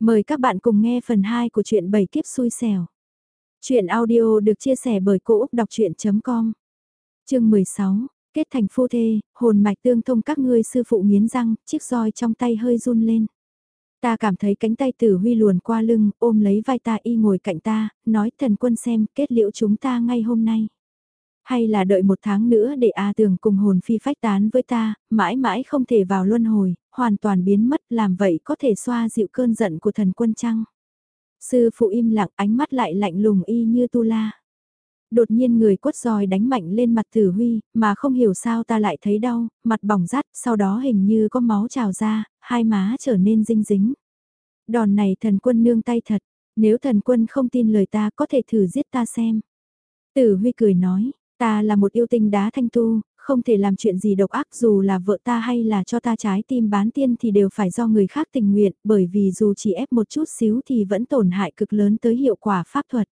Mời các bạn cùng nghe phần 2 của truyện Bảy kiếp xui xẻo. Chuyện audio được chia sẻ bởi Cô Úc Đọc Chuyện.com Chương 16, kết thành phu thê, hồn mạch tương thông các ngươi sư phụ nghiến răng, chiếc roi trong tay hơi run lên. Ta cảm thấy cánh tay tử huy luồn qua lưng, ôm lấy vai ta y ngồi cạnh ta, nói thần quân xem kết liễu chúng ta ngay hôm nay. Hay là đợi một tháng nữa để A tường cùng hồn phi phách tán với ta, mãi mãi không thể vào luân hồi, hoàn toàn biến mất làm vậy có thể xoa dịu cơn giận của thần quân chăng? Sư phụ im lặng ánh mắt lại lạnh lùng y như tu la. Đột nhiên người quất roi đánh mạnh lên mặt tử huy, mà không hiểu sao ta lại thấy đau, mặt bỏng rát, sau đó hình như có máu trào ra, hai má trở nên dinh dính. Đòn này thần quân nương tay thật, nếu thần quân không tin lời ta có thể thử giết ta xem. Tử huy cười nói, ta là một yêu tinh đá thanh tu, không thể làm chuyện gì độc ác dù là vợ ta hay là cho ta trái tim bán tiên thì đều phải do người khác tình nguyện, bởi vì dù chỉ ép một chút xíu thì vẫn tổn hại cực lớn tới hiệu quả pháp thuật.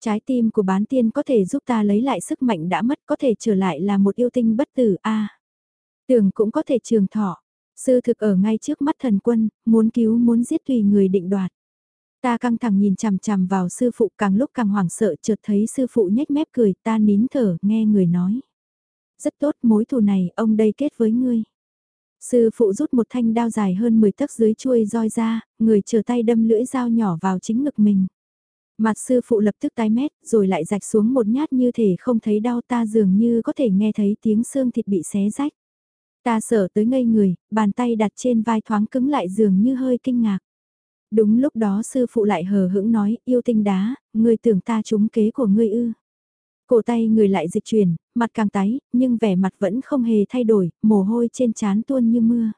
Trái tim của bán tiên có thể giúp ta lấy lại sức mạnh đã mất có thể trở lại là một yêu tinh bất tử a à, Tưởng cũng có thể trường thọ. Sư thực ở ngay trước mắt thần quân, muốn cứu muốn giết tùy người định đoạt. Ta căng thẳng nhìn chằm chằm vào sư phụ càng lúc càng hoảng sợ chợt thấy sư phụ nhếch mép cười ta nín thở nghe người nói rất tốt mối thù này ông đây kết với ngươi. Sư phụ rút một thanh đao dài hơn 10 tấc dưới chuôi roi ra, người chờ tay đâm lưỡi dao nhỏ vào chính ngực mình. Mặt sư phụ lập tức tái mét, rồi lại rạch xuống một nhát như thể không thấy đau ta dường như có thể nghe thấy tiếng xương thịt bị xé rách. Ta sợ tới ngây người, bàn tay đặt trên vai thoáng cứng lại dường như hơi kinh ngạc. Đúng lúc đó sư phụ lại hờ hững nói, yêu tinh đá, người tưởng ta trúng kế của ngươi ư. Cổ tay người lại dịch chuyển, mặt càng tái, nhưng vẻ mặt vẫn không hề thay đổi, mồ hôi trên trán tuôn như mưa.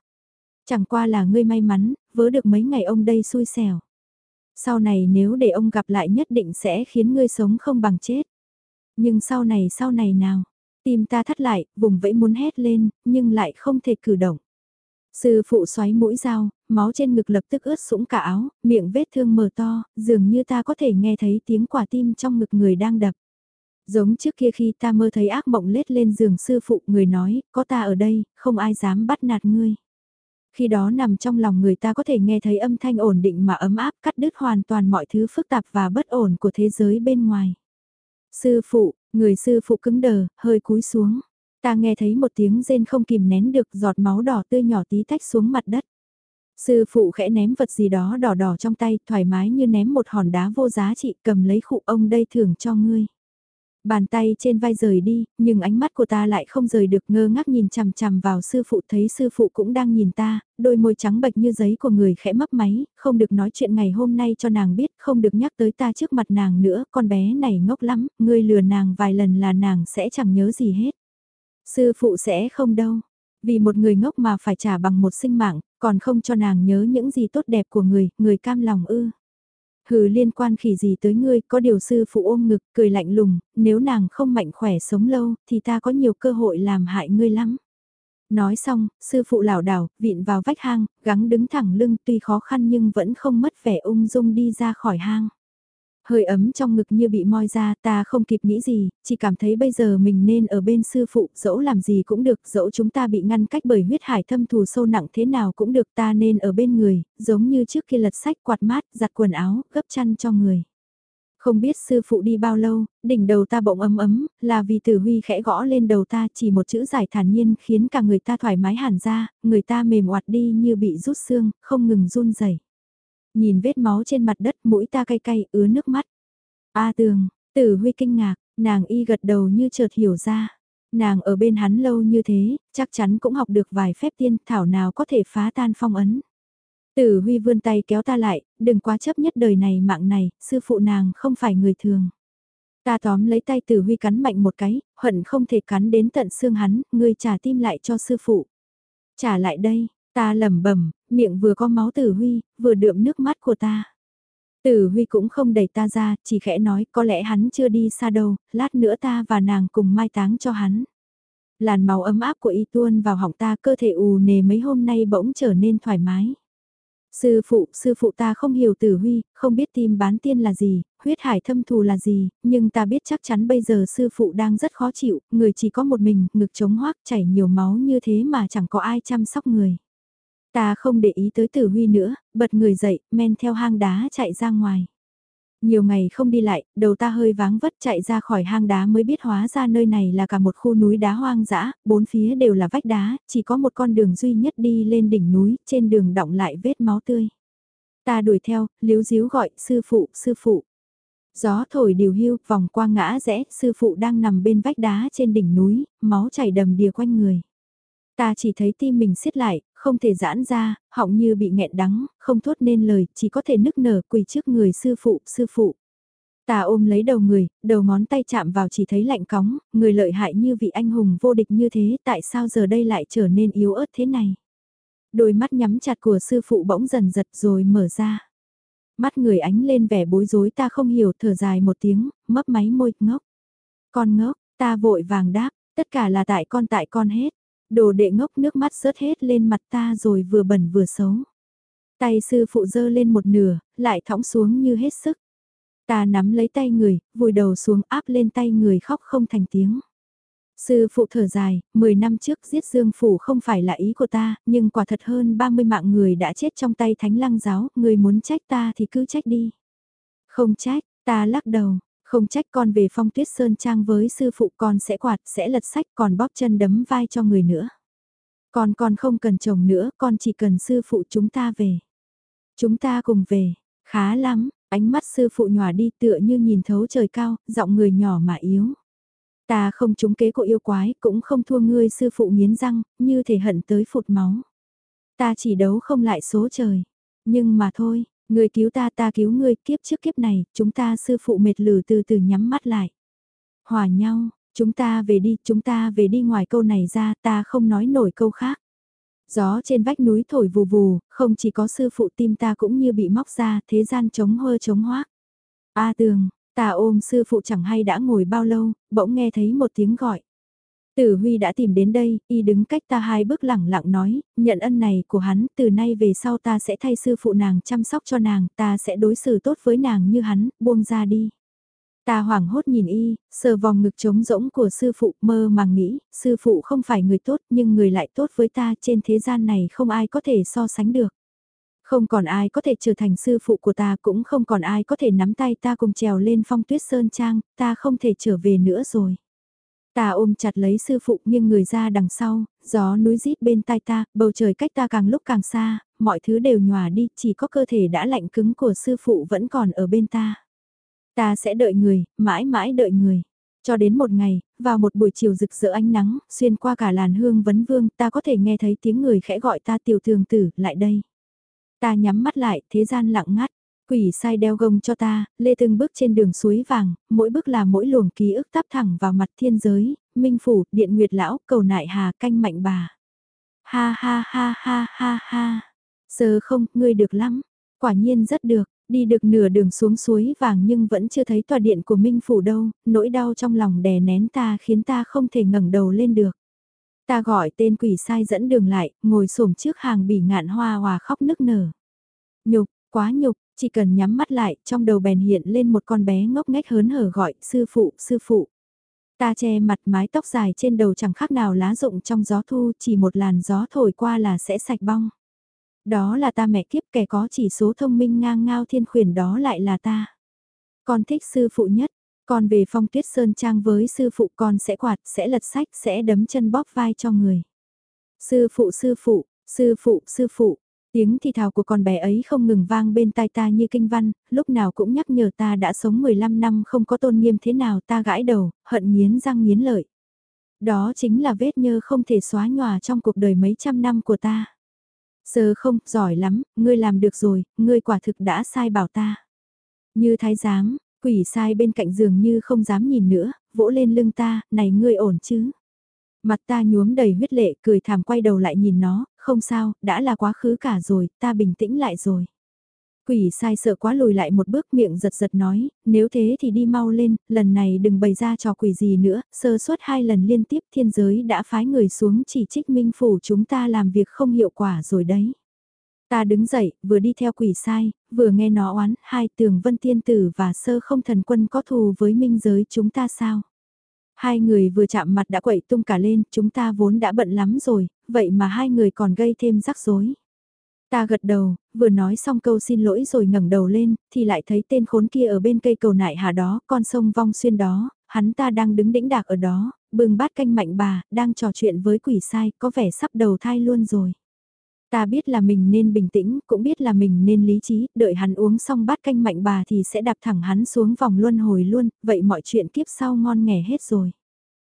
Chẳng qua là ngươi may mắn, vớ được mấy ngày ông đây xui xẻo. Sau này nếu để ông gặp lại nhất định sẽ khiến ngươi sống không bằng chết. Nhưng sau này sau này nào, tim ta thắt lại, vùng vẫy muốn hét lên, nhưng lại không thể cử động. Sư phụ xoáy mũi dao, máu trên ngực lập tức ướt sũng cả áo, miệng vết thương mở to, dường như ta có thể nghe thấy tiếng quả tim trong ngực người đang đập. Giống trước kia khi ta mơ thấy ác mộng lết lên giường sư phụ người nói, có ta ở đây, không ai dám bắt nạt ngươi. Khi đó nằm trong lòng người ta có thể nghe thấy âm thanh ổn định mà ấm áp cắt đứt hoàn toàn mọi thứ phức tạp và bất ổn của thế giới bên ngoài. Sư phụ, người sư phụ cứng đờ, hơi cúi xuống. Ta nghe thấy một tiếng rên không kìm nén được giọt máu đỏ tươi nhỏ tí tách xuống mặt đất. Sư phụ khẽ ném vật gì đó đỏ đỏ trong tay, thoải mái như ném một hòn đá vô giá trị cầm lấy khụ ông đây thưởng cho ngươi. Bàn tay trên vai rời đi, nhưng ánh mắt của ta lại không rời được ngơ ngác nhìn chằm chằm vào sư phụ thấy sư phụ cũng đang nhìn ta, đôi môi trắng bệch như giấy của người khẽ mấp máy, không được nói chuyện ngày hôm nay cho nàng biết, không được nhắc tới ta trước mặt nàng nữa, con bé này ngốc lắm, ngươi lừa nàng vài lần là nàng sẽ chẳng nhớ gì hết. Sư phụ sẽ không đâu, vì một người ngốc mà phải trả bằng một sinh mạng, còn không cho nàng nhớ những gì tốt đẹp của người, người cam lòng ư. Hừ liên quan khỉ gì tới ngươi, có điều sư phụ ôm ngực, cười lạnh lùng, nếu nàng không mạnh khỏe sống lâu, thì ta có nhiều cơ hội làm hại ngươi lắm. Nói xong, sư phụ lảo đảo, vịn vào vách hang, gắng đứng thẳng lưng tuy khó khăn nhưng vẫn không mất vẻ ung dung đi ra khỏi hang. Hơi ấm trong ngực như bị moi ra ta không kịp nghĩ gì, chỉ cảm thấy bây giờ mình nên ở bên sư phụ, dẫu làm gì cũng được, dẫu chúng ta bị ngăn cách bởi huyết hải thâm thù sâu nặng thế nào cũng được ta nên ở bên người, giống như trước khi lật sách quạt mát, giặt quần áo, gấp chăn cho người. Không biết sư phụ đi bao lâu, đỉnh đầu ta bỗng ấm ấm, là vì tử huy khẽ gõ lên đầu ta chỉ một chữ giải thản nhiên khiến cả người ta thoải mái hẳn ra, người ta mềm oạt đi như bị rút xương, không ngừng run rẩy Nhìn vết máu trên mặt đất mũi ta cay cay ứa nước mắt. A tường, tử huy kinh ngạc, nàng y gật đầu như chợt hiểu ra. Nàng ở bên hắn lâu như thế, chắc chắn cũng học được vài phép tiên thảo nào có thể phá tan phong ấn. Tử Huy vươn tay kéo ta lại, đừng quá chấp nhất đời này mạng này, sư phụ nàng không phải người thường. Ta tóm lấy tay Tử Huy cắn mạnh một cái, hận không thể cắn đến tận xương hắn, ngươi trả tim lại cho sư phụ. Trả lại đây, ta lẩm bẩm, miệng vừa có máu Tử Huy, vừa đượm nước mắt của ta. Tử Huy cũng không đẩy ta ra, chỉ khẽ nói có lẽ hắn chưa đi xa đâu, lát nữa ta và nàng cùng mai táng cho hắn. Làn màu ấm áp của y tuôn vào họng ta cơ thể ù nề mấy hôm nay bỗng trở nên thoải mái. Sư phụ, sư phụ ta không hiểu tử huy, không biết tim bán tiên là gì, huyết hải thâm thù là gì, nhưng ta biết chắc chắn bây giờ sư phụ đang rất khó chịu, người chỉ có một mình, ngực trống hoác chảy nhiều máu như thế mà chẳng có ai chăm sóc người. Ta không để ý tới tử huy nữa, bật người dậy, men theo hang đá chạy ra ngoài. Nhiều ngày không đi lại, đầu ta hơi váng vất chạy ra khỏi hang đá mới biết hóa ra nơi này là cả một khu núi đá hoang dã, bốn phía đều là vách đá, chỉ có một con đường duy nhất đi lên đỉnh núi, trên đường đọng lại vết máu tươi. Ta đuổi theo, liếu díu gọi, sư phụ, sư phụ. Gió thổi điều hưu, vòng qua ngã rẽ, sư phụ đang nằm bên vách đá trên đỉnh núi, máu chảy đầm đìa quanh người. Ta chỉ thấy tim mình siết lại, không thể giãn ra, họng như bị nghẹn đắng, không thốt nên lời, chỉ có thể nức nở quỳ trước người sư phụ, sư phụ. Ta ôm lấy đầu người, đầu ngón tay chạm vào chỉ thấy lạnh cóng, người lợi hại như vị anh hùng vô địch như thế, tại sao giờ đây lại trở nên yếu ớt thế này? Đôi mắt nhắm chặt của sư phụ bỗng dần giật rồi mở ra. Mắt người ánh lên vẻ bối rối ta không hiểu thở dài một tiếng, mấp máy môi, ngốc. Con ngốc, ta vội vàng đáp, tất cả là tại con tại con hết. Đồ đệ ngốc nước mắt rớt hết lên mặt ta rồi vừa bẩn vừa xấu. Tay sư phụ dơ lên một nửa, lại thõng xuống như hết sức. Ta nắm lấy tay người, vùi đầu xuống áp lên tay người khóc không thành tiếng. Sư phụ thở dài, 10 năm trước giết Dương Phủ không phải là ý của ta, nhưng quả thật hơn 30 mạng người đã chết trong tay thánh lăng giáo, người muốn trách ta thì cứ trách đi. Không trách, ta lắc đầu, không trách con về phong tuyết sơn trang với sư phụ con sẽ quạt, sẽ lật sách còn bóp chân đấm vai cho người nữa. Con con không cần chồng nữa, con chỉ cần sư phụ chúng ta về. Chúng ta cùng về, khá lắm, ánh mắt sư phụ nhòa đi tựa như nhìn thấu trời cao, giọng người nhỏ mà yếu. Ta không trúng kế của yêu quái, cũng không thua ngươi sư phụ nghiến răng, như thể hận tới phụt máu. Ta chỉ đấu không lại số trời. Nhưng mà thôi, Người cứu ta ta cứu ngươi kiếp trước kiếp này, chúng ta sư phụ mệt lử từ từ nhắm mắt lại. Hòa nhau, chúng ta về đi, chúng ta về đi ngoài câu này ra ta không nói nổi câu khác. Gió trên vách núi thổi vù vù, không chỉ có sư phụ tim ta cũng như bị móc ra, thế gian chống hơ chống hoác. A tường, ta ôm sư phụ chẳng hay đã ngồi bao lâu, bỗng nghe thấy một tiếng gọi. Tử Huy đã tìm đến đây, y đứng cách ta hai bước lẳng lặng nói, nhận ân này của hắn, từ nay về sau ta sẽ thay sư phụ nàng chăm sóc cho nàng, ta sẽ đối xử tốt với nàng như hắn, buông ra đi. Ta hoảng hốt nhìn y, sờ vòng ngực trống rỗng của sư phụ mơ màng nghĩ, sư phụ không phải người tốt nhưng người lại tốt với ta trên thế gian này không ai có thể so sánh được. Không còn ai có thể trở thành sư phụ của ta cũng không còn ai có thể nắm tay ta cùng trèo lên phong tuyết sơn trang, ta không thể trở về nữa rồi. Ta ôm chặt lấy sư phụ nghiêng người ra đằng sau, gió núi rít bên tai ta, bầu trời cách ta càng lúc càng xa, mọi thứ đều nhòa đi, chỉ có cơ thể đã lạnh cứng của sư phụ vẫn còn ở bên ta. Ta sẽ đợi người, mãi mãi đợi người. Cho đến một ngày, vào một buổi chiều rực rỡ ánh nắng, xuyên qua cả làn hương vấn vương, ta có thể nghe thấy tiếng người khẽ gọi ta tiểu thường tử, lại đây. Ta nhắm mắt lại, thế gian lặng ngắt, Quỷ sai đeo gông cho ta, lê từng bước trên đường suối vàng, mỗi bước là mỗi luồng ký ức tắp thẳng vào mặt thiên giới, minh phủ, điện nguyệt lão, cầu nại hà, canh mạnh bà. Ha ha ha ha ha ha. Sờ không, ngươi được lắm. Quả nhiên rất được, đi được nửa đường xuống suối vàng nhưng vẫn chưa thấy tòa điện của Minh Phủ đâu, nỗi đau trong lòng đè nén ta khiến ta không thể ngẩng đầu lên được. Ta gọi tên quỷ sai dẫn đường lại, ngồi xổm trước hàng bỉ ngạn hoa hòa khóc nức nở. Nhục, quá nhục, chỉ cần nhắm mắt lại, trong đầu bèn hiện lên một con bé ngốc nghếch hớn hở gọi, sư phụ, sư phụ. Ta che mặt mái tóc dài trên đầu chẳng khác nào lá rụng trong gió thu, chỉ một làn gió thổi qua là sẽ sạch bong. Đó là ta mẹ kiếp kẻ có chỉ số thông minh ngang ngao thiên khuyển đó lại là ta. Con thích sư phụ nhất, con về phong tuyết sơn trang với sư phụ con sẽ quạt, sẽ lật sách, sẽ đấm chân bóp vai cho người. Sư phụ sư phụ, sư phụ sư phụ, Tiếng thì thào của con bé ấy không ngừng vang bên tai ta như kinh văn, lúc nào cũng nhắc nhở ta đã sống 15 năm không có tôn nghiêm thế nào ta gãi đầu, hận nghiến răng nghiến lợi. Đó chính là vết nhơ không thể xóa nhòa trong cuộc đời mấy trăm năm của ta. Giờ không, giỏi lắm, ngươi làm được rồi, ngươi quả thực đã sai bảo ta. Như thái giám, quỷ sai bên cạnh giường như không dám nhìn nữa, vỗ lên lưng ta, này ngươi ổn chứ. Mặt ta nhuốm đầy huyết lệ, cười thảm quay đầu lại nhìn nó, không sao, đã là quá khứ cả rồi, ta bình tĩnh lại rồi. Quỷ sai sợ quá lùi lại một bước miệng giật giật nói, nếu thế thì đi mau lên, lần này đừng bày ra trò quỷ gì nữa, sơ suất hai lần liên tiếp thiên giới đã phái người xuống chỉ trích minh phủ chúng ta làm việc không hiệu quả rồi đấy. Ta đứng dậy, vừa đi theo quỷ sai, vừa nghe nó oán, hai tường vân tiên tử và sơ không thần quân có thù với minh giới chúng ta sao? Hai người vừa chạm mặt đã quậy tung cả lên, chúng ta vốn đã bận lắm rồi, vậy mà hai người còn gây thêm rắc rối. Ta gật đầu, vừa nói xong câu xin lỗi rồi ngẩng đầu lên, thì lại thấy tên khốn kia ở bên cây cầu nại hà đó, con sông vong xuyên đó, hắn ta đang đứng đĩnh đạc ở đó, bưng bát canh mạnh bà, đang trò chuyện với quỷ sai, có vẻ sắp đầu thai luôn rồi. Ta biết là mình nên bình tĩnh, cũng biết là mình nên lý trí, đợi hắn uống xong bát canh mạnh bà thì sẽ đạp thẳng hắn xuống vòng luân hồi luôn, vậy mọi chuyện kiếp sau ngon nghẻ hết rồi.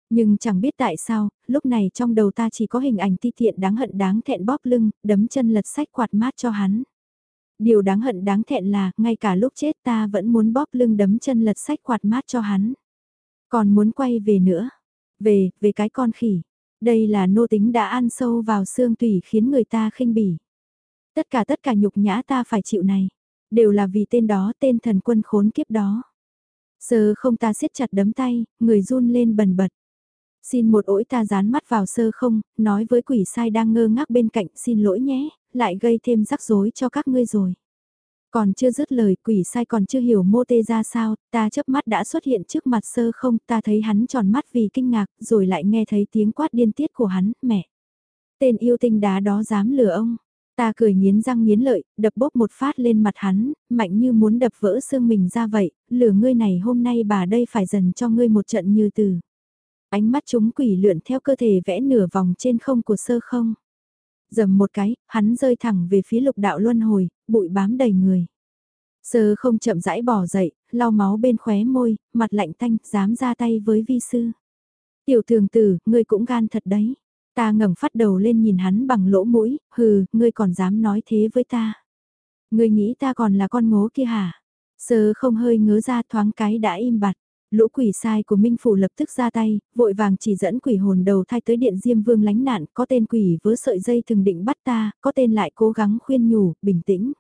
Nhưng chẳng biết tại sao, lúc này trong đầu ta chỉ có hình ảnh ti tiện đáng hận đáng thẹn bóp lưng, đấm chân lật sách quạt mát cho hắn. Điều đáng hận đáng thẹn là, ngay cả lúc chết ta vẫn muốn bóp lưng đấm chân lật sách quạt mát cho hắn. Còn muốn quay về nữa. Về, về cái con khỉ. Đây là nô tính đã ăn sâu vào xương tủy khiến người ta khinh bỉ. Tất cả tất cả nhục nhã ta phải chịu này. Đều là vì tên đó, tên thần quân khốn kiếp đó. Sơ không ta siết chặt đấm tay, người run lên bần bật. Xin một ỗi ta dán mắt vào sơ không, nói với quỷ sai đang ngơ ngác bên cạnh xin lỗi nhé, lại gây thêm rắc rối cho các ngươi rồi. Còn chưa dứt lời quỷ sai còn chưa hiểu mô tê ra sao, ta chớp mắt đã xuất hiện trước mặt sơ không, ta thấy hắn tròn mắt vì kinh ngạc, rồi lại nghe thấy tiếng quát điên tiết của hắn, mẹ. Tên yêu tinh đá đó dám lừa ông. Ta cười nghiến răng nghiến lợi, đập bốp một phát lên mặt hắn, mạnh như muốn đập vỡ xương mình ra vậy, lừa ngươi này hôm nay bà đây phải dần cho ngươi một trận như từ. Ánh mắt chúng quỷ lượn theo cơ thể vẽ nửa vòng trên không của sơ không. Dầm một cái, hắn rơi thẳng về phía lục đạo luân hồi, bụi bám đầy người. Sơ không chậm rãi bỏ dậy, lau máu bên khóe môi, mặt lạnh tanh, dám ra tay với vi sư. Tiểu thường tử, ngươi cũng gan thật đấy. Ta ngẩng phát đầu lên nhìn hắn bằng lỗ mũi, hừ, ngươi còn dám nói thế với ta. Ngươi nghĩ ta còn là con ngố kia hả? Sơ không hơi ngớ ra thoáng cái đã im bặt. Lũ quỷ sai của Minh Phủ lập tức ra tay, vội vàng chỉ dẫn quỷ hồn đầu thai tới điện Diêm Vương lánh nạn, có tên quỷ vớ sợi dây thường định bắt ta, có tên lại cố gắng khuyên nhủ, bình tĩnh.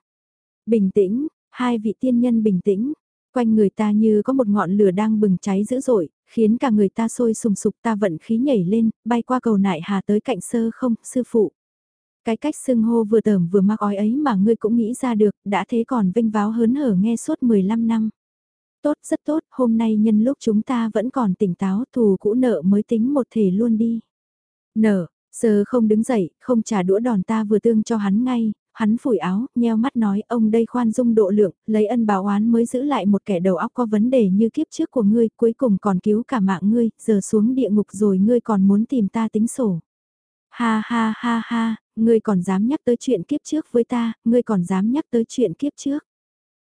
Bình tĩnh, hai vị tiên nhân bình tĩnh, quanh người ta như có một ngọn lửa đang bừng cháy dữ dội, khiến cả người ta sôi sùng sục ta vận khí nhảy lên, bay qua cầu nại hà tới cạnh sơ không, sư phụ. Cái cách xưng hô vừa tởm vừa mắc ói ấy mà ngươi cũng nghĩ ra được, đã thế còn vinh váo hớn hở nghe suốt 15 năm. Tốt, rất tốt, hôm nay nhân lúc chúng ta vẫn còn tỉnh táo thù cũ nợ mới tính một thể luôn đi. Nợ, sơ không đứng dậy, không trả đũa đòn ta vừa tương cho hắn ngay, hắn phủi áo, nheo mắt nói ông đây khoan dung độ lượng, lấy ân báo oán mới giữ lại một kẻ đầu óc có vấn đề như kiếp trước của ngươi, cuối cùng còn cứu cả mạng ngươi, giờ xuống địa ngục rồi ngươi còn muốn tìm ta tính sổ. Ha ha ha ha, ngươi còn dám nhắc tới chuyện kiếp trước với ta, ngươi còn dám nhắc tới chuyện kiếp trước.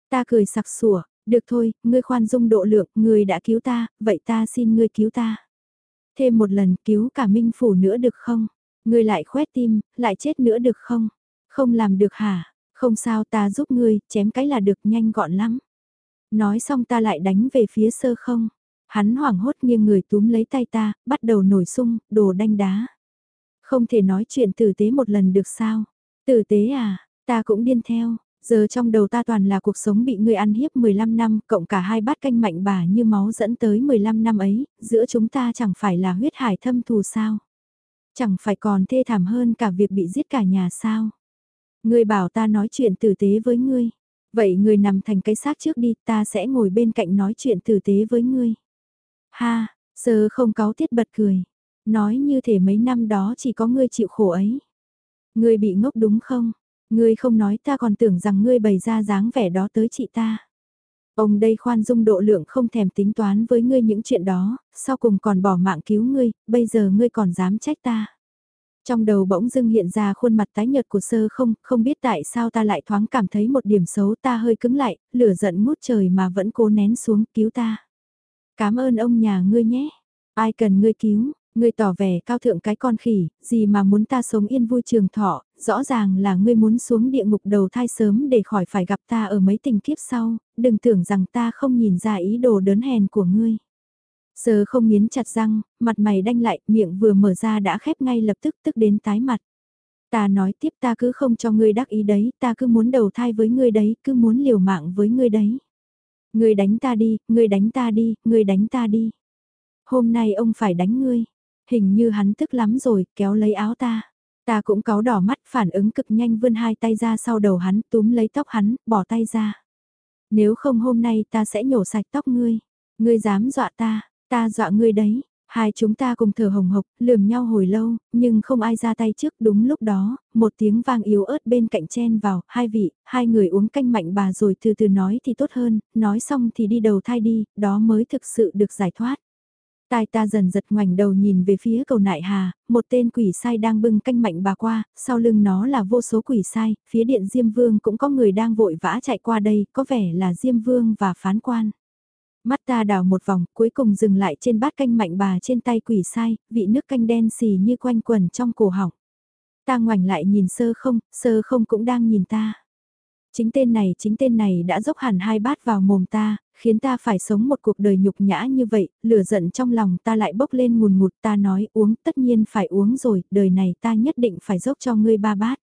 Ta cười sặc sủa, được thôi, ngươi khoan dung độ lượng, ngươi đã cứu ta, vậy ta xin ngươi cứu ta. Thêm một lần cứu cả minh phủ nữa được không? Ngươi lại khoét tim, lại chết nữa được không? Không làm được hả? Không sao ta giúp ngươi, chém cái là được nhanh gọn lắm. Nói xong ta lại đánh về phía sơ không. Hắn hoảng hốt nghiêng người túm lấy tay ta, bắt đầu nổi sung, đồ đanh đá. Không thể nói chuyện tử tế một lần được sao? Tử tế à, ta cũng điên theo, Giờ trong đầu ta toàn là cuộc sống bị ngươi ăn hiếp 15 năm, cộng cả hai bát canh mạnh bà như máu dẫn tới 15 năm ấy, giữa chúng ta chẳng phải là huyết hải thâm thù sao? Chẳng phải còn thê thảm hơn cả việc bị giết cả nhà sao? Ngươi bảo ta nói chuyện tử tế với ngươi. Vậy ngươi nằm thành cái xác trước đi, ta sẽ ngồi bên cạnh nói chuyện tử tế với ngươi. Ha, sơ không cáo tiết bật cười. Nói như thể mấy năm đó chỉ có ngươi chịu khổ ấy. Ngươi bị ngốc đúng không? Ngươi không nói ta còn tưởng rằng ngươi bày ra dáng vẻ đó tới chị ta. Ông đây khoan dung độ lượng không thèm tính toán với ngươi những chuyện đó, sau cùng còn bỏ mạng cứu ngươi, bây giờ ngươi còn dám trách ta. Trong đầu bỗng dưng hiện ra khuôn mặt tái nhợt của sơ không, không biết tại sao ta lại thoáng cảm thấy một điểm xấu ta hơi cứng lại, lửa giận ngút trời mà vẫn cố nén xuống cứu ta. Cảm ơn ông nhà ngươi nhé, ai cần ngươi cứu, ngươi tỏ vẻ cao thượng cái con khỉ, gì mà muốn ta sống yên vui trường thọ, rõ ràng là ngươi muốn xuống địa ngục đầu thai sớm để khỏi phải gặp ta ở mấy tình kiếp sau, đừng tưởng rằng ta không nhìn ra ý đồ đớn hèn của ngươi. Sơ không miến chặt răng, mặt mày đanh lại, miệng vừa mở ra đã khép ngay lập tức tức đến tái mặt. Ta nói tiếp ta cứ không cho ngươi đắc ý đấy, ta cứ muốn đầu thai với ngươi đấy, cứ muốn liều mạng với ngươi đấy. Ngươi đánh ta đi, ngươi đánh ta đi, ngươi đánh ta đi. Hôm nay ông phải đánh ngươi. Hình như hắn tức lắm rồi, kéo lấy áo ta. Ta cũng cáu đỏ mắt phản ứng cực nhanh vươn hai tay ra sau đầu hắn túm lấy tóc hắn, bỏ tay ra. Nếu không hôm nay ta sẽ nhổ sạch tóc ngươi. Ngươi dám dọa ta, ta dọa ngươi đấy. Hai chúng ta cùng thở hồng hộc, lườm nhau hồi lâu, nhưng không ai ra tay trước đúng lúc đó, một tiếng vang yếu ớt bên cạnh chen vào, hai vị, hai người uống canh mạnh bà rồi từ từ nói thì tốt hơn, nói xong thì đi đầu thai đi, đó mới thực sự được giải thoát. Tai ta dần giật ngoảnh đầu nhìn về phía cầu nại hà, một tên quỷ sai đang bưng canh mạnh bà qua, sau lưng nó là vô số quỷ sai, phía điện Diêm Vương cũng có người đang vội vã chạy qua đây, có vẻ là Diêm Vương và phán quan. Mắt ta đào một vòng, cuối cùng dừng lại trên bát canh mạnh bà trên tay quỷ sai, vị nước canh đen xì như quanh quần trong cổ họng. Ta ngoảnh lại nhìn sơ không, sơ không cũng đang nhìn ta. Chính tên này, chính tên này đã dốc hẳn hai bát vào mồm ta, khiến ta phải sống một cuộc đời nhục nhã như vậy, lửa giận trong lòng ta lại bốc lên ngùn ngụt ta nói uống tất nhiên phải uống rồi, đời này ta nhất định phải dốc cho ngươi ba bát.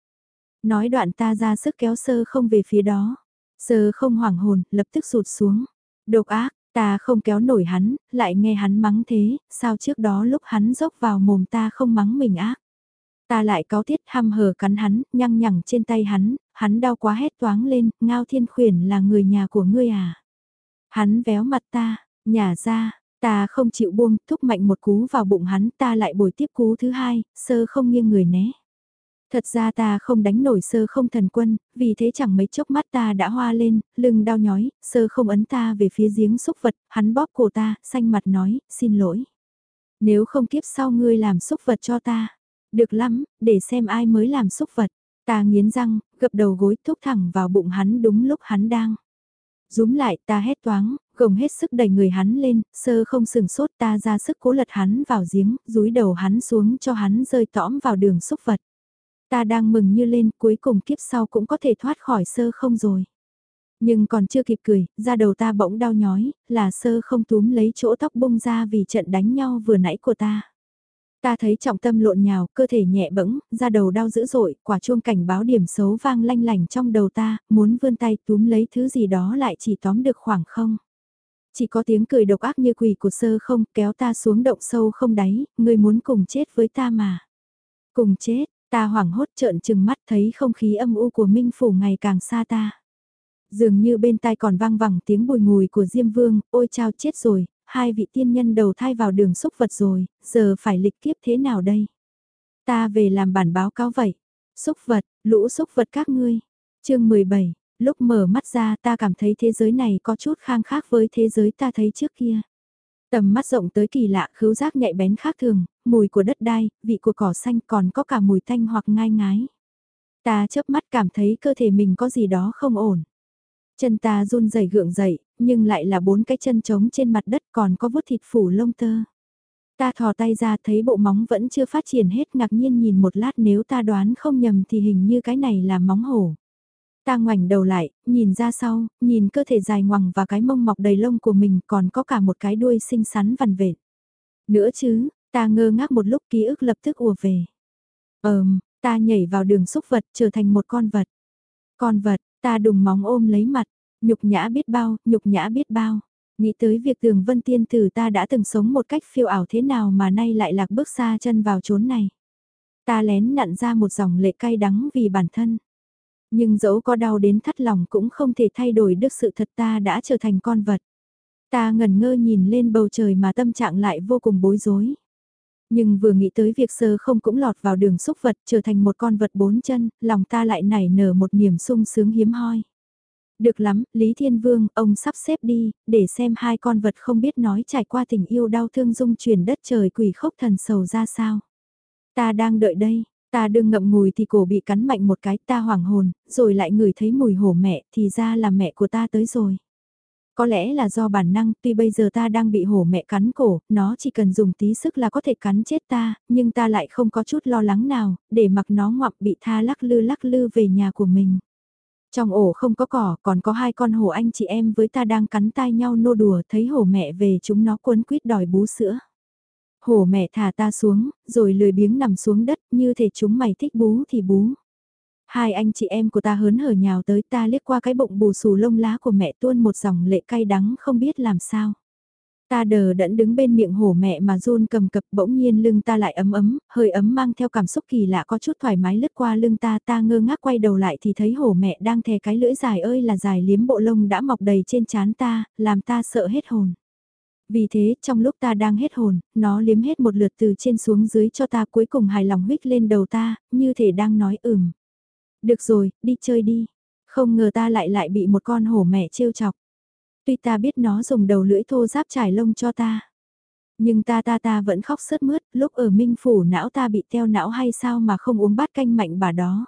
Nói đoạn ta ra sức kéo sơ không về phía đó. Sơ không hoảng hồn, lập tức sụt xuống. Độc ác, ta không kéo nổi hắn, lại nghe hắn mắng thế, sao trước đó lúc hắn dốc vào mồm ta không mắng mình ác. Ta lại có tiết hăm hờ cắn hắn, nhăng nhẳng trên tay hắn, hắn đau quá hét toáng lên, ngao thiên khuyển là người nhà của ngươi à. Hắn véo mặt ta, nhả ra, ta không chịu buông, thúc mạnh một cú vào bụng hắn, ta lại bồi tiếp cú thứ hai, sơ không nghiêng người né. Thật ra ta không đánh nổi sơ không thần quân, vì thế chẳng mấy chốc mắt ta đã hoa lên, lưng đau nhói, sơ không ấn ta về phía giếng xúc vật, hắn bóp cổ ta, xanh mặt nói, xin lỗi. Nếu không kiếp sau ngươi làm xúc vật cho ta, được lắm, để xem ai mới làm xúc vật. Ta nghiến răng, gập đầu gối thúc thẳng vào bụng hắn đúng lúc hắn đang. Rúm lại ta hét toáng, gồng hết sức đẩy người hắn lên, sơ không sừng sốt ta ra sức cố lật hắn vào giếng, rúi đầu hắn xuống cho hắn rơi tõm vào đường xúc vật. Ta đang mừng như lên cuối cùng kiếp sau cũng có thể thoát khỏi sơ không rồi. Nhưng còn chưa kịp cười, da đầu ta bỗng đau nhói, là sơ không túm lấy chỗ tóc bung ra vì trận đánh nhau vừa nãy của ta. Ta thấy trọng tâm lộn nhào, cơ thể nhẹ bẫng, da đầu đau dữ dội, quả chuông cảnh báo điểm xấu vang lanh lành trong đầu ta, muốn vươn tay túm lấy thứ gì đó lại chỉ tóm được khoảng không. Chỉ có tiếng cười độc ác như quỷ của sơ không kéo ta xuống động sâu không đáy, người muốn cùng chết với ta mà. Cùng chết, ta hoảng hốt trợn trừng mắt thấy không khí âm u của Minh Phủ ngày càng xa ta. Dường như bên tai còn vang vẳng tiếng bùi ngùi của Diêm Vương, ôi chao chết rồi, hai vị tiên nhân đầu thai vào đường xúc vật rồi, giờ phải lịch kiếp thế nào đây? Ta về làm bản báo cáo vậy. Xúc vật, lũ xúc vật các ngươi. chương 17, lúc mở mắt ra ta cảm thấy thế giới này có chút khang khác với thế giới ta thấy trước kia. Tầm mắt rộng tới kỳ lạ, khứu giác nhạy bén khác thường, mùi của đất đai, vị của cỏ xanh còn có cả mùi thanh hoặc ngai ngái. Ta chớp mắt cảm thấy cơ thể mình có gì đó không ổn. Chân ta run rẩy gượng dậy, nhưng lại là bốn cái chân trống trên mặt đất còn có vút thịt phủ lông tơ. Ta thò tay ra thấy bộ móng vẫn chưa phát triển hết ngạc nhiên nhìn một lát nếu ta đoán không nhầm thì hình như cái này là móng hổ. Ta ngoảnh đầu lại, nhìn ra sau, nhìn cơ thể dài ngoằng và cái mông mọc đầy lông của mình còn có cả một cái đuôi xinh xắn vằn vệt. Nữa chứ, ta ngơ ngác một lúc ký ức lập tức ùa về. Ờm, ta nhảy vào đường xúc vật trở thành một con vật. Con vật, ta đùng móng ôm lấy mặt, nhục nhã biết bao, nhục nhã biết bao. Nghĩ tới việc tường vân tiên tử ta đã từng sống một cách phiêu ảo thế nào mà nay lại lạc bước xa chân vào chốn này. Ta lén nặn ra một dòng lệ cay đắng vì bản thân. Nhưng dẫu có đau đến thắt lòng cũng không thể thay đổi được sự thật ta đã trở thành con vật. Ta ngẩn ngơ nhìn lên bầu trời mà tâm trạng lại vô cùng bối rối. Nhưng vừa nghĩ tới việc sơ không cũng lọt vào đường xúc vật trở thành một con vật bốn chân, lòng ta lại nảy nở một niềm sung sướng hiếm hoi. Được lắm, Lý Thiên Vương, ông sắp xếp đi, để xem hai con vật không biết nói trải qua tình yêu đau thương dung chuyển đất trời quỷ khốc thần sầu ra sao. Ta đang đợi đây, ta đừng ngậm ngùi thì cổ bị cắn mạnh một cái ta hoảng hồn, rồi lại ngửi thấy mùi hổ mẹ thì ra là mẹ của ta tới rồi. Có lẽ là do bản năng, tuy bây giờ ta đang bị hổ mẹ cắn cổ, nó chỉ cần dùng tí sức là có thể cắn chết ta, nhưng ta lại không có chút lo lắng nào, để mặc nó ngoạm bị tha lắc lư lắc lư về nhà của mình. Trong ổ không có cỏ, còn có hai con hổ anh chị em với ta đang cắn tai nhau nô đùa, thấy hổ mẹ về chúng nó cuốn quýt đòi bú sữa. Hổ mẹ thả ta xuống, rồi lười biếng nằm xuống đất, như thể chúng mày thích bú thì bú. Hai anh chị em của ta hớn hở nhào tới ta liếc qua cái bụng bù xù lông lá của mẹ tuôn một dòng lệ cay đắng không biết làm sao. Ta đờ đẫn đứng bên miệng hổ mẹ mà run cầm cập bỗng nhiên lưng ta lại ấm ấm, hơi ấm mang theo cảm xúc kỳ lạ có chút thoải mái lướt qua lưng ta ta ngơ ngác quay đầu lại thì thấy hổ mẹ đang thè cái lưỡi dài ơi là dài liếm bộ lông đã mọc đầy trên trán ta, làm ta sợ hết hồn. Vì thế, trong lúc ta đang hết hồn, nó liếm hết một lượt từ trên xuống dưới cho ta cuối cùng hài lòng huyết lên đầu ta, như thể đang nói ừm. Được rồi, đi chơi đi. Không ngờ ta lại lại bị một con hổ mẹ trêu chọc. Tuy ta biết nó dùng đầu lưỡi thô giáp trải lông cho ta. Nhưng ta ta ta vẫn khóc sớt mướt, lúc ở minh phủ não ta bị teo não hay sao mà không uống bát canh mạnh bà đó.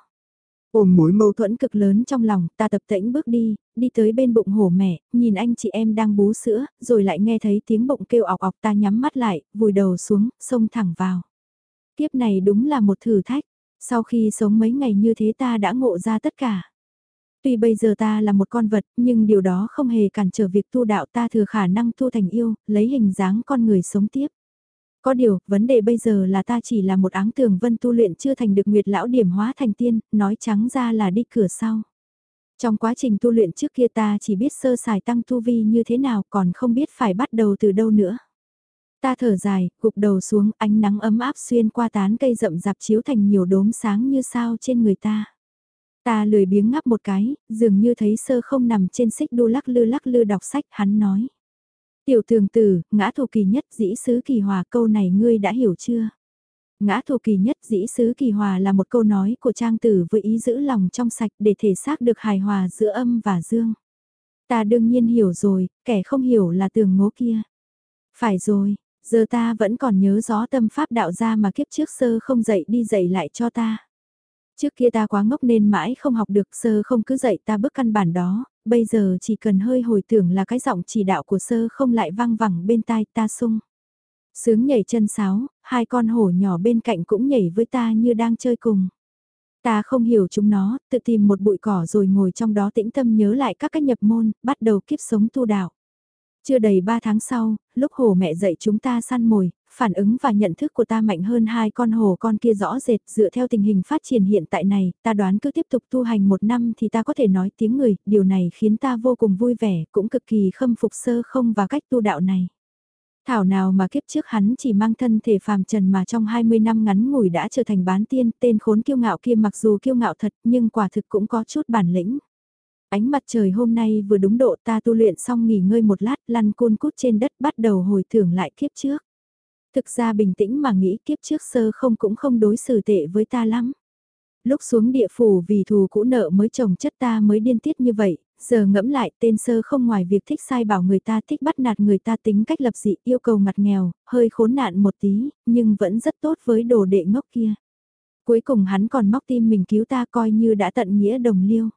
Ôm mối mâu thuẫn cực lớn trong lòng, ta tập tễnh bước đi, đi tới bên bụng hổ mẹ, nhìn anh chị em đang bú sữa, rồi lại nghe thấy tiếng bụng kêu ọc ọc ta nhắm mắt lại, vùi đầu xuống, xông thẳng vào. Kiếp này đúng là một thử thách, sau khi sống mấy ngày như thế ta đã ngộ ra tất cả. Tuy bây giờ ta là một con vật, nhưng điều đó không hề cản trở việc tu đạo ta thừa khả năng tu thành yêu, lấy hình dáng con người sống tiếp. Có điều, vấn đề bây giờ là ta chỉ là một áng tường vân tu luyện chưa thành được nguyệt lão điểm hóa thành tiên, nói trắng ra là đi cửa sau. Trong quá trình tu luyện trước kia ta chỉ biết sơ sài tăng tu vi như thế nào còn không biết phải bắt đầu từ đâu nữa. Ta thở dài, gục đầu xuống ánh nắng ấm áp xuyên qua tán cây rậm rạp chiếu thành nhiều đốm sáng như sao trên người ta. Ta lười biếng ngắp một cái, dường như thấy sơ không nằm trên xích đu lắc lư lắc lư đọc sách, hắn nói. Tiểu thường tử, ngã thù kỳ nhất dĩ sứ kỳ hòa câu này ngươi đã hiểu chưa? Ngã thù kỳ nhất dĩ sứ kỳ hòa là một câu nói của trang tử với ý giữ lòng trong sạch để thể xác được hài hòa giữa âm và dương. Ta đương nhiên hiểu rồi, kẻ không hiểu là tường ngố kia. Phải rồi, giờ ta vẫn còn nhớ rõ tâm pháp đạo gia mà kiếp trước sơ không dạy đi dạy lại cho ta. Trước kia ta quá ngốc nên mãi không học được sơ không cứ dạy ta bước căn bản đó, bây giờ chỉ cần hơi hồi tưởng là cái giọng chỉ đạo của sơ không lại vang vẳng bên tai ta sung. Sướng nhảy chân sáo, hai con hổ nhỏ bên cạnh cũng nhảy với ta như đang chơi cùng. Ta không hiểu chúng nó, tự tìm một bụi cỏ rồi ngồi trong đó tĩnh tâm nhớ lại các cách nhập môn, bắt đầu kiếp sống tu đạo. Chưa đầy ba tháng sau, lúc hổ mẹ dạy chúng ta săn mồi, phản ứng và nhận thức của ta mạnh hơn hai con hổ con kia rõ rệt dựa theo tình hình phát triển hiện tại này, ta đoán cứ tiếp tục tu hành một năm thì ta có thể nói tiếng người, điều này khiến ta vô cùng vui vẻ, cũng cực kỳ khâm phục sơ không và cách tu đạo này. Thảo nào mà kiếp trước hắn chỉ mang thân thể phàm trần mà trong 20 năm ngắn ngủi đã trở thành bán tiên, tên khốn kiêu ngạo kia mặc dù kiêu ngạo thật nhưng quả thực cũng có chút bản lĩnh. Ánh mặt trời hôm nay vừa đúng độ ta tu luyện xong nghỉ ngơi một lát lăn côn cút trên đất bắt đầu hồi tưởng lại kiếp trước. Thực ra bình tĩnh mà nghĩ kiếp trước sơ không cũng không đối xử tệ với ta lắm. Lúc xuống địa phủ vì thù cũ nợ mới chồng chất ta mới điên tiết như vậy, giờ ngẫm lại tên sơ không ngoài việc thích sai bảo người ta thích bắt nạt người ta tính cách lập dị yêu cầu ngặt nghèo, hơi khốn nạn một tí, nhưng vẫn rất tốt với đồ đệ ngốc kia. Cuối cùng hắn còn móc tim mình cứu ta coi như đã tận nghĩa đồng liêu.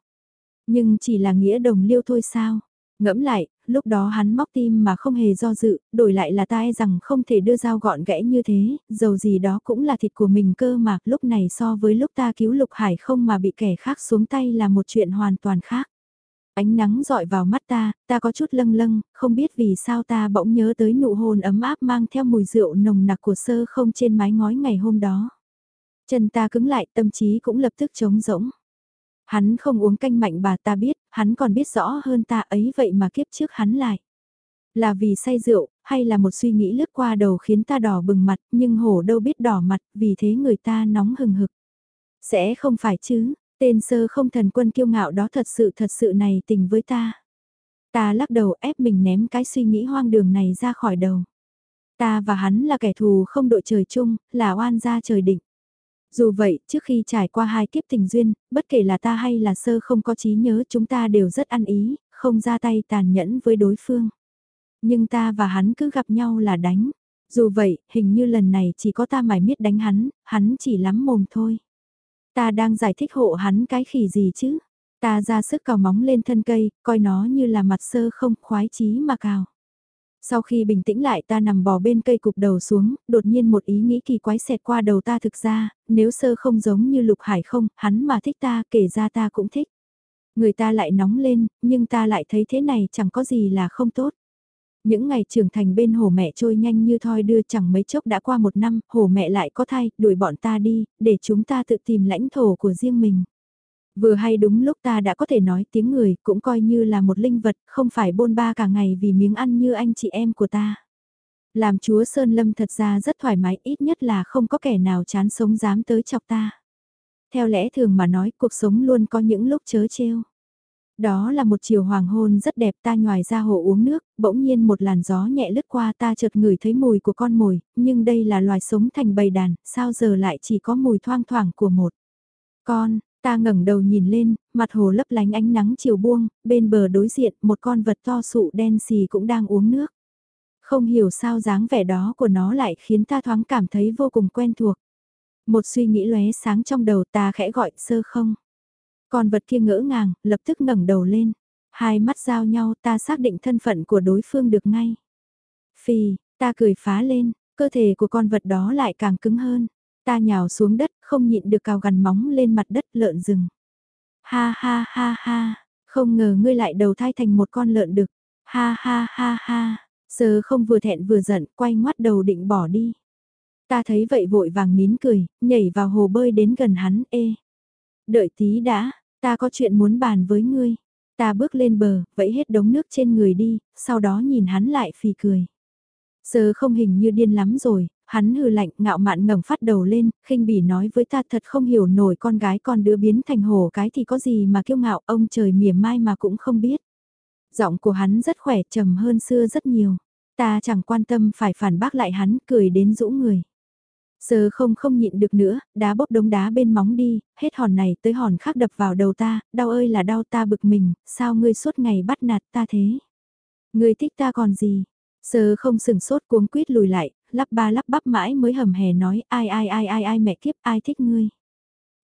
Nhưng chỉ là nghĩa đồng liêu thôi sao? Ngẫm lại, lúc đó hắn móc tim mà không hề do dự, đổi lại là ta e rằng không thể đưa dao gọn gẽ như thế, dầu gì đó cũng là thịt của mình cơ mà, lúc này so với lúc ta cứu Lục Hải không mà bị kẻ khác xuống tay là một chuyện hoàn toàn khác. Ánh nắng dọi vào mắt ta, ta có chút lâng lâng, không biết vì sao ta bỗng nhớ tới nụ hôn ấm áp mang theo mùi rượu nồng nặc của sơ không trên mái ngói ngày hôm đó. Chân ta cứng lại tâm trí cũng lập tức trống rỗng. Hắn không uống canh mạnh bà ta biết, hắn còn biết rõ hơn ta ấy vậy mà kiếp trước hắn lại. Là vì say rượu, hay là một suy nghĩ lướt qua đầu khiến ta đỏ bừng mặt, nhưng hổ đâu biết đỏ mặt, vì thế người ta nóng hừng hực. Sẽ không phải chứ, tên sơ không thần quân kiêu ngạo đó thật sự thật sự này tình với ta. Ta lắc đầu ép mình ném cái suy nghĩ hoang đường này ra khỏi đầu. Ta và hắn là kẻ thù không đội trời chung, là oan gia trời định. Dù vậy, trước khi trải qua hai kiếp tình duyên, bất kể là ta hay là sơ không có trí nhớ chúng ta đều rất ăn ý, không ra tay tàn nhẫn với đối phương. Nhưng ta và hắn cứ gặp nhau là đánh. Dù vậy, hình như lần này chỉ có ta mải miết đánh hắn, hắn chỉ lắm mồm thôi. Ta đang giải thích hộ hắn cái khỉ gì chứ? Ta ra sức cào móng lên thân cây, coi nó như là mặt sơ không khoái chí mà cào. Sau khi bình tĩnh lại ta nằm bò bên cây cục đầu xuống, đột nhiên một ý nghĩ kỳ quái xẹt qua đầu ta thực ra, nếu sơ không giống như lục hải không, hắn mà thích ta kể ra ta cũng thích. Người ta lại nóng lên, nhưng ta lại thấy thế này chẳng có gì là không tốt. Những ngày trưởng thành bên hồ mẹ trôi nhanh như thoi đưa chẳng mấy chốc đã qua một năm, hồ mẹ lại có thai, đuổi bọn ta đi, để chúng ta tự tìm lãnh thổ của riêng mình. Vừa hay đúng lúc ta đã có thể nói tiếng người, cũng coi như là một linh vật, không phải bôn ba cả ngày vì miếng ăn như anh chị em của ta. Làm chúa Sơn Lâm thật ra rất thoải mái, ít nhất là không có kẻ nào chán sống dám tới chọc ta. Theo lẽ thường mà nói, cuộc sống luôn có những lúc chớ trêu. Đó là một chiều hoàng hôn rất đẹp ta nhòi ra hồ uống nước, bỗng nhiên một làn gió nhẹ lướt qua ta chợt ngửi thấy mùi của con mồi, nhưng đây là loài sống thành bầy đàn, sao giờ lại chỉ có mùi thoang thoảng của một con, ta ngẩng đầu nhìn lên, mặt hồ lấp lánh ánh nắng chiều buông, bên bờ đối diện một con vật to sụ đen xì cũng đang uống nước. Không hiểu sao dáng vẻ đó của nó lại khiến ta thoáng cảm thấy vô cùng quen thuộc. Một suy nghĩ lóe sáng trong đầu ta khẽ gọi sơ không. Con vật kia ngỡ ngàng, lập tức ngẩng đầu lên. Hai mắt giao nhau ta xác định thân phận của đối phương được ngay. Phì, ta cười phá lên, cơ thể của con vật đó lại càng cứng hơn. Ta nhào xuống đất, không nhịn được cào gằn móng lên mặt đất lợn rừng. Ha ha ha ha, không ngờ ngươi lại đầu thai thành một con lợn đực. Ha ha ha ha, giờ không vừa thẹn vừa giận, quay ngoắt đầu định bỏ đi. Ta thấy vậy vội vàng nín cười, nhảy vào hồ bơi đến gần hắn, ê. Đợi tí đã, ta có chuyện muốn bàn với ngươi. Ta bước lên bờ, vẫy hết đống nước trên người đi, sau đó nhìn hắn lại phì cười. Giờ không hình như điên lắm rồi, hắn hừ lạnh ngạo mạn ngẩng phát đầu lên, khinh bỉ nói với ta thật không hiểu nổi con gái con đứa biến thành hổ cái thì có gì mà kiêu ngạo ông trời mỉa mai mà cũng không biết. Giọng của hắn rất khỏe trầm hơn xưa rất nhiều, ta chẳng quan tâm phải phản bác lại hắn cười đến rũ người. Giờ không không nhịn được nữa, đá bốc đống đá bên móng đi, hết hòn này tới hòn khác đập vào đầu ta, đau ơi là đau ta bực mình, sao ngươi suốt ngày bắt nạt ta thế? Ngươi thích ta còn gì? Giờ không sừng sốt cuống quýt lùi lại, lắp ba lắp bắp mãi mới hầm hè nói ai ai ai ai ai mẹ kiếp ai thích ngươi.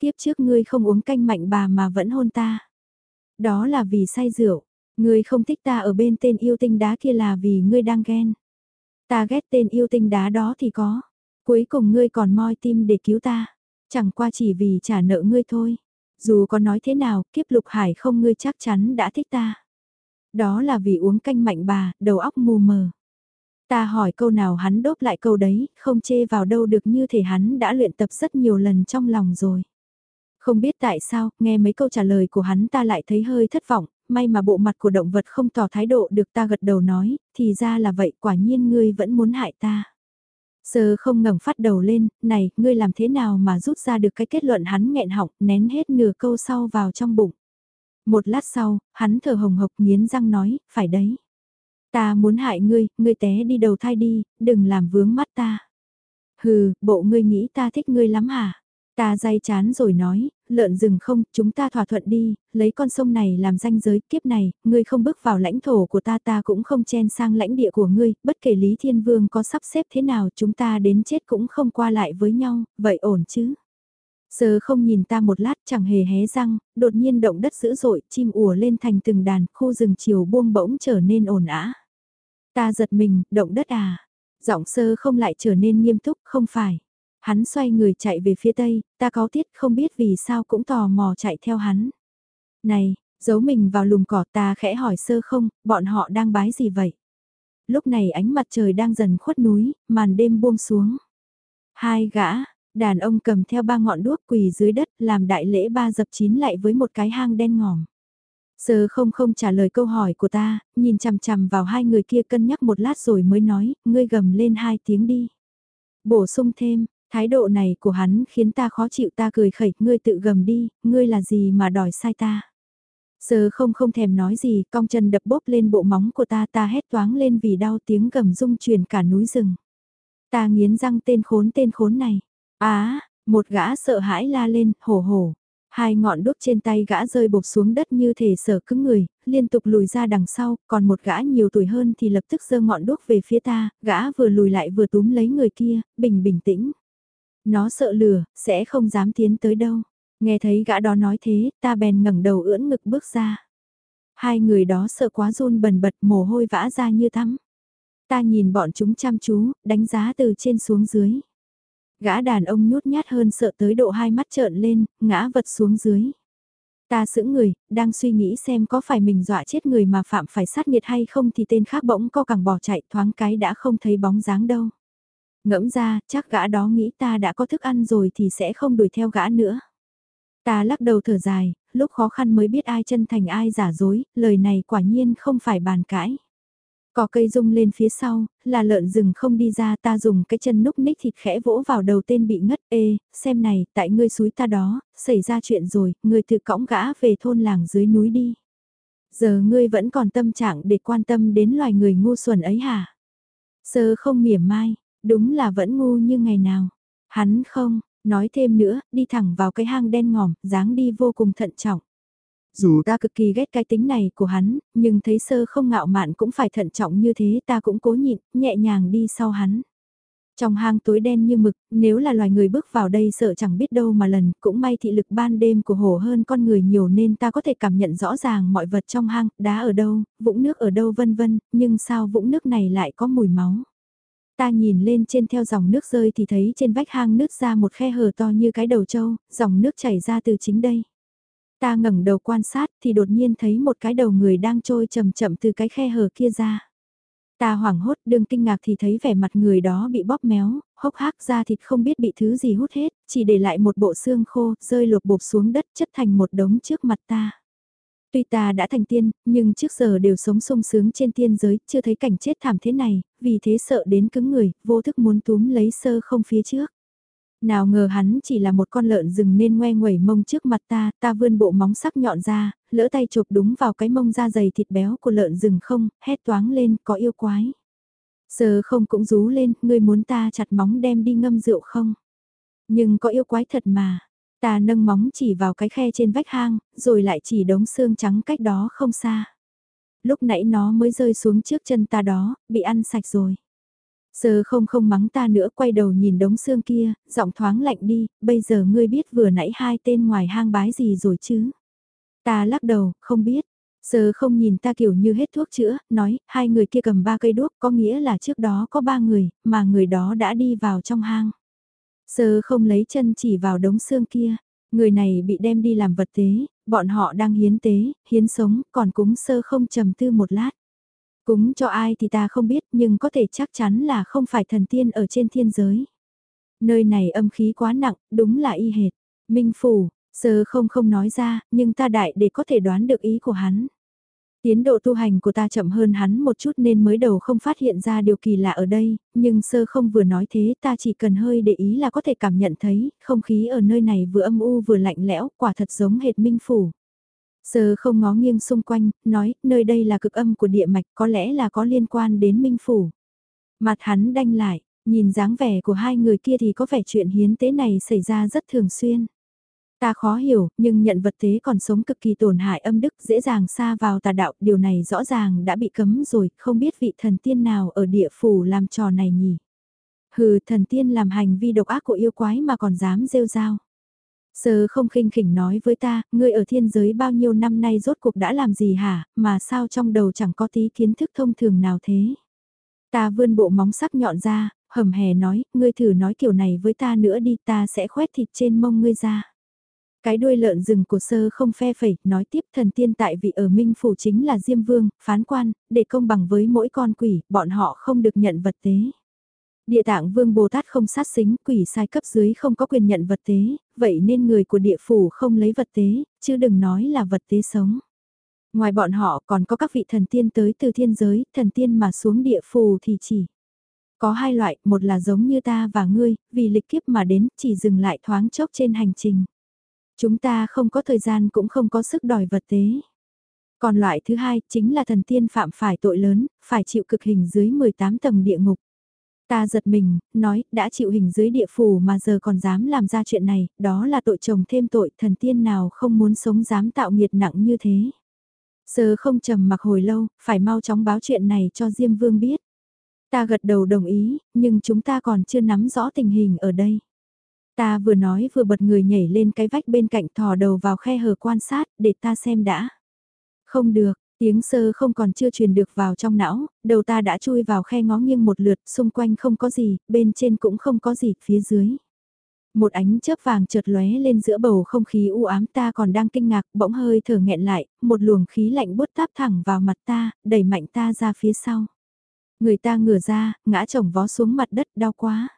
Kiếp trước ngươi không uống canh mạnh bà mà vẫn hôn ta. Đó là vì say rượu, ngươi không thích ta ở bên tên yêu tinh đá kia là vì ngươi đang ghen. Ta ghét tên yêu tinh đá đó thì có. Cuối cùng ngươi còn moi tim để cứu ta. Chẳng qua chỉ vì trả nợ ngươi thôi. Dù có nói thế nào, kiếp lục hải không ngươi chắc chắn đã thích ta. Đó là vì uống canh mạnh bà, đầu óc mù mờ. Ta hỏi câu nào hắn đốt lại câu đấy, không chê vào đâu được như thể hắn đã luyện tập rất nhiều lần trong lòng rồi. Không biết tại sao, nghe mấy câu trả lời của hắn ta lại thấy hơi thất vọng, may mà bộ mặt của động vật không tỏ thái độ được ta gật đầu nói, thì ra là vậy quả nhiên ngươi vẫn muốn hại ta. Sơ không ngẩng phát đầu lên, này, ngươi làm thế nào mà rút ra được cái kết luận hắn nghẹn họng, nén hết nửa câu sau vào trong bụng. Một lát sau, hắn thở hồng hộc nghiến răng nói, phải đấy. Ta muốn hại ngươi, ngươi té đi đầu thai đi, đừng làm vướng mắt ta. Hừ, bộ ngươi nghĩ ta thích ngươi lắm hả? Ta day chán rồi nói, lợn rừng không, chúng ta thỏa thuận đi, lấy con sông này làm ranh giới kiếp này, ngươi không bước vào lãnh thổ của ta ta cũng không chen sang lãnh địa của ngươi, bất kể Lý Thiên Vương có sắp xếp thế nào chúng ta đến chết cũng không qua lại với nhau, vậy ổn chứ? Giờ không nhìn ta một lát chẳng hề hé răng, đột nhiên động đất dữ dội, chim ùa lên thành từng đàn, khu rừng chiều buông bỗng trở nên ồn ào. Ta giật mình, động đất à? Giọng sơ không lại trở nên nghiêm túc, không phải. Hắn xoay người chạy về phía tây, ta có tiết không biết vì sao cũng tò mò chạy theo hắn. Này, giấu mình vào lùm cỏ ta khẽ hỏi sơ không, bọn họ đang bái gì vậy? Lúc này ánh mặt trời đang dần khuất núi, màn đêm buông xuống. Hai gã, đàn ông cầm theo ba ngọn đuốc quỳ dưới đất làm đại lễ ba dập chín lại với một cái hang đen ngòm. Sơ không không trả lời câu hỏi của ta, nhìn chằm chằm vào hai người kia cân nhắc một lát rồi mới nói, ngươi gầm lên hai tiếng đi. Bổ sung thêm, thái độ này của hắn khiến ta khó chịu ta cười khẩy, ngươi tự gầm đi, ngươi là gì mà đòi sai ta. Sơ không không thèm nói gì, cong chân đập bốp lên bộ móng của ta ta hét toáng lên vì đau tiếng gầm rung truyền cả núi rừng. Ta nghiến răng tên khốn tên khốn này. Á, một gã sợ hãi la lên, hổ hổ. Hai ngọn đốt trên tay gã rơi bột xuống đất như thể sở cứng người, liên tục lùi ra đằng sau, còn một gã nhiều tuổi hơn thì lập tức giơ ngọn đốt về phía ta, gã vừa lùi lại vừa túm lấy người kia, bình bình tĩnh. Nó sợ lửa, sẽ không dám tiến tới đâu. Nghe thấy gã đó nói thế, ta bèn ngẩng đầu ưỡn ngực bước ra. Hai người đó sợ quá run bần bật mồ hôi vã ra như tắm. Ta nhìn bọn chúng chăm chú, đánh giá từ trên xuống dưới. Gã đàn ông nhút nhát hơn sợ tới độ hai mắt trợn lên, ngã vật xuống dưới. Ta sững người, đang suy nghĩ xem có phải mình dọa chết người mà phạm phải sát nhiệt hay không thì tên khác bỗng co cẳng bỏ chạy thoáng cái đã không thấy bóng dáng đâu. Ngẫm ra, chắc gã đó nghĩ ta đã có thức ăn rồi thì sẽ không đuổi theo gã nữa. Ta lắc đầu thở dài, lúc khó khăn mới biết ai chân thành ai giả dối, lời này quả nhiên không phải bàn cãi. Cỏ cây rung lên phía sau, là lợn rừng không đi ra ta dùng cái chân núc ních thịt khẽ vỗ vào đầu tên bị ngất ê, xem này, tại ngươi suối ta đó, xảy ra chuyện rồi, ngươi tự cõng gã về thôn làng dưới núi đi. Giờ ngươi vẫn còn tâm trạng để quan tâm đến loài người ngu xuẩn ấy hả? Sơ không mỉa mai, đúng là vẫn ngu như ngày nào. Hắn không, nói thêm nữa, đi thẳng vào cái hang đen ngòm, dáng đi vô cùng thận trọng. Dù ta cực kỳ ghét cái tính này của hắn, nhưng thấy sơ không ngạo mạn cũng phải thận trọng như thế ta cũng cố nhịn, nhẹ nhàng đi sau hắn. Trong hang tối đen như mực, nếu là loài người bước vào đây sợ chẳng biết đâu mà lần, cũng may thị lực ban đêm của hồ hơn con người nhiều nên ta có thể cảm nhận rõ ràng mọi vật trong hang, đá ở đâu, vũng nước ở đâu vân vân, nhưng sao vũng nước này lại có mùi máu. Ta nhìn lên trên theo dòng nước rơi thì thấy trên vách hang nứt ra một khe hở to như cái đầu trâu, dòng nước chảy ra từ chính đây. Ta ngẩng đầu quan sát thì đột nhiên thấy một cái đầu người đang trôi chậm chậm từ cái khe hở kia ra. Ta hoảng hốt đương kinh ngạc thì thấy vẻ mặt người đó bị bóp méo, hốc hác ra thịt không biết bị thứ gì hút hết, chỉ để lại một bộ xương khô, rơi lột bột xuống đất chất thành một đống trước mặt ta. Tuy ta đã thành tiên, nhưng trước giờ đều sống sung sướng trên tiên giới, chưa thấy cảnh chết thảm thế này, vì thế sợ đến cứng người, vô thức muốn túm lấy sơ không phía trước. Nào ngờ hắn chỉ là một con lợn rừng nên ngoe nguẩy mông trước mặt ta, ta vươn bộ móng sắc nhọn ra, lỡ tay chụp đúng vào cái mông da dày thịt béo của lợn rừng không, hét toáng lên, có yêu quái. Sờ không cũng rú lên, ngươi muốn ta chặt móng đem đi ngâm rượu không? Nhưng có yêu quái thật mà. Ta nâng móng chỉ vào cái khe trên vách hang, rồi lại chỉ đống xương trắng cách đó không xa. Lúc nãy nó mới rơi xuống trước chân ta đó, bị ăn sạch rồi. Sơ không không mắng ta nữa quay đầu nhìn đống xương kia, giọng thoáng lạnh đi, bây giờ ngươi biết vừa nãy hai tên ngoài hang bái gì rồi chứ? Ta lắc đầu, không biết. Sơ không nhìn ta kiểu như hết thuốc chữa, nói, hai người kia cầm ba cây đuốc có nghĩa là trước đó có ba người, mà người đó đã đi vào trong hang. Sơ không lấy chân chỉ vào đống xương kia, người này bị đem đi làm vật tế, bọn họ đang hiến tế, hiến sống, còn cúng sơ không trầm tư một lát. Cúng cho ai thì ta không biết nhưng có thể chắc chắn là không phải thần tiên ở trên thiên giới. Nơi này âm khí quá nặng, đúng là y hệt. Minh Phủ, sơ không không nói ra, nhưng ta đại để có thể đoán được ý của hắn. Tiến độ tu hành của ta chậm hơn hắn một chút nên mới đầu không phát hiện ra điều kỳ lạ ở đây, nhưng sơ không vừa nói thế ta chỉ cần hơi để ý là có thể cảm nhận thấy, không khí ở nơi này vừa âm u vừa lạnh lẽo, quả thật giống hệt minh phủ. Sơ không ngó nghiêng xung quanh, nói, nơi đây là cực âm của địa mạch có lẽ là có liên quan đến minh phủ. Mặt hắn đanh lại, nhìn dáng vẻ của hai người kia thì có vẻ chuyện hiến tế này xảy ra rất thường xuyên. Ta khó hiểu, nhưng nhận vật tế còn sống cực kỳ tổn hại âm đức dễ dàng xa vào tà đạo, điều này rõ ràng đã bị cấm rồi, không biết vị thần tiên nào ở địa phủ làm trò này nhỉ. Hừ, thần tiên làm hành vi độc ác của yêu quái mà còn dám rêu rao. Sơ không khinh khỉnh nói với ta, ngươi ở thiên giới bao nhiêu năm nay rốt cuộc đã làm gì hả, mà sao trong đầu chẳng có tí kiến thức thông thường nào thế. Ta vươn bộ móng sắc nhọn ra, hầm hè nói, ngươi thử nói kiểu này với ta nữa đi ta sẽ khoét thịt trên mông ngươi ra. Cái đuôi lợn rừng của sơ không phe phẩy, nói tiếp thần tiên tại vị ở Minh Phủ chính là Diêm Vương, phán quan, để công bằng với mỗi con quỷ, bọn họ không được nhận vật tế. Địa tạng Vương Bồ Tát không sát xính, quỷ sai cấp dưới không có quyền nhận vật tế, vậy nên người của địa phủ không lấy vật tế, chứ đừng nói là vật tế sống. Ngoài bọn họ còn có các vị thần tiên tới từ thiên giới, thần tiên mà xuống địa phủ thì chỉ. Có hai loại, một là giống như ta và ngươi, vì lịch kiếp mà đến, chỉ dừng lại thoáng chốc trên hành trình. Chúng ta không có thời gian cũng không có sức đòi vật tế. Còn loại thứ hai chính là thần tiên phạm phải tội lớn, phải chịu cực hình dưới 18 tầng địa ngục. Ta giật mình, nói, đã chịu hình dưới địa phủ mà giờ còn dám làm ra chuyện này, đó là tội chồng thêm tội, thần tiên nào không muốn sống dám tạo nghiệt nặng như thế. Sơ không trầm mặc hồi lâu, phải mau chóng báo chuyện này cho Diêm Vương biết. Ta gật đầu đồng ý, nhưng chúng ta còn chưa nắm rõ tình hình ở đây. Ta vừa nói vừa bật người nhảy lên cái vách bên cạnh thò đầu vào khe hở quan sát, để ta xem đã. Không được, tiếng sơ không còn chưa truyền được vào trong não, đầu ta đã chui vào khe ngó nghiêng một lượt, xung quanh không có gì, bên trên cũng không có gì, phía dưới. Một ánh chớp vàng chợt lóe lên giữa bầu không khí u ám ta còn đang kinh ngạc, bỗng hơi thở nghẹn lại, một luồng khí lạnh bút táp thẳng vào mặt ta, đẩy mạnh ta ra phía sau. Người ta ngửa ra, ngã chồng vó xuống mặt đất đau quá.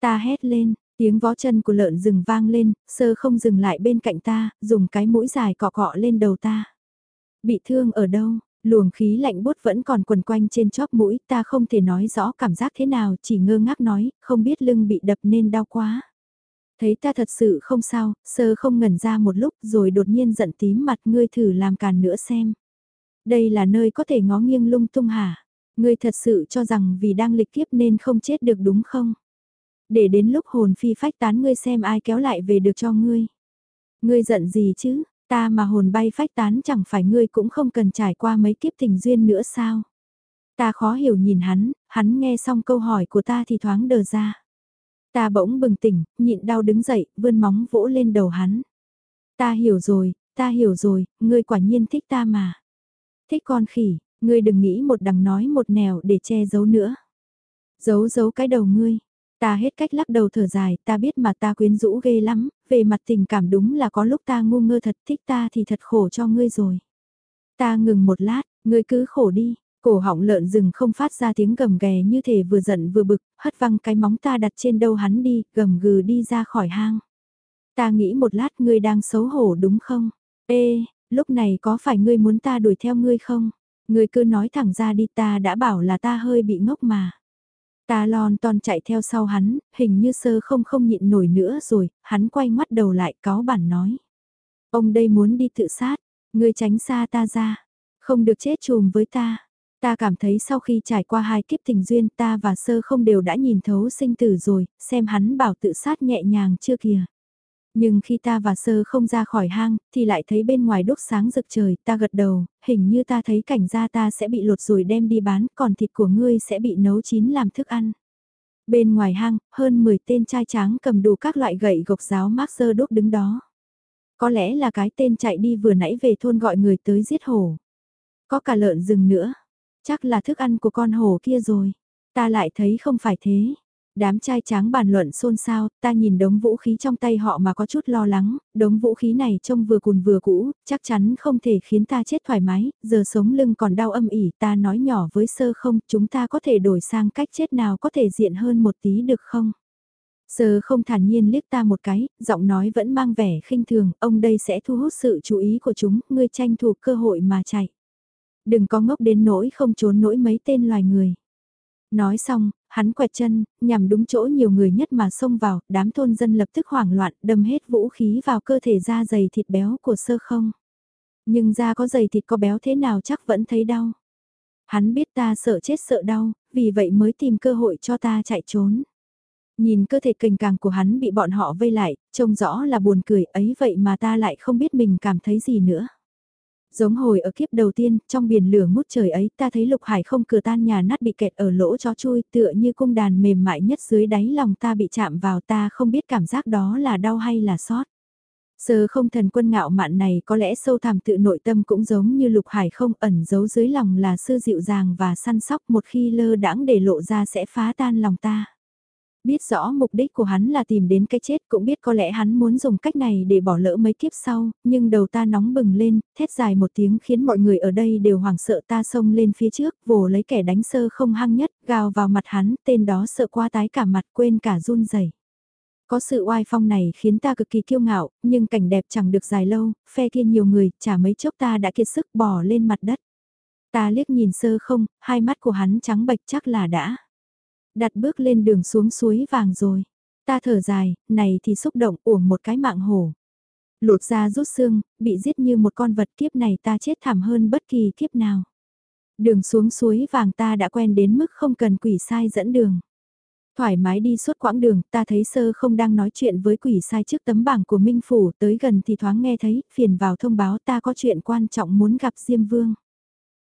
Ta hét lên, Tiếng vó chân của lợn rừng vang lên, sơ không dừng lại bên cạnh ta, dùng cái mũi dài cọ cọ lên đầu ta. Bị thương ở đâu? Luồng khí lạnh bút vẫn còn quần quanh trên chóp mũi, ta không thể nói rõ cảm giác thế nào, chỉ ngơ ngác nói, không biết lưng bị đập nên đau quá. Thấy ta thật sự không sao, sơ không ngẩn ra một lúc rồi đột nhiên giận tím mặt ngươi thử làm càn nữa xem. Đây là nơi có thể ngó nghiêng lung tung hả? Ngươi thật sự cho rằng vì đang lịch kiếp nên không chết được đúng không? Để đến lúc hồn phi phách tán ngươi xem ai kéo lại về được cho ngươi. Ngươi giận gì chứ, ta mà hồn bay phách tán chẳng phải ngươi cũng không cần trải qua mấy kiếp tình duyên nữa sao? Ta khó hiểu nhìn hắn, hắn nghe xong câu hỏi của ta thì thoáng đờ ra. Ta bỗng bừng tỉnh, nhịn đau đứng dậy, vươn móng vỗ lên đầu hắn. Ta hiểu rồi, ta hiểu rồi, ngươi quả nhiên thích ta mà. Thích con khỉ, ngươi đừng nghĩ một đằng nói một nẻo để che giấu nữa. Giấu giấu cái đầu ngươi. Ta hết cách lắc đầu thở dài, ta biết mà ta quyến rũ ghê lắm, về mặt tình cảm đúng là có lúc ta ngu ngơ thật thích ta thì thật khổ cho ngươi rồi. Ta ngừng một lát, ngươi cứ khổ đi, cổ họng lợn rừng không phát ra tiếng gầm ghè như thể vừa giận vừa bực, hất văng cái móng ta đặt trên đầu hắn đi, gầm gừ đi ra khỏi hang. Ta nghĩ một lát ngươi đang xấu hổ đúng không? Ê, lúc này có phải ngươi muốn ta đuổi theo ngươi không? Ngươi cứ nói thẳng ra đi ta đã bảo là ta hơi bị ngốc mà. Ta lon ton chạy theo sau hắn, hình như sơ không không nhịn nổi nữa rồi, hắn quay mắt đầu lại cáo bản nói. Ông đây muốn đi tự sát, ngươi tránh xa ta ra, không được chết chùm với ta. Ta cảm thấy sau khi trải qua hai kiếp tình duyên ta và sơ không đều đã nhìn thấu sinh tử rồi, xem hắn bảo tự sát nhẹ nhàng chưa kìa. Nhưng khi ta và sơ không ra khỏi hang, thì lại thấy bên ngoài đốt sáng rực trời, ta gật đầu, hình như ta thấy cảnh ra ta sẽ bị lột rồi đem đi bán, còn thịt của ngươi sẽ bị nấu chín làm thức ăn. Bên ngoài hang, hơn 10 tên trai tráng cầm đủ các loại gậy gộc giáo mác sơ đốt đứng đó. Có lẽ là cái tên chạy đi vừa nãy về thôn gọi người tới giết hổ. Có cả lợn rừng nữa. Chắc là thức ăn của con hổ kia rồi. Ta lại thấy không phải thế. Đám trai tráng bàn luận xôn xao, ta nhìn đống vũ khí trong tay họ mà có chút lo lắng, đống vũ khí này trông vừa cùn vừa cũ, chắc chắn không thể khiến ta chết thoải mái, giờ sống lưng còn đau âm ỉ, ta nói nhỏ với sơ không, chúng ta có thể đổi sang cách chết nào có thể diện hơn một tí được không? Sơ không thản nhiên liếc ta một cái, giọng nói vẫn mang vẻ khinh thường, ông đây sẽ thu hút sự chú ý của chúng, ngươi tranh thủ cơ hội mà chạy. Đừng có ngốc đến nỗi không trốn nỗi mấy tên loài người. Nói xong, hắn quẹt chân, nhằm đúng chỗ nhiều người nhất mà xông vào, đám thôn dân lập tức hoảng loạn, đâm hết vũ khí vào cơ thể da dày thịt béo của sơ không. Nhưng da có dày thịt có béo thế nào chắc vẫn thấy đau. Hắn biết ta sợ chết sợ đau, vì vậy mới tìm cơ hội cho ta chạy trốn. Nhìn cơ thể cành càng của hắn bị bọn họ vây lại, trông rõ là buồn cười ấy vậy mà ta lại không biết mình cảm thấy gì nữa. Giống hồi ở kiếp đầu tiên, trong biển lửa ngút trời ấy ta thấy lục hải không cửa tan nhà nát bị kẹt ở lỗ chó chui tựa như cung đàn mềm mại nhất dưới đáy lòng ta bị chạm vào ta không biết cảm giác đó là đau hay là sót. Sơ không thần quân ngạo mạn này có lẽ sâu thẳm tự nội tâm cũng giống như lục hải không ẩn giấu dưới lòng là sư dịu dàng và săn sóc một khi lơ đãng để lộ ra sẽ phá tan lòng ta. Biết rõ mục đích của hắn là tìm đến cái chết cũng biết có lẽ hắn muốn dùng cách này để bỏ lỡ mấy kiếp sau, nhưng đầu ta nóng bừng lên, thét dài một tiếng khiến mọi người ở đây đều hoảng sợ ta xông lên phía trước, vồ lấy kẻ đánh sơ không hăng nhất, gào vào mặt hắn, tên đó sợ qua tái cả mặt quên cả run rẩy. Có sự oai phong này khiến ta cực kỳ kiêu ngạo, nhưng cảnh đẹp chẳng được dài lâu, phe kia nhiều người, chả mấy chốc ta đã kiệt sức bỏ lên mặt đất. Ta liếc nhìn sơ không, hai mắt của hắn trắng bệch chắc là đã đặt bước lên đường xuống suối vàng rồi. Ta thở dài, này thì xúc động uổng một cái mạng hổ. Lột ra rút xương, bị giết như một con vật kiếp này ta chết thảm hơn bất kỳ kiếp nào. Đường xuống suối vàng ta đã quen đến mức không cần quỷ sai dẫn đường. Thoải mái đi suốt quãng đường, ta thấy sơ không đang nói chuyện với quỷ sai trước tấm bảng của Minh Phủ, tới gần thì thoáng nghe thấy, phiền vào thông báo ta có chuyện quan trọng muốn gặp Diêm Vương.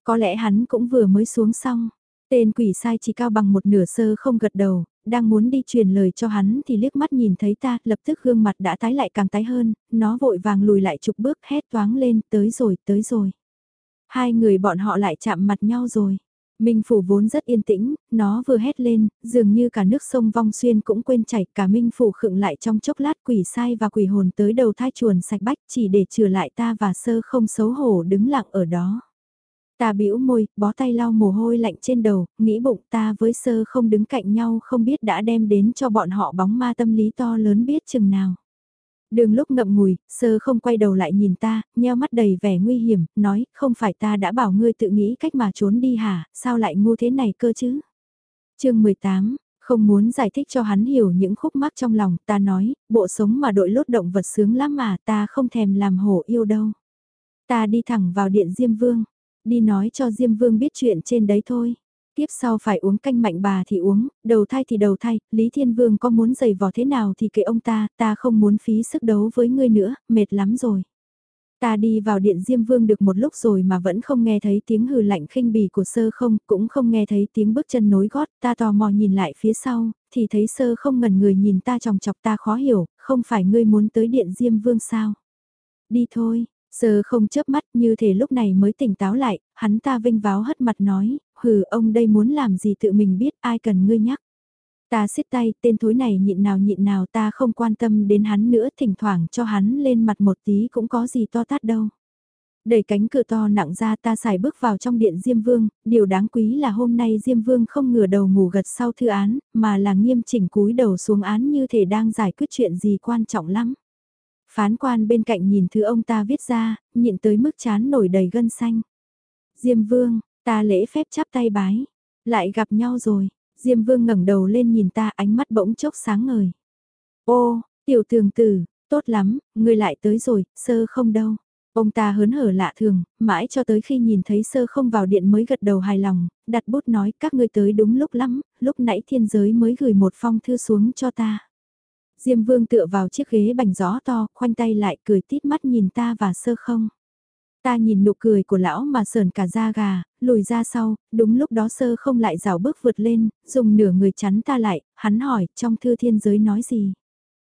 Có lẽ hắn cũng vừa mới xuống xong, Tên quỷ sai chỉ cao bằng một nửa sơ không gật đầu, đang muốn đi truyền lời cho hắn thì liếc mắt nhìn thấy ta, lập tức gương mặt đã tái lại càng tái hơn, nó vội vàng lùi lại chục bước hét toáng lên, tới rồi, tới rồi. Hai người bọn họ lại chạm mặt nhau rồi. Minh Phủ vốn rất yên tĩnh, nó vừa hét lên, dường như cả nước sông Vong Xuyên cũng quên chảy, cả Minh Phủ khựng lại trong chốc lát quỷ sai và quỷ hồn tới đầu thai chuồn sạch bách chỉ để trừ lại ta và sơ không xấu hổ đứng lặng ở đó. Ta bĩu môi, bó tay lau mồ hôi lạnh trên đầu, nghĩ bụng ta với sơ không đứng cạnh nhau không biết đã đem đến cho bọn họ bóng ma tâm lý to lớn biết chừng nào. Đường lúc ngậm ngùi, sơ không quay đầu lại nhìn ta, nheo mắt đầy vẻ nguy hiểm, nói, không phải ta đã bảo ngươi tự nghĩ cách mà trốn đi hả, sao lại ngu thế này cơ chứ? chương 18, không muốn giải thích cho hắn hiểu những khúc mắc trong lòng, ta nói, bộ sống mà đội lốt động vật sướng lắm mà ta không thèm làm hổ yêu đâu. Ta đi thẳng vào điện Diêm Vương, Đi nói cho Diêm Vương biết chuyện trên đấy thôi. Tiếp sau phải uống canh mạnh bà thì uống, đầu thai thì đầu thai, Lý Thiên Vương có muốn giày vò thế nào thì kệ ông ta, ta không muốn phí sức đấu với ngươi nữa, mệt lắm rồi. Ta đi vào điện Diêm Vương được một lúc rồi mà vẫn không nghe thấy tiếng hừ lạnh khinh bỉ của sơ không, cũng không nghe thấy tiếng bước chân nối gót, ta tò mò nhìn lại phía sau, thì thấy sơ không ngần người nhìn ta chòng chọc ta khó hiểu, không phải ngươi muốn tới điện Diêm Vương sao? Đi thôi, sơ không chớp mắt như thể lúc này mới tỉnh táo lại, hắn ta vinh váo hất mặt nói, hừ ông đây muốn làm gì tự mình biết ai cần ngươi nhắc. Ta xiết tay, tên thối này nhịn nào nhịn nào ta không quan tâm đến hắn nữa, thỉnh thoảng cho hắn lên mặt một tí cũng có gì to tát đâu. Đẩy cánh cửa to nặng ra ta xài bước vào trong điện Diêm Vương, điều đáng quý là hôm nay Diêm Vương không ngửa đầu ngủ gật sau thư án, mà là nghiêm chỉnh cúi đầu xuống án như thể đang giải quyết chuyện gì quan trọng lắm. Phán quan bên cạnh nhìn thứ ông ta viết ra, nhịn tới mức chán nổi đầy gân xanh. Diêm Vương, ta lễ phép chắp tay bái, lại gặp nhau rồi, Diêm Vương ngẩng đầu lên nhìn ta ánh mắt bỗng chốc sáng ngời. Ô, tiểu tường tử, tốt lắm, ngươi lại tới rồi, sơ không đâu. Ông ta hớn hở lạ thường, mãi cho tới khi nhìn thấy sơ không vào điện mới gật đầu hài lòng, đặt bút nói các ngươi tới đúng lúc lắm, lúc nãy thiên giới mới gửi một phong thư xuống cho ta. Diêm vương tựa vào chiếc ghế bành gió to, khoanh tay lại cười tít mắt nhìn ta và sơ không. Ta nhìn nụ cười của lão mà sờn cả da gà, lùi ra sau, đúng lúc đó sơ không lại rào bước vượt lên, dùng nửa người chắn ta lại, hắn hỏi, trong thư thiên giới nói gì?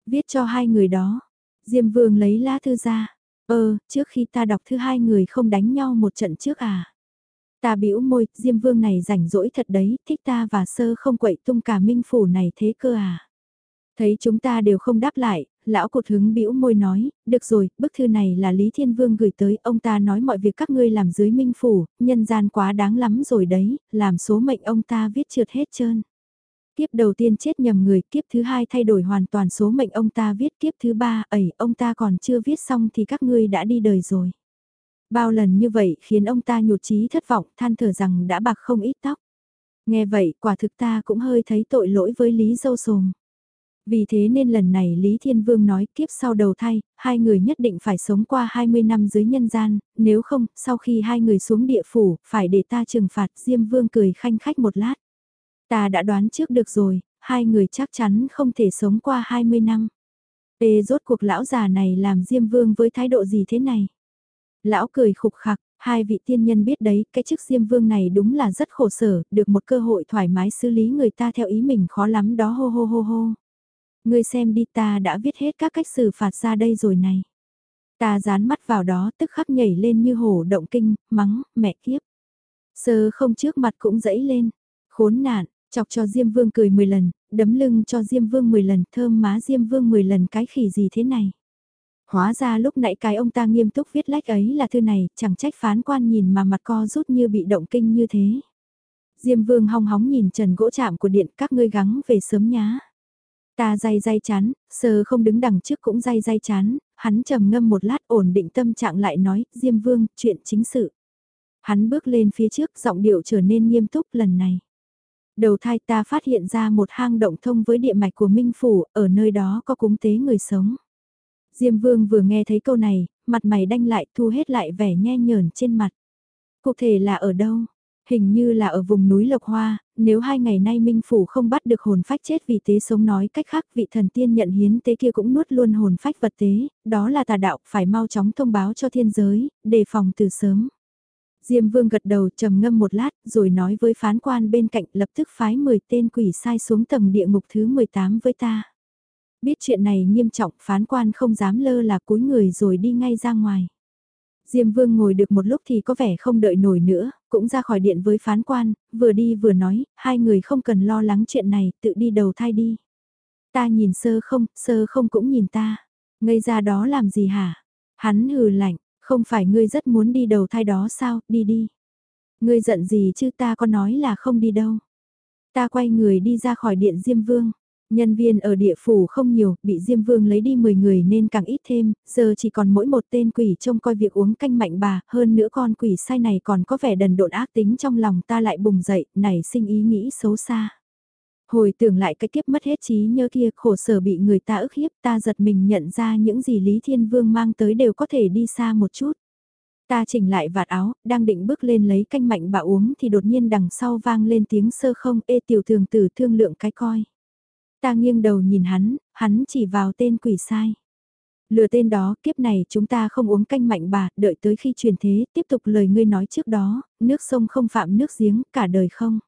Viết cho hai người đó. Diêm vương lấy lá thư ra. Ơ, trước khi ta đọc thư hai người không đánh nhau một trận trước à? Ta bĩu môi, Diêm vương này rảnh rỗi thật đấy, thích ta và sơ không quậy tung cả minh phủ này thế cơ à? Thấy chúng ta đều không đáp lại, lão cột hứng bĩu môi nói, được rồi, bức thư này là Lý Thiên Vương gửi tới, ông ta nói mọi việc các ngươi làm dưới minh phủ, nhân gian quá đáng lắm rồi đấy, làm số mệnh ông ta viết trượt hết trơn. Kiếp đầu tiên chết nhầm người, kiếp thứ hai thay đổi hoàn toàn số mệnh ông ta viết, kiếp thứ ba, ẩy, ông ta còn chưa viết xong thì các ngươi đã đi đời rồi. Bao lần như vậy khiến ông ta nhụt chí thất vọng, than thở rằng đã bạc không ít tóc. Nghe vậy, quả thực ta cũng hơi thấy tội lỗi với Lý Dâu Sồm. Vì thế nên lần này Lý Thiên Vương nói kiếp sau đầu thai, hai người nhất định phải sống qua 20 năm dưới nhân gian, nếu không, sau khi hai người xuống địa phủ, phải để ta trừng phạt Diêm Vương cười khanh khách một lát. Ta đã đoán trước được rồi, hai người chắc chắn không thể sống qua 20 năm. Ê rốt cuộc lão già này làm Diêm Vương với thái độ gì thế này? Lão cười khục khặc, hai vị tiên nhân biết đấy, cái chức Diêm Vương này đúng là rất khổ sở, được một cơ hội thoải mái xử lý người ta theo ý mình khó lắm đó hô hô hô hô. Ngươi xem đi ta đã viết hết các cách xử phạt ra đây rồi này. Ta dán mắt vào đó tức khắc nhảy lên như hổ động kinh, mắng, mẹ kiếp. Sơ không trước mặt cũng dẫy lên. Khốn nạn, chọc cho Diêm Vương cười 10 lần, đấm lưng cho Diêm Vương 10 lần, thơm má Diêm Vương 10 lần cái khỉ gì thế này. Hóa ra lúc nãy cái ông ta nghiêm túc viết lách ấy là thư này, chẳng trách phán quan nhìn mà mặt co rút như bị động kinh như thế. Diêm Vương hong hóng nhìn trần gỗ chạm của điện các ngươi gắng về sớm nhá. Ta day day chán, sờ không đứng đằng trước cũng day day chán, hắn trầm ngâm một lát ổn định tâm trạng lại nói, Diêm Vương, chuyện chính sự. Hắn bước lên phía trước, giọng điệu trở nên nghiêm túc lần này. Đầu thai ta phát hiện ra một hang động thông với địa mạch của Minh Phủ, ở nơi đó có cúng tế người sống. Diêm Vương vừa nghe thấy câu này, mặt mày đanh lại thu hết lại vẻ nhe nhờn trên mặt. Cụ thể là ở đâu? Hình như là ở vùng núi Lộc Hoa, nếu hai ngày nay Minh Phủ không bắt được hồn phách chết vì tế sống nói cách khác vị thần tiên nhận hiến tế kia cũng nuốt luôn hồn phách vật tế, đó là tà đạo phải mau chóng thông báo cho thiên giới, đề phòng từ sớm. Diêm Vương gật đầu trầm ngâm một lát rồi nói với phán quan bên cạnh lập tức phái 10 tên quỷ sai xuống tầng địa ngục thứ 18 với ta. Biết chuyện này nghiêm trọng phán quan không dám lơ là cúi người rồi đi ngay ra ngoài. Diêm Vương ngồi được một lúc thì có vẻ không đợi nổi nữa, cũng ra khỏi điện với phán quan, vừa đi vừa nói, hai người không cần lo lắng chuyện này, tự đi đầu thai đi. Ta nhìn sơ không, sơ không cũng nhìn ta. Ngây ra đó làm gì hả? Hắn hừ lạnh, không phải ngươi rất muốn đi đầu thai đó sao, đi đi. Ngươi giận gì chứ ta có nói là không đi đâu. Ta quay người đi ra khỏi điện Diêm Vương. Nhân viên ở địa phủ không nhiều, bị Diêm Vương lấy đi 10 người nên càng ít thêm, giờ chỉ còn mỗi một tên quỷ trông coi việc uống canh mạnh bà, hơn nữa con quỷ sai này còn có vẻ đần độn ác tính trong lòng ta lại bùng dậy, nảy sinh ý nghĩ xấu xa. Hồi tưởng lại cái kiếp mất hết trí nhớ kia khổ sở bị người ta ức hiếp ta giật mình nhận ra những gì Lý Thiên Vương mang tới đều có thể đi xa một chút. Ta chỉnh lại vạt áo, đang định bước lên lấy canh mạnh bà uống thì đột nhiên đằng sau vang lên tiếng sơ không ê tiểu thường tử thương lượng cái coi. Ta nghiêng đầu nhìn hắn, hắn chỉ vào tên quỷ sai. Lừa tên đó, kiếp này chúng ta không uống canh mạnh bà, đợi tới khi truyền thế, tiếp tục lời ngươi nói trước đó, nước sông không phạm nước giếng, cả đời không.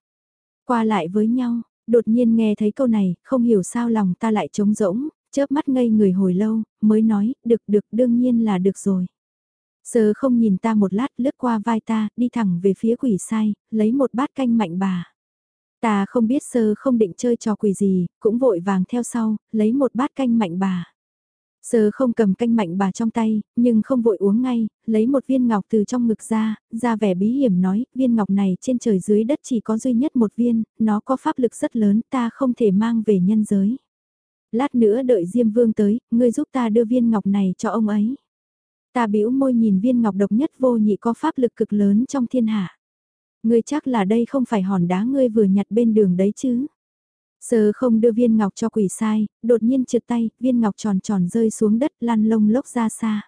Qua lại với nhau, đột nhiên nghe thấy câu này, không hiểu sao lòng ta lại trống rỗng, chớp mắt ngây người hồi lâu, mới nói, được được đương nhiên là được rồi. sờ không nhìn ta một lát lướt qua vai ta, đi thẳng về phía quỷ sai, lấy một bát canh mạnh bà. Ta không biết sơ không định chơi trò quỷ gì, cũng vội vàng theo sau, lấy một bát canh mạnh bà. Sơ không cầm canh mạnh bà trong tay, nhưng không vội uống ngay, lấy một viên ngọc từ trong ngực ra, ra vẻ bí hiểm nói, viên ngọc này trên trời dưới đất chỉ có duy nhất một viên, nó có pháp lực rất lớn, ta không thể mang về nhân giới. Lát nữa đợi Diêm Vương tới, ngươi giúp ta đưa viên ngọc này cho ông ấy. Ta bĩu môi nhìn viên ngọc độc nhất vô nhị có pháp lực cực lớn trong thiên hạ. Ngươi chắc là đây không phải hòn đá ngươi vừa nhặt bên đường đấy chứ. Sơ không đưa viên ngọc cho quỷ sai, đột nhiên trượt tay, viên ngọc tròn tròn rơi xuống đất lăn lông lốc ra xa.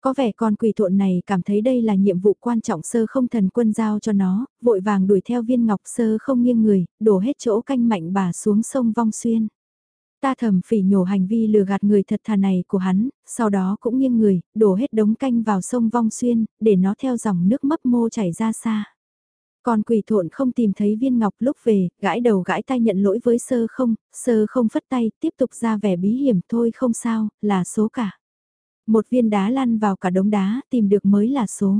Có vẻ con quỷ thuộn này cảm thấy đây là nhiệm vụ quan trọng sơ không thần quân giao cho nó, vội vàng đuổi theo viên ngọc sơ không nghiêng người, đổ hết chỗ canh mạnh bà xuống sông vong xuyên. Ta thầm phỉ nhổ hành vi lừa gạt người thật thà này của hắn, sau đó cũng nghiêng người, đổ hết đống canh vào sông vong xuyên, để nó theo dòng nước mấp mô chảy ra xa. Còn quỷ thộn không tìm thấy viên ngọc lúc về, gãi đầu gãi tay nhận lỗi với sơ không, sơ không phất tay, tiếp tục ra vẻ bí hiểm thôi không sao, là số cả. Một viên đá lăn vào cả đống đá, tìm được mới là số.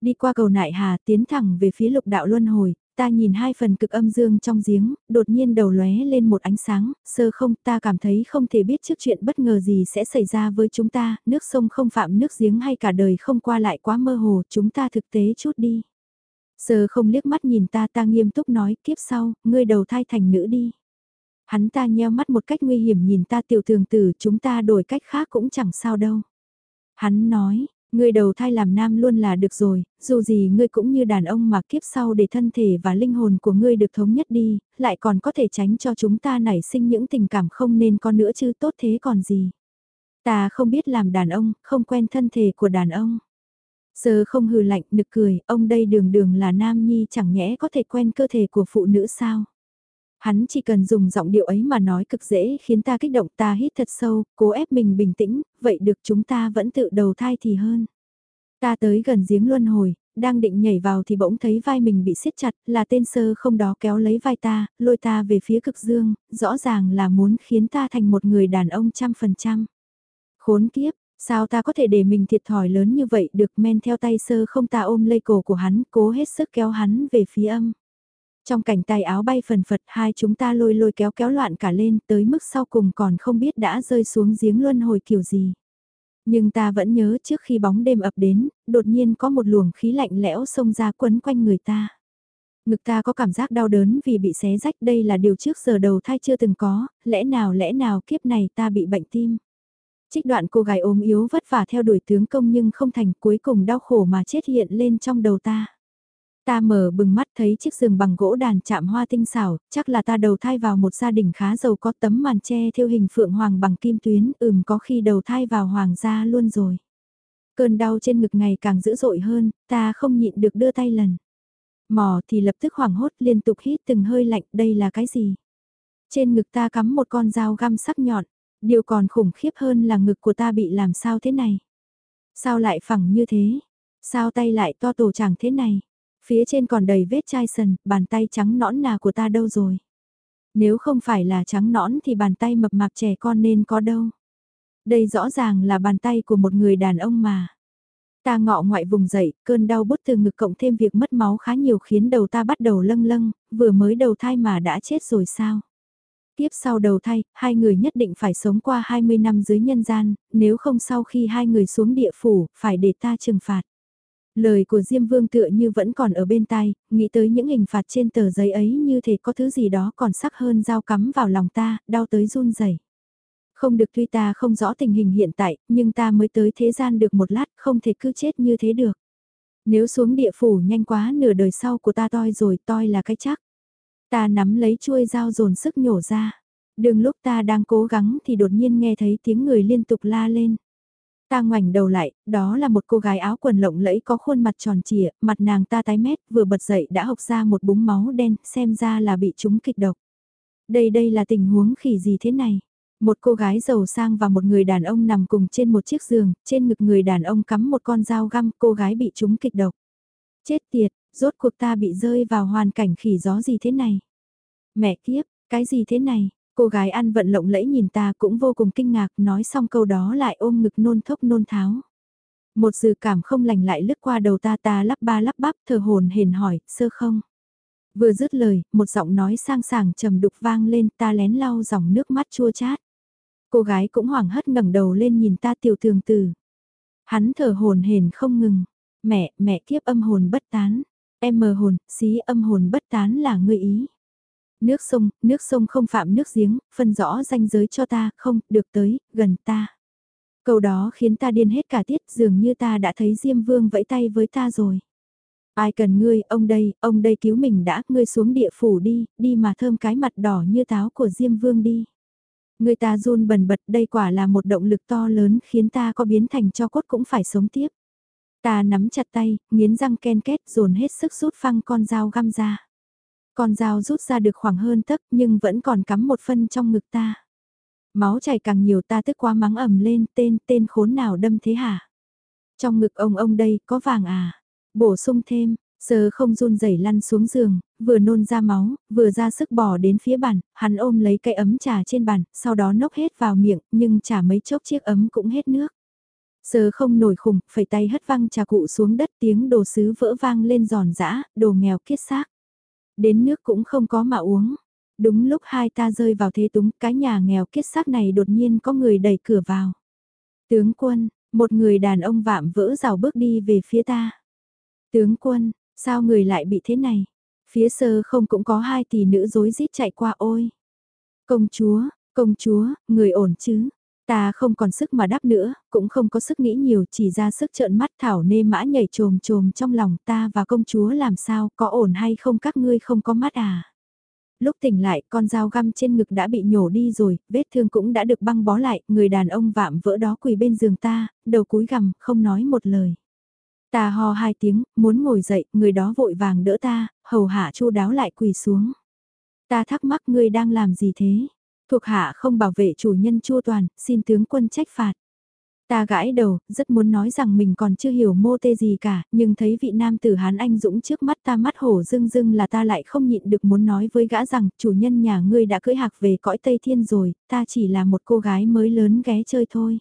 Đi qua cầu nại hà tiến thẳng về phía lục đạo luân hồi, ta nhìn hai phần cực âm dương trong giếng, đột nhiên đầu lóe lên một ánh sáng, sơ không ta cảm thấy không thể biết trước chuyện bất ngờ gì sẽ xảy ra với chúng ta, nước sông không phạm nước giếng hay cả đời không qua lại quá mơ hồ, chúng ta thực tế chút đi. Sơ không liếc mắt nhìn ta ta nghiêm túc nói kiếp sau, ngươi đầu thai thành nữ đi. Hắn ta nheo mắt một cách nguy hiểm nhìn ta tiểu thường tử chúng ta đổi cách khác cũng chẳng sao đâu. Hắn nói, ngươi đầu thai làm nam luôn là được rồi, dù gì ngươi cũng như đàn ông mà kiếp sau để thân thể và linh hồn của ngươi được thống nhất đi, lại còn có thể tránh cho chúng ta nảy sinh những tình cảm không nên có nữa chứ tốt thế còn gì. Ta không biết làm đàn ông, không quen thân thể của đàn ông. Sơ không hừ lạnh nực cười, ông đây đường đường là nam nhi chẳng nhẽ có thể quen cơ thể của phụ nữ sao. Hắn chỉ cần dùng giọng điệu ấy mà nói cực dễ khiến ta kích động ta hít thật sâu, cố ép mình bình tĩnh, vậy được chúng ta vẫn tự đầu thai thì hơn. Ta tới gần giếng luân hồi, đang định nhảy vào thì bỗng thấy vai mình bị siết chặt, là tên sơ không đó kéo lấy vai ta, lôi ta về phía cực dương, rõ ràng là muốn khiến ta thành một người đàn ông trăm phần trăm. Khốn kiếp, Sao ta có thể để mình thiệt thòi lớn như vậy được men theo tay sơ không ta ôm lây cổ của hắn, cố hết sức kéo hắn về phía âm. Trong cảnh tay áo bay phần phật hai chúng ta lôi lôi kéo kéo loạn cả lên tới mức sau cùng còn không biết đã rơi xuống giếng luân hồi kiểu gì. Nhưng ta vẫn nhớ trước khi bóng đêm ập đến, đột nhiên có một luồng khí lạnh lẽo xông ra quấn quanh người ta. Ngực ta có cảm giác đau đớn vì bị xé rách đây là điều trước giờ đầu thai chưa từng có, lẽ nào lẽ nào kiếp này ta bị bệnh tim. Trích đoạn cô gái ốm yếu vất vả theo đuổi tướng công nhưng không thành cuối cùng đau khổ mà chết hiện lên trong đầu ta. Ta mở bừng mắt thấy chiếc giường bằng gỗ đàn chạm hoa tinh xảo, chắc là ta đầu thai vào một gia đình khá giàu có tấm màn tre theo hình phượng hoàng bằng kim tuyến, ừm có khi đầu thai vào hoàng gia luôn rồi. Cơn đau trên ngực ngày càng dữ dội hơn, ta không nhịn được đưa tay lần. Mò thì lập tức hoảng hốt liên tục hít từng hơi lạnh, đây là cái gì? Trên ngực ta cắm một con dao găm sắc nhọn, Điều còn khủng khiếp hơn là ngực của ta bị làm sao thế này? Sao lại phẳng như thế? Sao tay lại to tổ chẳng thế này? Phía trên còn đầy vết chai sần, bàn tay trắng nõn nà của ta đâu rồi? Nếu không phải là trắng nõn thì bàn tay mập mạp trẻ con nên có đâu? Đây rõ ràng là bàn tay của một người đàn ông mà. Ta ngọ ngoại vùng dậy, cơn đau bút từ ngực cộng thêm việc mất máu khá nhiều khiến đầu ta bắt đầu lâng lâng, vừa mới đầu thai mà đã chết rồi sao? Tiếp sau đầu thai, hai người nhất định phải sống qua 20 năm dưới nhân gian, nếu không sau khi hai người xuống địa phủ, phải để ta trừng phạt. Lời của Diêm Vương tựa như vẫn còn ở bên tai, nghĩ tới những hình phạt trên tờ giấy ấy như thể có thứ gì đó còn sắc hơn dao cắm vào lòng ta, đau tới run rẩy. Không được tuy ta không rõ tình hình hiện tại, nhưng ta mới tới thế gian được một lát, không thể cứ chết như thế được. Nếu xuống địa phủ nhanh quá nửa đời sau của ta toi rồi, toi là cái chắc. Ta nắm lấy chuôi dao dồn sức nhổ ra. Đường lúc ta đang cố gắng thì đột nhiên nghe thấy tiếng người liên tục la lên. Ta ngoảnh đầu lại, đó là một cô gái áo quần lộng lẫy có khuôn mặt tròn trịa, mặt nàng ta tái mét, vừa bật dậy đã hộc ra một búng máu đen, xem ra là bị trúng kịch độc. Đây đây là tình huống khỉ gì thế này? Một cô gái giàu sang và một người đàn ông nằm cùng trên một chiếc giường, trên ngực người đàn ông cắm một con dao găm, cô gái bị trúng kịch độc. Chết tiệt, rốt cuộc ta bị rơi vào hoàn cảnh khỉ gió gì thế này? Mẹ kiếp, cái gì thế này? Cô gái ăn vận lộng lẫy nhìn ta cũng vô cùng kinh ngạc nói xong câu đó lại ôm ngực nôn thốc nôn tháo. Một dự cảm không lành lại lướt qua đầu ta ta lắp ba lắp bắp thờ hồn hển hỏi, sơ không? Vừa dứt lời, một giọng nói sang sảng trầm đục vang lên ta lén lau dòng nước mắt chua chát. Cô gái cũng hoảng hất ngẩng đầu lên nhìn ta tiểu thường tử. Hắn thở hồn hển không ngừng. Mẹ, mẹ kiếp âm hồn bất tán. Em mờ hồn, xí âm hồn bất tán là ngươi ý. Nước sông, nước sông không phạm nước giếng, phân rõ ranh giới cho ta, không, được tới, gần ta. Câu đó khiến ta điên hết cả tiết dường như ta đã thấy Diêm Vương vẫy tay với ta rồi. Ai cần ngươi, ông đây, ông đây cứu mình đã, ngươi xuống địa phủ đi, đi mà thơm cái mặt đỏ như táo của Diêm Vương đi. Người ta run bần bật đây quả là một động lực to lớn khiến ta có biến thành cho cốt cũng phải sống tiếp. Ta nắm chặt tay, nghiến răng ken két dồn hết sức rút phăng con dao găm ra. Con dao rút ra được khoảng hơn tấc nhưng vẫn còn cắm một phân trong ngực ta. Máu chảy càng nhiều ta tức quá mắng ầm lên tên tên khốn nào đâm thế hả? Trong ngực ông ông đây có vàng à? Bổ sung thêm, Sơ không run rẩy lăn xuống giường, vừa nôn ra máu, vừa ra sức bỏ đến phía bàn, hắn ôm lấy cây ấm trà trên bàn, sau đó nốc hết vào miệng, nhưng chả mấy chốc chiếc ấm cũng hết nước. Sơ không nổi khủng, phẩy tay hất văng trà cụ xuống đất tiếng đồ sứ vỡ vang lên giòn giã, đồ nghèo kiết xác. Đến nước cũng không có mà uống. Đúng lúc hai ta rơi vào thế túng, cái nhà nghèo kiết xác này đột nhiên có người đẩy cửa vào. Tướng quân, một người đàn ông vạm vỡ rào bước đi về phía ta. Tướng quân, sao người lại bị thế này? Phía sơ không cũng có hai tỷ nữ dối rít chạy qua ôi. Công chúa, công chúa, người ổn chứ? Ta không còn sức mà đáp nữa, cũng không có sức nghĩ nhiều, chỉ ra sức trợn mắt thảo nê mã nhảy trồm trồm trong lòng ta và công chúa làm sao, có ổn hay không các ngươi không có mắt à. Lúc tỉnh lại, con dao găm trên ngực đã bị nhổ đi rồi, vết thương cũng đã được băng bó lại, người đàn ông vạm vỡ đó quỳ bên giường ta, đầu cúi gằm, không nói một lời. Ta ho hai tiếng, muốn ngồi dậy, người đó vội vàng đỡ ta, hầu hạ chu đáo lại quỳ xuống. Ta thắc mắc ngươi đang làm gì thế? Thuộc hạ không bảo vệ chủ nhân chua toàn, xin tướng quân trách phạt. Ta gãi đầu, rất muốn nói rằng mình còn chưa hiểu mô tê gì cả, nhưng thấy vị nam tử Hán Anh Dũng trước mắt ta mắt hổ dưng dưng là ta lại không nhịn được muốn nói với gã rằng chủ nhân nhà ngươi đã cưỡi hạc về cõi Tây Thiên rồi, ta chỉ là một cô gái mới lớn ghé chơi thôi.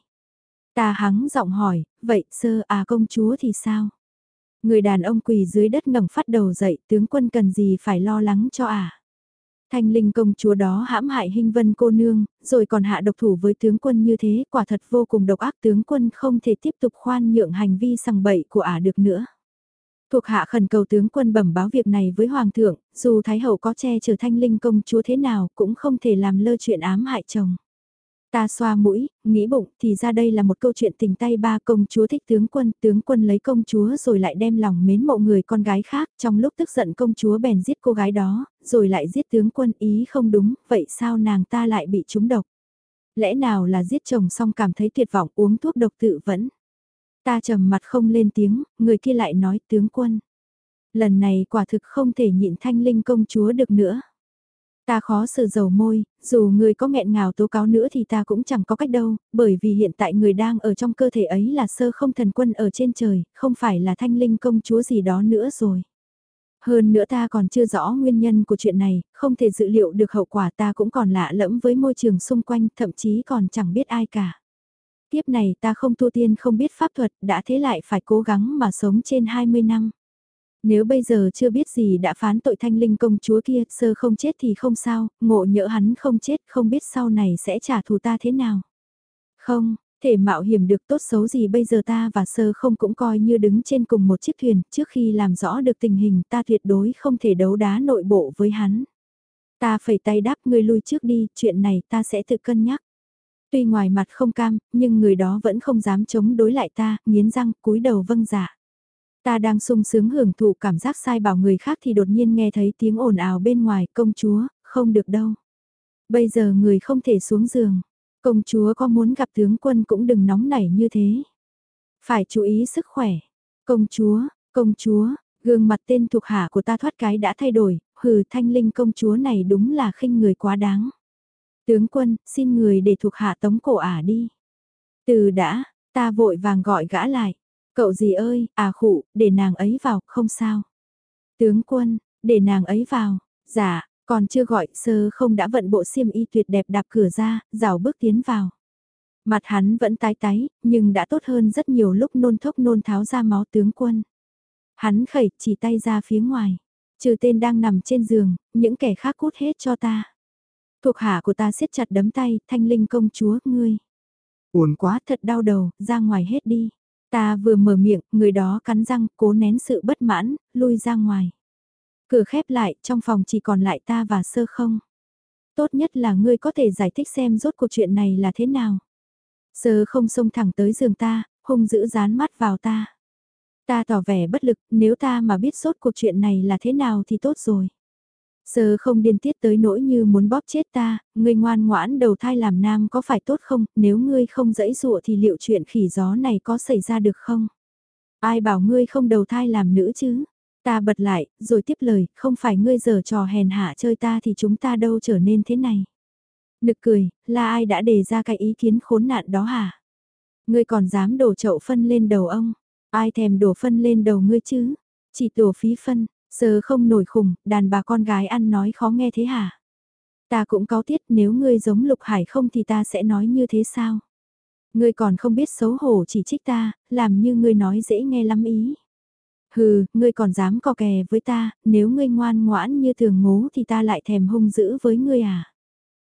Ta hắng giọng hỏi, vậy sơ à công chúa thì sao? Người đàn ông quỳ dưới đất ngẩng phát đầu dậy, tướng quân cần gì phải lo lắng cho à? Thanh linh công chúa đó hãm hại hình vân cô nương, rồi còn hạ độc thủ với tướng quân như thế, quả thật vô cùng độc ác tướng quân không thể tiếp tục khoan nhượng hành vi sằng bậy của ả được nữa. Thuộc hạ khẩn cầu tướng quân bẩm báo việc này với hoàng thượng, dù thái hậu có che chở thanh linh công chúa thế nào cũng không thể làm lơ chuyện ám hại chồng. Ta xoa mũi, nghĩ bụng thì ra đây là một câu chuyện tình tay ba công chúa thích tướng quân, tướng quân lấy công chúa rồi lại đem lòng mến mộ người con gái khác, trong lúc tức giận công chúa bèn giết cô gái đó, rồi lại giết tướng quân ý không đúng, vậy sao nàng ta lại bị trúng độc? Lẽ nào là giết chồng xong cảm thấy tuyệt vọng uống thuốc độc tự vẫn? Ta trầm mặt không lên tiếng, người kia lại nói tướng quân. Lần này quả thực không thể nhịn thanh linh công chúa được nữa. Ta khó xử dầu môi, dù người có nghẹn ngào tố cáo nữa thì ta cũng chẳng có cách đâu, bởi vì hiện tại người đang ở trong cơ thể ấy là sơ không thần quân ở trên trời, không phải là thanh linh công chúa gì đó nữa rồi. Hơn nữa ta còn chưa rõ nguyên nhân của chuyện này, không thể dự liệu được hậu quả ta cũng còn lạ lẫm với môi trường xung quanh, thậm chí còn chẳng biết ai cả. Tiếp này ta không tu tiên không biết pháp thuật, đã thế lại phải cố gắng mà sống trên 20 năm. Nếu bây giờ chưa biết gì đã phán tội thanh linh công chúa kia, sơ không chết thì không sao, ngộ nhỡ hắn không chết không biết sau này sẽ trả thù ta thế nào. Không, thể mạo hiểm được tốt xấu gì bây giờ ta và sơ không cũng coi như đứng trên cùng một chiếc thuyền, trước khi làm rõ được tình hình ta tuyệt đối không thể đấu đá nội bộ với hắn. Ta phẩy tay đáp người lui trước đi, chuyện này ta sẽ tự cân nhắc. Tuy ngoài mặt không cam, nhưng người đó vẫn không dám chống đối lại ta, nghiến răng, cúi đầu vâng giả. Ta đang sung sướng hưởng thụ cảm giác sai bảo người khác thì đột nhiên nghe thấy tiếng ồn ào bên ngoài, công chúa, không được đâu. Bây giờ người không thể xuống giường, công chúa có muốn gặp tướng quân cũng đừng nóng nảy như thế. Phải chú ý sức khỏe. Công chúa, công chúa, gương mặt tên thuộc hạ của ta thoát cái đã thay đổi, hừ thanh linh công chúa này đúng là khinh người quá đáng. Tướng quân, xin người để thuộc hạ tống cổ ả đi. Từ đã, ta vội vàng gọi gã lại. Cậu gì ơi, à khụ, để nàng ấy vào, không sao. Tướng quân, để nàng ấy vào. Dạ, còn chưa gọi, sơ không đã vận bộ xiêm y tuyệt đẹp đạp cửa ra, rào bước tiến vào. Mặt hắn vẫn tái tái, nhưng đã tốt hơn rất nhiều lúc nôn thốc nôn tháo ra máu tướng quân. Hắn khẩy chỉ tay ra phía ngoài. Trừ tên đang nằm trên giường, những kẻ khác cút hết cho ta. Thuộc hạ của ta siết chặt đấm tay, thanh linh công chúa, ngươi. Uồn quá thật đau đầu, ra ngoài hết đi. Ta vừa mở miệng, người đó cắn răng, cố nén sự bất mãn, lui ra ngoài. Cửa khép lại, trong phòng chỉ còn lại ta và sơ không. Tốt nhất là ngươi có thể giải thích xem rốt cuộc chuyện này là thế nào. Sơ không xông thẳng tới giường ta, hung dữ dán mắt vào ta. Ta tỏ vẻ bất lực, nếu ta mà biết rốt cuộc chuyện này là thế nào thì tốt rồi. Sơ không điên tiết tới nỗi như muốn bóp chết ta, ngươi ngoan ngoãn đầu thai làm nam có phải tốt không, nếu ngươi không dẫy dụa thì liệu chuyện khỉ gió này có xảy ra được không? Ai bảo ngươi không đầu thai làm nữ chứ? Ta bật lại, rồi tiếp lời, không phải ngươi giờ trò hèn hạ chơi ta thì chúng ta đâu trở nên thế này. Nực cười, là ai đã đề ra cái ý kiến khốn nạn đó hả? Ngươi còn dám đổ chậu phân lên đầu ông? Ai thèm đổ phân lên đầu ngươi chứ? Chỉ đổ phí phân, Sơ không nổi khùng, đàn bà con gái ăn nói khó nghe thế hả? Ta cũng có tiết nếu ngươi giống Lục Hải không thì ta sẽ nói như thế sao? Ngươi còn không biết xấu hổ chỉ trích ta, làm như ngươi nói dễ nghe lắm ý. Hừ, ngươi còn dám co kè với ta, nếu ngươi ngoan ngoãn như thường ngố thì ta lại thèm hung dữ với ngươi à?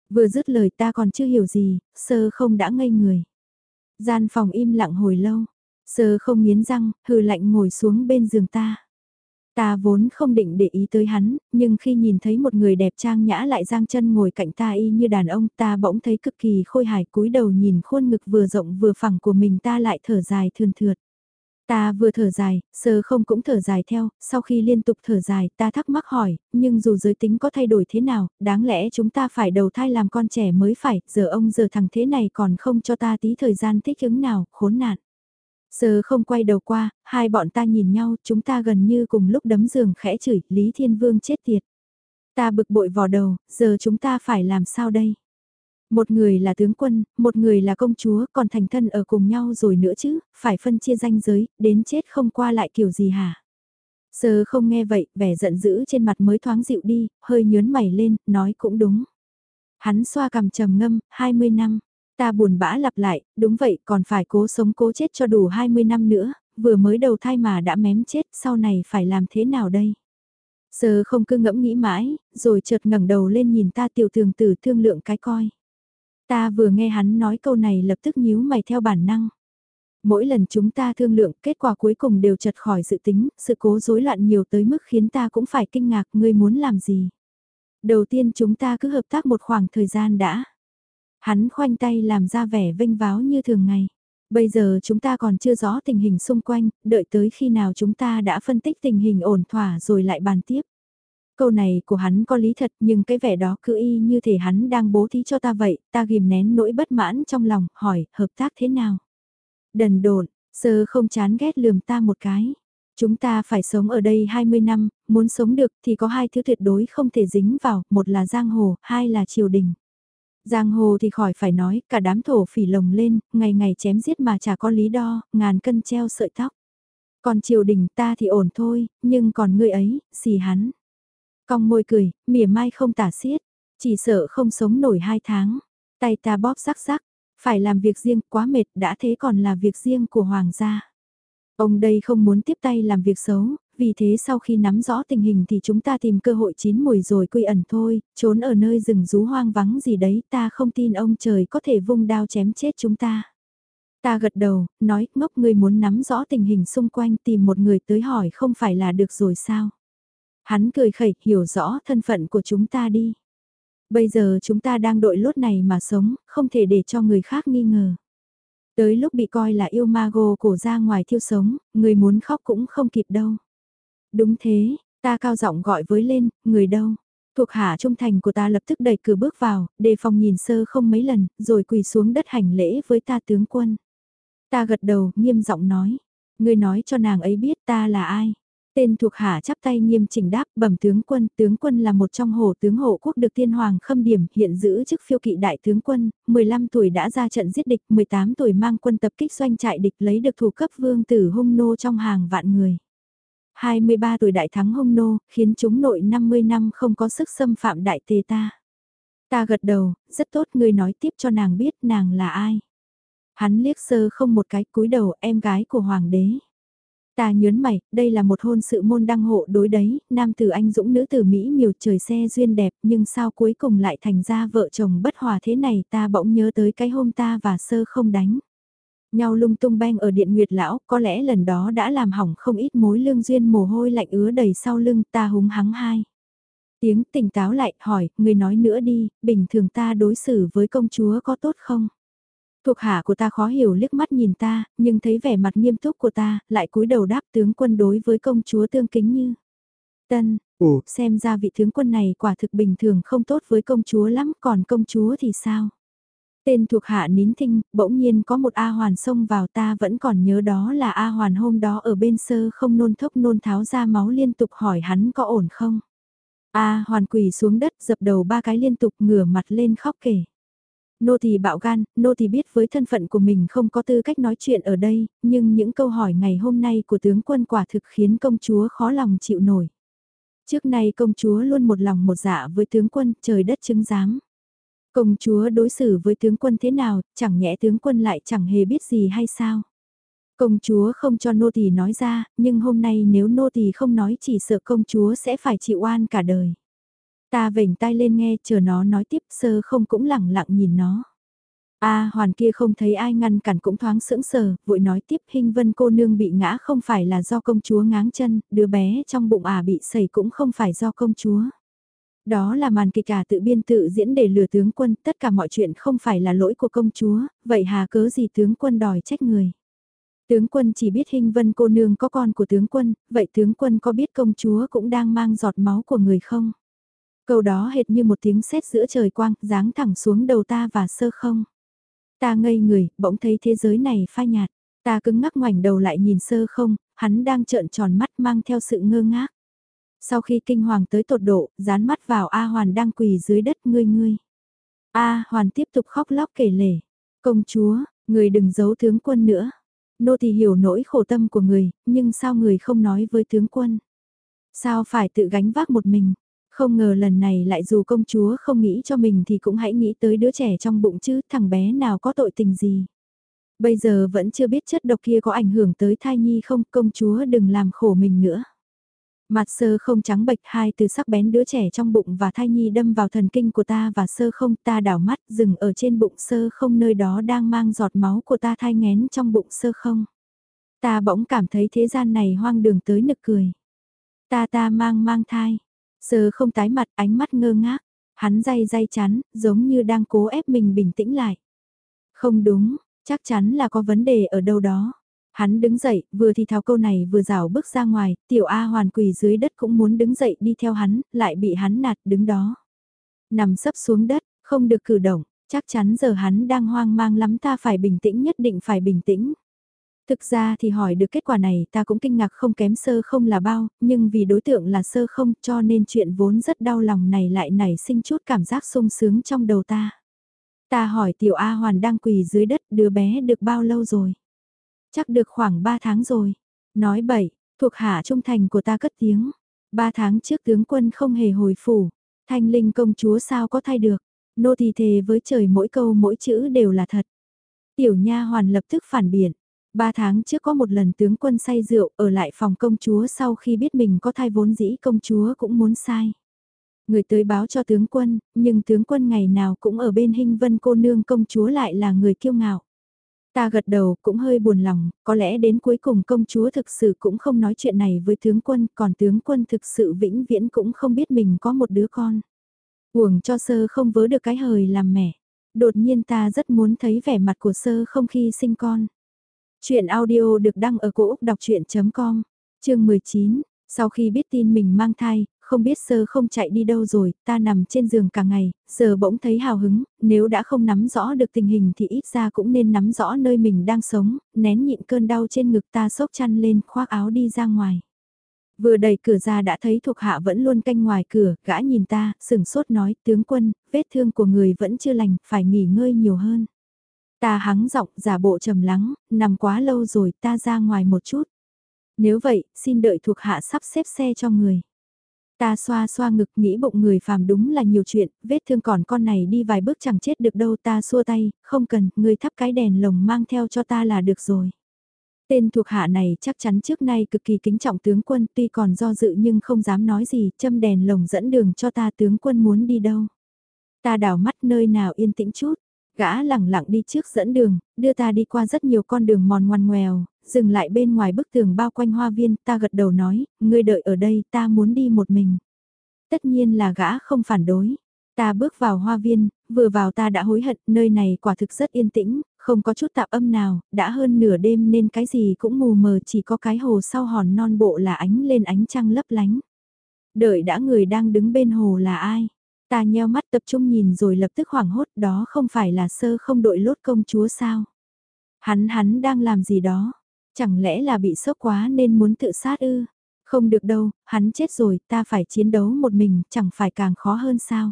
Vừa dứt lời ta còn chưa hiểu gì, sơ không đã ngây người. Gian phòng im lặng hồi lâu, sơ không nghiến răng, hừ lạnh ngồi xuống bên giường ta. Ta vốn không định để ý tới hắn, nhưng khi nhìn thấy một người đẹp trang nhã lại giang chân ngồi cạnh ta y như đàn ông ta bỗng thấy cực kỳ khôi hài cúi đầu nhìn khuôn ngực vừa rộng vừa phẳng của mình ta lại thở dài thườn thượt. Ta vừa thở dài, sơ không cũng thở dài theo, sau khi liên tục thở dài ta thắc mắc hỏi, nhưng dù giới tính có thay đổi thế nào, đáng lẽ chúng ta phải đầu thai làm con trẻ mới phải, giờ ông giờ thằng thế này còn không cho ta tí thời gian thích ứng nào, khốn nạn. Sơ không quay đầu qua, hai bọn ta nhìn nhau, chúng ta gần như cùng lúc đấm giường khẽ chửi, Lý Thiên Vương chết tiệt. Ta bực bội vò đầu, giờ chúng ta phải làm sao đây? Một người là tướng quân, một người là công chúa, còn thành thân ở cùng nhau rồi nữa chứ, phải phân chia danh giới, đến chết không qua lại kiểu gì hả? Sơ không nghe vậy, vẻ giận dữ trên mặt mới thoáng dịu đi, hơi nhớn mày lên, nói cũng đúng. Hắn xoa cằm trầm ngâm, 20 năm. Ta buồn bã lặp lại, đúng vậy, còn phải cố sống cố chết cho đủ 20 năm nữa, vừa mới đầu thai mà đã mém chết, sau này phải làm thế nào đây? Sơ không cứ ngẫm nghĩ mãi, rồi chợt ngẩng đầu lên nhìn ta tiểu thường tử thương lượng cái coi. Ta vừa nghe hắn nói câu này lập tức nhíu mày theo bản năng. Mỗi lần chúng ta thương lượng, kết quả cuối cùng đều chật khỏi dự tính, sự cố rối loạn nhiều tới mức khiến ta cũng phải kinh ngạc ngươi muốn làm gì. Đầu tiên chúng ta cứ hợp tác một khoảng thời gian đã. Hắn khoanh tay làm ra vẻ vinh váo như thường ngày. Bây giờ chúng ta còn chưa rõ tình hình xung quanh, đợi tới khi nào chúng ta đã phân tích tình hình ổn thỏa rồi lại bàn tiếp. Câu này của hắn có lý thật nhưng cái vẻ đó cứ y như thể hắn đang bố thí cho ta vậy, ta ghim nén nỗi bất mãn trong lòng, hỏi, hợp tác thế nào? Đần độn, sơ không chán ghét lườm ta một cái. Chúng ta phải sống ở đây 20 năm, muốn sống được thì có hai thứ tuyệt đối không thể dính vào, một là giang hồ, hai là triều đình. Giang hồ thì khỏi phải nói, cả đám thổ phỉ lồng lên, ngày ngày chém giết mà chả có lý đo, ngàn cân treo sợi tóc. Còn triều đình ta thì ổn thôi, nhưng còn ngươi ấy, xì hắn. Cong môi cười, mỉa mai không tả xiết, chỉ sợ không sống nổi hai tháng. Tay ta bóp rắc rắc, phải làm việc riêng quá mệt đã thế còn là việc riêng của hoàng gia. Ông đây không muốn tiếp tay làm việc xấu, vì thế sau khi nắm rõ tình hình thì chúng ta tìm cơ hội chín mùi rồi quy ẩn thôi, trốn ở nơi rừng rú hoang vắng gì đấy ta không tin ông trời có thể vung đao chém chết chúng ta. Ta gật đầu, nói ngốc người muốn nắm rõ tình hình xung quanh tìm một người tới hỏi không phải là được rồi sao. Hắn cười khẩy hiểu rõ thân phận của chúng ta đi. Bây giờ chúng ta đang đội lốt này mà sống, không thể để cho người khác nghi ngờ. Tới lúc bị coi là yêu ma gồ cổ ra ngoài thiêu sống, người muốn khóc cũng không kịp đâu. Đúng thế, ta cao giọng gọi với lên, người đâu? Thuộc hạ trung thành của ta lập tức đẩy cửa bước vào, đề phòng nhìn sơ không mấy lần, rồi quỳ xuống đất hành lễ với ta tướng quân. Ta gật đầu, nghiêm giọng nói. Ngươi nói cho nàng ấy biết ta là ai. Tên thuộc hạ chắp tay nghiêm chỉnh đáp bẩm tướng quân, tướng quân là một trong hồ tướng hộ quốc được tiên hoàng khâm điểm hiện giữ chức phiêu kỵ đại tướng quân, 15 tuổi đã ra trận giết địch, 18 tuổi mang quân tập kích doanh trại địch lấy được thủ cấp vương tử hung nô trong hàng vạn người. 23 tuổi đại thắng hung nô, khiến chúng nội 50 năm không có sức xâm phạm đại tề ta. Ta gật đầu, rất tốt ngươi nói tiếp cho nàng biết nàng là ai. Hắn liếc sơ không một cái cúi đầu em gái của hoàng đế. Ta nhớn mày, đây là một hôn sự môn đăng hộ đối đấy, nam tử anh dũng nữ tử Mỹ miều trời xe duyên đẹp nhưng sao cuối cùng lại thành ra vợ chồng bất hòa thế này ta bỗng nhớ tới cái hôm ta và sơ không đánh. Nhau lung tung beng ở điện nguyệt lão, có lẽ lần đó đã làm hỏng không ít mối lương duyên mồ hôi lạnh ứa đầy sau lưng ta húng hắng hai. Tiếng tỉnh táo lại, hỏi, người nói nữa đi, bình thường ta đối xử với công chúa có tốt không? Thuộc hạ của ta khó hiểu liếc mắt nhìn ta, nhưng thấy vẻ mặt nghiêm túc của ta, lại cúi đầu đáp tướng quân đối với công chúa tương kính như. Tân, ủ, xem ra vị tướng quân này quả thực bình thường không tốt với công chúa lắm, còn công chúa thì sao? Tên thuộc hạ nín thinh, bỗng nhiên có một A Hoàn xông vào ta vẫn còn nhớ đó là A Hoàn hôm đó ở bên sơ không nôn thốc nôn tháo ra máu liên tục hỏi hắn có ổn không. A Hoàn quỳ xuống đất dập đầu ba cái liên tục ngửa mặt lên khóc kể. Nô thì bạo gan, nô thì biết với thân phận của mình không có tư cách nói chuyện ở đây, nhưng những câu hỏi ngày hôm nay của tướng quân quả thực khiến công chúa khó lòng chịu nổi. Trước nay công chúa luôn một lòng một dạ với tướng quân, trời đất chứng giám. Công chúa đối xử với tướng quân thế nào, chẳng nhẽ tướng quân lại chẳng hề biết gì hay sao? Công chúa không cho nô tỳ nói ra, nhưng hôm nay nếu nô tỳ không nói chỉ sợ công chúa sẽ phải chịu oan cả đời. Ta vểnh tai lên nghe chờ nó nói tiếp sơ không cũng lẳng lặng nhìn nó. A hoàn kia không thấy ai ngăn cản cũng thoáng sững sờ, vội nói tiếp hình vân cô nương bị ngã không phải là do công chúa ngáng chân, đứa bé trong bụng à bị sẩy cũng không phải do công chúa. Đó là màn kịch cả tự biên tự diễn để lừa tướng quân, tất cả mọi chuyện không phải là lỗi của công chúa, vậy hà cớ gì tướng quân đòi trách người. Tướng quân chỉ biết hình vân cô nương có con của tướng quân, vậy tướng quân có biết công chúa cũng đang mang giọt máu của người không? Câu đó hệt như một tiếng sét giữa trời quang, giáng thẳng xuống đầu ta và sơ không. Ta ngây người, bỗng thấy thế giới này phai nhạt. Ta cứng ngắc ngoảnh đầu lại nhìn sơ không, hắn đang trợn tròn mắt mang theo sự ngơ ngác. Sau khi kinh hoàng tới tột độ, dán mắt vào A Hoàn đang quỳ dưới đất ngươi ngươi. A Hoàn tiếp tục khóc lóc kể lể. Công chúa, người đừng giấu tướng quân nữa. Nô thì hiểu nỗi khổ tâm của người, nhưng sao người không nói với tướng quân? Sao phải tự gánh vác một mình? Không ngờ lần này lại dù công chúa không nghĩ cho mình thì cũng hãy nghĩ tới đứa trẻ trong bụng chứ, thằng bé nào có tội tình gì. Bây giờ vẫn chưa biết chất độc kia có ảnh hưởng tới thai nhi không, công chúa đừng làm khổ mình nữa. Mặt sơ không trắng bệch hai từ sắc bén đứa trẻ trong bụng và thai nhi đâm vào thần kinh của ta và sơ không ta đảo mắt dừng ở trên bụng sơ không nơi đó đang mang giọt máu của ta thai ngén trong bụng sơ không. Ta bỗng cảm thấy thế gian này hoang đường tới nực cười. Ta ta mang mang thai, Sơ không tái mặt ánh mắt ngơ ngác, hắn day day chán, giống như đang cố ép mình bình tĩnh lại. Không đúng, chắc chắn là có vấn đề ở đâu đó. Hắn đứng dậy, vừa thì thào câu này vừa rảo bước ra ngoài, tiểu A hoàn quỳ dưới đất cũng muốn đứng dậy đi theo hắn, lại bị hắn nạt đứng đó. Nằm sấp xuống đất, không được cử động, chắc chắn giờ hắn đang hoang mang lắm ta phải bình tĩnh nhất định phải bình tĩnh. Thực ra thì hỏi được kết quả này ta cũng kinh ngạc không kém sơ không là bao, nhưng vì đối tượng là sơ không cho nên chuyện vốn rất đau lòng này lại nảy sinh chút cảm giác sung sướng trong đầu ta. Ta hỏi tiểu A Hoàn đang quỳ dưới đất đứa bé được bao lâu rồi? Chắc được khoảng 3 tháng rồi. Nói bậy, thuộc hạ trung thành của ta cất tiếng. 3 tháng trước tướng quân không hề hồi phủ. Thanh linh công chúa sao có thay được. Nô tỳ thề với trời mỗi câu mỗi chữ đều là thật. Tiểu nha hoàn lập tức phản biện. Ba tháng trước có một lần tướng quân say rượu ở lại phòng công chúa sau khi biết mình có thai vốn dĩ công chúa cũng muốn sai. Người tới báo cho tướng quân, nhưng tướng quân ngày nào cũng ở bên hình vân cô nương công chúa lại là người kiêu ngạo. Ta gật đầu cũng hơi buồn lòng, có lẽ đến cuối cùng công chúa thực sự cũng không nói chuyện này với tướng quân, còn tướng quân thực sự vĩnh viễn cũng không biết mình có một đứa con. Uổng cho sơ không vớ được cái hời làm mẹ. Đột nhiên ta rất muốn thấy vẻ mặt của sơ không khi sinh con. Chuyện audio được đăng ở cổ Úc đọc chuyện.com, chương 19, sau khi biết tin mình mang thai, không biết sơ không chạy đi đâu rồi, ta nằm trên giường cả ngày, giờ bỗng thấy hào hứng, nếu đã không nắm rõ được tình hình thì ít ra cũng nên nắm rõ nơi mình đang sống, nén nhịn cơn đau trên ngực ta sốc chăn lên khoác áo đi ra ngoài. Vừa đẩy cửa ra đã thấy thuộc hạ vẫn luôn canh ngoài cửa, gã nhìn ta, sừng sốt nói, tướng quân, vết thương của người vẫn chưa lành, phải nghỉ ngơi nhiều hơn. Ta hắng giọng, giả bộ trầm lắng, nằm quá lâu rồi, ta ra ngoài một chút. Nếu vậy, xin đợi thuộc hạ sắp xếp xe cho người. Ta xoa xoa ngực nghĩ bụng người phàm đúng là nhiều chuyện, vết thương còn con này đi vài bước chẳng chết được đâu ta xua tay, không cần, người thắp cái đèn lồng mang theo cho ta là được rồi. Tên thuộc hạ này chắc chắn trước nay cực kỳ kính trọng tướng quân tuy còn do dự nhưng không dám nói gì, châm đèn lồng dẫn đường cho ta tướng quân muốn đi đâu. Ta đảo mắt nơi nào yên tĩnh chút, gã lẳng lặng đi trước dẫn đường, đưa ta đi qua rất nhiều con đường mòn ngoằn ngoèo, dừng lại bên ngoài bức tường bao quanh hoa viên, ta gật đầu nói, ngươi đợi ở đây, ta muốn đi một mình. Tất nhiên là gã không phản đối. Ta bước vào hoa viên, vừa vào ta đã hối hận, nơi này quả thực rất yên tĩnh, không có chút tạp âm nào, đã hơn nửa đêm nên cái gì cũng mù mờ chỉ có cái hồ sau hòn non bộ là ánh lên ánh trăng lấp lánh. Đợi đã người đang đứng bên hồ là ai? Ta nheo mắt tập trung nhìn rồi lập tức hoảng hốt đó không phải là sơ không đội lốt công chúa sao? Hắn hắn đang làm gì đó? Chẳng lẽ là bị sốc quá nên muốn tự sát ư? Không được đâu, hắn chết rồi, ta phải chiến đấu một mình, chẳng phải càng khó hơn sao?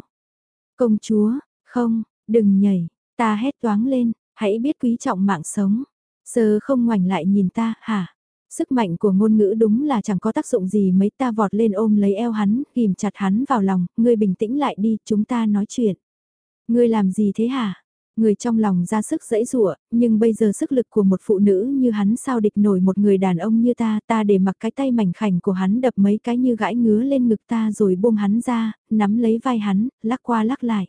Công chúa, không, đừng nhảy, ta hét toáng lên, hãy biết quý trọng mạng sống. Sơ không ngoảnh lại nhìn ta, hả? Sức mạnh của ngôn ngữ đúng là chẳng có tác dụng gì mấy ta vọt lên ôm lấy eo hắn, ghim chặt hắn vào lòng, ngươi bình tĩnh lại đi, chúng ta nói chuyện. Ngươi làm gì thế hả? Người trong lòng ra sức dẫy dụa, nhưng bây giờ sức lực của một phụ nữ như hắn sao địch nổi một người đàn ông như ta, ta để mặc cái tay mảnh khảnh của hắn đập mấy cái như gãi ngứa lên ngực ta rồi buông hắn ra, nắm lấy vai hắn, lắc qua lắc lại.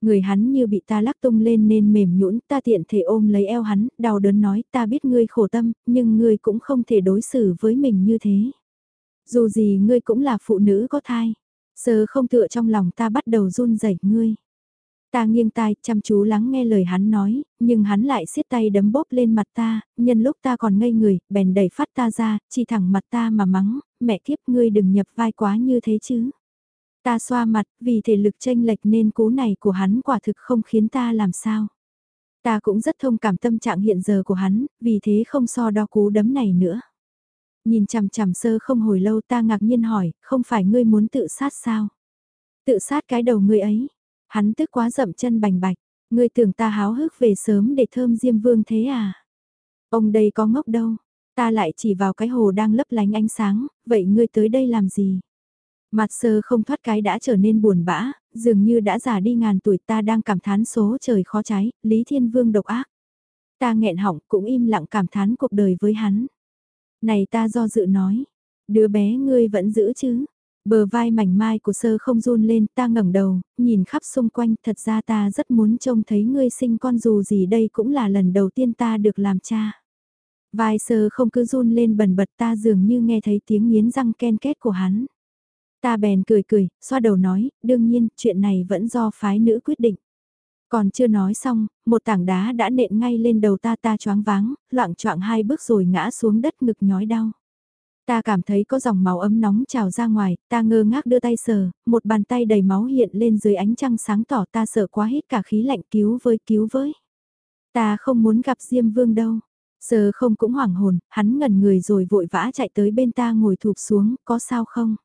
Người hắn như bị ta lắc tung lên nên mềm nhũn, ta tiện thể ôm lấy eo hắn, đau đớn nói ta biết ngươi khổ tâm, nhưng ngươi cũng không thể đối xử với mình như thế. Dù gì ngươi cũng là phụ nữ có thai, sờ không tựa trong lòng ta bắt đầu run rẩy ngươi. Ta nghiêng tai, chăm chú lắng nghe lời hắn nói, nhưng hắn lại siết tay đấm bóp lên mặt ta, nhân lúc ta còn ngây người, bèn đẩy phát ta ra, chỉ thẳng mặt ta mà mắng, mẹ kiếp ngươi đừng nhập vai quá như thế chứ. Ta xoa mặt, vì thể lực tranh lệch nên cú này của hắn quả thực không khiến ta làm sao. Ta cũng rất thông cảm tâm trạng hiện giờ của hắn, vì thế không so đo cú đấm này nữa. Nhìn chằm chằm sơ không hồi lâu ta ngạc nhiên hỏi, không phải ngươi muốn tự sát sao? Tự sát cái đầu ngươi ấy. Hắn tức quá dậm chân bành bạch, ngươi tưởng ta háo hức về sớm để thơm diêm vương thế à? Ông đây có ngốc đâu, ta lại chỉ vào cái hồ đang lấp lánh ánh sáng, vậy ngươi tới đây làm gì? Mặt sơ không thoát cái đã trở nên buồn bã, dường như đã già đi ngàn tuổi ta đang cảm thán số trời khó cháy, Lý Thiên Vương độc ác. Ta nghẹn họng cũng im lặng cảm thán cuộc đời với hắn. Này ta do dự nói, đứa bé ngươi vẫn giữ chứ? Bờ vai mảnh mai của sơ không run lên ta ngẩng đầu, nhìn khắp xung quanh thật ra ta rất muốn trông thấy ngươi sinh con dù gì đây cũng là lần đầu tiên ta được làm cha. Vai sơ không cứ run lên bần bật ta dường như nghe thấy tiếng nghiến răng ken két của hắn. Ta bèn cười cười, xoa đầu nói, đương nhiên, chuyện này vẫn do phái nữ quyết định. Còn chưa nói xong, một tảng đá đã nện ngay lên đầu ta ta choáng váng, loạn choạng hai bước rồi ngã xuống đất ngực nhói đau. Ta cảm thấy có dòng máu ấm nóng trào ra ngoài, ta ngơ ngác đưa tay sờ, một bàn tay đầy máu hiện lên dưới ánh trăng sáng tỏ ta sợ quá hít cả khí lạnh cứu với cứu với. Ta không muốn gặp Diêm Vương đâu. Sờ không cũng hoảng hồn, hắn ngẩn người rồi vội vã chạy tới bên ta ngồi thụp xuống, có sao không?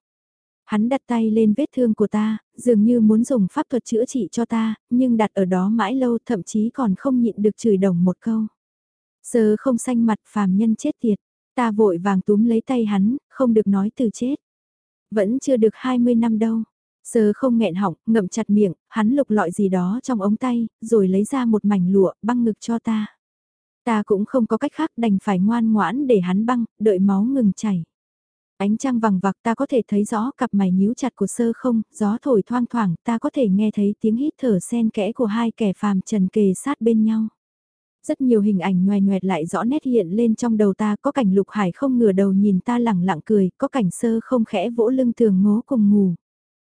Hắn đặt tay lên vết thương của ta, dường như muốn dùng pháp thuật chữa trị cho ta, nhưng đặt ở đó mãi lâu thậm chí còn không nhịn được chửi đồng một câu. Sờ không xanh mặt phàm nhân chết tiệt, ta vội vàng túm lấy tay hắn, không được nói từ chết. Vẫn chưa được 20 năm đâu. Sờ không nghẹn họng, ngậm chặt miệng, hắn lục lọi gì đó trong ống tay, rồi lấy ra một mảnh lụa, băng ngực cho ta. Ta cũng không có cách khác đành phải ngoan ngoãn để hắn băng, đợi máu ngừng chảy. Ánh trăng vằng vặc ta có thể thấy rõ cặp mày nhíu chặt của sơ không, gió thổi thoang thoảng ta có thể nghe thấy tiếng hít thở sen kẽ của hai kẻ phàm trần kề sát bên nhau. Rất nhiều hình ảnh ngoài ngoẹt lại rõ nét hiện lên trong đầu ta có cảnh lục hải không ngửa đầu nhìn ta lẳng lặng cười, có cảnh sơ không khẽ vỗ lưng tường ngố cùng ngủ.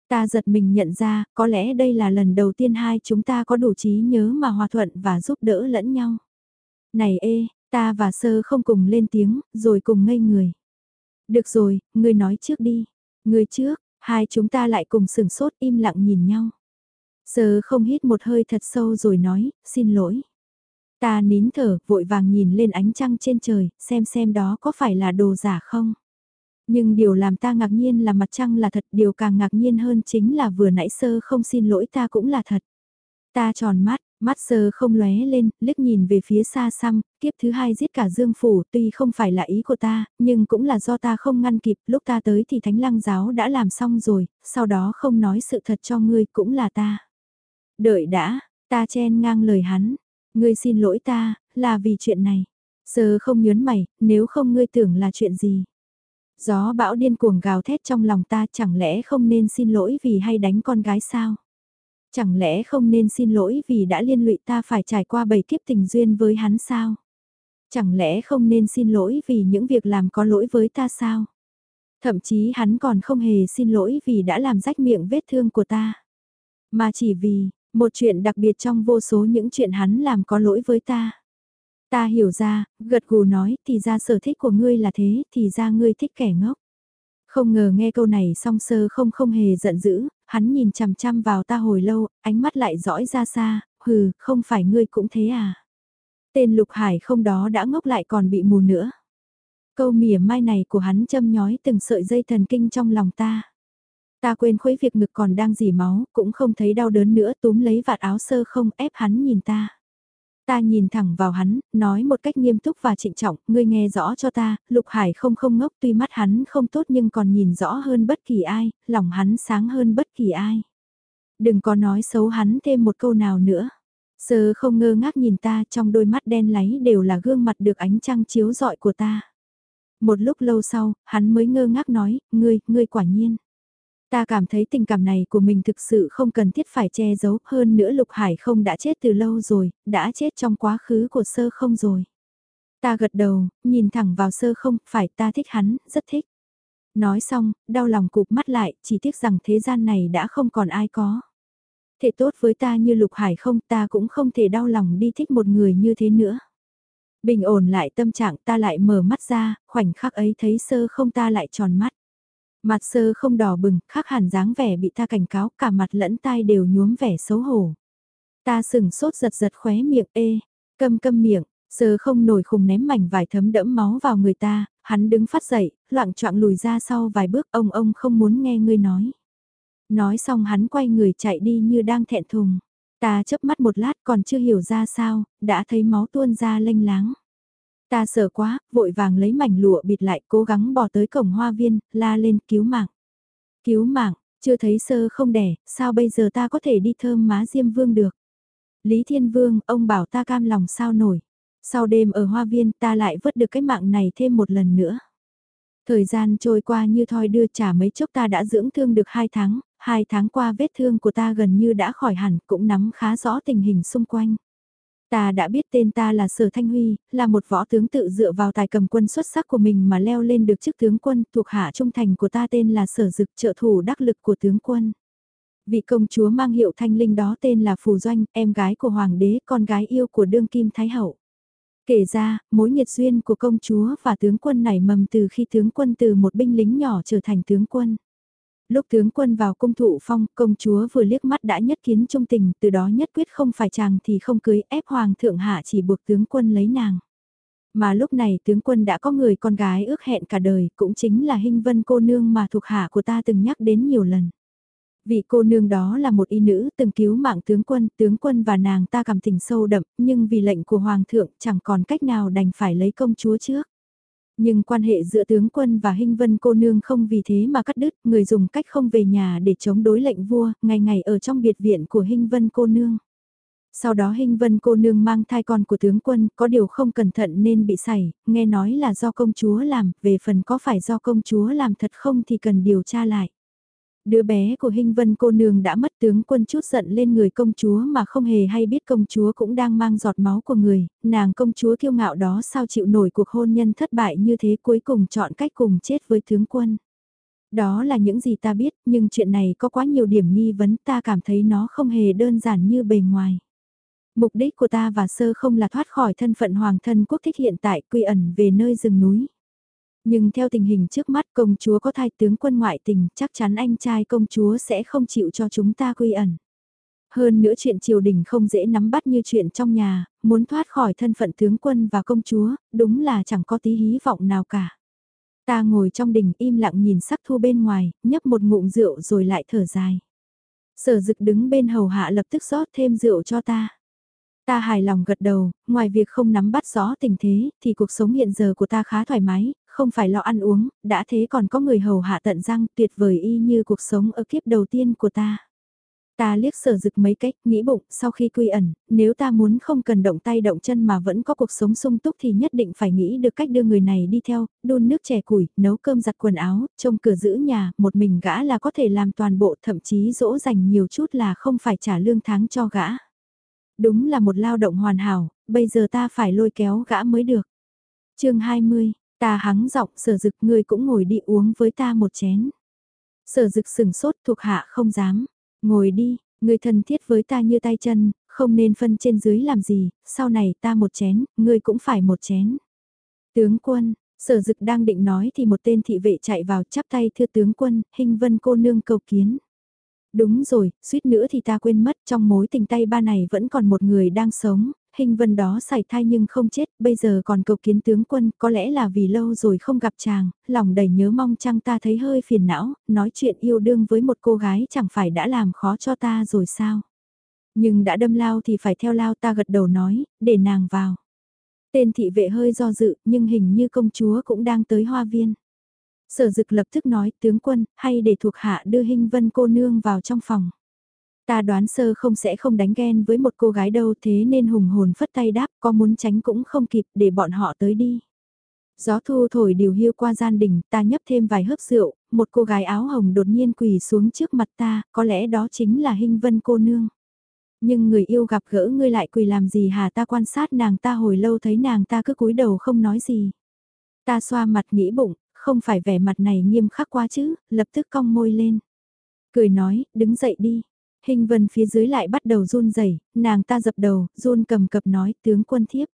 Ta giật mình nhận ra, có lẽ đây là lần đầu tiên hai chúng ta có đủ trí nhớ mà hòa thuận và giúp đỡ lẫn nhau. Này ê, ta và sơ không cùng lên tiếng, rồi cùng ngây người. Được rồi, ngươi nói trước đi. Ngươi trước, Hai chúng ta lại cùng sừng sốt im lặng nhìn nhau. Sơ không hít một hơi thật sâu rồi nói, xin lỗi. Ta nín thở, vội vàng nhìn lên ánh trăng trên trời, xem xem đó có phải là đồ giả không. Nhưng điều làm ta ngạc nhiên là mặt trăng là thật, điều càng ngạc nhiên hơn chính là vừa nãy sơ không xin lỗi ta cũng là thật. Ta tròn mắt, mắt sơ không lóe lên, liếc nhìn về phía xa xăm, kiếp thứ hai giết cả Dương Phủ tuy không phải là ý của ta, nhưng cũng là do ta không ngăn kịp, lúc ta tới thì thánh lăng giáo đã làm xong rồi, sau đó không nói sự thật cho ngươi cũng là ta. Đợi đã, ta chen ngang lời hắn, ngươi xin lỗi ta, là vì chuyện này. Sơ không nhớn mày, nếu không ngươi tưởng là chuyện gì. Gió bão điên cuồng gào thét trong lòng ta chẳng lẽ không nên xin lỗi vì hay đánh con gái sao? Chẳng lẽ không nên xin lỗi vì đã liên lụy ta phải trải qua bảy kiếp tình duyên với hắn sao? Chẳng lẽ không nên xin lỗi vì những việc làm có lỗi với ta sao? Thậm chí hắn còn không hề xin lỗi vì đã làm rách miệng vết thương của ta. Mà chỉ vì, một chuyện đặc biệt trong vô số những chuyện hắn làm có lỗi với ta. Ta hiểu ra, gật gù nói, thì ra sở thích của ngươi là thế, thì ra ngươi thích kẻ ngốc. Không ngờ nghe câu này song sơ không không hề giận dữ, hắn nhìn chằm chằm vào ta hồi lâu, ánh mắt lại dõi ra xa, hừ, không phải ngươi cũng thế à. Tên Lục Hải không đó đã ngốc lại còn bị mù nữa. Câu mỉa mai này của hắn châm nhói từng sợi dây thần kinh trong lòng ta. Ta quên khuấy việc ngực còn đang dì máu, cũng không thấy đau đớn nữa túm lấy vạt áo sơ không ép hắn nhìn ta. Ta nhìn thẳng vào hắn, nói một cách nghiêm túc và trịnh trọng, ngươi nghe rõ cho ta, Lục Hải không không ngốc tuy mắt hắn không tốt nhưng còn nhìn rõ hơn bất kỳ ai, lòng hắn sáng hơn bất kỳ ai. Đừng có nói xấu hắn thêm một câu nào nữa. Sơ không ngơ ngác nhìn ta trong đôi mắt đen láy đều là gương mặt được ánh trăng chiếu rọi của ta. Một lúc lâu sau, hắn mới ngơ ngác nói, ngươi, ngươi quả nhiên. Ta cảm thấy tình cảm này của mình thực sự không cần thiết phải che giấu, hơn nữa Lục Hải không đã chết từ lâu rồi, đã chết trong quá khứ của sơ không rồi. Ta gật đầu, nhìn thẳng vào sơ không, phải ta thích hắn, rất thích. Nói xong, đau lòng cụp mắt lại, chỉ tiếc rằng thế gian này đã không còn ai có. Thể tốt với ta như Lục Hải không, ta cũng không thể đau lòng đi thích một người như thế nữa. Bình ổn lại tâm trạng ta lại mở mắt ra, khoảnh khắc ấy thấy sơ không ta lại tròn mắt. Mặt sơ không đỏ bừng, khác hẳn dáng vẻ bị ta cảnh cáo, cả mặt lẫn tai đều nhuốm vẻ xấu hổ. Ta sừng sốt giật giật khóe miệng ê, câm câm miệng, sơ không nổi khùng ném mảnh vải thấm đẫm máu vào người ta, hắn đứng phát dậy, loạn choạng lùi ra sau vài bước ông ông không muốn nghe ngươi nói. Nói xong hắn quay người chạy đi như đang thẹn thùng. Ta chớp mắt một lát còn chưa hiểu ra sao, đã thấy máu tuôn ra lênh láng. Ta sợ quá, vội vàng lấy mảnh lụa bịt lại cố gắng bỏ tới cổng hoa viên, la lên cứu mạng. Cứu mạng, chưa thấy sơ không đẻ, sao bây giờ ta có thể đi thơm má Diêm Vương được? Lý Thiên Vương, ông bảo ta cam lòng sao nổi. Sau đêm ở hoa viên ta lại vớt được cái mạng này thêm một lần nữa. Thời gian trôi qua như thoi đưa trả mấy chốc ta đã dưỡng thương được hai tháng, hai tháng qua vết thương của ta gần như đã khỏi hẳn cũng nắm khá rõ tình hình xung quanh. Ta đã biết tên ta là Sở Thanh Huy, là một võ tướng tự dựa vào tài cầm quân xuất sắc của mình mà leo lên được chức tướng quân thuộc hạ trung thành của ta tên là Sở Dực trợ thủ đắc lực của tướng quân. Vị công chúa mang hiệu thanh linh đó tên là Phù Doanh, em gái của Hoàng đế, con gái yêu của đương kim Thái Hậu. Kể ra, mối nhiệt duyên của công chúa và tướng quân nảy mầm từ khi tướng quân từ một binh lính nhỏ trở thành tướng quân. Lúc tướng quân vào cung thụ phong, công chúa vừa liếc mắt đã nhất kiến trung tình, từ đó nhất quyết không phải chàng thì không cưới ép hoàng thượng hạ chỉ buộc tướng quân lấy nàng. Mà lúc này tướng quân đã có người con gái ước hẹn cả đời, cũng chính là hình vân cô nương mà thuộc hạ của ta từng nhắc đến nhiều lần. Vị cô nương đó là một y nữ từng cứu mạng tướng quân, tướng quân và nàng ta cảm tình sâu đậm, nhưng vì lệnh của hoàng thượng chẳng còn cách nào đành phải lấy công chúa trước. Nhưng quan hệ giữa tướng quân và hình vân cô nương không vì thế mà cắt đứt, người dùng cách không về nhà để chống đối lệnh vua, ngày ngày ở trong biệt viện của hình vân cô nương. Sau đó hình vân cô nương mang thai con của tướng quân, có điều không cẩn thận nên bị sảy, nghe nói là do công chúa làm, về phần có phải do công chúa làm thật không thì cần điều tra lại. Đứa bé của Hinh Vân cô nương đã mất tướng quân chút giận lên người công chúa mà không hề hay biết công chúa cũng đang mang giọt máu của người, nàng công chúa kiêu ngạo đó sao chịu nổi cuộc hôn nhân thất bại như thế cuối cùng chọn cách cùng chết với tướng quân. Đó là những gì ta biết, nhưng chuyện này có quá nhiều điểm nghi vấn ta cảm thấy nó không hề đơn giản như bề ngoài. Mục đích của ta và sơ không là thoát khỏi thân phận hoàng thân quốc thích hiện tại quy ẩn về nơi rừng núi. Nhưng theo tình hình trước mắt công chúa có thai tướng quân ngoại tình, chắc chắn anh trai công chúa sẽ không chịu cho chúng ta quy ẩn. Hơn nữa chuyện triều đình không dễ nắm bắt như chuyện trong nhà, muốn thoát khỏi thân phận tướng quân và công chúa, đúng là chẳng có tí hy vọng nào cả. Ta ngồi trong đình im lặng nhìn sắc thu bên ngoài, nhấp một ngụm rượu rồi lại thở dài. Sở dực đứng bên hầu hạ lập tức rót thêm rượu cho ta. Ta hài lòng gật đầu, ngoài việc không nắm bắt rõ tình thế, thì cuộc sống hiện giờ của ta khá thoải mái, không phải lo ăn uống, đã thế còn có người hầu hạ tận răng tuyệt vời y như cuộc sống ở kiếp đầu tiên của ta. Ta liếc sở dực mấy cách, nghĩ bụng, sau khi quy ẩn, nếu ta muốn không cần động tay động chân mà vẫn có cuộc sống sung túc thì nhất định phải nghĩ được cách đưa người này đi theo, đun nước chè củi, nấu cơm giặt quần áo, trông cửa giữ nhà, một mình gã là có thể làm toàn bộ, thậm chí dỗ dành nhiều chút là không phải trả lương tháng cho gã. Đúng là một lao động hoàn hảo, bây giờ ta phải lôi kéo gã mới được. chương 20, ta hắng giọng sở dực ngươi cũng ngồi đi uống với ta một chén. Sở dực sừng sốt thuộc hạ không dám. Ngồi đi, ngươi thân thiết với ta như tay chân, không nên phân trên dưới làm gì, sau này ta một chén, ngươi cũng phải một chén. Tướng quân, sở dực đang định nói thì một tên thị vệ chạy vào chắp tay thưa tướng quân, hình vân cô nương cầu kiến. Đúng rồi, suýt nữa thì ta quên mất trong mối tình tay ba này vẫn còn một người đang sống, hình vân đó xảy thai nhưng không chết, bây giờ còn cầu kiến tướng quân, có lẽ là vì lâu rồi không gặp chàng, lòng đầy nhớ mong chăng ta thấy hơi phiền não, nói chuyện yêu đương với một cô gái chẳng phải đã làm khó cho ta rồi sao. Nhưng đã đâm lao thì phải theo lao ta gật đầu nói, để nàng vào. Tên thị vệ hơi do dự, nhưng hình như công chúa cũng đang tới hoa viên. Sở dực lập tức nói tướng quân, hay để thuộc hạ đưa hình vân cô nương vào trong phòng. Ta đoán sơ không sẽ không đánh ghen với một cô gái đâu thế nên hùng hồn phất tay đáp có muốn tránh cũng không kịp để bọn họ tới đi. Gió thu thổi điều hiu qua gian đình, ta nhấp thêm vài hớp rượu, một cô gái áo hồng đột nhiên quỳ xuống trước mặt ta, có lẽ đó chính là hình vân cô nương. Nhưng người yêu gặp gỡ ngươi lại quỳ làm gì hả ta quan sát nàng ta hồi lâu thấy nàng ta cứ cúi đầu không nói gì. Ta xoa mặt nghĩ bụng, không phải vẻ mặt này nghiêm khắc quá chứ, lập tức cong môi lên. Cười nói, đứng dậy đi, Hình vân phía dưới lại bắt đầu run rẩy, nàng ta dập đầu, run cầm cập nói tướng quân thiếp.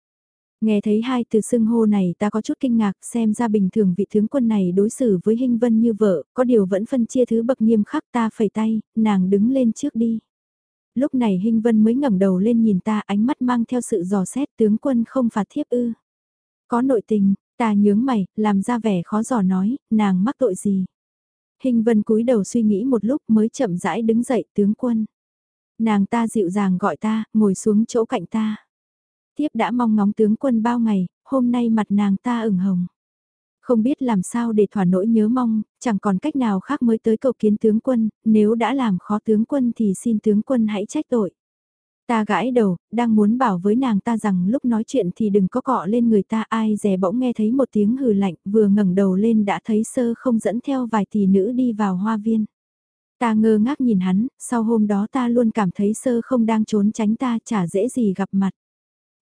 Nghe thấy hai từ xưng hô này ta có chút kinh ngạc xem ra bình thường vị tướng quân này đối xử với Hình Vân như vợ, có điều vẫn phân chia thứ bậc nghiêm khắc ta phẩy tay, nàng đứng lên trước đi. Lúc này Hình Vân mới ngẩng đầu lên nhìn ta ánh mắt mang theo sự dò xét tướng quân không phạt thiếp ư. Có nội tình, ta nhướng mày, làm ra vẻ khó dò nói, nàng mắc tội gì. Hình vân cúi đầu suy nghĩ một lúc mới chậm rãi đứng dậy tướng quân. Nàng ta dịu dàng gọi ta, ngồi xuống chỗ cạnh ta. Tiếp đã mong ngóng tướng quân bao ngày, hôm nay mặt nàng ta ửng hồng. Không biết làm sao để thỏa nỗi nhớ mong, chẳng còn cách nào khác mới tới cầu kiến tướng quân, nếu đã làm khó tướng quân thì xin tướng quân hãy trách tội. Ta gãi đầu, đang muốn bảo với nàng ta rằng lúc nói chuyện thì đừng có cọ lên người ta ai dè bỗng nghe thấy một tiếng hừ lạnh vừa ngẩng đầu lên đã thấy sơ không dẫn theo vài tỷ nữ đi vào hoa viên. Ta ngơ ngác nhìn hắn, sau hôm đó ta luôn cảm thấy sơ không đang trốn tránh ta chả dễ gì gặp mặt.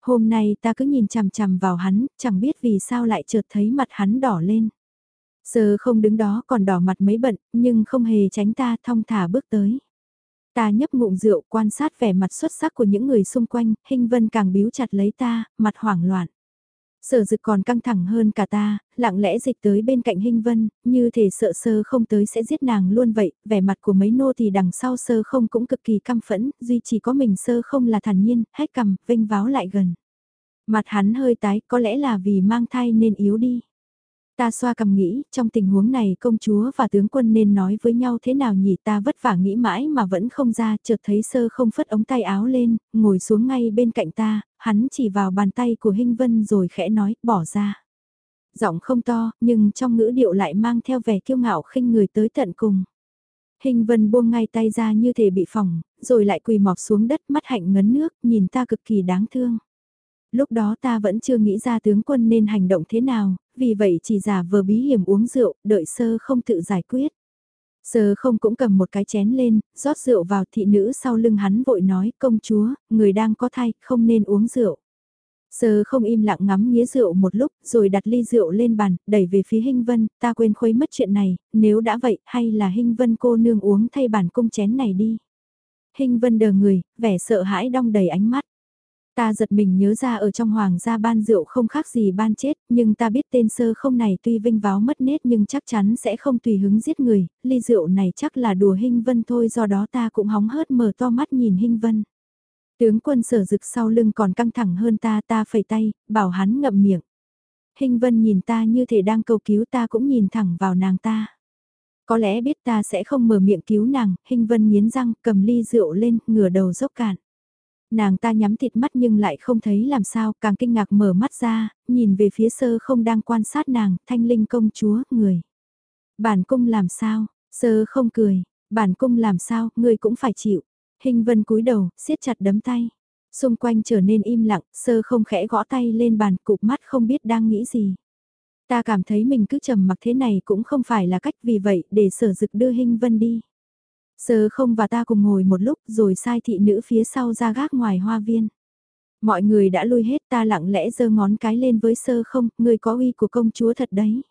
Hôm nay ta cứ nhìn chằm chằm vào hắn, chẳng biết vì sao lại chợt thấy mặt hắn đỏ lên. Sơ không đứng đó còn đỏ mặt mấy bận, nhưng không hề tránh ta thong thả bước tới. Ta nhấp ngụm rượu quan sát vẻ mặt xuất sắc của những người xung quanh, hình vân càng biếu chặt lấy ta, mặt hoảng loạn. Sở dực còn căng thẳng hơn cả ta, lặng lẽ dịch tới bên cạnh hình vân, như thể sợ sơ không tới sẽ giết nàng luôn vậy, vẻ mặt của mấy nô thì đằng sau sơ không cũng cực kỳ căm phẫn, duy chỉ có mình sơ không là thản nhiên, hét cầm, vinh váo lại gần. Mặt hắn hơi tái, có lẽ là vì mang thai nên yếu đi. Ta xoa cầm nghĩ, trong tình huống này công chúa và tướng quân nên nói với nhau thế nào nhỉ ta vất vả nghĩ mãi mà vẫn không ra, chợt thấy sơ không phất ống tay áo lên, ngồi xuống ngay bên cạnh ta, hắn chỉ vào bàn tay của Hinh Vân rồi khẽ nói, bỏ ra. Giọng không to, nhưng trong ngữ điệu lại mang theo vẻ kiêu ngạo khinh người tới tận cùng. Hình vân buông ngay tay ra như thể bị phỏng, rồi lại quỳ mọp xuống đất mắt hạnh ngấn nước, nhìn ta cực kỳ đáng thương. Lúc đó ta vẫn chưa nghĩ ra tướng quân nên hành động thế nào, vì vậy chỉ giả vờ bí hiểm uống rượu, đợi sơ không tự giải quyết. Sơ không cũng cầm một cái chén lên, rót rượu vào thị nữ sau lưng hắn vội nói công chúa, người đang có thai, không nên uống rượu. Sơ không im lặng ngắm nghía rượu một lúc rồi đặt ly rượu lên bàn, đẩy về phía Hinh Vân, ta quên khuấy mất chuyện này, nếu đã vậy hay là Hinh Vân cô nương uống thay bản cung chén này đi. Hinh Vân đờ người, vẻ sợ hãi đong đầy ánh mắt. Ta giật mình nhớ ra ở trong hoàng gia ban rượu không khác gì ban chết, nhưng ta biết tên sơ không này tuy vinh váo mất nết nhưng chắc chắn sẽ không tùy hứng giết người, ly rượu này chắc là đùa hình vân thôi do đó ta cũng hóng hớt mở to mắt nhìn hình vân. Tướng quân sở rực sau lưng còn căng thẳng hơn ta ta phẩy tay, bảo hắn ngậm miệng. Hình vân nhìn ta như thể đang cầu cứu ta cũng nhìn thẳng vào nàng ta. Có lẽ biết ta sẽ không mở miệng cứu nàng, hình vân nghiến răng cầm ly rượu lên, ngửa đầu dốc cạn. Nàng ta nhắm thịt mắt nhưng lại không thấy làm sao, càng kinh ngạc mở mắt ra, nhìn về phía sơ không đang quan sát nàng, thanh linh công chúa, người. Bản cung làm sao, sơ không cười, bản cung làm sao, người cũng phải chịu. Hình vân cúi đầu, siết chặt đấm tay. Xung quanh trở nên im lặng, sơ không khẽ gõ tay lên bàn cục mắt không biết đang nghĩ gì. Ta cảm thấy mình cứ trầm mặc thế này cũng không phải là cách vì vậy để sở dực đưa hình vân đi. Sơ không và ta cùng ngồi một lúc rồi sai thị nữ phía sau ra gác ngoài hoa viên. Mọi người đã lui hết ta lặng lẽ giơ ngón cái lên với sơ không, người có uy của công chúa thật đấy.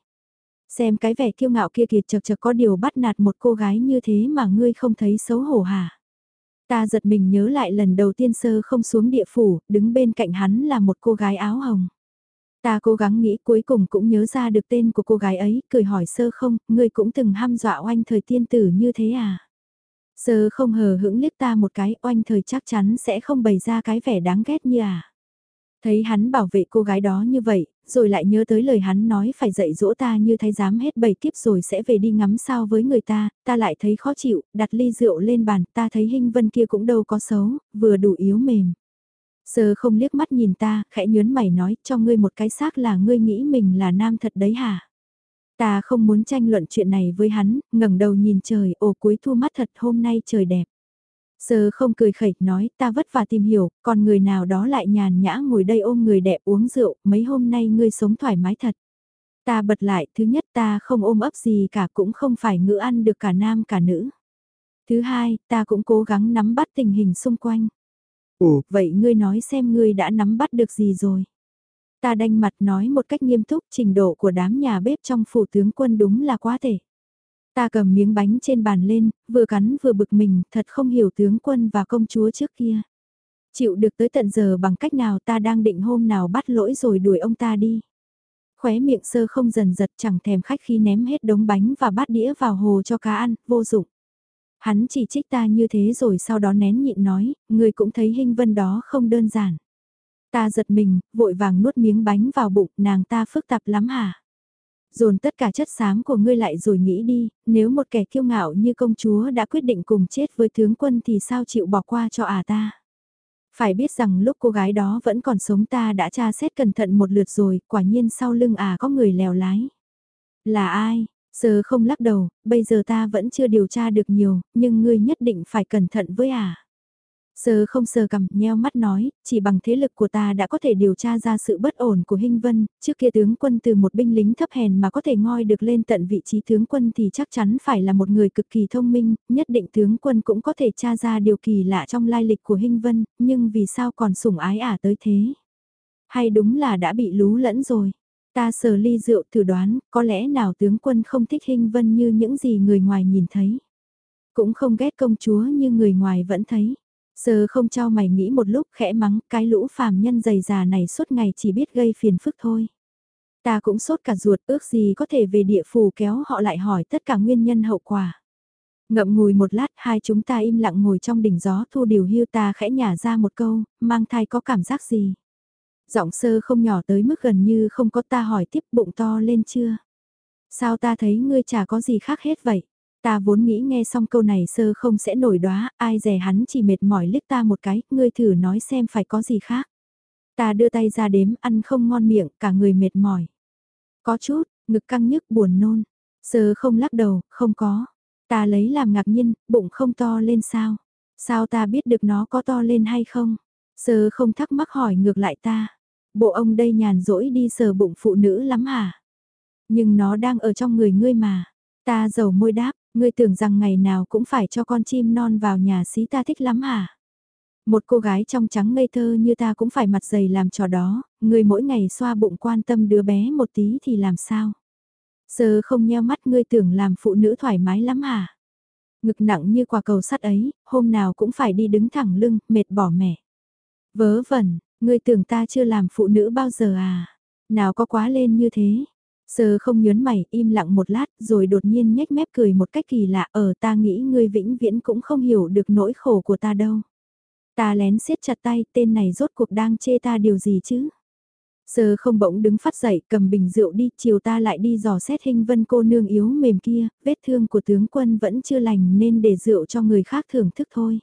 Xem cái vẻ kiêu ngạo kia kiệt chật chật có điều bắt nạt một cô gái như thế mà ngươi không thấy xấu hổ hả? Ta giật mình nhớ lại lần đầu tiên sơ không xuống địa phủ, đứng bên cạnh hắn là một cô gái áo hồng. Ta cố gắng nghĩ cuối cùng cũng nhớ ra được tên của cô gái ấy, cười hỏi sơ không, ngươi cũng từng ham dọa oanh thời tiên tử như thế à? Sơ không hờ hững liếc ta một cái, oanh thời chắc chắn sẽ không bày ra cái vẻ đáng ghét như à. Thấy hắn bảo vệ cô gái đó như vậy, rồi lại nhớ tới lời hắn nói phải dạy dỗ ta như thái giám hết bảy kiếp rồi sẽ về đi ngắm sao với người ta, ta lại thấy khó chịu, đặt ly rượu lên bàn, ta thấy hình vân kia cũng đâu có xấu, vừa đủ yếu mềm. Sơ không liếc mắt nhìn ta, khẽ nhớn mày nói, cho ngươi một cái xác là ngươi nghĩ mình là nam thật đấy hả? Ta không muốn tranh luận chuyện này với hắn, ngẩng đầu nhìn trời, ồ cuối thu mắt thật hôm nay trời đẹp. Sơ không cười khẩy nói ta vất vả tìm hiểu, còn người nào đó lại nhàn nhã ngồi đây ôm người đẹp uống rượu, mấy hôm nay ngươi sống thoải mái thật. Ta bật lại, thứ nhất ta không ôm ấp gì cả cũng không phải ngữ ăn được cả nam cả nữ. Thứ hai, ta cũng cố gắng nắm bắt tình hình xung quanh. Ồ, vậy ngươi nói xem ngươi đã nắm bắt được gì rồi? Ta đanh mặt nói một cách nghiêm túc trình độ của đám nhà bếp trong phủ tướng quân đúng là quá thể. Ta cầm miếng bánh trên bàn lên, vừa cắn vừa bực mình, thật không hiểu tướng quân và công chúa trước kia. Chịu được tới tận giờ bằng cách nào ta đang định hôm nào bắt lỗi rồi đuổi ông ta đi. Khóe miệng sơ không dần giật chẳng thèm khách khi ném hết đống bánh và bát đĩa vào hồ cho cá ăn, vô dụng. Hắn chỉ trích ta như thế rồi sau đó nén nhịn nói, người cũng thấy hình vân đó không đơn giản. Ta giật mình, vội vàng nuốt miếng bánh vào bụng, nàng ta phức tạp lắm hả? Dồn tất cả chất xám của ngươi lại rồi nghĩ đi, nếu một kẻ kiêu ngạo như công chúa đã quyết định cùng chết với tướng quân thì sao chịu bỏ qua cho à ta? Phải biết rằng lúc cô gái đó vẫn còn sống ta đã tra xét cẩn thận một lượt rồi, quả nhiên sau lưng à có người lèo lái. Là ai? Giờ không lắc đầu, bây giờ ta vẫn chưa điều tra được nhiều, nhưng ngươi nhất định phải cẩn thận với à. Sơ không sờ cầm, nheo mắt nói, chỉ bằng thế lực của ta đã có thể điều tra ra sự bất ổn của Hinh Vân, trước kia tướng quân từ một binh lính thấp hèn mà có thể ngoi được lên tận vị trí tướng quân thì chắc chắn phải là một người cực kỳ thông minh, nhất định tướng quân cũng có thể tra ra điều kỳ lạ trong lai lịch của Hinh Vân, nhưng vì sao còn sủng ái ả tới thế? Hay đúng là đã bị lú lẫn rồi? Ta sờ ly rượu thử đoán, có lẽ nào tướng quân không thích Hinh Vân như những gì người ngoài nhìn thấy? Cũng không ghét công chúa như người ngoài vẫn thấy Sơ không cho mày nghĩ một lúc khẽ mắng cái lũ phàm nhân dày già này suốt ngày chỉ biết gây phiền phức thôi. Ta cũng sốt cả ruột ước gì có thể về địa phủ kéo họ lại hỏi tất cả nguyên nhân hậu quả. Ngậm ngùi một lát hai chúng ta im lặng ngồi trong đỉnh gió thu điều hưu ta khẽ nhả ra một câu, mang thai có cảm giác gì. Giọng sơ không nhỏ tới mức gần như không có ta hỏi tiếp bụng to lên chưa. Sao ta thấy ngươi chả có gì khác hết vậy. Ta vốn nghĩ nghe xong câu này sơ không sẽ nổi đoá, ai rẻ hắn chỉ mệt mỏi liếc ta một cái, ngươi thử nói xem phải có gì khác. Ta đưa tay ra đếm, ăn không ngon miệng, cả người mệt mỏi. Có chút, ngực căng nhức buồn nôn. Sơ không lắc đầu, không có. Ta lấy làm ngạc nhiên, bụng không to lên sao? Sao ta biết được nó có to lên hay không? Sơ không thắc mắc hỏi ngược lại ta. Bộ ông đây nhàn rỗi đi sờ bụng phụ nữ lắm hả? Nhưng nó đang ở trong người ngươi mà. Ta dầu môi đáp, Ngươi tưởng rằng ngày nào cũng phải cho con chim non vào nhà xí ta thích lắm hả? Một cô gái trong trắng ngây thơ như ta cũng phải mặt dày làm trò đó, ngươi mỗi ngày xoa bụng quan tâm đứa bé một tí thì làm sao? Sơ không nheo mắt ngươi tưởng làm phụ nữ thoải mái lắm hả? Ngực nặng như quả cầu sắt ấy, hôm nào cũng phải đi đứng thẳng lưng, mệt bỏ mẻ. Vớ vẩn, Ngươi tưởng ta chưa làm phụ nữ bao giờ à? Nào có quá lên như thế? Sơ không nhớn mày, im lặng một lát, rồi đột nhiên nhếch mép cười một cách kỳ lạ, ở ta nghĩ ngươi vĩnh viễn cũng không hiểu được nỗi khổ của ta đâu. Ta lén siết chặt tay, tên này rốt cuộc đang chê ta điều gì chứ? Sơ không bỗng đứng phát dậy cầm bình rượu đi, chiều ta lại đi dò xét hình vân cô nương yếu mềm kia, vết thương của tướng quân vẫn chưa lành nên để rượu cho người khác thưởng thức thôi.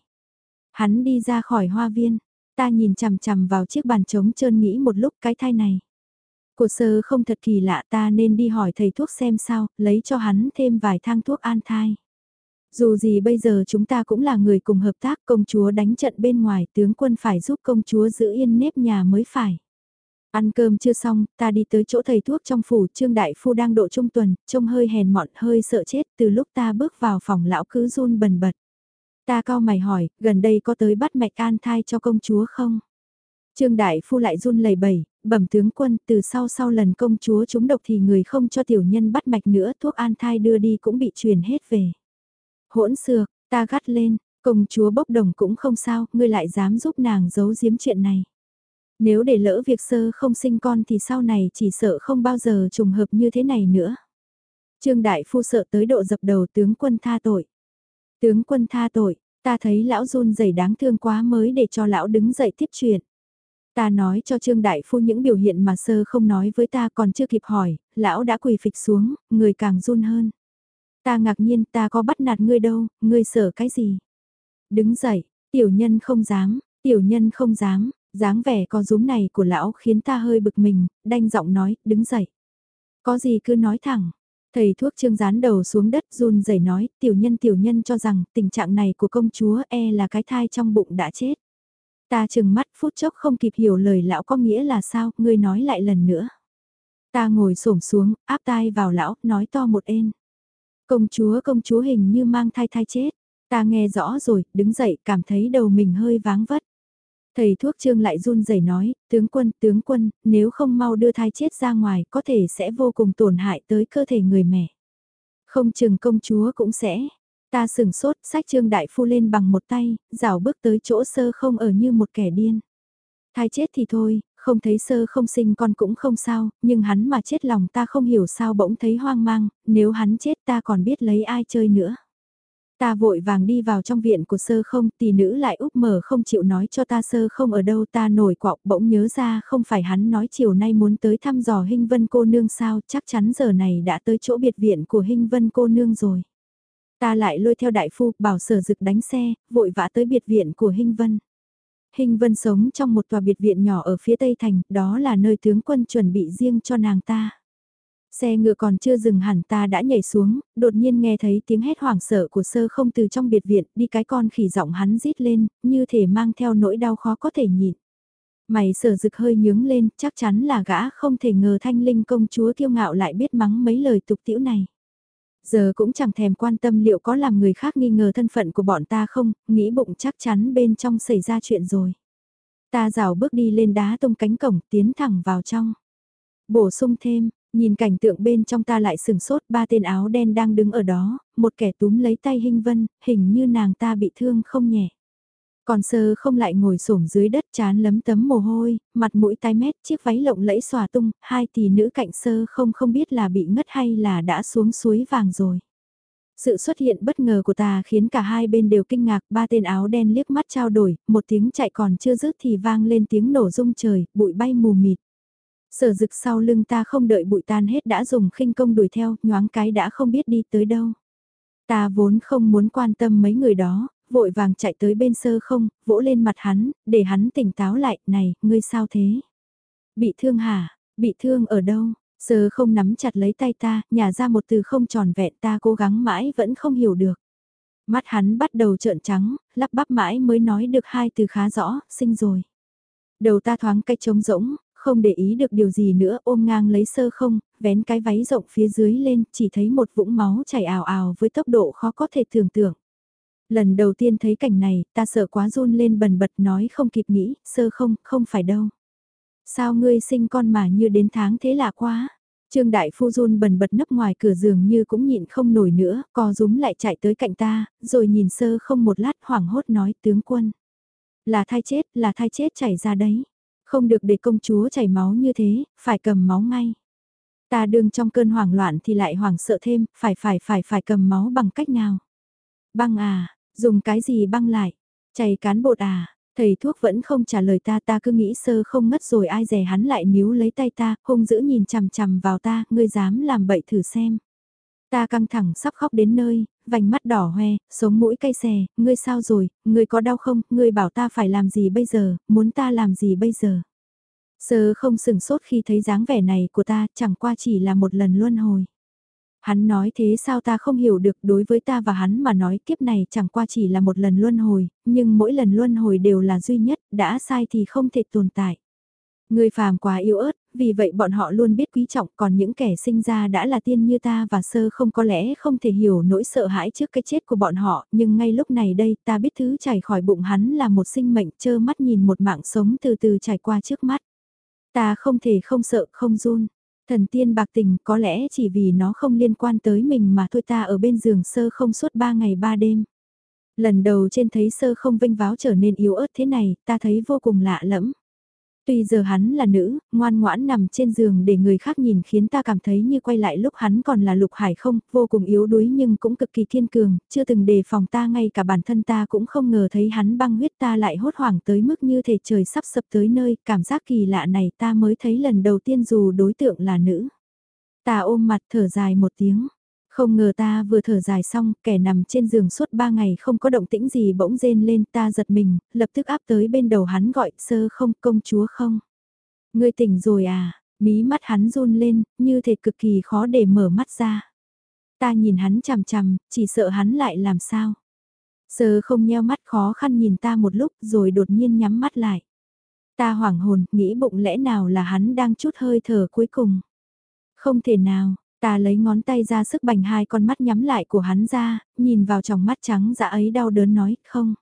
Hắn đi ra khỏi hoa viên, ta nhìn chằm chằm vào chiếc bàn trống trơn nghĩ một lúc cái thai này. Của sơ không thật kỳ lạ ta nên đi hỏi thầy thuốc xem sao, lấy cho hắn thêm vài thang thuốc an thai. Dù gì bây giờ chúng ta cũng là người cùng hợp tác công chúa đánh trận bên ngoài tướng quân phải giúp công chúa giữ yên nếp nhà mới phải. Ăn cơm chưa xong, ta đi tới chỗ thầy thuốc trong phủ, Trương Đại Phu đang độ trung tuần, trông hơi hèn mọn, hơi sợ chết, từ lúc ta bước vào phòng lão cứ run bần bật. Ta cao mày hỏi, gần đây có tới bắt mạch an thai cho công chúa không? Trương Đại Phu lại run lẩy bẩy, bẩm tướng quân, từ sau sau lần công chúa trúng độc thì người không cho tiểu nhân bắt mạch nữa, thuốc an thai đưa đi cũng bị truyền hết về. Hỗn xược, ta gắt lên, công chúa bốc đồng cũng không sao, ngươi lại dám giúp nàng giấu giếm chuyện này. Nếu để lỡ việc sơ không sinh con thì sau này chỉ sợ không bao giờ trùng hợp như thế này nữa. Trương Đại Phu sợ tới độ dập đầu tướng quân tha tội. Tướng quân tha tội, ta thấy lão run rẩy đáng thương quá mới để cho lão đứng dậy tiếp chuyện. Ta nói cho Trương Đại Phu những biểu hiện mà sơ không nói với ta còn chưa kịp hỏi, lão đã quỳ phịch xuống, người càng run hơn. Ta ngạc nhiên ta có bắt nạt ngươi đâu, ngươi sợ cái gì? Đứng dậy, tiểu nhân không dám, tiểu nhân không dám, dáng vẻ có rúm này của lão khiến ta hơi bực mình, đanh giọng nói, đứng dậy. Có gì cứ nói thẳng. Thầy thuốc trương dán đầu xuống đất run rẩy nói, tiểu nhân tiểu nhân cho rằng tình trạng này của công chúa e là cái thai trong bụng đã chết. Ta chừng mắt phút chốc không kịp hiểu lời lão có nghĩa là sao, ngươi nói lại lần nữa. Ta ngồi xổm xuống, áp tai vào lão, nói to một ên. Công chúa công chúa hình như mang thai thai chết. Ta nghe rõ rồi, đứng dậy cảm thấy đầu mình hơi váng vất. Thầy thuốc trương lại run rẩy nói, tướng quân, tướng quân, nếu không mau đưa thai chết ra ngoài có thể sẽ vô cùng tổn hại tới cơ thể người mẹ. Không chừng công chúa cũng sẽ. Ta sừng sốt, sách trương đại phu lên bằng một tay, rảo bước tới chỗ sơ không ở như một kẻ điên. Thai chết thì thôi, không thấy sơ không sinh con cũng không sao, nhưng hắn mà chết lòng ta không hiểu sao bỗng thấy hoang mang, nếu hắn chết ta còn biết lấy ai chơi nữa. Ta vội vàng đi vào trong viện của sơ không, tỷ nữ lại úp mở không chịu nói cho ta sơ không ở đâu ta nổi quạo bỗng nhớ ra không phải hắn nói chiều nay muốn tới thăm dò hình vân cô nương sao, chắc chắn giờ này đã tới chỗ biệt viện của hình vân cô nương rồi. Ta lại lôi theo đại phu, bảo sở dực đánh xe, vội vã tới biệt viện của hình vân. Hình vân sống trong một tòa biệt viện nhỏ ở phía tây thành, đó là nơi tướng quân chuẩn bị riêng cho nàng ta. Xe ngựa còn chưa dừng hẳn ta đã nhảy xuống, đột nhiên nghe thấy tiếng hét hoảng sợ của sơ không từ trong biệt viện, đi cái con khỉ giọng hắn rít lên, như thể mang theo nỗi đau khó có thể nhịn. Mày sở dực hơi nhướng lên, chắc chắn là gã không thể ngờ thanh linh công chúa kiêu ngạo lại biết mắng mấy lời tục tiễu này. Giờ cũng chẳng thèm quan tâm liệu có làm người khác nghi ngờ thân phận của bọn ta không, nghĩ bụng chắc chắn bên trong xảy ra chuyện rồi. Ta rào bước đi lên đá tung cánh cổng tiến thẳng vào trong. Bổ sung thêm, Nhìn cảnh tượng bên trong ta lại sừng sốt ba tên áo đen đang đứng ở đó, một kẻ túm lấy tay hình Vân, hình như nàng ta bị thương không nhẹ. Còn sơ không lại ngồi xổm dưới đất chán lấm tấm mồ hôi, mặt mũi tai mét, chiếc váy lộng lẫy xòa tung, hai tỷ nữ cạnh sơ không không biết là bị ngất hay là đã xuống suối vàng rồi. Sự xuất hiện bất ngờ của ta khiến cả hai bên đều kinh ngạc, ba tên áo đen liếc mắt trao đổi, một tiếng chạy còn chưa dứt thì vang lên tiếng nổ rung trời, bụi bay mù mịt. Sở dực sau lưng ta không đợi bụi tan hết đã dùng khinh công đuổi theo, nhoáng cái đã không biết đi tới đâu. Ta vốn không muốn quan tâm mấy người đó, vội vàng chạy tới bên sơ không, vỗ lên mặt hắn, để hắn tỉnh táo lại, này, ngươi sao thế? Bị thương hả? Bị thương ở đâu? Sơ không nắm chặt lấy tay ta, nhả ra một từ không tròn vẹn ta cố gắng mãi vẫn không hiểu được. Mắt hắn bắt đầu trợn trắng, lắp bắp mãi mới nói được hai từ khá rõ, sinh rồi. Đầu ta thoáng cách trống rỗng, không để ý được điều gì nữa ôm ngang lấy sơ không, vén cái váy rộng phía dưới lên, chỉ thấy một vũng máu chảy ào ào với tốc độ khó có thể tưởng tượng. Lần đầu tiên thấy cảnh này, ta sợ quá run lên bần bật nói không kịp nghĩ, sơ không, không phải đâu. Sao ngươi sinh con mà như đến tháng thế lạ quá. Trương Đại Phu run bần bật nấp ngoài cửa giường như cũng nhịn không nổi nữa, co rúm lại chạy tới cạnh ta, rồi nhìn sơ không một lát hoảng hốt nói tướng quân. Là thai chết, là thai chết chảy ra đấy. Không được để công chúa chảy máu như thế, phải cầm máu ngay. Ta đương trong cơn hoảng loạn thì lại hoảng sợ thêm, phải phải phải phải cầm máu bằng cách nào. Băng à, dùng cái gì băng lại? Chảy cán bột à? Thầy thuốc vẫn không trả lời ta ta cứ nghĩ sơ không ngất rồi ai rẻ hắn lại níu lấy tay ta, hung dữ nhìn chằm chằm vào ta, ngươi dám làm bậy thử xem. Ta căng thẳng sắp khóc đến nơi, vành mắt đỏ hoe, sống mũi cay xè, ngươi sao rồi, ngươi có đau không, ngươi bảo ta phải làm gì bây giờ, muốn ta làm gì bây giờ. Sơ không sừng sốt khi thấy dáng vẻ này của ta, chẳng qua chỉ là một lần luân hồi. Hắn nói thế sao ta không hiểu được đối với ta và hắn mà nói kiếp này chẳng qua chỉ là một lần luân hồi, nhưng mỗi lần luân hồi đều là duy nhất, đã sai thì không thể tồn tại. Người phàm quá yếu ớt, vì vậy bọn họ luôn biết quý trọng còn những kẻ sinh ra đã là tiên như ta và sơ không có lẽ không thể hiểu nỗi sợ hãi trước cái chết của bọn họ, nhưng ngay lúc này đây ta biết thứ chảy khỏi bụng hắn là một sinh mệnh trơ mắt nhìn một mạng sống từ từ trải qua trước mắt. Ta không thể không sợ không run. Thần tiên bạc tình có lẽ chỉ vì nó không liên quan tới mình mà thôi ta ở bên giường sơ không suốt ba ngày ba đêm. Lần đầu trên thấy sơ không vinh váo trở nên yếu ớt thế này, ta thấy vô cùng lạ lẫm. Tuy giờ hắn là nữ, ngoan ngoãn nằm trên giường để người khác nhìn khiến ta cảm thấy như quay lại lúc hắn còn là lục hải không, vô cùng yếu đuối nhưng cũng cực kỳ thiên cường, chưa từng đề phòng ta ngay cả bản thân ta cũng không ngờ thấy hắn băng huyết ta lại hốt hoảng tới mức như thể trời sắp sập tới nơi, cảm giác kỳ lạ này ta mới thấy lần đầu tiên dù đối tượng là nữ. Ta ôm mặt thở dài một tiếng. Không ngờ ta vừa thở dài xong, kẻ nằm trên giường suốt ba ngày không có động tĩnh gì bỗng rên lên ta giật mình, lập tức áp tới bên đầu hắn gọi sơ không công chúa không. Ngươi tỉnh rồi à, mí mắt hắn run lên, như thể cực kỳ khó để mở mắt ra. Ta nhìn hắn chằm chằm, chỉ sợ hắn lại làm sao. Sơ không nheo mắt khó khăn nhìn ta một lúc rồi đột nhiên nhắm mắt lại. Ta hoảng hồn, nghĩ bụng lẽ nào là hắn đang chút hơi thở cuối cùng. Không thể nào, Ta lấy ngón tay ra sức bành hai con mắt nhắm lại của hắn ra, nhìn vào trong mắt trắng dạ ấy đau đớn nói, không.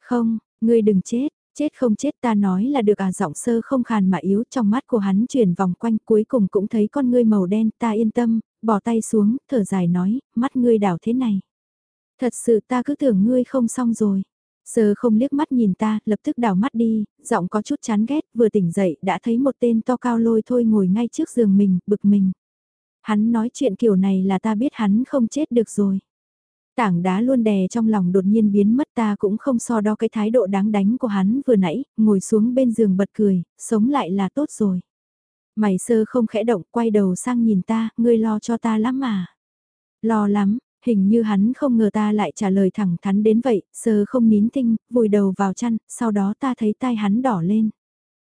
Không, ngươi đừng chết, chết không chết ta nói là được à giọng sơ không khàn mà yếu trong mắt của hắn chuyển vòng quanh cuối cùng cũng thấy con ngươi màu đen ta yên tâm, bỏ tay xuống, thở dài nói, mắt ngươi đảo thế này. Thật sự ta cứ tưởng ngươi không xong rồi. Sơ không liếc mắt nhìn ta, lập tức đảo mắt đi, giọng có chút chán ghét, vừa tỉnh dậy đã thấy một tên to cao lôi thôi ngồi ngay trước giường mình, bực mình. Hắn nói chuyện kiểu này là ta biết hắn không chết được rồi. Tảng đá luôn đè trong lòng đột nhiên biến mất ta cũng không so đo cái thái độ đáng đánh của hắn vừa nãy, ngồi xuống bên giường bật cười, sống lại là tốt rồi. Mày sơ không khẽ động quay đầu sang nhìn ta, ngươi lo cho ta lắm mà. Lo lắm, hình như hắn không ngờ ta lại trả lời thẳng thắn đến vậy, sơ không nín tinh, vùi đầu vào chăn, sau đó ta thấy tai hắn đỏ lên.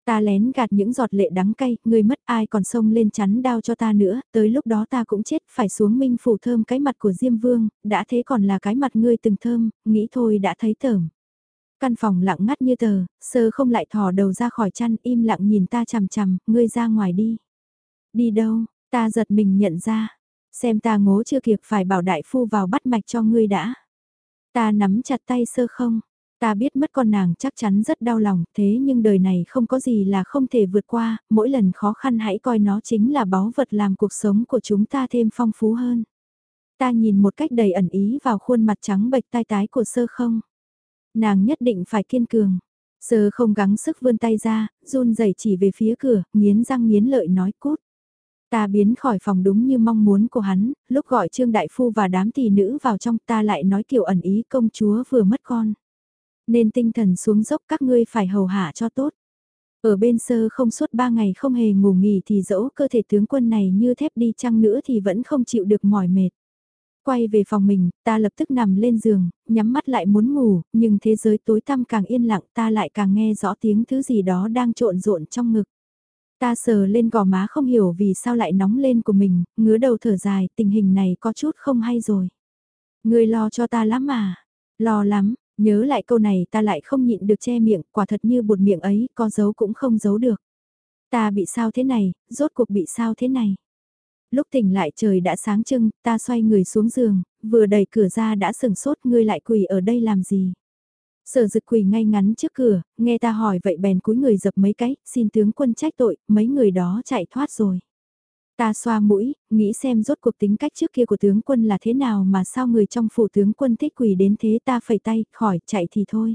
Ta lén gạt những giọt lệ đắng cay, người mất ai còn sông lên chắn đao cho ta nữa, tới lúc đó ta cũng chết, phải xuống minh phủ thơm cái mặt của Diêm Vương, đã thế còn là cái mặt ngươi từng thơm, nghĩ thôi đã thấy tởm. Căn phòng lặng ngắt như tờ, sơ không lại thò đầu ra khỏi chăn, im lặng nhìn ta chằm chằm, ngươi ra ngoài đi. Đi đâu, ta giật mình nhận ra, xem ta ngố chưa kịp phải bảo đại phu vào bắt mạch cho ngươi đã. Ta nắm chặt tay sơ không, Ta biết mất con nàng chắc chắn rất đau lòng, thế nhưng đời này không có gì là không thể vượt qua, mỗi lần khó khăn hãy coi nó chính là báu vật làm cuộc sống của chúng ta thêm phong phú hơn. Ta nhìn một cách đầy ẩn ý vào khuôn mặt trắng bệch tai tái của sơ không. Nàng nhất định phải kiên cường. Sơ không gắng sức vươn tay ra, run rẩy chỉ về phía cửa, nghiến răng nghiến lợi nói cút. Ta biến khỏi phòng đúng như mong muốn của hắn, lúc gọi Trương Đại Phu và đám tỷ nữ vào trong ta lại nói kiểu ẩn ý công chúa vừa mất con. Nên tinh thần xuống dốc các ngươi phải hầu hạ cho tốt. Ở bên sơ không suốt ba ngày không hề ngủ nghỉ thì dẫu cơ thể tướng quân này như thép đi chăng nữa thì vẫn không chịu được mỏi mệt. Quay về phòng mình, ta lập tức nằm lên giường, nhắm mắt lại muốn ngủ, nhưng thế giới tối tăm càng yên lặng ta lại càng nghe rõ tiếng thứ gì đó đang trộn rộn trong ngực. Ta sờ lên gò má không hiểu vì sao lại nóng lên của mình, ngứa đầu thở dài, tình hình này có chút không hay rồi. Người lo cho ta lắm mà, lo lắm, Nhớ lại câu này ta lại không nhịn được che miệng, quả thật như bột miệng ấy, có giấu cũng không giấu được. Ta bị sao thế này, rốt cuộc bị sao thế này. Lúc tỉnh lại trời đã sáng trưng, ta xoay người xuống giường, vừa đẩy cửa ra đã sừng sốt ngươi lại quỳ ở đây làm gì. Sở dực quỳ ngay ngắn trước cửa, nghe ta hỏi vậy bèn cúi người dập mấy cái, xin tướng quân trách tội, mấy người đó chạy thoát rồi. Ta xoa mũi, nghĩ xem rốt cuộc tính cách trước kia của tướng quân là thế nào mà sao người trong phủ tướng quân thích quỳ đến thế ta phẩy tay, khỏi chạy thì thôi.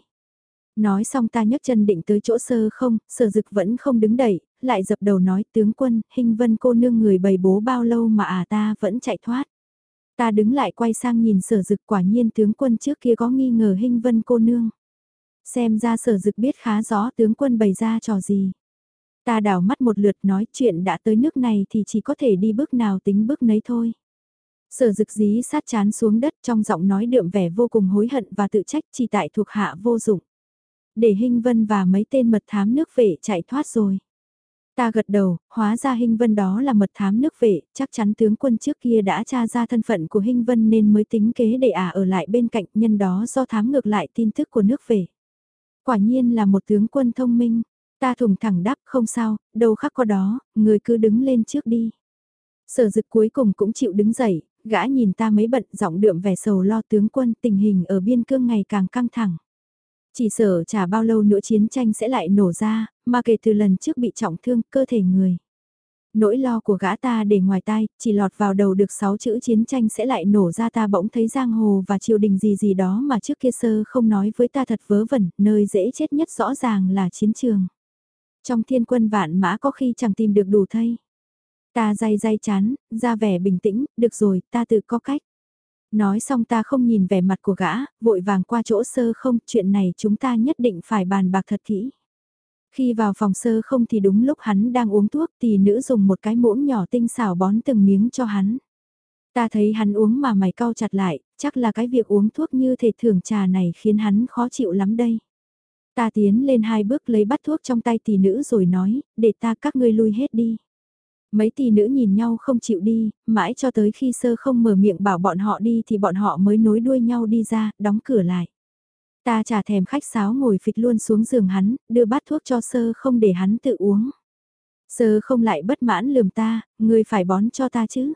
Nói xong ta nhấc chân định tới chỗ sơ không, sở dực vẫn không đứng đẩy, lại dập đầu nói tướng quân, hình vân cô nương người bày bố bao lâu mà à ta vẫn chạy thoát. Ta đứng lại quay sang nhìn sở dực quả nhiên tướng quân trước kia có nghi ngờ hình vân cô nương. Xem ra sở dực biết khá rõ tướng quân bày ra trò gì. Ta đảo mắt một lượt nói chuyện đã tới nước này thì chỉ có thể đi bước nào tính bước nấy thôi. Sở dực dí sát chán xuống đất trong giọng nói đượm vẻ vô cùng hối hận và tự trách chỉ tại thuộc hạ vô dụng. Để Hinh Vân và mấy tên mật thám nước vệ chạy thoát rồi. Ta gật đầu, hóa ra Hinh Vân đó là mật thám nước vệ, chắc chắn tướng quân trước kia đã tra ra thân phận của Hinh Vân nên mới tính kế để ả ở lại bên cạnh nhân đó do thám ngược lại tin tức của nước vệ. Quả nhiên là một tướng quân thông minh, ta thùng thẳng đáp không sao, đâu khác có đó, người cứ đứng lên trước đi. Sở dực cuối cùng cũng chịu đứng dậy, gã nhìn ta mấy bận giọng đượm vẻ sầu lo tướng quân tình hình ở biên cương ngày càng căng thẳng. Chỉ sợ chả bao lâu nữa chiến tranh sẽ lại nổ ra, mà kể từ lần trước bị trọng thương cơ thể người. Nỗi lo của gã ta để ngoài tai, chỉ lọt vào đầu được 6 chữ chiến tranh sẽ lại nổ ra ta bỗng thấy giang hồ và triều đình gì gì đó mà trước kia sơ không nói với ta thật vớ vẩn, nơi dễ chết nhất rõ ràng là chiến trường. Trong thiên quân vạn mã có khi chẳng tìm được đủ thay. Ta day day chán, ra vẻ bình tĩnh, được rồi, ta tự có cách. Nói xong ta không nhìn vẻ mặt của gã, vội vàng qua chỗ sơ không, chuyện này chúng ta nhất định phải bàn bạc thật kỹ. Khi vào phòng sơ không thì đúng lúc hắn đang uống thuốc thì nữ dùng một cái muỗng nhỏ tinh xảo bón từng miếng cho hắn. Ta thấy hắn uống mà mày cau chặt lại, chắc là cái việc uống thuốc như thể thưởng trà này khiến hắn khó chịu lắm đây. Ta tiến lên hai bước lấy bắt thuốc trong tay tỷ nữ rồi nói, để ta các ngươi lui hết đi. Mấy tỷ nữ nhìn nhau không chịu đi, mãi cho tới khi sơ không mở miệng bảo bọn họ đi thì bọn họ mới nối đuôi nhau đi ra, đóng cửa lại. Ta trả thèm khách sáo ngồi phịch luôn xuống giường hắn, đưa bát thuốc cho sơ không để hắn tự uống. Sơ không lại bất mãn lườm ta, người phải bón cho ta chứ.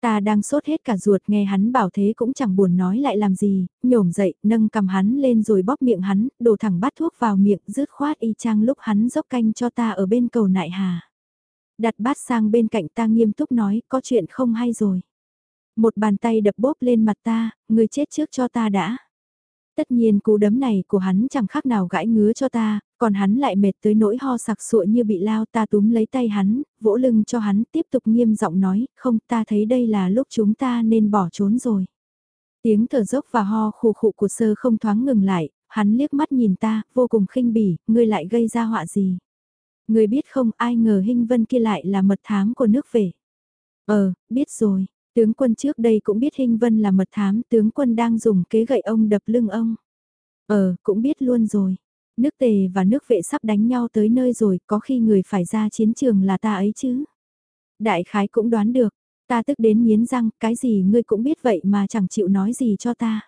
Ta đang sốt hết cả ruột nghe hắn bảo thế cũng chẳng buồn nói lại làm gì, nhổm dậy, nâng cầm hắn lên rồi bóp miệng hắn, đổ thẳng bát thuốc vào miệng, rứt khoát y chang lúc hắn dốc canh cho ta ở bên cầu nại hà. Đặt bát sang bên cạnh ta nghiêm túc nói, có chuyện không hay rồi. Một bàn tay đập bóp lên mặt ta, người chết trước cho ta đã. Tất nhiên cú đấm này của hắn chẳng khác nào gãi ngứa cho ta, còn hắn lại mệt tới nỗi ho sặc sụa như bị lao ta túm lấy tay hắn, vỗ lưng cho hắn tiếp tục nghiêm giọng nói, không ta thấy đây là lúc chúng ta nên bỏ trốn rồi. Tiếng thở dốc và ho khụ khụ của sơ không thoáng ngừng lại, hắn liếc mắt nhìn ta, vô cùng khinh bỉ, ngươi lại gây ra họa gì. Người biết không ai ngờ Hinh Vân kia lại là mật thám của nước về. Ờ, biết rồi, tướng quân trước đây cũng biết Hinh Vân là mật thám, tướng quân đang dùng kế gậy ông đập lưng ông. Ờ, cũng biết luôn rồi. Nước tề và nước vệ sắp đánh nhau tới nơi rồi, có khi người phải ra chiến trường là ta ấy chứ. Đại khái cũng đoán được, ta tức đến miến răng, cái gì ngươi cũng biết vậy mà chẳng chịu nói gì cho ta.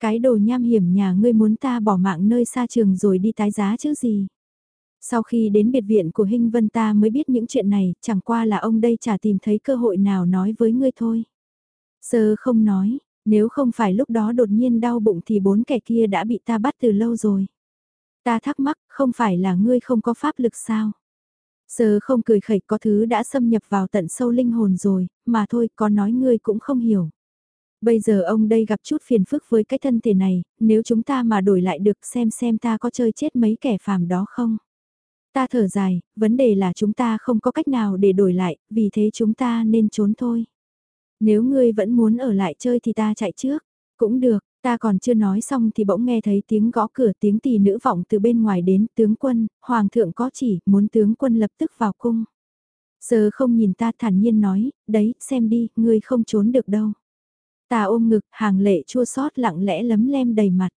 Cái đồ nham hiểm nhà ngươi muốn ta bỏ mạng nơi xa trường rồi đi tái giá chứ gì. Sau khi đến biệt viện của Hinh Vân ta mới biết những chuyện này, chẳng qua là ông đây chả tìm thấy cơ hội nào nói với ngươi thôi. Sơ không nói, nếu không phải lúc đó đột nhiên đau bụng thì bốn kẻ kia đã bị ta bắt từ lâu rồi. Ta thắc mắc, không phải là ngươi không có pháp lực sao? Sơ không cười khẩy có thứ đã xâm nhập vào tận sâu linh hồn rồi, mà thôi có nói ngươi cũng không hiểu. Bây giờ ông đây gặp chút phiền phức với cái thân thể này, nếu chúng ta mà đổi lại được xem xem ta có chơi chết mấy kẻ phàm đó không? Ta thở dài, vấn đề là chúng ta không có cách nào để đổi lại, vì thế chúng ta nên trốn thôi. Nếu ngươi vẫn muốn ở lại chơi thì ta chạy trước. Cũng được, ta còn chưa nói xong thì bỗng nghe thấy tiếng gõ cửa tiếng tỳ nữ vọng từ bên ngoài đến tướng quân, hoàng thượng có chỉ, muốn tướng quân lập tức vào cung. Giờ không nhìn ta thản nhiên nói, đấy, xem đi, ngươi không trốn được đâu. Ta ôm ngực, hàng lệ chua xót lặng lẽ lấm lem đầy mặt.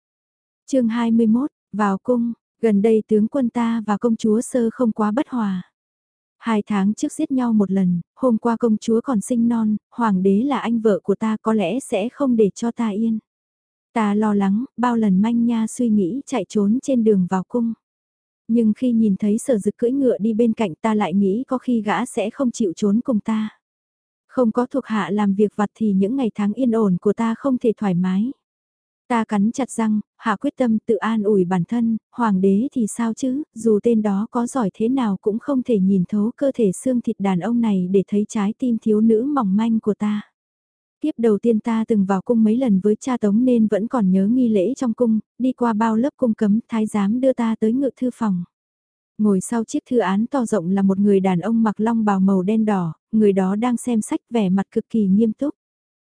chương 21, vào cung, Gần đây tướng quân ta và công chúa sơ không quá bất hòa. Hai tháng trước giết nhau một lần, hôm qua công chúa còn sinh non, hoàng đế là anh vợ của ta có lẽ sẽ không để cho ta yên. Ta lo lắng, bao lần manh nha suy nghĩ chạy trốn trên đường vào cung. Nhưng khi nhìn thấy sở dực cưỡi ngựa đi bên cạnh ta lại nghĩ có khi gã sẽ không chịu trốn cùng ta. Không có thuộc hạ làm việc vặt thì những ngày tháng yên ổn của ta không thể thoải mái. Ta cắn chặt răng, hạ quyết tâm tự an ủi bản thân, hoàng đế thì sao chứ, dù tên đó có giỏi thế nào cũng không thể nhìn thấu cơ thể xương thịt đàn ông này để thấy trái tim thiếu nữ mỏng manh của ta. Tiếp đầu tiên ta từng vào cung mấy lần với cha tống nên vẫn còn nhớ nghi lễ trong cung, đi qua bao lớp cung cấm thái giám đưa ta tới ngự thư phòng. Ngồi sau chiếc thư án to rộng là một người đàn ông mặc long bào màu đen đỏ, người đó đang xem sách vẻ mặt cực kỳ nghiêm túc.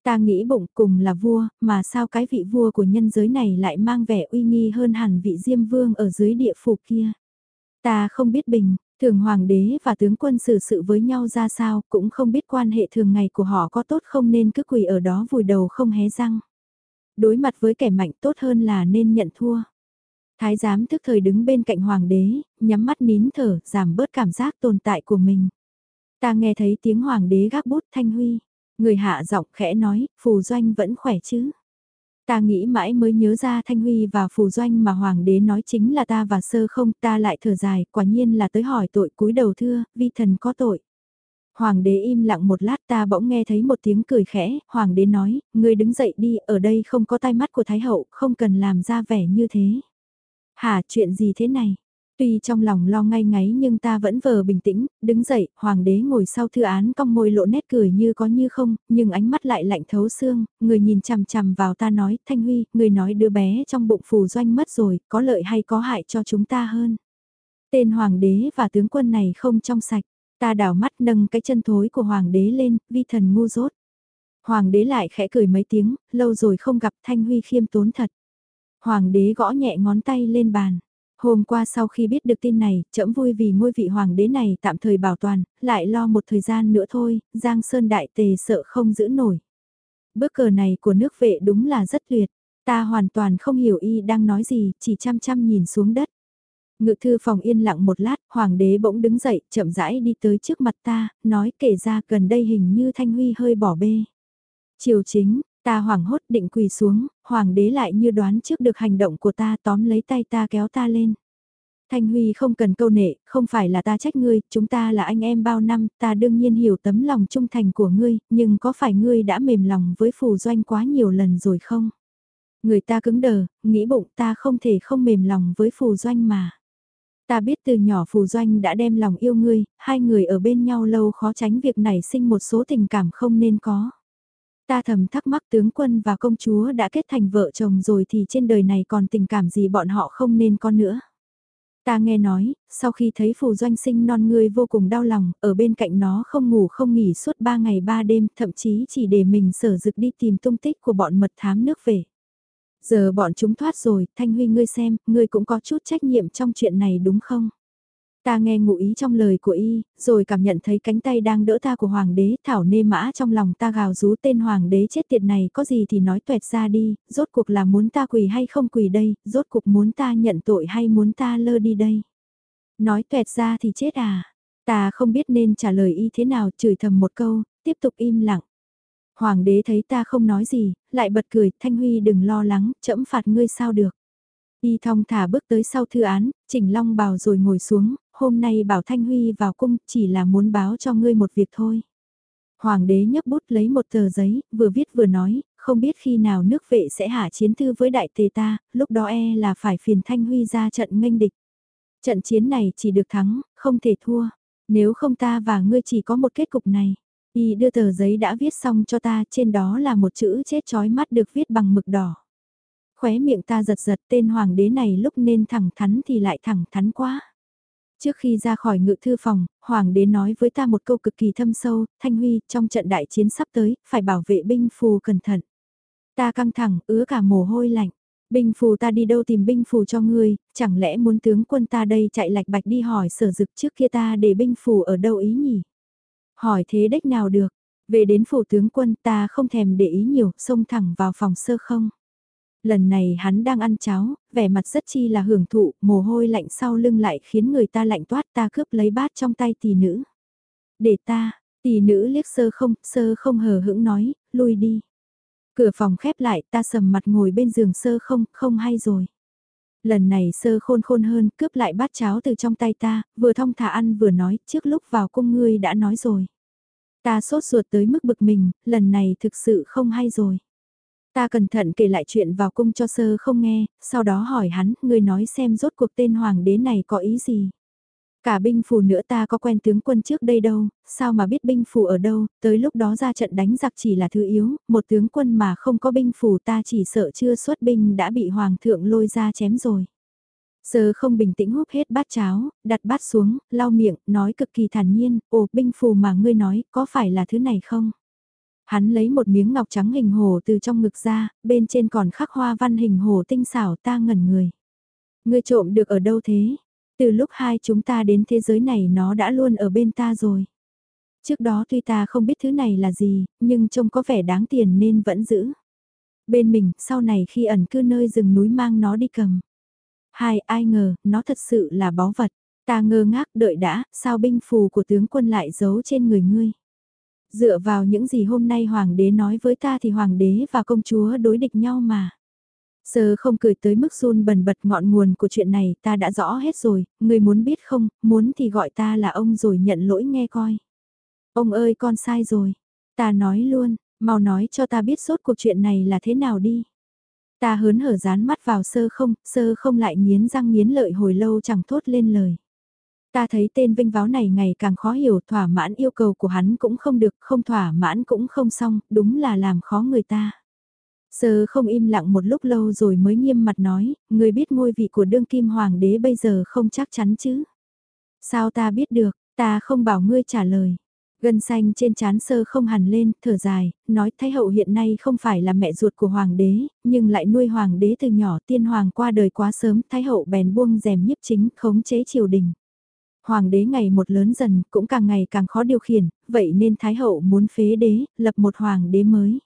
Ta nghĩ bụng cùng là vua, mà sao cái vị vua của nhân giới này lại mang vẻ uy nghi hơn hẳn vị diêm vương ở dưới địa phủ kia. Ta không biết bình, thường hoàng đế và tướng quân xử sự với nhau ra sao, cũng không biết quan hệ thường ngày của họ có tốt không nên cứ quỳ ở đó vùi đầu không hé răng. Đối mặt với kẻ mạnh tốt hơn là nên nhận thua. Thái giám thức thời đứng bên cạnh hoàng đế, nhắm mắt nín thở, giảm bớt cảm giác tồn tại của mình. Ta nghe thấy tiếng hoàng đế gác bút thanh huy. Người hạ giọng khẽ nói, phù doanh vẫn khỏe chứ. Ta nghĩ mãi mới nhớ ra Thanh Huy và phù doanh mà Hoàng đế nói chính là ta và sơ không ta lại thở dài, quả nhiên là tới hỏi tội cúi đầu thưa, vi thần có tội. Hoàng đế im lặng một lát ta bỗng nghe thấy một tiếng cười khẽ, Hoàng đế nói, ngươi đứng dậy đi, ở đây không có tai mắt của Thái Hậu, không cần làm ra vẻ như thế. Hả, chuyện gì thế này? Tuy trong lòng lo ngay ngáy nhưng ta vẫn vờ bình tĩnh, đứng dậy, hoàng đế ngồi sau thư án cong môi lộ nét cười như có như không, nhưng ánh mắt lại lạnh thấu xương, người nhìn chằm chằm vào ta nói, Thanh Huy, người nói đứa bé trong bụng phù doanh mất rồi, có lợi hay có hại cho chúng ta hơn. Tên hoàng đế và tướng quân này không trong sạch, ta đảo mắt nâng cái chân thối của hoàng đế lên, vi thần ngu dốt. Hoàng đế lại khẽ cười mấy tiếng, lâu rồi không gặp Thanh Huy khiêm tốn thật. Hoàng đế gõ nhẹ ngón tay lên bàn. Hôm qua sau khi biết được tin này, trẫm vui vì ngôi vị hoàng đế này tạm thời bảo toàn, lại lo một thời gian nữa thôi, Giang Sơn Đại Tề sợ không giữ nổi. Bước cờ này của nước vệ đúng là rất tuyệt, ta hoàn toàn không hiểu y đang nói gì, chỉ chăm chăm nhìn xuống đất. Ngự thư phòng yên lặng một lát, hoàng đế bỗng đứng dậy, chậm rãi đi tới trước mặt ta, nói kể ra gần đây hình như Thanh Huy hơi bỏ bê. Chiều chính, Ta hoảng hốt định quỳ xuống, hoàng đế lại như đoán trước được hành động của ta tóm lấy tay ta kéo ta lên. Thanh Huy không cần câu nệ, không phải là ta trách ngươi, chúng ta là anh em bao năm, ta đương nhiên hiểu tấm lòng trung thành của ngươi, nhưng có phải ngươi đã mềm lòng với phù doanh quá nhiều lần rồi không? Người ta cứng đờ, nghĩ bụng ta không thể không mềm lòng với phù doanh mà. Ta biết từ nhỏ phù doanh đã đem lòng yêu ngươi, hai người ở bên nhau lâu khó tránh việc nảy sinh một số tình cảm không nên có. Ta thầm thắc mắc tướng quân và công chúa đã kết thành vợ chồng rồi thì trên đời này còn tình cảm gì bọn họ không nên có nữa. Ta nghe nói, sau khi thấy phù doanh sinh non ngươi vô cùng đau lòng, ở bên cạnh nó không ngủ không nghỉ suốt ba ngày ba đêm, thậm chí chỉ để mình sở dực đi tìm tung tích của bọn mật thám nước về. Giờ bọn chúng thoát rồi, Thanh Huy ngươi xem, ngươi cũng có chút trách nhiệm trong chuyện này đúng không? Ta nghe ngụ ý trong lời của y, rồi cảm nhận thấy cánh tay đang đỡ ta của hoàng đế, thảo nê mã trong lòng ta gào rú tên hoàng đế chết tiệt này có gì thì nói tuẹt ra đi, rốt cuộc là muốn ta quỳ hay không quỳ đây, rốt cuộc muốn ta nhận tội hay muốn ta lơ đi đây. Nói tuẹt ra thì chết à, ta không biết nên trả lời y thế nào, chửi thầm một câu, tiếp tục im lặng. Hoàng đế thấy ta không nói gì, lại bật cười, Thanh Huy đừng lo lắng, chậm phạt ngươi sao được. Y thong thả bước tới sau thư án, chỉnh long bào rồi ngồi xuống, hôm nay bảo Thanh Huy vào cung chỉ là muốn báo cho ngươi một việc thôi. Hoàng đế nhấc bút lấy một tờ giấy, vừa viết vừa nói, không biết khi nào nước vệ sẽ hạ chiến thư với đại tề ta, lúc đó e là phải phiền Thanh Huy ra trận nghênh địch. Trận chiến này chỉ được thắng, không thể thua. Nếu không ta và ngươi chỉ có một kết cục này. Y đưa tờ giấy đã viết xong cho ta, trên đó là một chữ chết chói mắt được viết bằng mực đỏ. Khóe miệng ta giật giật tên hoàng đế này lúc nên thẳng thắn thì lại thẳng thắn quá. Trước khi ra khỏi ngự thư phòng, Hoàng đế nói với ta một câu cực kỳ thâm sâu, Thanh Huy, trong trận đại chiến sắp tới, phải bảo vệ binh phù cẩn thận. Ta căng thẳng, ứa cả mồ hôi lạnh. Binh phù ta đi đâu tìm binh phù cho ngươi, chẳng lẽ muốn tướng quân ta đây chạy lạch bạch đi hỏi sở dực trước kia ta để binh phù ở đâu ý nhỉ? Hỏi thế đếch nào được, về đến phủ tướng quân ta không thèm để ý nhiều, xông thẳng vào phòng sơ không. Lần này hắn đang ăn cháo, vẻ mặt rất chi là hưởng thụ, mồ hôi lạnh sau lưng lại khiến người ta lạnh toát ta cướp lấy bát trong tay tỷ nữ. Để ta, tỷ nữ liếc sơ không, sơ không hờ hững nói, lui đi. Cửa phòng khép lại ta sầm mặt ngồi bên giường sơ không, không hay rồi. Lần này sơ khôn khôn hơn, cướp lại bát cháo từ trong tay ta, vừa thong thả ăn vừa nói, trước lúc vào cung ngươi đã nói rồi. Ta sốt ruột tới mức bực mình, lần này thực sự không hay rồi. Ta cẩn thận kể lại chuyện vào cung cho sơ không nghe, sau đó hỏi hắn, người nói xem rốt cuộc tên hoàng đế này có ý gì. Cả binh phù nữa ta có quen tướng quân trước đây đâu, sao mà biết binh phù ở đâu, tới lúc đó ra trận đánh giặc chỉ là thứ yếu, một tướng quân mà không có binh phù ta chỉ sợ chưa xuất binh đã bị hoàng thượng lôi ra chém rồi. Sơ không bình tĩnh húp hết bát cháo, đặt bát xuống, lau miệng, nói cực kỳ thản nhiên, ồ binh phù mà ngươi nói, có phải là thứ này không? Hắn lấy một miếng ngọc trắng hình hồ từ trong ngực ra, bên trên còn khắc hoa văn hình hồ tinh xảo ta ngẩn người. Ngươi trộm được ở đâu thế? Từ lúc hai chúng ta đến thế giới này nó đã luôn ở bên ta rồi. Trước đó tuy ta không biết thứ này là gì, nhưng trông có vẻ đáng tiền nên vẫn giữ. Bên mình, sau này khi ẩn cư nơi rừng núi mang nó đi cầm. Hai, ai ngờ, nó thật sự là báu vật. Ta ngơ ngác đợi đã, sao binh phù của tướng quân lại giấu trên người ngươi. Dựa vào những gì hôm nay hoàng đế nói với ta thì hoàng đế và công chúa đối địch nhau mà. Sơ không cười tới mức run bần bật ngọn nguồn của chuyện này ta đã rõ hết rồi, người muốn biết không, muốn thì gọi ta là ông rồi nhận lỗi nghe coi. Ông ơi con sai rồi, ta nói luôn, mau nói cho ta biết sốt cuộc chuyện này là thế nào đi. Ta hớn hở dán mắt vào sơ không, sơ không lại nghiến răng nghiến lợi hồi lâu chẳng thốt lên lời. Ta thấy tên vinh váo này ngày càng khó hiểu, thỏa mãn yêu cầu của hắn cũng không được, không thỏa mãn cũng không xong, đúng là làm khó người ta. Sơ không im lặng một lúc lâu rồi mới nghiêm mặt nói, người biết ngôi vị của đương kim hoàng đế bây giờ không chắc chắn chứ. Sao ta biết được, ta không bảo ngươi trả lời. Gân xanh trên chán sơ không hẳn lên, thở dài, nói Thái hậu hiện nay không phải là mẹ ruột của hoàng đế, nhưng lại nuôi hoàng đế từ nhỏ tiên hoàng qua đời quá sớm, Thái hậu bèn buông rèm nhiếp chính, khống chế triều đình. Hoàng đế ngày một lớn dần, cũng càng ngày càng khó điều khiển, vậy nên Thái hậu muốn phế đế, lập một hoàng đế mới.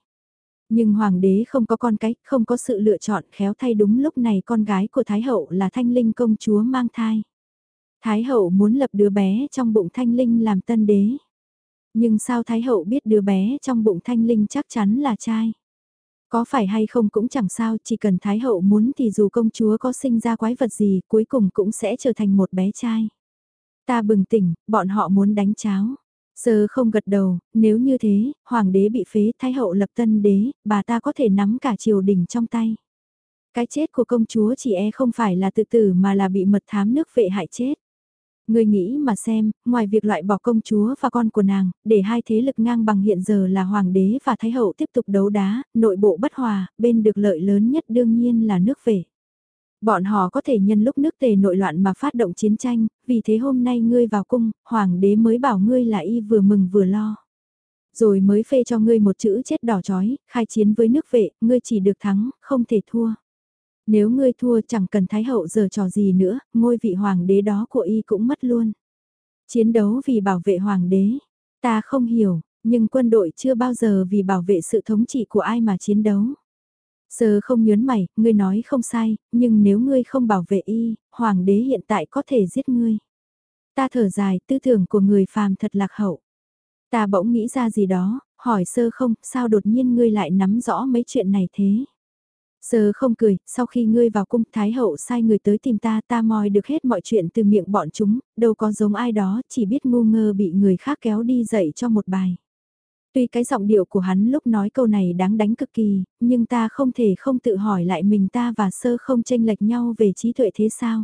Nhưng hoàng đế không có con cái, không có sự lựa chọn khéo thay đúng lúc này con gái của Thái hậu là Thanh Linh công chúa mang thai. Thái hậu muốn lập đứa bé trong bụng Thanh Linh làm tân đế. Nhưng sao Thái hậu biết đứa bé trong bụng Thanh Linh chắc chắn là trai? Có phải hay không cũng chẳng sao, chỉ cần Thái hậu muốn thì dù công chúa có sinh ra quái vật gì cuối cùng cũng sẽ trở thành một bé trai. Ta bừng tỉnh, bọn họ muốn đánh cháo. Sơ không gật đầu, nếu như thế, hoàng đế bị phế, thái hậu lập tân đế, bà ta có thể nắm cả triều đình trong tay. Cái chết của công chúa chỉ e không phải là tự tử mà là bị mật thám nước vệ hại chết. Người nghĩ mà xem, ngoài việc loại bỏ công chúa và con của nàng, để hai thế lực ngang bằng hiện giờ là hoàng đế và thái hậu tiếp tục đấu đá, nội bộ bất hòa, bên được lợi lớn nhất đương nhiên là nước vệ. Bọn họ có thể nhân lúc nước tề nội loạn mà phát động chiến tranh, vì thế hôm nay ngươi vào cung, hoàng đế mới bảo ngươi là y vừa mừng vừa lo. Rồi mới phê cho ngươi một chữ chết đỏ chói, khai chiến với nước vệ, ngươi chỉ được thắng, không thể thua. Nếu ngươi thua chẳng cần thái hậu giờ trò gì nữa, ngôi vị hoàng đế đó của y cũng mất luôn. Chiến đấu vì bảo vệ hoàng đế, ta không hiểu, nhưng quân đội chưa bao giờ vì bảo vệ sự thống trị của ai mà chiến đấu. Sơ không nhớn mày, ngươi nói không sai, nhưng nếu ngươi không bảo vệ y, hoàng đế hiện tại có thể giết ngươi. Ta thở dài, tư tưởng của người phàm thật lạc hậu. Ta bỗng nghĩ ra gì đó, hỏi sơ không, sao đột nhiên ngươi lại nắm rõ mấy chuyện này thế? Sơ không cười, sau khi ngươi vào cung Thái Hậu sai người tới tìm ta ta moi được hết mọi chuyện từ miệng bọn chúng, đâu có giống ai đó, chỉ biết ngu ngơ bị người khác kéo đi dạy cho một bài. Tuy cái giọng điệu của hắn lúc nói câu này đáng đánh cực kỳ, nhưng ta không thể không tự hỏi lại mình ta và sơ không tranh lệch nhau về trí tuệ thế sao.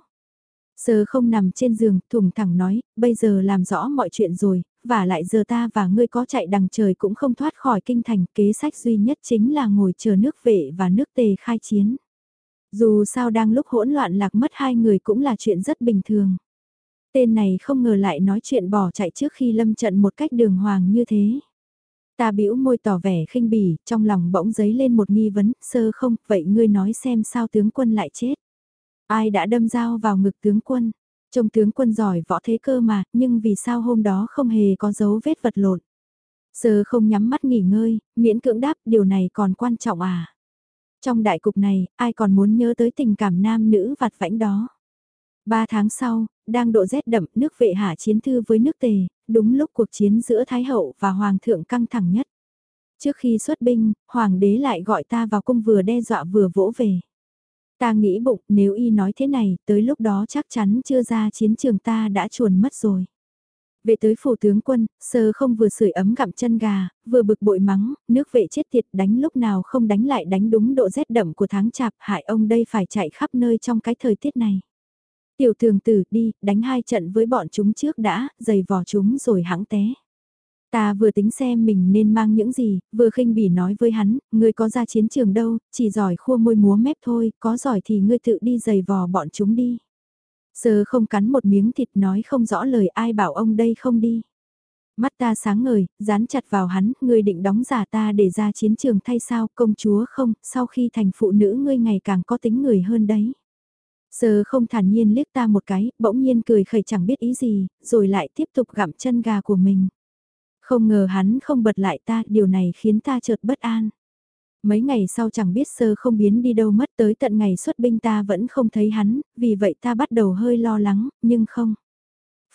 Sơ không nằm trên giường, thủng thẳng nói, bây giờ làm rõ mọi chuyện rồi, và lại giờ ta và ngươi có chạy đằng trời cũng không thoát khỏi kinh thành, kế sách duy nhất chính là ngồi chờ nước vệ và nước tề khai chiến. Dù sao đang lúc hỗn loạn lạc mất hai người cũng là chuyện rất bình thường. Tên này không ngờ lại nói chuyện bỏ chạy trước khi lâm trận một cách đường hoàng như thế. Ta bĩu môi tỏ vẻ khinh bỉ, trong lòng bỗng dấy lên một nghi vấn, sơ không, vậy ngươi nói xem sao tướng quân lại chết. Ai đã đâm dao vào ngực tướng quân? Trông tướng quân giỏi võ thế cơ mà, nhưng vì sao hôm đó không hề có dấu vết vật lộn? Sơ không nhắm mắt nghỉ ngơi, miễn cưỡng đáp điều này còn quan trọng à? Trong đại cục này, ai còn muốn nhớ tới tình cảm nam nữ vặt vãnh đó? Ba tháng sau, đang độ rét đậm nước vệ hạ chiến thư với nước tề, đúng lúc cuộc chiến giữa Thái Hậu và Hoàng thượng căng thẳng nhất. Trước khi xuất binh, Hoàng đế lại gọi ta vào cung vừa đe dọa vừa vỗ về. Ta nghĩ bụng nếu y nói thế này, tới lúc đó chắc chắn chưa ra chiến trường ta đã chuồn mất rồi. Về tới phủ tướng quân, sơ không vừa sưởi ấm gặm chân gà, vừa bực bội mắng, nước vệ chết tiệt đánh lúc nào không đánh lại đánh đúng độ rét đậm của tháng chạp hại ông đây phải chạy khắp nơi trong cái thời tiết này. Tiểu thường tử đi, đánh hai trận với bọn chúng trước đã, giày vò chúng rồi hãng té. Ta vừa tính xem mình nên mang những gì, vừa khinh bỉ nói với hắn, ngươi có ra chiến trường đâu, chỉ giỏi khua môi múa mép thôi, có giỏi thì ngươi tự đi giày vò bọn chúng đi. Sơ không cắn một miếng thịt nói không rõ lời ai bảo ông đây không đi. Mắt ta sáng ngời, dán chặt vào hắn, ngươi định đóng giả ta để ra chiến trường thay sao, công chúa không, sau khi thành phụ nữ ngươi ngày càng có tính người hơn đấy. Sơ không thản nhiên liếc ta một cái, bỗng nhiên cười khẩy chẳng biết ý gì, rồi lại tiếp tục gặm chân gà của mình. Không ngờ hắn không bật lại ta, điều này khiến ta chợt bất an. Mấy ngày sau chẳng biết sơ không biến đi đâu mất tới tận ngày xuất binh ta vẫn không thấy hắn, vì vậy ta bắt đầu hơi lo lắng, nhưng không.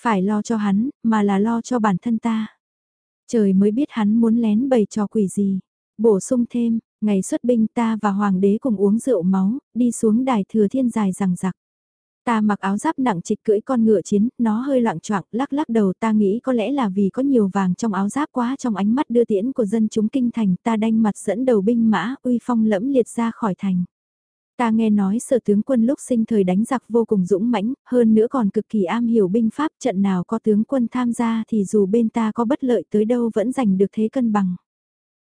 Phải lo cho hắn, mà là lo cho bản thân ta. Trời mới biết hắn muốn lén bày trò quỷ gì. Bổ sung thêm, ngày xuất binh ta và hoàng đế cùng uống rượu máu, đi xuống đài thừa thiên dài rằng rặc. Ta mặc áo giáp nặng trịch cưỡi con ngựa chiến, nó hơi loạn choạng lắc lắc đầu ta nghĩ có lẽ là vì có nhiều vàng trong áo giáp quá trong ánh mắt đưa tiễn của dân chúng kinh thành ta đanh mặt dẫn đầu binh mã uy phong lẫm liệt ra khỏi thành. Ta nghe nói sở tướng quân lúc sinh thời đánh giặc vô cùng dũng mãnh, hơn nữa còn cực kỳ am hiểu binh pháp trận nào có tướng quân tham gia thì dù bên ta có bất lợi tới đâu vẫn giành được thế cân bằng.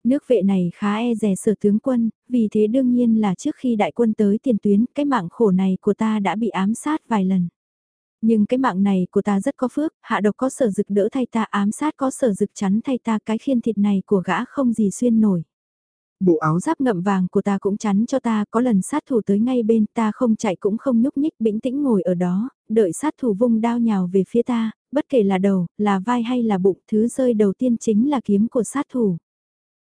Nước vệ này khá e rè sở tướng quân, vì thế đương nhiên là trước khi đại quân tới tiền tuyến, cái mạng khổ này của ta đã bị ám sát vài lần. Nhưng cái mạng này của ta rất có phước, hạ độc có sở dực đỡ thay ta ám sát có sở dực chắn thay ta cái khiên thịt này của gã không gì xuyên nổi. Bộ áo giáp ngậm vàng của ta cũng chắn cho ta, có lần sát thủ tới ngay bên ta không chạy cũng không nhúc nhích bĩnh tĩnh ngồi ở đó, đợi sát thủ vung đao nhào về phía ta, bất kể là đầu, là vai hay là bụng, thứ rơi đầu tiên chính là kiếm của sát thủ.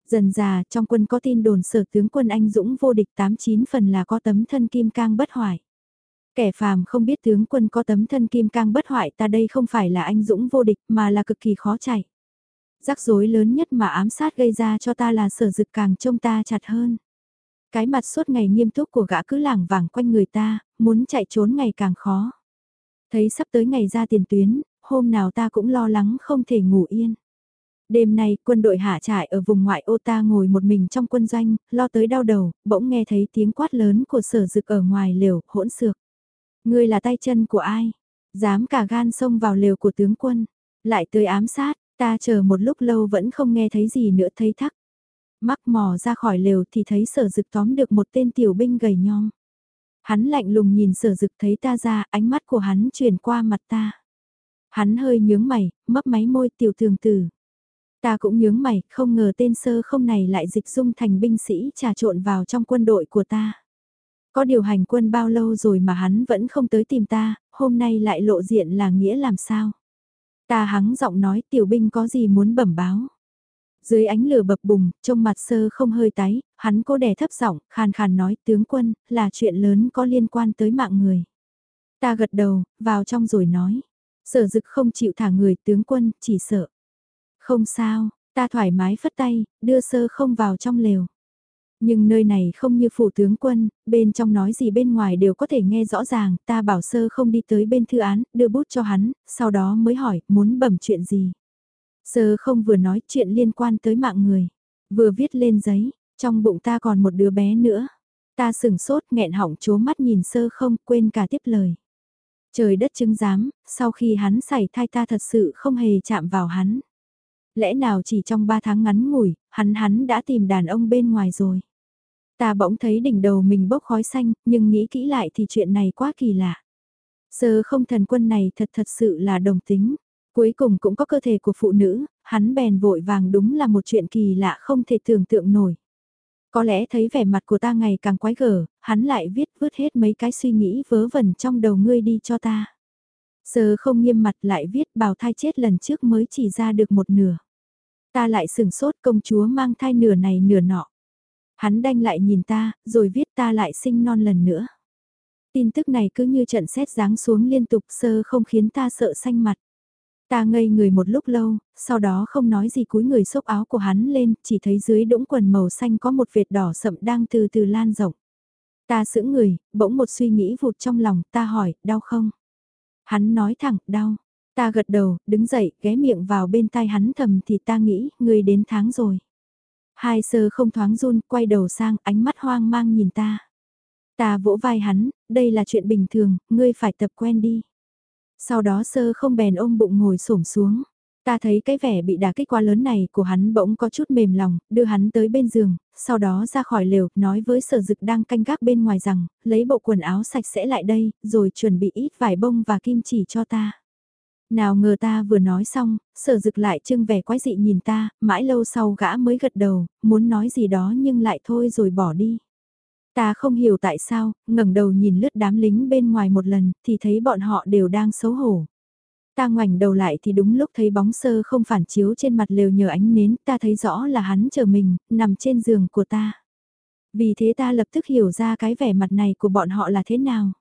Dần già, trong quân có tin đồn sở tướng quân anh Dũng vô địch 89 phần là có tấm thân kim cang bất hoại. Kẻ phàm không biết tướng quân có tấm thân kim cang bất hoại ta đây không phải là anh Dũng vô địch mà là cực kỳ khó chạy. Rắc rối lớn nhất mà ám sát gây ra cho ta là sở dực càng trông ta chặt hơn. Cái mặt suốt ngày nghiêm túc của gã cứ lảng vàng quanh người ta, muốn chạy trốn ngày càng khó. Thấy sắp tới ngày ra tiền tuyến, hôm nào ta cũng lo lắng không thể ngủ yên. Đêm nay, quân đội hạ trại ở vùng ngoại ô ta ngồi một mình trong quân doanh, lo tới đau đầu, bỗng nghe thấy tiếng quát lớn của sở dực ở ngoài lều, hỗn xược. Ngươi là tay chân của ai? Dám cả gan xông vào lều của tướng quân, lại tới ám sát, ta chờ một lúc lâu vẫn không nghe thấy gì nữa thấy thắc. Mắc mò ra khỏi lều thì thấy sở dực tóm được một tên tiểu binh gầy nhom. Hắn lạnh lùng nhìn sở dực thấy ta ra, ánh mắt của hắn chuyển qua mặt ta. Hắn hơi nhướng mày, mấp máy môi tiểu thường tử. Ta cũng nhướng mày, không ngờ tên sơ không này lại dịch dung thành binh sĩ trà trộn vào trong quân đội của ta. Có điều hành quân bao lâu rồi mà hắn vẫn không tới tìm ta, hôm nay lại lộ diện là nghĩa làm sao? Ta hắng giọng nói tiểu binh có gì muốn bẩm báo. Dưới ánh lửa bập bùng, trông mặt sơ không hơi tái, hắn cố đè thấp giọng, khàn khàn nói tướng quân, là chuyện lớn có liên quan tới mạng người. Ta gật đầu, vào trong rồi nói. Sở dực không chịu thả người tướng quân, chỉ sợ. Không sao, ta thoải mái phất tay, đưa sơ không vào trong lều. Nhưng nơi này không như phủ tướng quân, bên trong nói gì bên ngoài đều có thể nghe rõ ràng, ta bảo sơ không đi tới bên thư án, đưa bút cho hắn, sau đó mới hỏi, muốn bẩm chuyện gì. Sơ không vừa nói chuyện liên quan tới mạng người, vừa viết lên giấy, trong bụng ta còn một đứa bé nữa. Ta sừng sốt nghẹn họng chố mắt nhìn sơ không quên cả tiếp lời. Trời đất chứng giám, sau khi hắn xảy thai ta thật sự không hề chạm vào hắn lẽ nào chỉ trong 3 tháng ngắn ngủi, hắn hắn đã tìm đàn ông bên ngoài rồi. Ta bỗng thấy đỉnh đầu mình bốc khói xanh, nhưng nghĩ kỹ lại thì chuyện này quá kỳ lạ. Sơ không thần quân này thật thật sự là đồng tính. Cuối cùng cũng có cơ thể của phụ nữ, hắn bèn vội vàng đúng là một chuyện kỳ lạ không thể tưởng tượng nổi. Có lẽ thấy vẻ mặt của ta ngày càng quái gở, hắn lại viết vứt hết mấy cái suy nghĩ vớ vẩn trong đầu ngươi đi cho ta. Sơ không nghiêm mặt lại viết bào thai chết lần trước mới chỉ ra được một nửa. Ta lại sừng sốt công chúa mang thai nửa này nửa nọ. Hắn đanh lại nhìn ta, rồi viết ta lại sinh non lần nữa. Tin tức này cứ như trận xét giáng xuống liên tục sơ không khiến ta sợ xanh mặt. Ta ngây người một lúc lâu, sau đó không nói gì cúi người xốc áo của hắn lên, chỉ thấy dưới đũng quần màu xanh có một vệt đỏ sậm đang từ từ lan rộng. Ta sững người, bỗng một suy nghĩ vụt trong lòng, ta hỏi, đau không? Hắn nói thẳng, đau. Ta gật đầu, đứng dậy, ghé miệng vào bên tai hắn thầm thì ta nghĩ, người đến tháng rồi. Hai sơ không thoáng run, quay đầu sang, ánh mắt hoang mang nhìn ta. Ta vỗ vai hắn, đây là chuyện bình thường, ngươi phải tập quen đi. Sau đó sơ không bèn ôm bụng ngồi xổm xuống. Ta thấy cái vẻ bị đả kích quá lớn này của hắn bỗng có chút mềm lòng, đưa hắn tới bên giường, sau đó ra khỏi lều, nói với sở dực đang canh gác bên ngoài rằng, lấy bộ quần áo sạch sẽ lại đây, rồi chuẩn bị ít vải bông và kim chỉ cho ta. Nào ngờ ta vừa nói xong, sở dực lại trưng vẻ quái dị nhìn ta, mãi lâu sau gã mới gật đầu, muốn nói gì đó nhưng lại thôi rồi bỏ đi. Ta không hiểu tại sao, ngẩng đầu nhìn lướt đám lính bên ngoài một lần, thì thấy bọn họ đều đang xấu hổ. Ta ngoảnh đầu lại thì đúng lúc thấy bóng sơ không phản chiếu trên mặt lều nhờ ánh nến, ta thấy rõ là hắn chờ mình, nằm trên giường của ta. Vì thế ta lập tức hiểu ra cái vẻ mặt này của bọn họ là thế nào.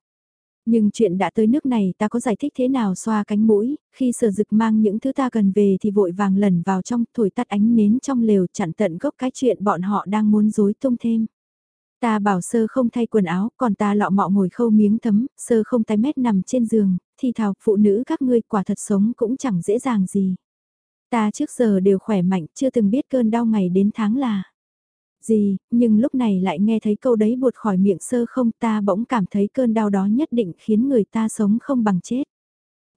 Nhưng chuyện đã tới nước này ta có giải thích thế nào xoa cánh mũi, khi sở dực mang những thứ ta cần về thì vội vàng lẩn vào trong thổi tắt ánh nến trong lều chặn tận gốc cái chuyện bọn họ đang muốn dối tung thêm. Ta bảo sơ không thay quần áo, còn ta lọ mọ ngồi khâu miếng thấm, sơ không tái mét nằm trên giường, thì thào phụ nữ các ngươi quả thật sống cũng chẳng dễ dàng gì. Ta trước giờ đều khỏe mạnh, chưa từng biết cơn đau ngày đến tháng là gì, nhưng lúc này lại nghe thấy câu đấy buột khỏi miệng sơ không ta bỗng cảm thấy cơn đau đó nhất định khiến người ta sống không bằng chết.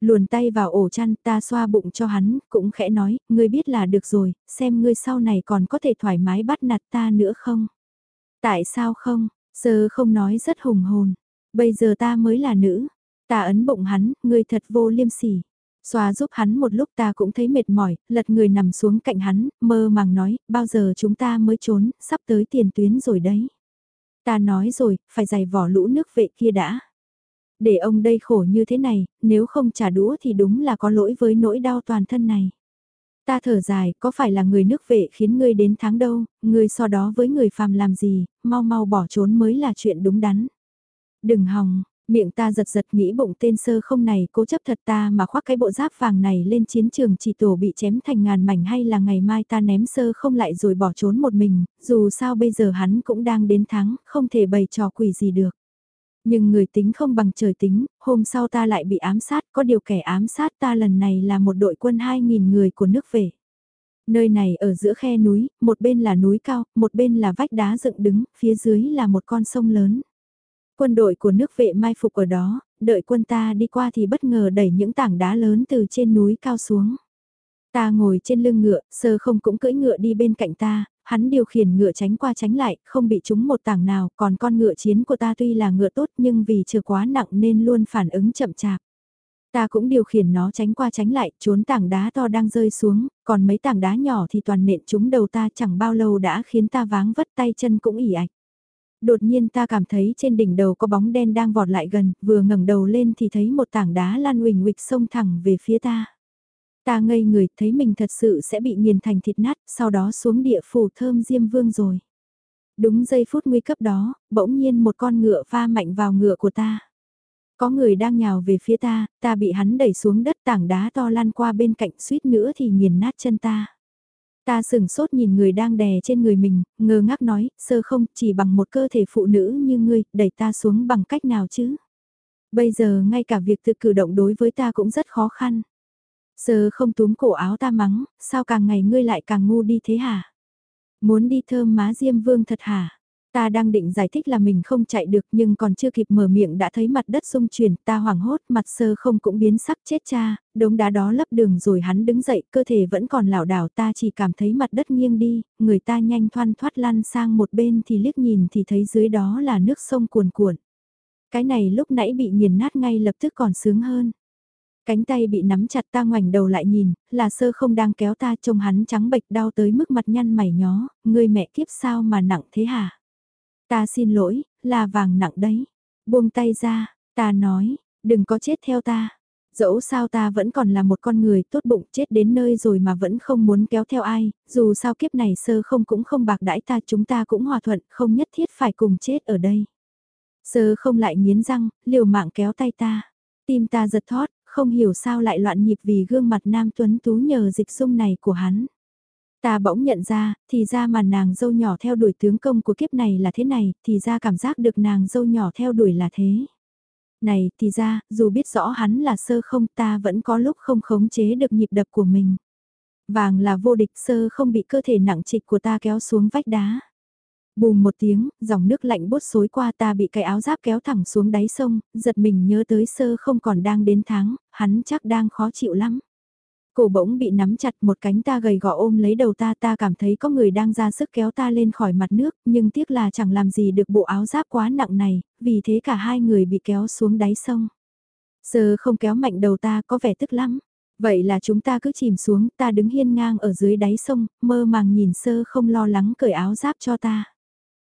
Luồn tay vào ổ chăn ta xoa bụng cho hắn, cũng khẽ nói, ngươi biết là được rồi, xem ngươi sau này còn có thể thoải mái bắt nạt ta nữa không? Tại sao không? Sơ không nói rất hùng hồn. Bây giờ ta mới là nữ. Ta ấn bụng hắn, ngươi thật vô liêm sỉ. Xoa giúp hắn một lúc ta cũng thấy mệt mỏi, lật người nằm xuống cạnh hắn, mơ màng nói, bao giờ chúng ta mới trốn, sắp tới tiền tuyến rồi đấy. Ta nói rồi, phải giày vỏ lũ nước vệ kia đã. Để ông đây khổ như thế này, nếu không trả đũa thì đúng là có lỗi với nỗi đau toàn thân này. Ta thở dài, có phải là người nước vệ khiến ngươi đến tháng đâu, ngươi so đó với người phàm làm gì, mau mau bỏ trốn mới là chuyện đúng đắn. Đừng hòng, miệng ta giật giật nghĩ bụng tên sơ không này cố chấp thật ta mà khoác cái bộ giáp vàng này lên chiến trường chỉ tổ bị chém thành ngàn mảnh hay là ngày mai ta ném sơ không lại rồi bỏ trốn một mình, dù sao bây giờ hắn cũng đang đến thắng không thể bày trò quỷ gì được. Nhưng người tính không bằng trời tính, hôm sau ta lại bị ám sát, có điều kẻ ám sát ta lần này là một đội quân 2.000 người của nước về. Nơi này ở giữa khe núi, một bên là núi cao, một bên là vách đá dựng đứng, phía dưới là một con sông lớn. Quân đội của nước vệ mai phục ở đó, đợi quân ta đi qua thì bất ngờ đẩy những tảng đá lớn từ trên núi cao xuống. Ta ngồi trên lưng ngựa, sơ không cũng cưỡi ngựa đi bên cạnh ta, hắn điều khiển ngựa tránh qua tránh lại, không bị trúng một tảng nào, còn con ngựa chiến của ta tuy là ngựa tốt nhưng vì chờ quá nặng nên luôn phản ứng chậm chạp. Ta cũng điều khiển nó tránh qua tránh lại, trốn tảng đá to đang rơi xuống, còn mấy tảng đá nhỏ thì toàn nện trúng đầu ta chẳng bao lâu đã khiến ta váng vất tay chân cũng ỉ ạch. Đột nhiên ta cảm thấy trên đỉnh đầu có bóng đen đang vọt lại gần, vừa ngẩng đầu lên thì thấy một tảng đá lan huỳnh huỵch xông thẳng về phía ta. Ta ngây người thấy mình thật sự sẽ bị nghiền thành thịt nát, sau đó xuống địa phủ thơm diêm vương rồi. Đúng giây phút nguy cấp đó, bỗng nhiên một con ngựa pha mạnh vào ngựa của ta. Có người đang nhào về phía ta, ta bị hắn đẩy xuống đất tảng đá to lan qua bên cạnh suýt nữa thì nghiền nát chân ta. Ta sửng sốt nhìn người đang đè trên người mình, ngơ ngác nói, sơ không, chỉ bằng một cơ thể phụ nữ như ngươi, đẩy ta xuống bằng cách nào chứ? Bây giờ ngay cả việc tự cử động đối với ta cũng rất khó khăn. Sơ không túm cổ áo ta mắng, sao càng ngày ngươi lại càng ngu đi thế hả? Muốn đi thơm má Diêm Vương thật hả? Ta đang định giải thích là mình không chạy được nhưng còn chưa kịp mở miệng đã thấy mặt đất rung chuyển, ta hoảng hốt, mặt sơ không cũng biến sắc chết cha, đống đá đó lấp đường rồi hắn đứng dậy, cơ thể vẫn còn lảo đảo ta chỉ cảm thấy mặt đất nghiêng đi, người ta nhanh thoăn thoát lăn sang một bên thì liếc nhìn thì thấy dưới đó là nước sông cuồn cuộn. Cái này lúc nãy bị nghiền nát ngay lập tức còn sướng hơn. Cánh tay bị nắm chặt ta ngoảnh đầu lại nhìn, là sơ không đang kéo ta trông hắn trắng bệch đau tới mức mặt nhăn mày nhó, người mẹ kiếp sao mà nặng thế hả? Ta xin lỗi, là vàng nặng đấy. Buông tay ra, ta nói, đừng có chết theo ta. Dẫu sao ta vẫn còn là một con người tốt bụng chết đến nơi rồi mà vẫn không muốn kéo theo ai, dù sao kiếp này sơ không cũng không bạc đãi ta chúng ta cũng hòa thuận không nhất thiết phải cùng chết ở đây. Sơ không lại nghiến răng, liều mạng kéo tay ta. Tim ta giật thót, không hiểu sao lại loạn nhịp vì gương mặt nam tuấn tú nhờ dịch dung này của hắn. Ta bỗng nhận ra, thì ra mà nàng dâu nhỏ theo đuổi tướng công của kiếp này là thế này, thì ra cảm giác được nàng dâu nhỏ theo đuổi là thế. Này, thì ra, dù biết rõ hắn là sơ không ta vẫn có lúc không khống chế được nhịp đập của mình. Vàng là vô địch sơ không bị cơ thể nặng trịch của ta kéo xuống vách đá. Bùm một tiếng, dòng nước lạnh bút xối qua ta bị cái áo giáp kéo thẳng xuống đáy sông, giật mình nhớ tới sơ không còn đang đến tháng, hắn chắc đang khó chịu lắm. Cổ bỗng bị nắm chặt một cánh ta gầy gò ôm lấy đầu ta ta cảm thấy có người đang ra sức kéo ta lên khỏi mặt nước, nhưng tiếc là chẳng làm gì được bộ áo giáp quá nặng này, vì thế cả hai người bị kéo xuống đáy sông. Sơ không kéo mạnh đầu ta có vẻ tức lắm. Vậy là chúng ta cứ chìm xuống, ta đứng hiên ngang ở dưới đáy sông, mơ màng nhìn sơ không lo lắng cởi áo giáp cho ta.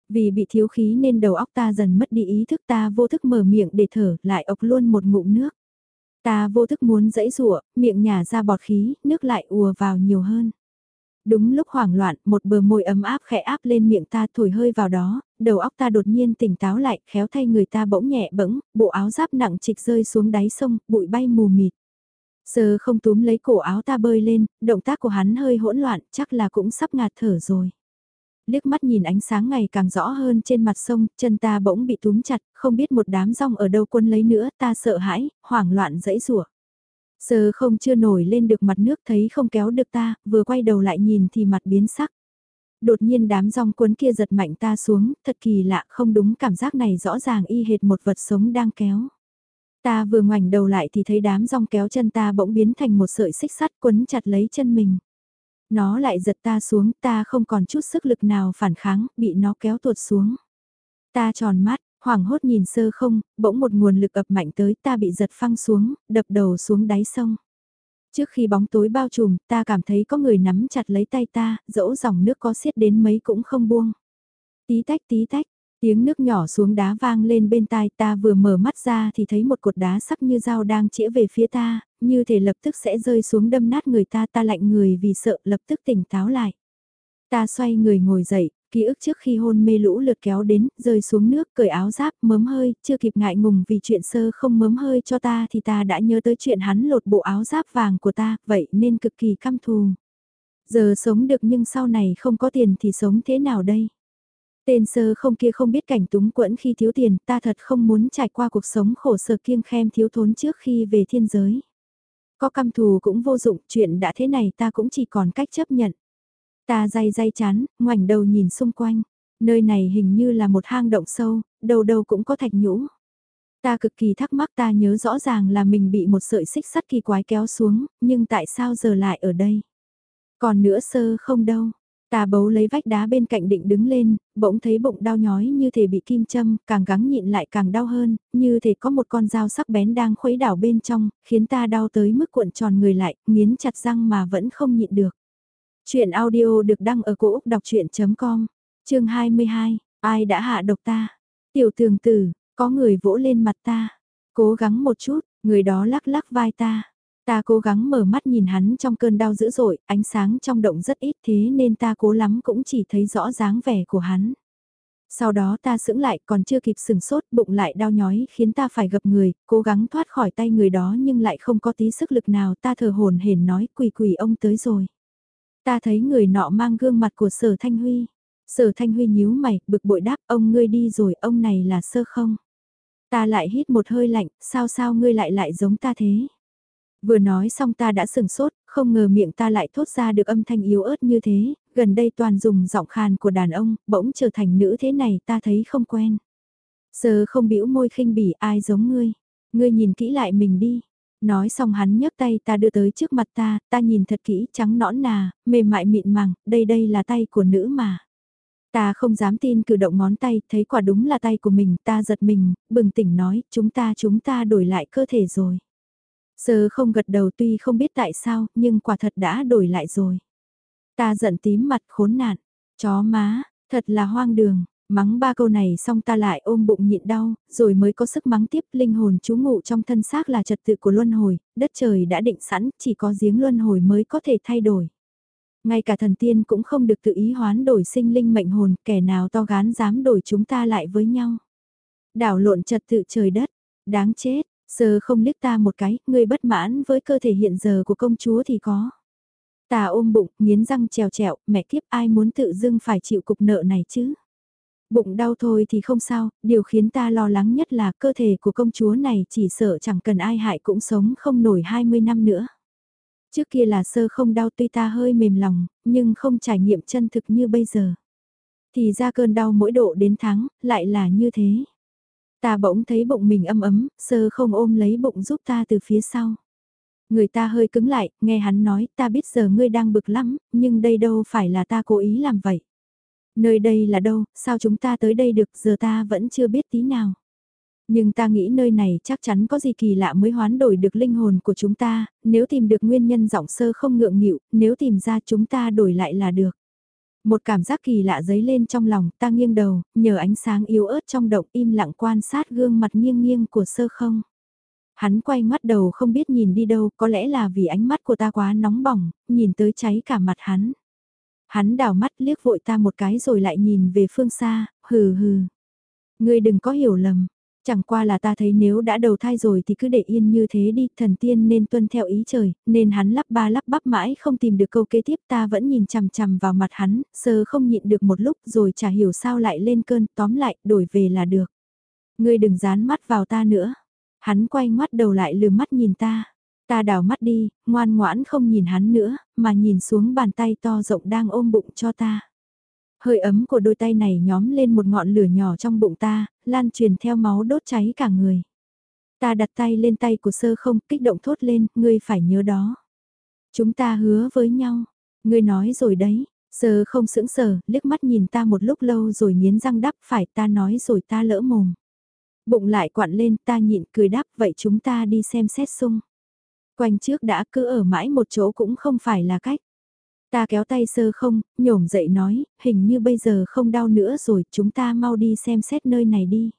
Vì bị thiếu khí nên đầu óc ta dần mất đi ý thức ta vô thức mở miệng để thở, lại ộc luôn một ngụm nước. Ta vô thức muốn dẫy rụa, miệng nhả ra bọt khí, nước lại ùa vào nhiều hơn. Đúng lúc hoảng loạn, một bờ môi ấm áp khẽ áp lên miệng ta thổi hơi vào đó, đầu óc ta đột nhiên tỉnh táo lại, khéo thay người ta bỗng nhẹ bẫng, bộ áo giáp nặng trịch rơi xuống đáy sông, bụi bay mù mịt. Sơ không túm lấy cổ áo ta bơi lên, động tác của hắn hơi hỗn loạn, chắc là cũng sắp ngạt thở rồi liếc mắt nhìn ánh sáng ngày càng rõ hơn trên mặt sông, chân ta bỗng bị túm chặt, không biết một đám rong ở đâu quân lấy nữa, ta sợ hãi, hoảng loạn dẫy rủa. giờ không chưa nổi lên được mặt nước thấy không kéo được ta, vừa quay đầu lại nhìn thì mặt biến sắc. Đột nhiên đám rong cuốn kia giật mạnh ta xuống, thật kỳ lạ không đúng cảm giác này rõ ràng y hệt một vật sống đang kéo. Ta vừa ngoảnh đầu lại thì thấy đám rong kéo chân ta bỗng biến thành một sợi xích sắt quấn chặt lấy chân mình. Nó lại giật ta xuống, ta không còn chút sức lực nào phản kháng, bị nó kéo tuột xuống. Ta tròn mắt, hoảng hốt nhìn sơ không, bỗng một nguồn lực ập mạnh tới ta bị giật phăng xuống, đập đầu xuống đáy sông. Trước khi bóng tối bao trùm, ta cảm thấy có người nắm chặt lấy tay ta, dẫu dòng nước có xiết đến mấy cũng không buông. Tí tách tí tách, Tiếng nước nhỏ xuống đá vang lên bên tai ta vừa mở mắt ra thì thấy một cột đá sắc như dao đang chĩa về phía ta, như thể lập tức sẽ rơi xuống đâm nát người ta ta lạnh người vì sợ lập tức tỉnh táo lại. Ta xoay người ngồi dậy, ký ức trước khi hôn mê lũ lượt kéo đến, rơi xuống nước, cởi áo giáp, mớm hơi, chưa kịp ngại ngùng vì chuyện sơ không mớm hơi cho ta thì ta đã nhớ tới chuyện hắn lột bộ áo giáp vàng của ta, vậy nên cực kỳ căm thù. Giờ sống được nhưng sau này không có tiền thì sống thế nào đây? Tên sơ không kia không biết cảnh túng quẫn khi thiếu tiền, ta thật không muốn trải qua cuộc sống khổ sở kiêng khem thiếu thốn trước khi về thiên giới. Có căm thù cũng vô dụng, chuyện đã thế này ta cũng chỉ còn cách chấp nhận. Ta day day chán, ngoảnh đầu nhìn xung quanh. Nơi này hình như là một hang động sâu, đầu đầu cũng có thạch nhũ. Ta cực kỳ thắc mắc ta nhớ rõ ràng là mình bị một sợi xích sắt kỳ quái kéo xuống, nhưng tại sao giờ lại ở đây? Còn nữa sơ không đâu, Ta bấu lấy vách đá bên cạnh định đứng lên, bỗng thấy bụng đau nhói như thể bị kim châm, càng gắng nhịn lại càng đau hơn, như thể có một con dao sắc bén đang khuấy đảo bên trong, khiến ta đau tới mức cuộn tròn người lại, nghiến chặt răng mà vẫn không nhịn được. Chuyện audio được đăng ở cổ Úc đọc chuyện.com, chương 22, ai đã hạ độc ta? Tiểu tường tử, có người vỗ lên mặt ta, cố gắng một chút, người đó lắc lắc vai ta. Ta cố gắng mở mắt nhìn hắn trong cơn đau dữ dội, ánh sáng trong động rất ít thế nên ta cố lắm cũng chỉ thấy rõ dáng vẻ của hắn. Sau đó ta sững lại còn chưa kịp sừng sốt bụng lại đau nhói khiến ta phải gập người, cố gắng thoát khỏi tay người đó nhưng lại không có tí sức lực nào ta thở hồn hển nói quỳ quỳ ông tới rồi. Ta thấy người nọ mang gương mặt của sở Thanh Huy. Sở Thanh Huy nhíu mày, bực bội đáp ông ngươi đi rồi ông này là sơ không. Ta lại hít một hơi lạnh, sao sao ngươi lại lại giống ta thế. Vừa nói xong ta đã sừng sốt, không ngờ miệng ta lại thốt ra được âm thanh yếu ớt như thế, gần đây toàn dùng giọng khàn của đàn ông, bỗng trở thành nữ thế này ta thấy không quen. giờ không bĩu môi khinh bỉ ai giống ngươi, ngươi nhìn kỹ lại mình đi. Nói xong hắn nhấc tay ta đưa tới trước mặt ta, ta nhìn thật kỹ trắng nõn nà, mềm mại mịn màng, đây đây là tay của nữ mà. Ta không dám tin cử động ngón tay, thấy quả đúng là tay của mình, ta giật mình, bừng tỉnh nói, chúng ta chúng ta đổi lại cơ thể rồi. Sơ không gật đầu tuy không biết tại sao, nhưng quả thật đã đổi lại rồi. Ta giận tím mặt khốn nạn, chó má, thật là hoang đường, mắng ba câu này xong ta lại ôm bụng nhịn đau, rồi mới có sức mắng tiếp linh hồn chú ngụ trong thân xác là trật tự của luân hồi, đất trời đã định sẵn, chỉ có giếng luân hồi mới có thể thay đổi. Ngay cả thần tiên cũng không được tự ý hoán đổi sinh linh mệnh hồn, kẻ nào to gán dám đổi chúng ta lại với nhau. Đảo lộn trật tự trời đất, đáng chết, Sơ không liếc ta một cái, ngươi bất mãn với cơ thể hiện giờ của công chúa thì có. Ta ôm bụng, nghiến răng trèo trèo, mẹ kiếp ai muốn tự dưng phải chịu cục nợ này chứ. Bụng đau thôi thì không sao, điều khiến ta lo lắng nhất là cơ thể của công chúa này chỉ sợ chẳng cần ai hại cũng sống không nổi 20 năm nữa. Trước kia là sơ không đau tuy ta hơi mềm lòng, nhưng không trải nghiệm chân thực như bây giờ. Thì ra cơn đau mỗi độ đến tháng, lại là như thế. Ta bỗng thấy bụng mình âm ấm, sơ không ôm lấy bụng giúp ta từ phía sau. Người ta hơi cứng lại, nghe hắn nói, ta biết giờ ngươi đang bực lắm, nhưng đây đâu phải là ta cố ý làm vậy. Nơi đây là đâu, sao chúng ta tới đây được, giờ ta vẫn chưa biết tí nào. Nhưng ta nghĩ nơi này chắc chắn có gì kỳ lạ mới hoán đổi được linh hồn của chúng ta, nếu tìm được nguyên nhân giọng sơ không ngượng nghịu, nếu tìm ra chúng ta đổi lại là được. Một cảm giác kỳ lạ dấy lên trong lòng, ta nghiêng đầu, nhờ ánh sáng yếu ớt trong động im lặng quan sát gương mặt nghiêng nghiêng của sơ không. Hắn quay mắt đầu không biết nhìn đi đâu, có lẽ là vì ánh mắt của ta quá nóng bỏng, nhìn tới cháy cả mặt hắn. Hắn đảo mắt liếc vội ta một cái rồi lại nhìn về phương xa, hừ hừ. Ngươi đừng có hiểu lầm, Chẳng qua là ta thấy nếu đã đầu thai rồi thì cứ để yên như thế đi, thần tiên nên tuân theo ý trời, nên hắn lắp ba lắp bắp mãi không tìm được câu kế tiếp ta vẫn nhìn chằm chằm vào mặt hắn, sơ không nhịn được một lúc rồi chả hiểu sao lại lên cơn, tóm lại, đổi về là được. Ngươi đừng dán mắt vào ta nữa. Hắn quay ngoắt đầu lại lừa mắt nhìn ta. Ta đào mắt đi, ngoan ngoãn không nhìn hắn nữa, mà nhìn xuống bàn tay to rộng đang ôm bụng cho ta. Hơi ấm của đôi tay này nhóm lên một ngọn lửa nhỏ trong bụng ta, lan truyền theo máu đốt cháy cả người. Ta đặt tay lên tay của sơ không, kích động thốt lên, ngươi phải nhớ đó. Chúng ta hứa với nhau, ngươi nói rồi đấy, sơ không sững sờ, liếc mắt nhìn ta một lúc lâu rồi nghiến răng đắp phải ta nói rồi ta lỡ mồm. Bụng lại quặn lên ta nhịn cười đáp vậy chúng ta đi xem xét sung. Quanh trước đã cứ ở mãi một chỗ cũng không phải là cách. Ta kéo tay sơ không, nhổm dậy nói, hình như bây giờ không đau nữa rồi, chúng ta mau đi xem xét nơi này đi.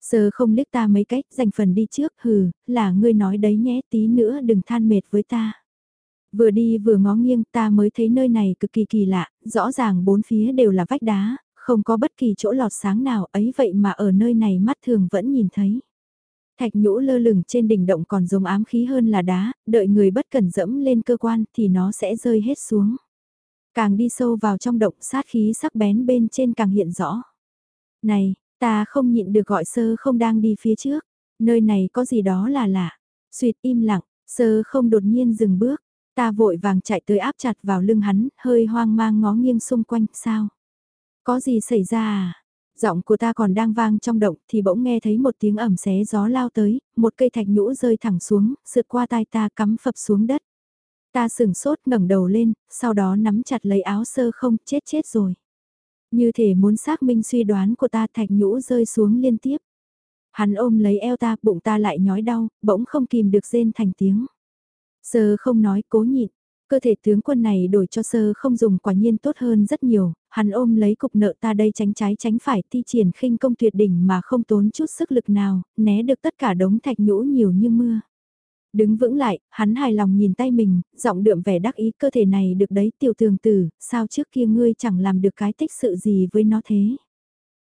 Sơ không liếc ta mấy cách, dành phần đi trước, hừ, là ngươi nói đấy nhé, tí nữa đừng than mệt với ta. Vừa đi vừa ngó nghiêng ta mới thấy nơi này cực kỳ kỳ lạ, rõ ràng bốn phía đều là vách đá, không có bất kỳ chỗ lọt sáng nào ấy vậy mà ở nơi này mắt thường vẫn nhìn thấy. Thạch nhũ lơ lửng trên đỉnh động còn giống ám khí hơn là đá, đợi người bất cẩn dẫm lên cơ quan thì nó sẽ rơi hết xuống. Càng đi sâu vào trong động sát khí sắc bén bên trên càng hiện rõ. Này, ta không nhịn được gọi sơ không đang đi phía trước, nơi này có gì đó là lạ. Xuyệt im lặng, sơ không đột nhiên dừng bước, ta vội vàng chạy tới áp chặt vào lưng hắn, hơi hoang mang ngó nghiêng xung quanh, sao? Có gì xảy ra à? Giọng của ta còn đang vang trong động thì bỗng nghe thấy một tiếng ẩm xé gió lao tới, một cây thạch nhũ rơi thẳng xuống, sượt qua tai ta cắm phập xuống đất. Ta sừng sốt ngẩng đầu lên, sau đó nắm chặt lấy áo sơ không, chết chết rồi. Như thể muốn xác minh suy đoán của ta thạch nhũ rơi xuống liên tiếp. Hắn ôm lấy eo ta, bụng ta lại nhói đau, bỗng không kìm được rên thành tiếng. Sơ không nói cố nhịn, Cơ thể tướng quân này đổi cho sơ không dùng quả nhiên tốt hơn rất nhiều, hắn ôm lấy cục nợ ta đây tránh trái tránh phải thi triển khinh công tuyệt đỉnh mà không tốn chút sức lực nào, né được tất cả đống thạch nhũ nhiều như mưa. Đứng vững lại, hắn hài lòng nhìn tay mình, giọng đượm vẻ đắc ý cơ thể này được đấy tiểu thường tử, sao trước kia ngươi chẳng làm được cái tích sự gì với nó thế.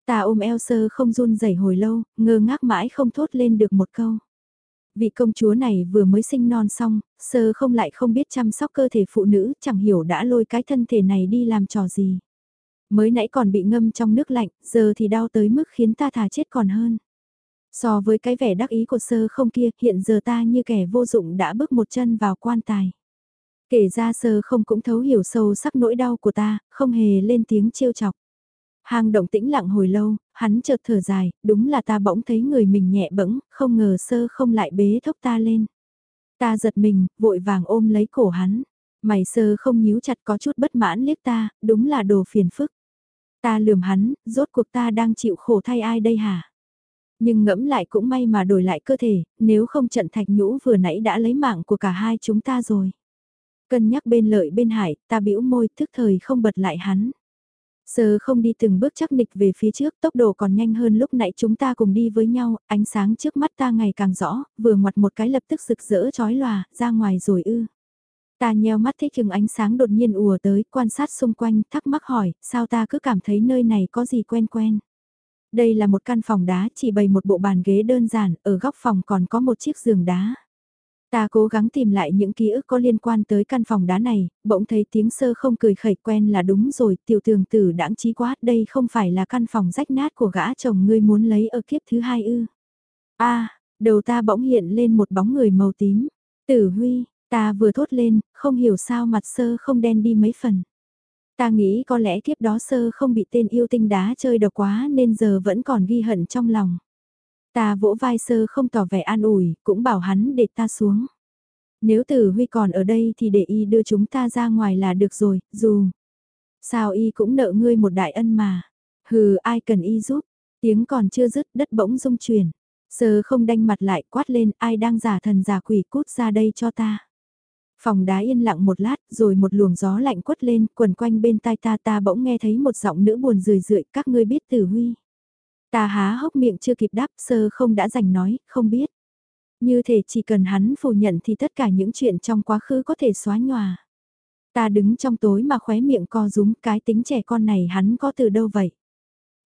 Ta ôm eo sơ không run rẩy hồi lâu, ngơ ngác mãi không thốt lên được một câu vị công chúa này vừa mới sinh non xong, sơ không lại không biết chăm sóc cơ thể phụ nữ, chẳng hiểu đã lôi cái thân thể này đi làm trò gì. Mới nãy còn bị ngâm trong nước lạnh, giờ thì đau tới mức khiến ta thà chết còn hơn. So với cái vẻ đắc ý của sơ không kia, hiện giờ ta như kẻ vô dụng đã bước một chân vào quan tài. Kể ra sơ không cũng thấu hiểu sâu sắc nỗi đau của ta, không hề lên tiếng trêu chọc. Hang động tĩnh lặng hồi lâu, hắn chợt thở dài, đúng là ta bỗng thấy người mình nhẹ bẫng, không ngờ sơ không lại bế thốc ta lên. Ta giật mình, vội vàng ôm lấy cổ hắn. Mày sơ không nhíu chặt có chút bất mãn liếc ta, đúng là đồ phiền phức. Ta lườm hắn, rốt cuộc ta đang chịu khổ thay ai đây hả? Nhưng ngẫm lại cũng may mà đổi lại cơ thể, nếu không trận thạch nhũ vừa nãy đã lấy mạng của cả hai chúng ta rồi. Cân nhắc bên lợi bên hại, ta bĩu môi thức thời không bật lại hắn. Sơ không đi từng bước chắc nịch về phía trước, tốc độ còn nhanh hơn lúc nãy chúng ta cùng đi với nhau, ánh sáng trước mắt ta ngày càng rõ, vừa ngoặt một cái lập tức rực rỡ chói lòa, ra ngoài rồi ư. Ta nheo mắt thấy chừng ánh sáng đột nhiên ùa tới, quan sát xung quanh, thắc mắc hỏi, sao ta cứ cảm thấy nơi này có gì quen quen. Đây là một căn phòng đá, chỉ bày một bộ bàn ghế đơn giản, ở góc phòng còn có một chiếc giường đá. Ta cố gắng tìm lại những ký ức có liên quan tới căn phòng đá này, bỗng thấy tiếng sơ không cười khẩy quen là đúng rồi, tiểu tường tử đãng trí quá, đây không phải là căn phòng rách nát của gã chồng ngươi muốn lấy ở kiếp thứ hai ư. a đầu ta bỗng hiện lên một bóng người màu tím. Tử Huy, ta vừa thốt lên, không hiểu sao mặt sơ không đen đi mấy phần. Ta nghĩ có lẽ kiếp đó sơ không bị tên yêu tinh đá chơi độc quá nên giờ vẫn còn ghi hận trong lòng. Ta vỗ vai sơ không tỏ vẻ an ủi, cũng bảo hắn để ta xuống. Nếu tử huy còn ở đây thì để y đưa chúng ta ra ngoài là được rồi, dù... Sao y cũng nợ ngươi một đại ân mà. Hừ ai cần y giúp, tiếng còn chưa dứt đất bỗng rung chuyển. Sơ không đanh mặt lại quát lên ai đang giả thần giả quỷ cút ra đây cho ta. Phòng đá yên lặng một lát rồi một luồng gió lạnh quất lên quần quanh bên tai ta ta bỗng nghe thấy một giọng nữ buồn rười rượi các ngươi biết tử huy. Ta há hốc miệng chưa kịp đáp sơ không đã giành nói, không biết. Như thể chỉ cần hắn phủ nhận thì tất cả những chuyện trong quá khứ có thể xóa nhòa. Ta đứng trong tối mà khóe miệng co rúm cái tính trẻ con này hắn có từ đâu vậy?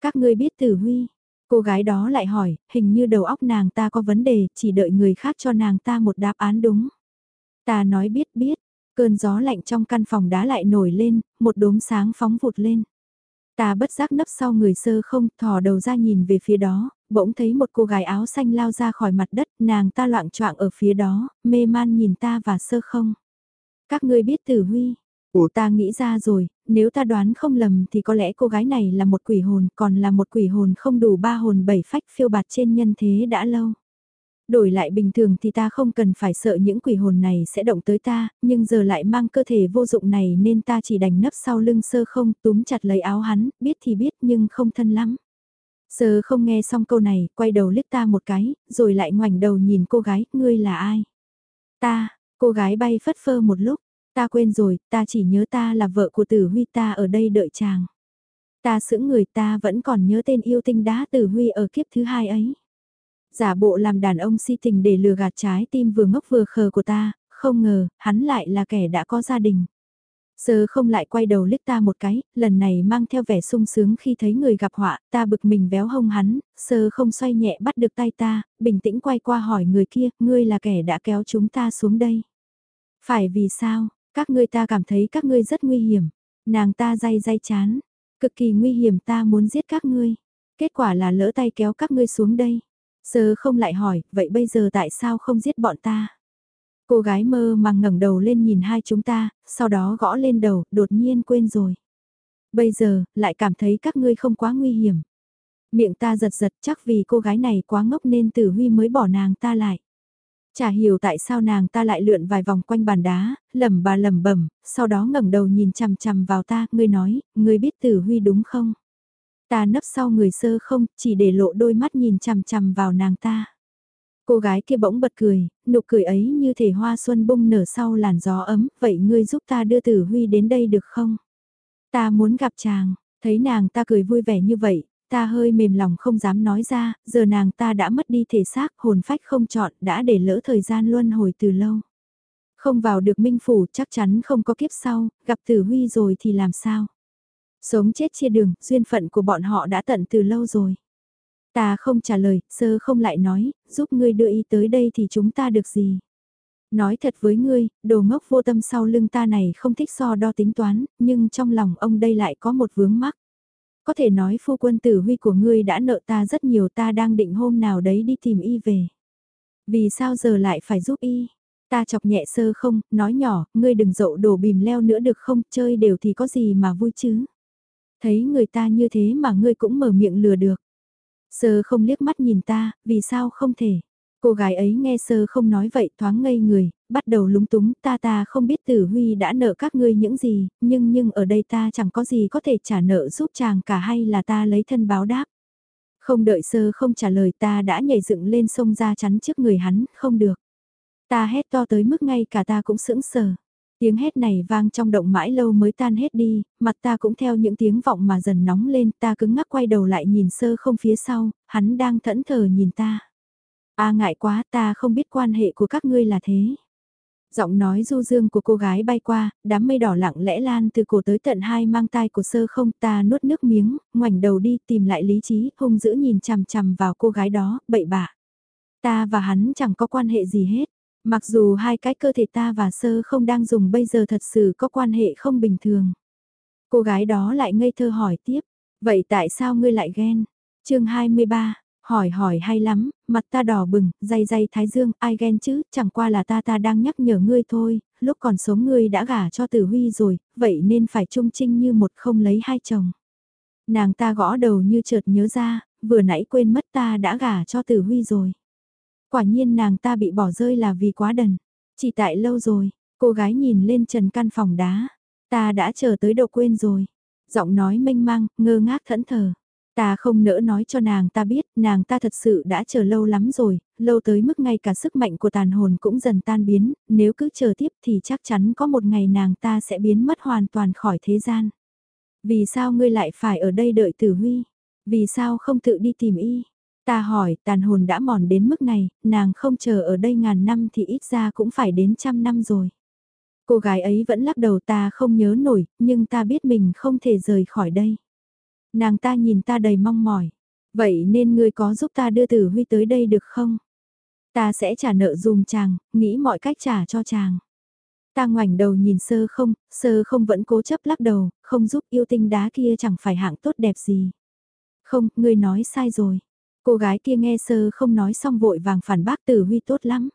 Các ngươi biết tử huy. Cô gái đó lại hỏi, hình như đầu óc nàng ta có vấn đề, chỉ đợi người khác cho nàng ta một đáp án đúng. Ta nói biết biết, cơn gió lạnh trong căn phòng đá lại nổi lên, một đốm sáng phóng vụt lên. Ta bất giác nấp sau người sơ không, thò đầu ra nhìn về phía đó, bỗng thấy một cô gái áo xanh lao ra khỏi mặt đất, nàng ta loạn choạng ở phía đó, mê man nhìn ta và sơ không. Các ngươi biết tử huy, Ủa ta nghĩ ra rồi, nếu ta đoán không lầm thì có lẽ cô gái này là một quỷ hồn, còn là một quỷ hồn không đủ ba hồn bảy phách phiêu bạt trên nhân thế đã lâu. Đổi lại bình thường thì ta không cần phải sợ những quỷ hồn này sẽ động tới ta, nhưng giờ lại mang cơ thể vô dụng này nên ta chỉ đành nấp sau lưng sơ không túm chặt lấy áo hắn, biết thì biết nhưng không thân lắm. Sơ không nghe xong câu này, quay đầu liếc ta một cái, rồi lại ngoảnh đầu nhìn cô gái, ngươi là ai? Ta, cô gái bay phất phơ một lúc, ta quên rồi, ta chỉ nhớ ta là vợ của tử huy ta ở đây đợi chàng. Ta sững người ta vẫn còn nhớ tên yêu tinh đá tử huy ở kiếp thứ hai ấy giả bộ làm đàn ông si tình để lừa gạt trái tim vừa ngốc vừa khờ của ta, không ngờ, hắn lại là kẻ đã có gia đình. Sơ không lại quay đầu liếc ta một cái, lần này mang theo vẻ sung sướng khi thấy người gặp họa, ta bực mình véo hông hắn, sơ không xoay nhẹ bắt được tay ta, bình tĩnh quay qua hỏi người kia, ngươi là kẻ đã kéo chúng ta xuống đây. Phải vì sao, các ngươi ta cảm thấy các ngươi rất nguy hiểm, nàng ta day day chán, cực kỳ nguy hiểm ta muốn giết các ngươi, kết quả là lỡ tay kéo các ngươi xuống đây. Sơ không lại hỏi, vậy bây giờ tại sao không giết bọn ta? Cô gái mơ màng ngẩng đầu lên nhìn hai chúng ta, sau đó gõ lên đầu, đột nhiên quên rồi. Bây giờ, lại cảm thấy các ngươi không quá nguy hiểm. Miệng ta giật giật chắc vì cô gái này quá ngốc nên tử huy mới bỏ nàng ta lại. Chả hiểu tại sao nàng ta lại lượn vài vòng quanh bàn đá, lẩm bà lẩm bẩm, sau đó ngẩng đầu nhìn chằm chằm vào ta, ngươi nói, ngươi biết tử huy đúng không? Ta nấp sau người sơ không, chỉ để lộ đôi mắt nhìn chằm chằm vào nàng ta. Cô gái kia bỗng bật cười, nụ cười ấy như thể hoa xuân bung nở sau làn gió ấm, vậy ngươi giúp ta đưa tử huy đến đây được không? Ta muốn gặp chàng, thấy nàng ta cười vui vẻ như vậy, ta hơi mềm lòng không dám nói ra, giờ nàng ta đã mất đi thể xác, hồn phách không chọn, đã để lỡ thời gian luân hồi từ lâu. Không vào được minh phủ chắc chắn không có kiếp sau, gặp tử huy rồi thì làm sao? Sống chết chia đường, duyên phận của bọn họ đã tận từ lâu rồi. Ta không trả lời, sơ không lại nói, giúp ngươi đưa y tới đây thì chúng ta được gì. Nói thật với ngươi, đồ ngốc vô tâm sau lưng ta này không thích so đo tính toán, nhưng trong lòng ông đây lại có một vướng mắc. Có thể nói phu quân tử huy của ngươi đã nợ ta rất nhiều ta đang định hôm nào đấy đi tìm y về. Vì sao giờ lại phải giúp y? Ta chọc nhẹ sơ không, nói nhỏ, ngươi đừng dậu đổ bìm leo nữa được không, chơi đều thì có gì mà vui chứ. Thấy người ta như thế mà ngươi cũng mở miệng lừa được. Sơ không liếc mắt nhìn ta, vì sao không thể. Cô gái ấy nghe sơ không nói vậy thoáng ngây người, bắt đầu lúng túng ta ta không biết tử huy đã nợ các ngươi những gì, nhưng nhưng ở đây ta chẳng có gì có thể trả nợ giúp chàng cả hay là ta lấy thân báo đáp. Không đợi sơ không trả lời ta đã nhảy dựng lên sông ra chắn trước người hắn, không được. Ta hét to tới mức ngay cả ta cũng sững sờ. Tiếng hét này vang trong động mãi lâu mới tan hết đi, mặt ta cũng theo những tiếng vọng mà dần nóng lên, ta cứng ngắc quay đầu lại nhìn sơ không phía sau, hắn đang thẫn thờ nhìn ta. a ngại quá ta không biết quan hệ của các ngươi là thế. Giọng nói du dương của cô gái bay qua, đám mây đỏ lặng lẽ lan từ cổ tới tận hai mang tai của sơ không ta nuốt nước miếng, ngoảnh đầu đi tìm lại lý trí, hung dữ nhìn chằm chằm vào cô gái đó, bậy bạ. Ta và hắn chẳng có quan hệ gì hết. Mặc dù hai cái cơ thể ta và sơ không đang dùng bây giờ thật sự có quan hệ không bình thường. Cô gái đó lại ngây thơ hỏi tiếp, vậy tại sao ngươi lại ghen? chương 23, Hỏi hỏi hay lắm, mặt ta đỏ bừng, dày dày thái dương, ai ghen chứ, chẳng qua là ta ta đang nhắc nhở ngươi thôi, lúc còn sống ngươi đã gả cho tử huy rồi, vậy nên phải trung trinh như một không lấy hai chồng. Nàng ta gõ đầu như chợt nhớ ra, vừa nãy quên mất ta đã gả cho tử huy rồi. Quả nhiên nàng ta bị bỏ rơi là vì quá đần. Chỉ tại lâu rồi, cô gái nhìn lên trần căn phòng đá. Ta đã chờ tới độ quên rồi. Giọng nói mênh mang, ngơ ngác thẫn thờ. Ta không nỡ nói cho nàng ta biết, nàng ta thật sự đã chờ lâu lắm rồi, lâu tới mức ngay cả sức mạnh của tàn hồn cũng dần tan biến, nếu cứ chờ tiếp thì chắc chắn có một ngày nàng ta sẽ biến mất hoàn toàn khỏi thế gian. Vì sao ngươi lại phải ở đây đợi tử huy? Vì sao không tự đi tìm y? Ta hỏi, tàn hồn đã mòn đến mức này, nàng không chờ ở đây ngàn năm thì ít ra cũng phải đến trăm năm rồi. Cô gái ấy vẫn lắc đầu ta không nhớ nổi, nhưng ta biết mình không thể rời khỏi đây. Nàng ta nhìn ta đầy mong mỏi. Vậy nên ngươi có giúp ta đưa tử huy tới đây được không? Ta sẽ trả nợ dùm chàng, nghĩ mọi cách trả cho chàng. Ta ngoảnh đầu nhìn sơ không, sơ không vẫn cố chấp lắc đầu, không giúp yêu tinh đá kia chẳng phải hạng tốt đẹp gì. Không, ngươi nói sai rồi. Cô gái kia nghe sơ không nói xong vội vàng phản bác tử huy tốt lắm.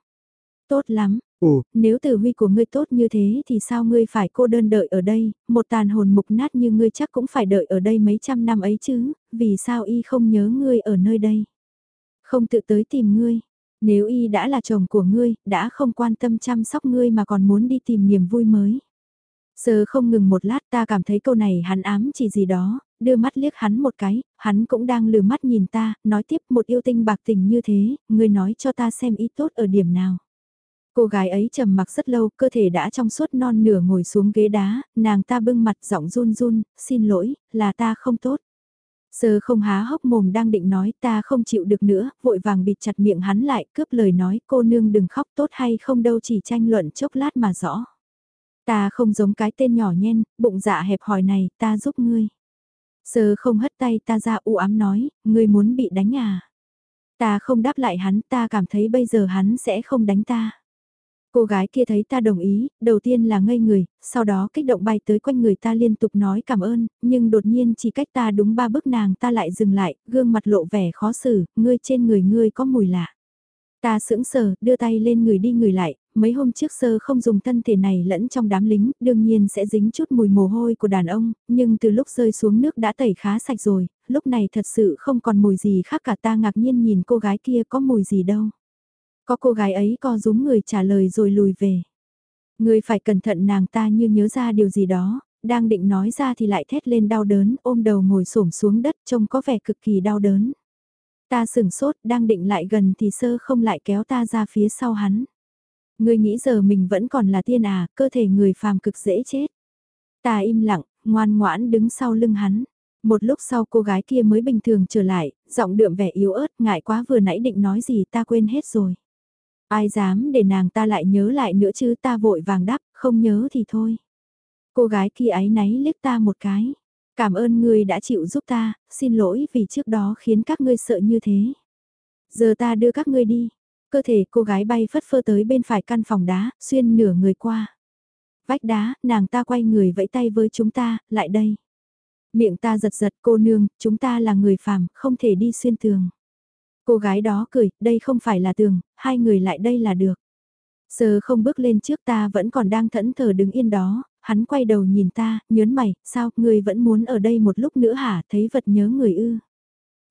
Tốt lắm, Ồ, nếu tử huy của ngươi tốt như thế thì sao ngươi phải cô đơn đợi ở đây, một tàn hồn mục nát như ngươi chắc cũng phải đợi ở đây mấy trăm năm ấy chứ, vì sao y không nhớ ngươi ở nơi đây? Không tự tới tìm ngươi, nếu y đã là chồng của ngươi, đã không quan tâm chăm sóc ngươi mà còn muốn đi tìm niềm vui mới. Giờ không ngừng một lát ta cảm thấy câu này hắn ám chỉ gì đó, đưa mắt liếc hắn một cái, hắn cũng đang lừa mắt nhìn ta, nói tiếp một yêu tinh bạc tình như thế, người nói cho ta xem ý tốt ở điểm nào. Cô gái ấy trầm mặc rất lâu, cơ thể đã trong suốt non nửa ngồi xuống ghế đá, nàng ta bưng mặt giọng run run, xin lỗi, là ta không tốt. Sơ không há hốc mồm đang định nói ta không chịu được nữa, vội vàng bịt chặt miệng hắn lại, cướp lời nói cô nương đừng khóc tốt hay không đâu chỉ tranh luận chốc lát mà rõ. Ta không giống cái tên nhỏ nhen, bụng dạ hẹp hòi này, ta giúp ngươi. Sơ không hất tay ta ra u ám nói, ngươi muốn bị đánh à. Ta không đáp lại hắn, ta cảm thấy bây giờ hắn sẽ không đánh ta. Cô gái kia thấy ta đồng ý, đầu tiên là ngây người, sau đó kích động bay tới quanh người ta liên tục nói cảm ơn, nhưng đột nhiên chỉ cách ta đúng ba bước nàng ta lại dừng lại, gương mặt lộ vẻ khó xử, ngươi trên người ngươi có mùi lạ. Ta sững sờ, đưa tay lên người đi người lại, mấy hôm trước sơ không dùng thân thể này lẫn trong đám lính, đương nhiên sẽ dính chút mùi mồ hôi của đàn ông, nhưng từ lúc rơi xuống nước đã tẩy khá sạch rồi, lúc này thật sự không còn mùi gì khác cả ta ngạc nhiên nhìn cô gái kia có mùi gì đâu. Có cô gái ấy co rúm người trả lời rồi lùi về. Người phải cẩn thận nàng ta như nhớ ra điều gì đó, đang định nói ra thì lại thét lên đau đớn, ôm đầu ngồi xổm xuống đất trông có vẻ cực kỳ đau đớn. Ta sửng sốt, đang định lại gần thì sơ không lại kéo ta ra phía sau hắn. Người nghĩ giờ mình vẫn còn là tiên à, cơ thể người phàm cực dễ chết. Ta im lặng, ngoan ngoãn đứng sau lưng hắn. Một lúc sau cô gái kia mới bình thường trở lại, giọng đượm vẻ yếu ớt, ngại quá vừa nãy định nói gì ta quên hết rồi. Ai dám để nàng ta lại nhớ lại nữa chứ ta vội vàng đáp, không nhớ thì thôi. Cô gái kia ấy náy liếc ta một cái. Cảm ơn ngươi đã chịu giúp ta, xin lỗi vì trước đó khiến các ngươi sợ như thế. Giờ ta đưa các ngươi đi. Cơ thể cô gái bay phất phơ tới bên phải căn phòng đá, xuyên nửa người qua. Vách đá, nàng ta quay người vẫy tay với chúng ta, lại đây. Miệng ta giật giật cô nương, chúng ta là người phàm, không thể đi xuyên tường. Cô gái đó cười, đây không phải là tường, hai người lại đây là được. Giờ không bước lên trước ta vẫn còn đang thẫn thờ đứng yên đó, hắn quay đầu nhìn ta, nhớn mày, sao, ngươi vẫn muốn ở đây một lúc nữa hả, thấy vật nhớ người ư.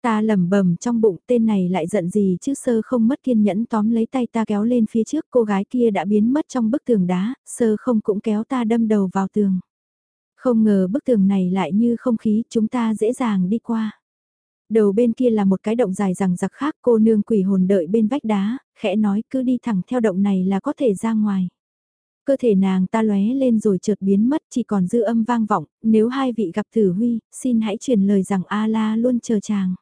Ta lẩm bẩm trong bụng tên này lại giận gì chứ sơ không mất kiên nhẫn tóm lấy tay ta kéo lên phía trước cô gái kia đã biến mất trong bức tường đá, sơ không cũng kéo ta đâm đầu vào tường. Không ngờ bức tường này lại như không khí chúng ta dễ dàng đi qua. Đầu bên kia là một cái động dài rằng giặc khác cô nương quỷ hồn đợi bên vách đá, khẽ nói cứ đi thẳng theo động này là có thể ra ngoài. Cơ thể nàng ta lóe lên rồi chợt biến mất chỉ còn dư âm vang vọng, nếu hai vị gặp tử huy, xin hãy truyền lời rằng A-la luôn chờ chàng.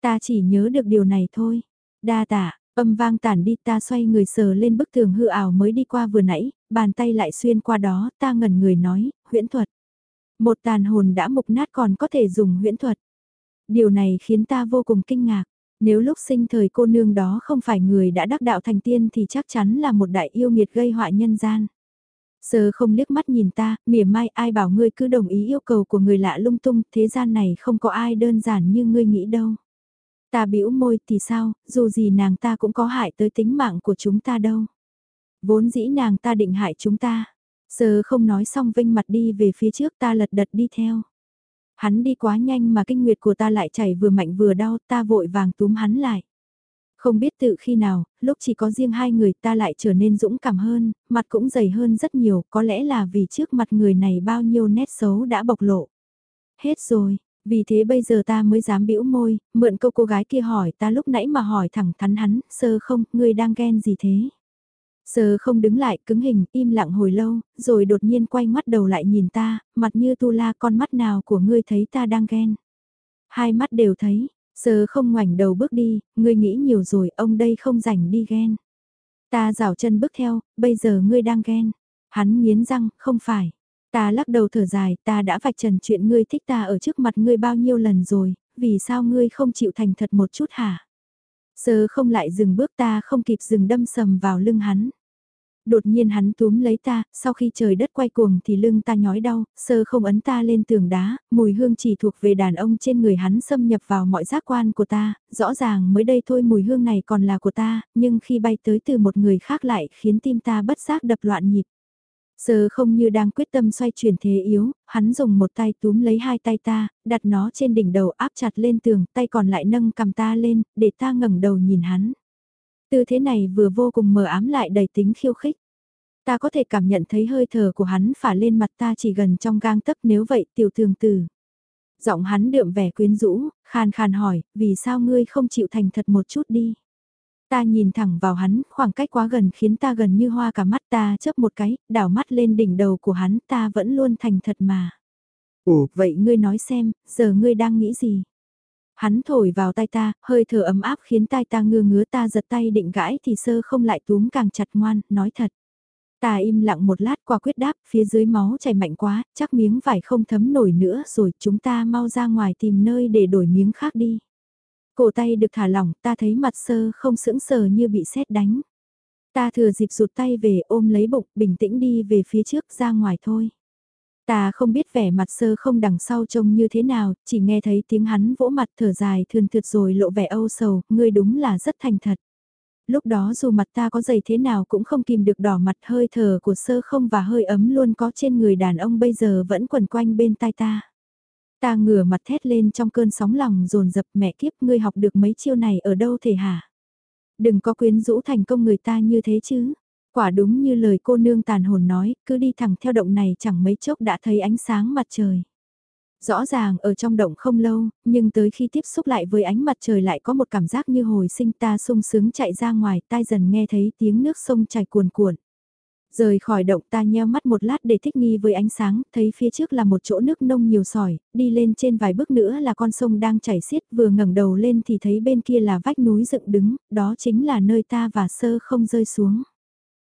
Ta chỉ nhớ được điều này thôi. Đa tạ, âm vang tản đi ta xoay người sờ lên bức tường hư ảo mới đi qua vừa nãy, bàn tay lại xuyên qua đó, ta ngẩn người nói, huyễn thuật. Một tàn hồn đã mục nát còn có thể dùng huyễn thuật. Điều này khiến ta vô cùng kinh ngạc. Nếu lúc sinh thời cô nương đó không phải người đã đắc đạo thành tiên thì chắc chắn là một đại yêu nghiệt gây họa nhân gian. Sơ không liếc mắt nhìn ta, mỉa mai ai bảo ngươi cứ đồng ý yêu cầu của người lạ lung tung, thế gian này không có ai đơn giản như ngươi nghĩ đâu. Ta bĩu môi thì sao, dù gì nàng ta cũng có hại tới tính mạng của chúng ta đâu. Vốn dĩ nàng ta định hại chúng ta. Sơ không nói xong vinh mặt đi về phía trước ta lật đật đi theo. Hắn đi quá nhanh mà kinh nguyệt của ta lại chảy vừa mạnh vừa đau ta vội vàng túm hắn lại. Không biết tự khi nào, lúc chỉ có riêng hai người ta lại trở nên dũng cảm hơn, mặt cũng dày hơn rất nhiều, có lẽ là vì trước mặt người này bao nhiêu nét xấu đã bộc lộ. Hết rồi, vì thế bây giờ ta mới dám bĩu môi, mượn câu cô gái kia hỏi ta lúc nãy mà hỏi thẳng thắn hắn, sơ không, ngươi đang ghen gì thế? Sờ không đứng lại cứng hình, im lặng hồi lâu, rồi đột nhiên quay mắt đầu lại nhìn ta, mặt như tu la con mắt nào của ngươi thấy ta đang ghen. Hai mắt đều thấy, sờ không ngoảnh đầu bước đi, ngươi nghĩ nhiều rồi, ông đây không rảnh đi ghen. Ta rảo chân bước theo, bây giờ ngươi đang ghen. Hắn nghiến răng, không phải. Ta lắc đầu thở dài, ta đã vạch trần chuyện ngươi thích ta ở trước mặt ngươi bao nhiêu lần rồi, vì sao ngươi không chịu thành thật một chút hả? Sơ không lại dừng bước ta không kịp dừng đâm sầm vào lưng hắn. Đột nhiên hắn túm lấy ta, sau khi trời đất quay cuồng thì lưng ta nhói đau, sơ không ấn ta lên tường đá, mùi hương chỉ thuộc về đàn ông trên người hắn xâm nhập vào mọi giác quan của ta, rõ ràng mới đây thôi mùi hương này còn là của ta, nhưng khi bay tới từ một người khác lại khiến tim ta bất giác đập loạn nhịp. Sơ không như đang quyết tâm xoay chuyển thế yếu, hắn dùng một tay túm lấy hai tay ta, đặt nó trên đỉnh đầu áp chặt lên tường, tay còn lại nâng cầm ta lên, để ta ngẩng đầu nhìn hắn. Tư thế này vừa vô cùng mờ ám lại đầy tính khiêu khích. Ta có thể cảm nhận thấy hơi thở của hắn phả lên mặt ta chỉ gần trong gang tấc nếu vậy tiểu thường tử. Giọng hắn đượm vẻ quyến rũ, khan khan hỏi, vì sao ngươi không chịu thành thật một chút đi. Ta nhìn thẳng vào hắn, khoảng cách quá gần khiến ta gần như hoa cả mắt ta chớp một cái, đảo mắt lên đỉnh đầu của hắn ta vẫn luôn thành thật mà. Ồ, vậy ngươi nói xem, giờ ngươi đang nghĩ gì? Hắn thổi vào tay ta, hơi thở ấm áp khiến tai ta ngơ ngứa ta giật tay định gãi thì sơ không lại túm càng chặt ngoan, nói thật. Ta im lặng một lát qua quyết đáp, phía dưới máu chảy mạnh quá, chắc miếng vải không thấm nổi nữa rồi chúng ta mau ra ngoài tìm nơi để đổi miếng khác đi. Cổ tay được thả lỏng, ta thấy mặt sơ không sững sờ như bị sét đánh. Ta thừa dịp rụt tay về ôm lấy bụng, bình tĩnh đi về phía trước ra ngoài thôi. Ta không biết vẻ mặt sơ không đằng sau trông như thế nào, chỉ nghe thấy tiếng hắn vỗ mặt thở dài thườn thượt rồi lộ vẻ âu sầu, ngươi đúng là rất thành thật. Lúc đó dù mặt ta có dày thế nào cũng không kìm được đỏ mặt hơi thở của sơ không và hơi ấm luôn có trên người đàn ông bây giờ vẫn quẩn quanh bên tai ta. Ta ngửa mặt thét lên trong cơn sóng lòng dồn dập mẹ kiếp ngươi học được mấy chiêu này ở đâu thể hả? Đừng có quyến rũ thành công người ta như thế chứ. Quả đúng như lời cô nương tàn hồn nói, cứ đi thẳng theo động này chẳng mấy chốc đã thấy ánh sáng mặt trời. Rõ ràng ở trong động không lâu, nhưng tới khi tiếp xúc lại với ánh mặt trời lại có một cảm giác như hồi sinh ta sung sướng chạy ra ngoài tai dần nghe thấy tiếng nước sông chảy cuồn cuộn. Rời khỏi động ta nheo mắt một lát để thích nghi với ánh sáng, thấy phía trước là một chỗ nước nông nhiều sỏi, đi lên trên vài bước nữa là con sông đang chảy xiết, vừa ngẩng đầu lên thì thấy bên kia là vách núi dựng đứng, đó chính là nơi ta và sơ không rơi xuống.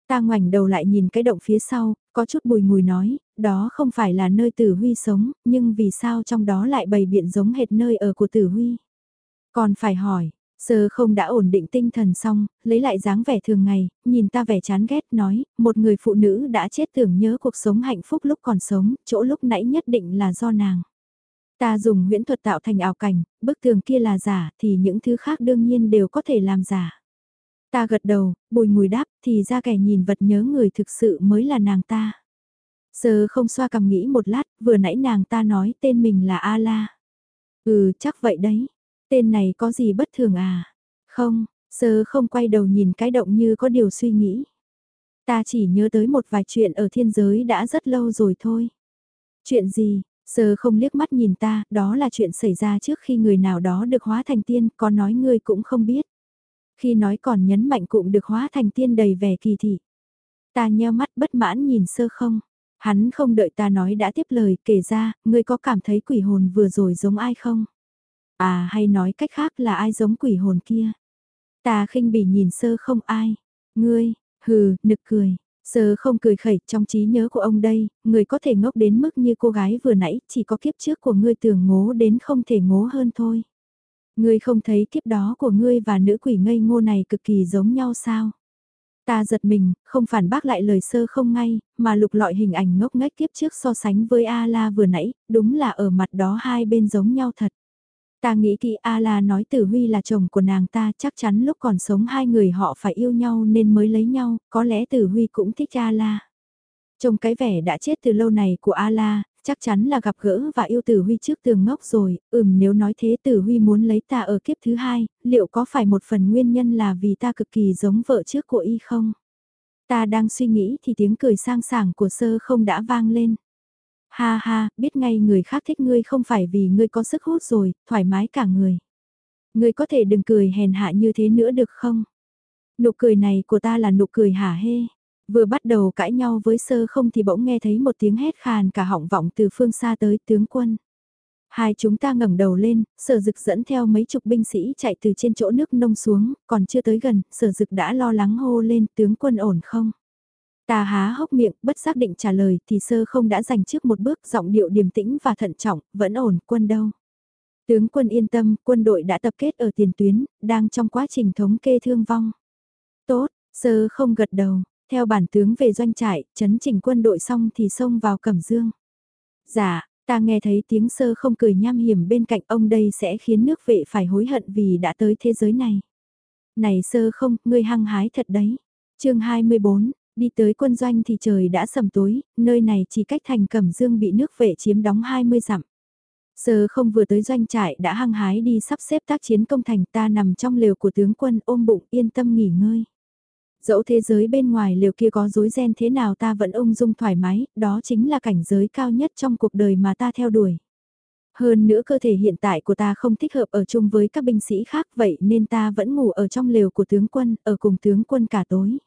Ta ngoảnh đầu lại nhìn cái động phía sau, có chút bùi ngùi nói, đó không phải là nơi tử huy sống, nhưng vì sao trong đó lại bày biện giống hệt nơi ở của tử huy. Còn phải hỏi, Sơ không đã ổn định tinh thần xong, lấy lại dáng vẻ thường ngày, nhìn ta vẻ chán ghét nói, một người phụ nữ đã chết tưởng nhớ cuộc sống hạnh phúc lúc còn sống, chỗ lúc nãy nhất định là do nàng. Ta dùng huyễn thuật tạo thành ảo cảnh, bức tường kia là giả thì những thứ khác đương nhiên đều có thể làm giả. Ta gật đầu, bùi mùi đáp thì ra kẻ nhìn vật nhớ người thực sự mới là nàng ta. Sơ không xoa cầm nghĩ một lát, vừa nãy nàng ta nói tên mình là A-la. Ừ, chắc vậy đấy. Tên này có gì bất thường à? Không, sơ không quay đầu nhìn cái động như có điều suy nghĩ. Ta chỉ nhớ tới một vài chuyện ở thiên giới đã rất lâu rồi thôi. Chuyện gì? Sơ không liếc mắt nhìn ta, đó là chuyện xảy ra trước khi người nào đó được hóa thành tiên, có nói ngươi cũng không biết. Khi nói còn nhấn mạnh cụm được hóa thành tiên đầy vẻ kỳ thị. Ta nheo mắt bất mãn nhìn sơ không. Hắn không đợi ta nói đã tiếp lời kể ra, ngươi có cảm thấy quỷ hồn vừa rồi giống ai không? À hay nói cách khác là ai giống quỷ hồn kia? Ta khinh bỉ nhìn sơ không ai. Ngươi, hừ, nực cười. Sơ không cười khẩy trong trí nhớ của ông đây, người có thể ngốc đến mức như cô gái vừa nãy, chỉ có kiếp trước của ngươi tưởng ngố đến không thể ngố hơn thôi. Ngươi không thấy kiếp đó của ngươi và nữ quỷ ngây ngô này cực kỳ giống nhau sao? Ta giật mình, không phản bác lại lời sơ không ngay, mà lục lọi hình ảnh ngốc nghếch kiếp trước so sánh với A-la vừa nãy, đúng là ở mặt đó hai bên giống nhau thật. Ta nghĩ kỹ A-la nói Tử Huy là chồng của nàng ta chắc chắn lúc còn sống hai người họ phải yêu nhau nên mới lấy nhau, có lẽ Tử Huy cũng thích A-la. Trong cái vẻ đã chết từ lâu này của A-la, chắc chắn là gặp gỡ và yêu Tử Huy trước tường ngốc rồi, ừm nếu nói thế Tử Huy muốn lấy ta ở kiếp thứ hai, liệu có phải một phần nguyên nhân là vì ta cực kỳ giống vợ trước của y không? Ta đang suy nghĩ thì tiếng cười sang sảng của sơ không đã vang lên. Ha ha, biết ngay người khác thích ngươi không phải vì ngươi có sức hút rồi, thoải mái cả người. Ngươi có thể đừng cười hèn hạ như thế nữa được không? Nụ cười này của ta là nụ cười hả hê. Vừa bắt đầu cãi nhau với sơ không thì bỗng nghe thấy một tiếng hét khàn cả họng vọng từ phương xa tới tướng quân. Hai chúng ta ngẩng đầu lên, sở dực dẫn theo mấy chục binh sĩ chạy từ trên chỗ nước nông xuống, còn chưa tới gần, sở dực đã lo lắng hô lên tướng quân ổn không? Ta há hốc miệng, bất xác định trả lời thì sơ không đã giành trước một bước giọng điệu điềm tĩnh và thận trọng, vẫn ổn, quân đâu. Tướng quân yên tâm, quân đội đã tập kết ở tiền tuyến, đang trong quá trình thống kê thương vong. Tốt, sơ không gật đầu, theo bản tướng về doanh trại, chấn chỉnh quân đội xong thì xông vào cẩm dương. Dạ, ta nghe thấy tiếng sơ không cười nham hiểm bên cạnh ông đây sẽ khiến nước vệ phải hối hận vì đã tới thế giới này. Này sơ không, ngươi hăng hái thật đấy. chương 24, Đi tới quân doanh thì trời đã sầm tối, nơi này chỉ cách thành cẩm dương bị nước vệ chiếm đóng 20 dặm. Sơ không vừa tới doanh trại đã hăng hái đi sắp xếp tác chiến công thành ta nằm trong lều của tướng quân ôm bụng yên tâm nghỉ ngơi. Dẫu thế giới bên ngoài liều kia có rối ren thế nào ta vẫn ung dung thoải mái, đó chính là cảnh giới cao nhất trong cuộc đời mà ta theo đuổi. Hơn nữa cơ thể hiện tại của ta không thích hợp ở chung với các binh sĩ khác vậy nên ta vẫn ngủ ở trong lều của tướng quân, ở cùng tướng quân cả tối.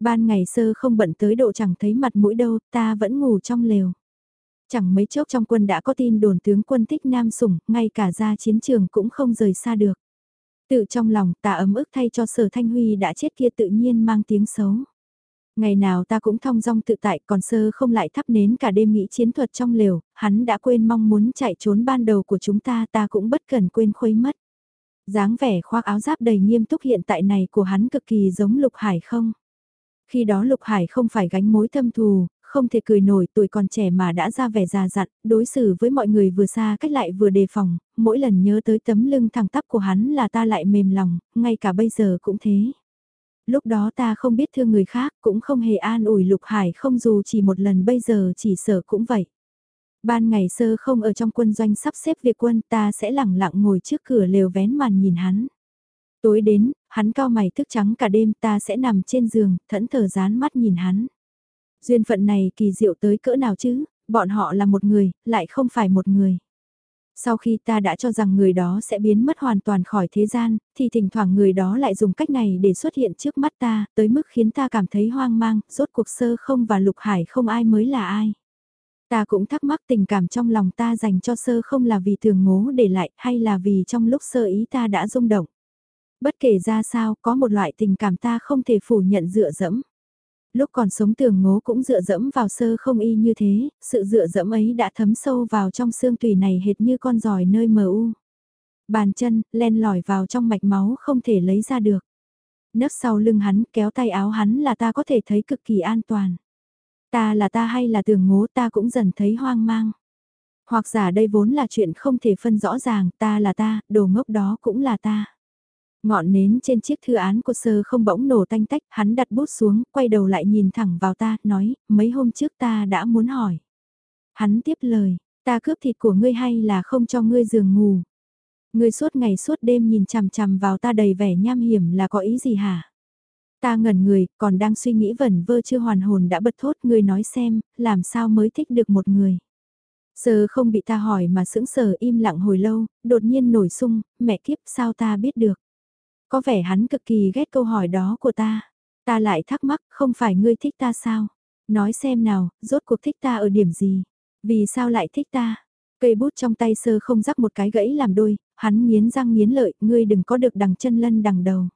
Ban ngày sơ không bận tới độ chẳng thấy mặt mũi đâu, ta vẫn ngủ trong lều. Chẳng mấy chốc trong quân đã có tin đồn tướng quân thích nam sủng, ngay cả ra chiến trường cũng không rời xa được. Tự trong lòng ta ấm ức thay cho sở thanh huy đã chết kia tự nhiên mang tiếng xấu. Ngày nào ta cũng thong dong tự tại còn sơ không lại thắp nến cả đêm nghĩ chiến thuật trong lều, hắn đã quên mong muốn chạy trốn ban đầu của chúng ta ta cũng bất cần quên khuấy mất. dáng vẻ khoác áo giáp đầy nghiêm túc hiện tại này của hắn cực kỳ giống lục hải không? Khi đó Lục Hải không phải gánh mối thâm thù, không thể cười nổi tuổi còn trẻ mà đã ra vẻ già dặn, đối xử với mọi người vừa xa cách lại vừa đề phòng, mỗi lần nhớ tới tấm lưng thẳng tắp của hắn là ta lại mềm lòng, ngay cả bây giờ cũng thế. Lúc đó ta không biết thương người khác, cũng không hề an ủi Lục Hải không dù chỉ một lần bây giờ chỉ sợ cũng vậy. Ban ngày sơ không ở trong quân doanh sắp xếp việc quân ta sẽ lẳng lặng ngồi trước cửa lều vén màn nhìn hắn. Tối đến, hắn cao mày thức trắng cả đêm ta sẽ nằm trên giường, thẫn thờ dán mắt nhìn hắn. Duyên phận này kỳ diệu tới cỡ nào chứ, bọn họ là một người, lại không phải một người. Sau khi ta đã cho rằng người đó sẽ biến mất hoàn toàn khỏi thế gian, thì thỉnh thoảng người đó lại dùng cách này để xuất hiện trước mắt ta, tới mức khiến ta cảm thấy hoang mang, rốt cuộc sơ không và lục hải không ai mới là ai. Ta cũng thắc mắc tình cảm trong lòng ta dành cho sơ không là vì thường ngố để lại hay là vì trong lúc sơ ý ta đã rung động. Bất kể ra sao, có một loại tình cảm ta không thể phủ nhận dựa dẫm. Lúc còn sống tường ngố cũng dựa dẫm vào sơ không y như thế, sự dựa dẫm ấy đã thấm sâu vào trong xương tùy này hệt như con giòi nơi mờ u. Bàn chân, len lỏi vào trong mạch máu không thể lấy ra được. Nấp sau lưng hắn, kéo tay áo hắn là ta có thể thấy cực kỳ an toàn. Ta là ta hay là tường ngố ta cũng dần thấy hoang mang. Hoặc giả đây vốn là chuyện không thể phân rõ ràng, ta là ta, đồ ngốc đó cũng là ta. Ngọn nến trên chiếc thư án của sơ không bỗng nổ tanh tách, hắn đặt bút xuống, quay đầu lại nhìn thẳng vào ta, nói, mấy hôm trước ta đã muốn hỏi. Hắn tiếp lời, ta cướp thịt của ngươi hay là không cho ngươi giường ngủ. Ngươi suốt ngày suốt đêm nhìn chằm chằm vào ta đầy vẻ nham hiểm là có ý gì hả? Ta ngẩn người, còn đang suy nghĩ vẩn vơ chưa hoàn hồn đã bật thốt ngươi nói xem, làm sao mới thích được một người. Sơ không bị ta hỏi mà sững sờ im lặng hồi lâu, đột nhiên nổi sung, mẹ kiếp sao ta biết được. Có vẻ hắn cực kỳ ghét câu hỏi đó của ta. Ta lại thắc mắc, không phải ngươi thích ta sao? Nói xem nào, rốt cuộc thích ta ở điểm gì? Vì sao lại thích ta? Cây bút trong tay sơ không rắc một cái gãy làm đôi, hắn nghiến răng nghiến lợi, ngươi đừng có được đằng chân lân đằng đầu.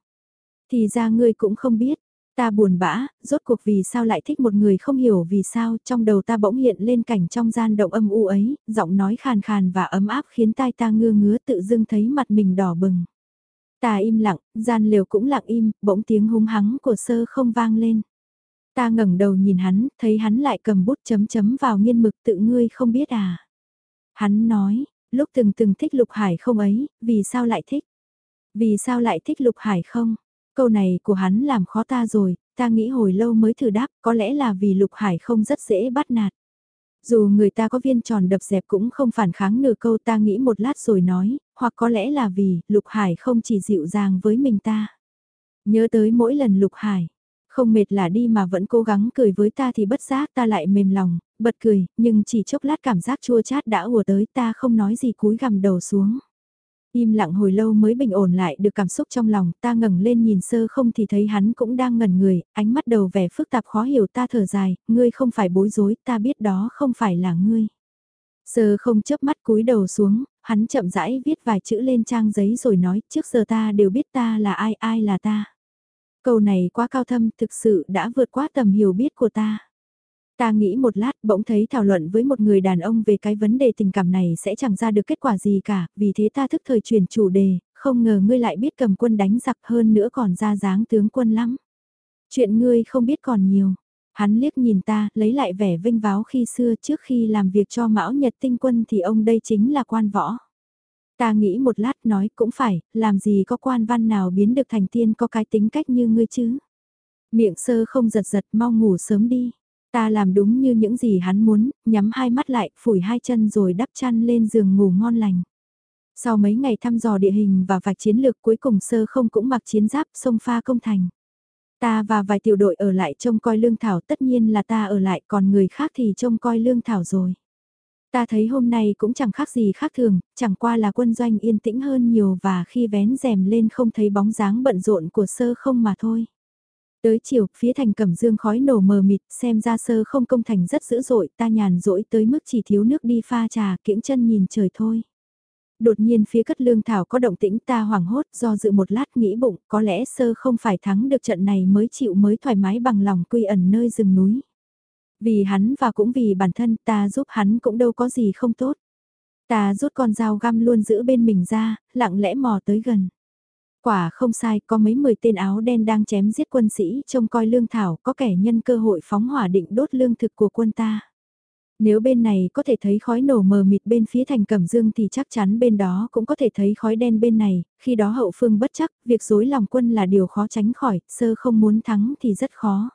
Thì ra ngươi cũng không biết, ta buồn bã, rốt cuộc vì sao lại thích một người không hiểu vì sao, trong đầu ta bỗng hiện lên cảnh trong gian động âm u ấy, giọng nói khàn khàn và ấm áp khiến tai ta ngưa ngứa tự dưng thấy mặt mình đỏ bừng. Ta im lặng, gian liều cũng lặng im, bỗng tiếng hung hắng của sơ không vang lên. Ta ngẩng đầu nhìn hắn, thấy hắn lại cầm bút chấm chấm vào nghiên mực tự ngươi không biết à. Hắn nói, lúc từng từng thích Lục Hải không ấy, vì sao lại thích? Vì sao lại thích Lục Hải không? Câu này của hắn làm khó ta rồi, ta nghĩ hồi lâu mới thử đáp, có lẽ là vì Lục Hải không rất dễ bắt nạt. Dù người ta có viên tròn đập dẹp cũng không phản kháng nửa câu ta nghĩ một lát rồi nói, hoặc có lẽ là vì Lục Hải không chỉ dịu dàng với mình ta. Nhớ tới mỗi lần Lục Hải, không mệt là đi mà vẫn cố gắng cười với ta thì bất giác ta lại mềm lòng, bật cười, nhưng chỉ chốc lát cảm giác chua chát đã ùa tới ta không nói gì cúi gằm đầu xuống. Im lặng hồi lâu mới bình ổn lại được cảm xúc trong lòng, ta ngẩng lên nhìn sơ không thì thấy hắn cũng đang ngẩn người, ánh mắt đầu vẻ phức tạp khó hiểu ta thở dài, ngươi không phải bối rối, ta biết đó không phải là ngươi. Sơ không chớp mắt cúi đầu xuống, hắn chậm rãi viết vài chữ lên trang giấy rồi nói, trước giờ ta đều biết ta là ai, ai là ta. Câu này quá cao thâm, thực sự đã vượt quá tầm hiểu biết của ta. Ta nghĩ một lát bỗng thấy thảo luận với một người đàn ông về cái vấn đề tình cảm này sẽ chẳng ra được kết quả gì cả, vì thế ta thức thời chuyển chủ đề, không ngờ ngươi lại biết cầm quân đánh giặc hơn nữa còn ra dáng tướng quân lắm. Chuyện ngươi không biết còn nhiều. Hắn liếc nhìn ta, lấy lại vẻ vinh váo khi xưa trước khi làm việc cho Mão Nhật Tinh Quân thì ông đây chính là quan võ. Ta nghĩ một lát nói cũng phải, làm gì có quan văn nào biến được thành tiên có cái tính cách như ngươi chứ. Miệng sơ không giật giật mau ngủ sớm đi. Ta làm đúng như những gì hắn muốn, nhắm hai mắt lại, phủi hai chân rồi đắp chăn lên giường ngủ ngon lành. Sau mấy ngày thăm dò địa hình và vạch chiến lược cuối cùng sơ không cũng mặc chiến giáp sông pha công thành. Ta và vài tiểu đội ở lại trông coi lương thảo tất nhiên là ta ở lại còn người khác thì trông coi lương thảo rồi. Ta thấy hôm nay cũng chẳng khác gì khác thường, chẳng qua là quân doanh yên tĩnh hơn nhiều và khi vén rèm lên không thấy bóng dáng bận rộn của sơ không mà thôi. Tới chiều, phía thành cẩm dương khói nổ mờ mịt, xem ra sơ không công thành rất dữ dội, ta nhàn rỗi tới mức chỉ thiếu nước đi pha trà, kiễng chân nhìn trời thôi. Đột nhiên phía cất lương thảo có động tĩnh ta hoảng hốt do dự một lát nghĩ bụng, có lẽ sơ không phải thắng được trận này mới chịu mới thoải mái bằng lòng quy ẩn nơi rừng núi. Vì hắn và cũng vì bản thân ta giúp hắn cũng đâu có gì không tốt. Ta rút con dao găm luôn giữ bên mình ra, lặng lẽ mò tới gần. Quả không sai, có mấy mười tên áo đen đang chém giết quân sĩ trông coi lương thảo, có kẻ nhân cơ hội phóng hỏa định đốt lương thực của quân ta. Nếu bên này có thể thấy khói nổ mờ mịt bên phía thành cẩm dương thì chắc chắn bên đó cũng có thể thấy khói đen bên này, khi đó hậu phương bất chắc, việc dối lòng quân là điều khó tránh khỏi, sơ không muốn thắng thì rất khó.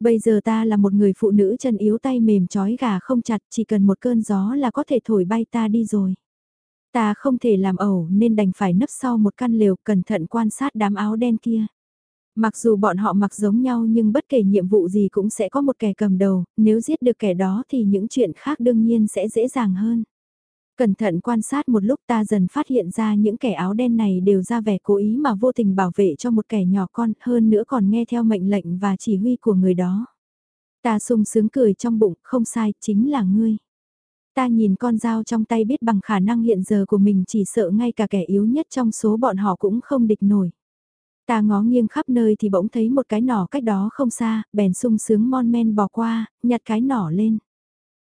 Bây giờ ta là một người phụ nữ chân yếu tay mềm chói gà không chặt, chỉ cần một cơn gió là có thể thổi bay ta đi rồi. Ta không thể làm ẩu nên đành phải nấp sau một căn lều cẩn thận quan sát đám áo đen kia. Mặc dù bọn họ mặc giống nhau nhưng bất kể nhiệm vụ gì cũng sẽ có một kẻ cầm đầu, nếu giết được kẻ đó thì những chuyện khác đương nhiên sẽ dễ dàng hơn. Cẩn thận quan sát một lúc ta dần phát hiện ra những kẻ áo đen này đều ra vẻ cố ý mà vô tình bảo vệ cho một kẻ nhỏ con hơn nữa còn nghe theo mệnh lệnh và chỉ huy của người đó. Ta sung sướng cười trong bụng, không sai, chính là ngươi. Ta nhìn con dao trong tay biết bằng khả năng hiện giờ của mình chỉ sợ ngay cả kẻ yếu nhất trong số bọn họ cũng không địch nổi. Ta ngó nghiêng khắp nơi thì bỗng thấy một cái nỏ cách đó không xa, bèn sung sướng mon men bỏ qua, nhặt cái nỏ lên.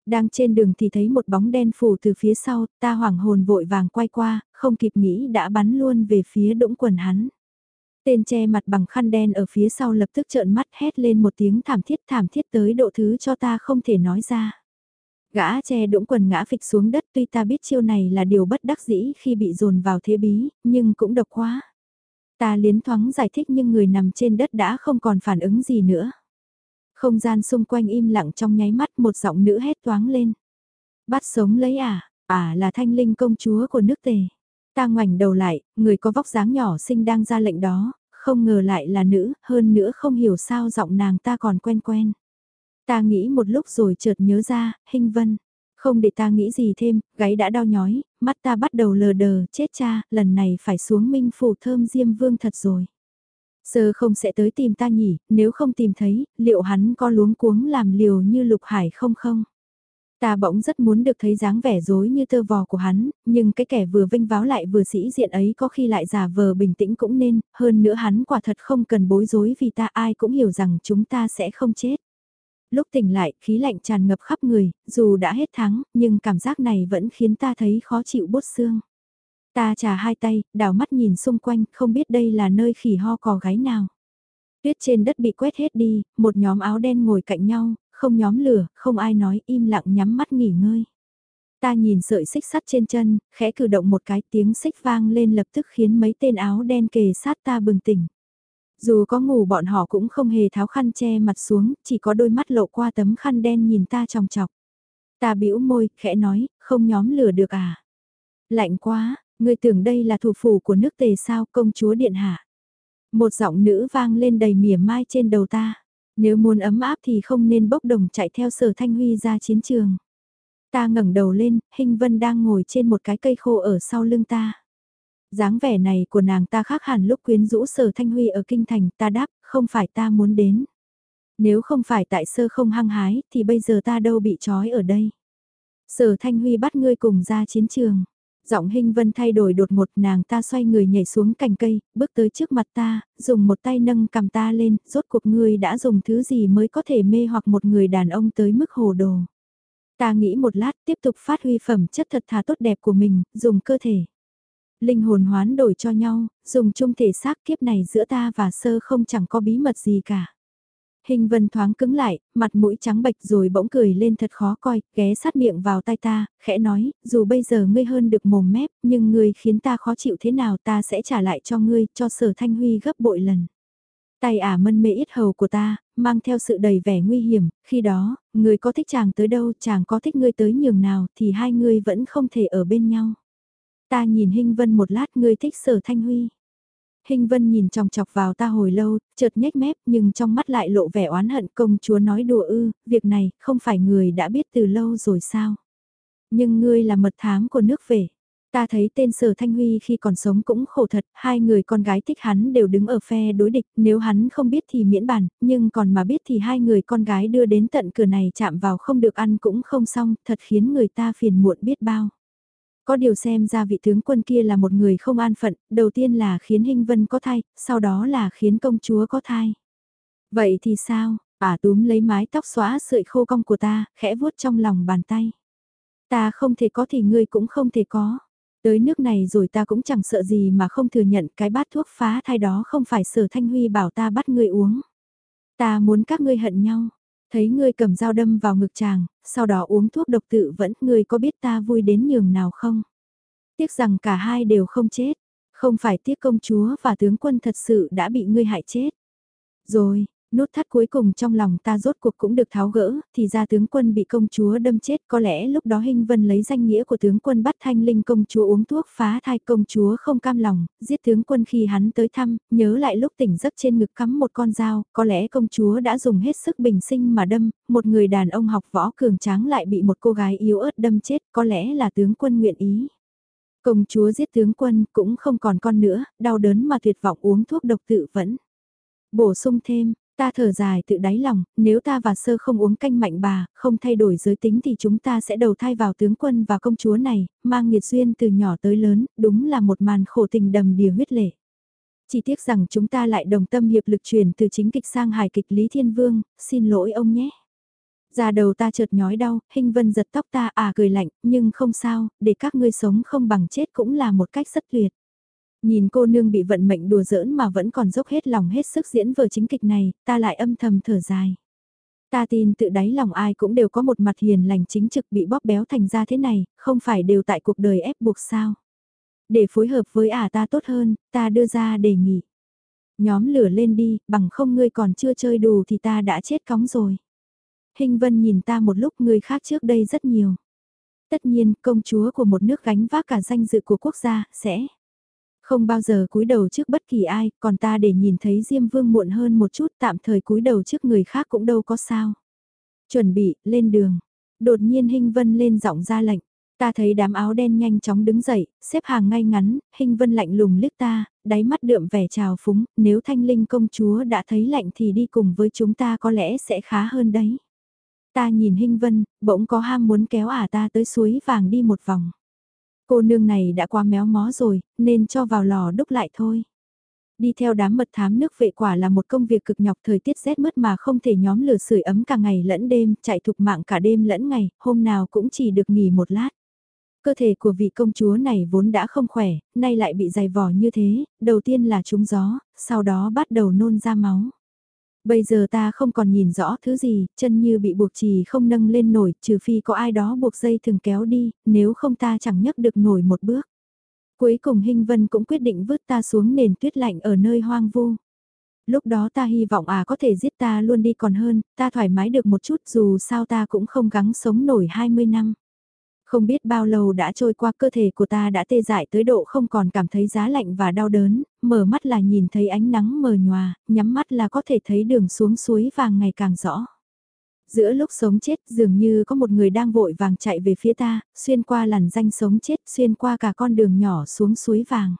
Đang trên đường thì thấy một bóng đen phủ từ phía sau, ta hoảng hồn vội vàng quay qua, không kịp nghĩ đã bắn luôn về phía đũng quần hắn. Tên che mặt bằng khăn đen ở phía sau lập tức trợn mắt hét lên một tiếng thảm thiết thảm thiết tới độ thứ cho ta không thể nói ra. Gã che đũng quần ngã phịch xuống đất tuy ta biết chiêu này là điều bất đắc dĩ khi bị dồn vào thế bí, nhưng cũng độc quá. Ta liến thoáng giải thích nhưng người nằm trên đất đã không còn phản ứng gì nữa. Không gian xung quanh im lặng trong nháy mắt một giọng nữ hét toáng lên. Bắt sống lấy à, à là thanh linh công chúa của nước tề. Ta ngoảnh đầu lại, người có vóc dáng nhỏ xinh đang ra lệnh đó, không ngờ lại là nữ, hơn nữa không hiểu sao giọng nàng ta còn quen quen. Ta nghĩ một lúc rồi chợt nhớ ra, hình vân. Không để ta nghĩ gì thêm, gáy đã đau nhói, mắt ta bắt đầu lờ đờ, chết cha, lần này phải xuống minh phủ thơm diêm vương thật rồi. Sơ không sẽ tới tìm ta nhỉ, nếu không tìm thấy, liệu hắn có luống cuống làm liều như lục hải không không? Ta bỗng rất muốn được thấy dáng vẻ dối như tơ vò của hắn, nhưng cái kẻ vừa vinh váo lại vừa sĩ diện ấy có khi lại giả vờ bình tĩnh cũng nên, hơn nữa hắn quả thật không cần bối rối vì ta ai cũng hiểu rằng chúng ta sẽ không chết. Lúc tỉnh lại, khí lạnh tràn ngập khắp người, dù đã hết tháng, nhưng cảm giác này vẫn khiến ta thấy khó chịu bốt xương. Ta trà hai tay, đảo mắt nhìn xung quanh, không biết đây là nơi khỉ ho cò gáy nào. Tuyết trên đất bị quét hết đi, một nhóm áo đen ngồi cạnh nhau, không nhóm lửa, không ai nói, im lặng nhắm mắt nghỉ ngơi. Ta nhìn sợi xích sắt trên chân, khẽ cử động một cái tiếng xích vang lên lập tức khiến mấy tên áo đen kề sát ta bừng tỉnh. Dù có ngủ bọn họ cũng không hề tháo khăn che mặt xuống, chỉ có đôi mắt lộ qua tấm khăn đen nhìn ta trong chọc. Ta bĩu môi, khẽ nói, không nhóm lửa được à? Lạnh quá, ngươi tưởng đây là thủ phủ của nước tề sao công chúa điện hạ. Một giọng nữ vang lên đầy mỉa mai trên đầu ta. Nếu muốn ấm áp thì không nên bốc đồng chạy theo sở thanh huy ra chiến trường. Ta ngẩng đầu lên, hình vân đang ngồi trên một cái cây khô ở sau lưng ta dáng vẻ này của nàng ta khác hẳn lúc quyến rũ sở thanh huy ở kinh thành ta đáp, không phải ta muốn đến. Nếu không phải tại sơ không hăng hái thì bây giờ ta đâu bị trói ở đây. Sở thanh huy bắt ngươi cùng ra chiến trường. Giọng hình vân thay đổi đột ngột nàng ta xoay người nhảy xuống cành cây, bước tới trước mặt ta, dùng một tay nâng cầm ta lên, rốt cuộc ngươi đã dùng thứ gì mới có thể mê hoặc một người đàn ông tới mức hồ đồ. Ta nghĩ một lát tiếp tục phát huy phẩm chất thật thà tốt đẹp của mình, dùng cơ thể. Linh hồn hoán đổi cho nhau, dùng chung thể xác kiếp này giữa ta và sơ không chẳng có bí mật gì cả. Hình vân thoáng cứng lại, mặt mũi trắng bệch rồi bỗng cười lên thật khó coi, ghé sát miệng vào tai ta, khẽ nói, dù bây giờ ngươi hơn được mồm mép, nhưng ngươi khiến ta khó chịu thế nào ta sẽ trả lại cho ngươi, cho sở thanh huy gấp bội lần. Tay ả mân mê ít hầu của ta, mang theo sự đầy vẻ nguy hiểm, khi đó, người có thích chàng tới đâu, chàng có thích ngươi tới nhường nào, thì hai người vẫn không thể ở bên nhau. Ta nhìn Hinh Vân một lát ngươi thích sở thanh huy. Hình vân nhìn chòng chọc vào ta hồi lâu, chợt nhếch mép nhưng trong mắt lại lộ vẻ oán hận công chúa nói đùa ư, việc này không phải người đã biết từ lâu rồi sao. Nhưng ngươi là mật thám của nước về. Ta thấy tên Sở Thanh Huy khi còn sống cũng khổ thật, hai người con gái thích hắn đều đứng ở phe đối địch, nếu hắn không biết thì miễn bàn, nhưng còn mà biết thì hai người con gái đưa đến tận cửa này chạm vào không được ăn cũng không xong, thật khiến người ta phiền muộn biết bao. Có điều xem ra vị tướng quân kia là một người không an phận, đầu tiên là khiến Hinh Vân có thai, sau đó là khiến công chúa có thai. Vậy thì sao, bà túm lấy mái tóc xóa sợi khô cong của ta, khẽ vuốt trong lòng bàn tay. Ta không thể có thì ngươi cũng không thể có. Tới nước này rồi ta cũng chẳng sợ gì mà không thừa nhận cái bát thuốc phá thai đó không phải sở thanh huy bảo ta bắt ngươi uống. Ta muốn các ngươi hận nhau. Thấy ngươi cầm dao đâm vào ngực chàng, sau đó uống thuốc độc tự vẫn, ngươi có biết ta vui đến nhường nào không? Tiếc rằng cả hai đều không chết, không phải tiếc công chúa và tướng quân thật sự đã bị ngươi hại chết. Rồi, nút thắt cuối cùng trong lòng ta rốt cuộc cũng được tháo gỡ, thì ra tướng quân bị công chúa đâm chết có lẽ lúc đó Hinh Vân lấy danh nghĩa của tướng quân bắt thanh linh công chúa uống thuốc phá thai công chúa không cam lòng, giết tướng quân khi hắn tới thăm, nhớ lại lúc tỉnh giấc trên ngực cắm một con dao, có lẽ công chúa đã dùng hết sức bình sinh mà đâm, một người đàn ông học võ cường tráng lại bị một cô gái yếu ớt đâm chết, có lẽ là tướng quân nguyện ý. Công chúa giết tướng quân cũng không còn con nữa, đau đớn mà tuyệt vọng uống thuốc độc tự vẫn. Bổ sung thêm, Ta thở dài tự đáy lòng, nếu ta và sơ không uống canh mạnh bà, không thay đổi giới tính thì chúng ta sẽ đầu thai vào tướng quân và công chúa này, mang nghiệt duyên từ nhỏ tới lớn, đúng là một màn khổ tình đầm đìa huyết lệ. Chỉ tiếc rằng chúng ta lại đồng tâm hiệp lực chuyển từ chính kịch sang hài kịch Lý Thiên Vương, xin lỗi ông nhé. già đầu ta chợt nhói đau, hình vân giật tóc ta à cười lạnh, nhưng không sao, để các ngươi sống không bằng chết cũng là một cách rất tuyệt. Nhìn cô nương bị vận mệnh đùa giỡn mà vẫn còn dốc hết lòng hết sức diễn vở chính kịch này, ta lại âm thầm thở dài. Ta tin tự đáy lòng ai cũng đều có một mặt hiền lành chính trực bị bóp béo thành ra thế này, không phải đều tại cuộc đời ép buộc sao. Để phối hợp với ả ta tốt hơn, ta đưa ra đề nghị. Nhóm lửa lên đi, bằng không ngươi còn chưa chơi đủ thì ta đã chết cóng rồi. Hình vân nhìn ta một lúc người khác trước đây rất nhiều. Tất nhiên, công chúa của một nước gánh vác cả danh dự của quốc gia, sẽ không bao giờ cúi đầu trước bất kỳ ai, còn ta để nhìn thấy Diêm Vương muộn hơn một chút tạm thời cúi đầu trước người khác cũng đâu có sao. Chuẩn bị, lên đường. Đột nhiên Hinh Vân lên giọng ra lệnh. Ta thấy đám áo đen nhanh chóng đứng dậy, xếp hàng ngay ngắn, Hinh Vân lạnh lùng liếc ta, đáy mắt đượm vẻ trào phúng, nếu thanh linh công chúa đã thấy lạnh thì đi cùng với chúng ta có lẽ sẽ khá hơn đấy. Ta nhìn Hinh Vân, bỗng có ham muốn kéo ả ta tới suối vàng đi một vòng. Cô nương này đã qua méo mó rồi, nên cho vào lò đúc lại thôi. Đi theo đám mật thám nước vệ quả là một công việc cực nhọc thời tiết rét mất mà không thể nhóm lửa sưởi ấm cả ngày lẫn đêm, chạy thục mạng cả đêm lẫn ngày, hôm nào cũng chỉ được nghỉ một lát. Cơ thể của vị công chúa này vốn đã không khỏe, nay lại bị dày vò như thế, đầu tiên là trúng gió, sau đó bắt đầu nôn ra máu. Bây giờ ta không còn nhìn rõ thứ gì, chân như bị buộc trì không nâng lên nổi, trừ phi có ai đó buộc dây thường kéo đi, nếu không ta chẳng nhấc được nổi một bước. Cuối cùng Hinh Vân cũng quyết định vứt ta xuống nền tuyết lạnh ở nơi hoang vu. Lúc đó ta hy vọng à có thể giết ta luôn đi còn hơn, ta thoải mái được một chút dù sao ta cũng không gắng sống nổi 20 năm. Không biết bao lâu đã trôi qua cơ thể của ta đã tê dại tới độ không còn cảm thấy giá lạnh và đau đớn, mở mắt là nhìn thấy ánh nắng mờ nhòa, nhắm mắt là có thể thấy đường xuống suối vàng ngày càng rõ. Giữa lúc sống chết dường như có một người đang vội vàng chạy về phía ta, xuyên qua làn danh sống chết, xuyên qua cả con đường nhỏ xuống suối vàng.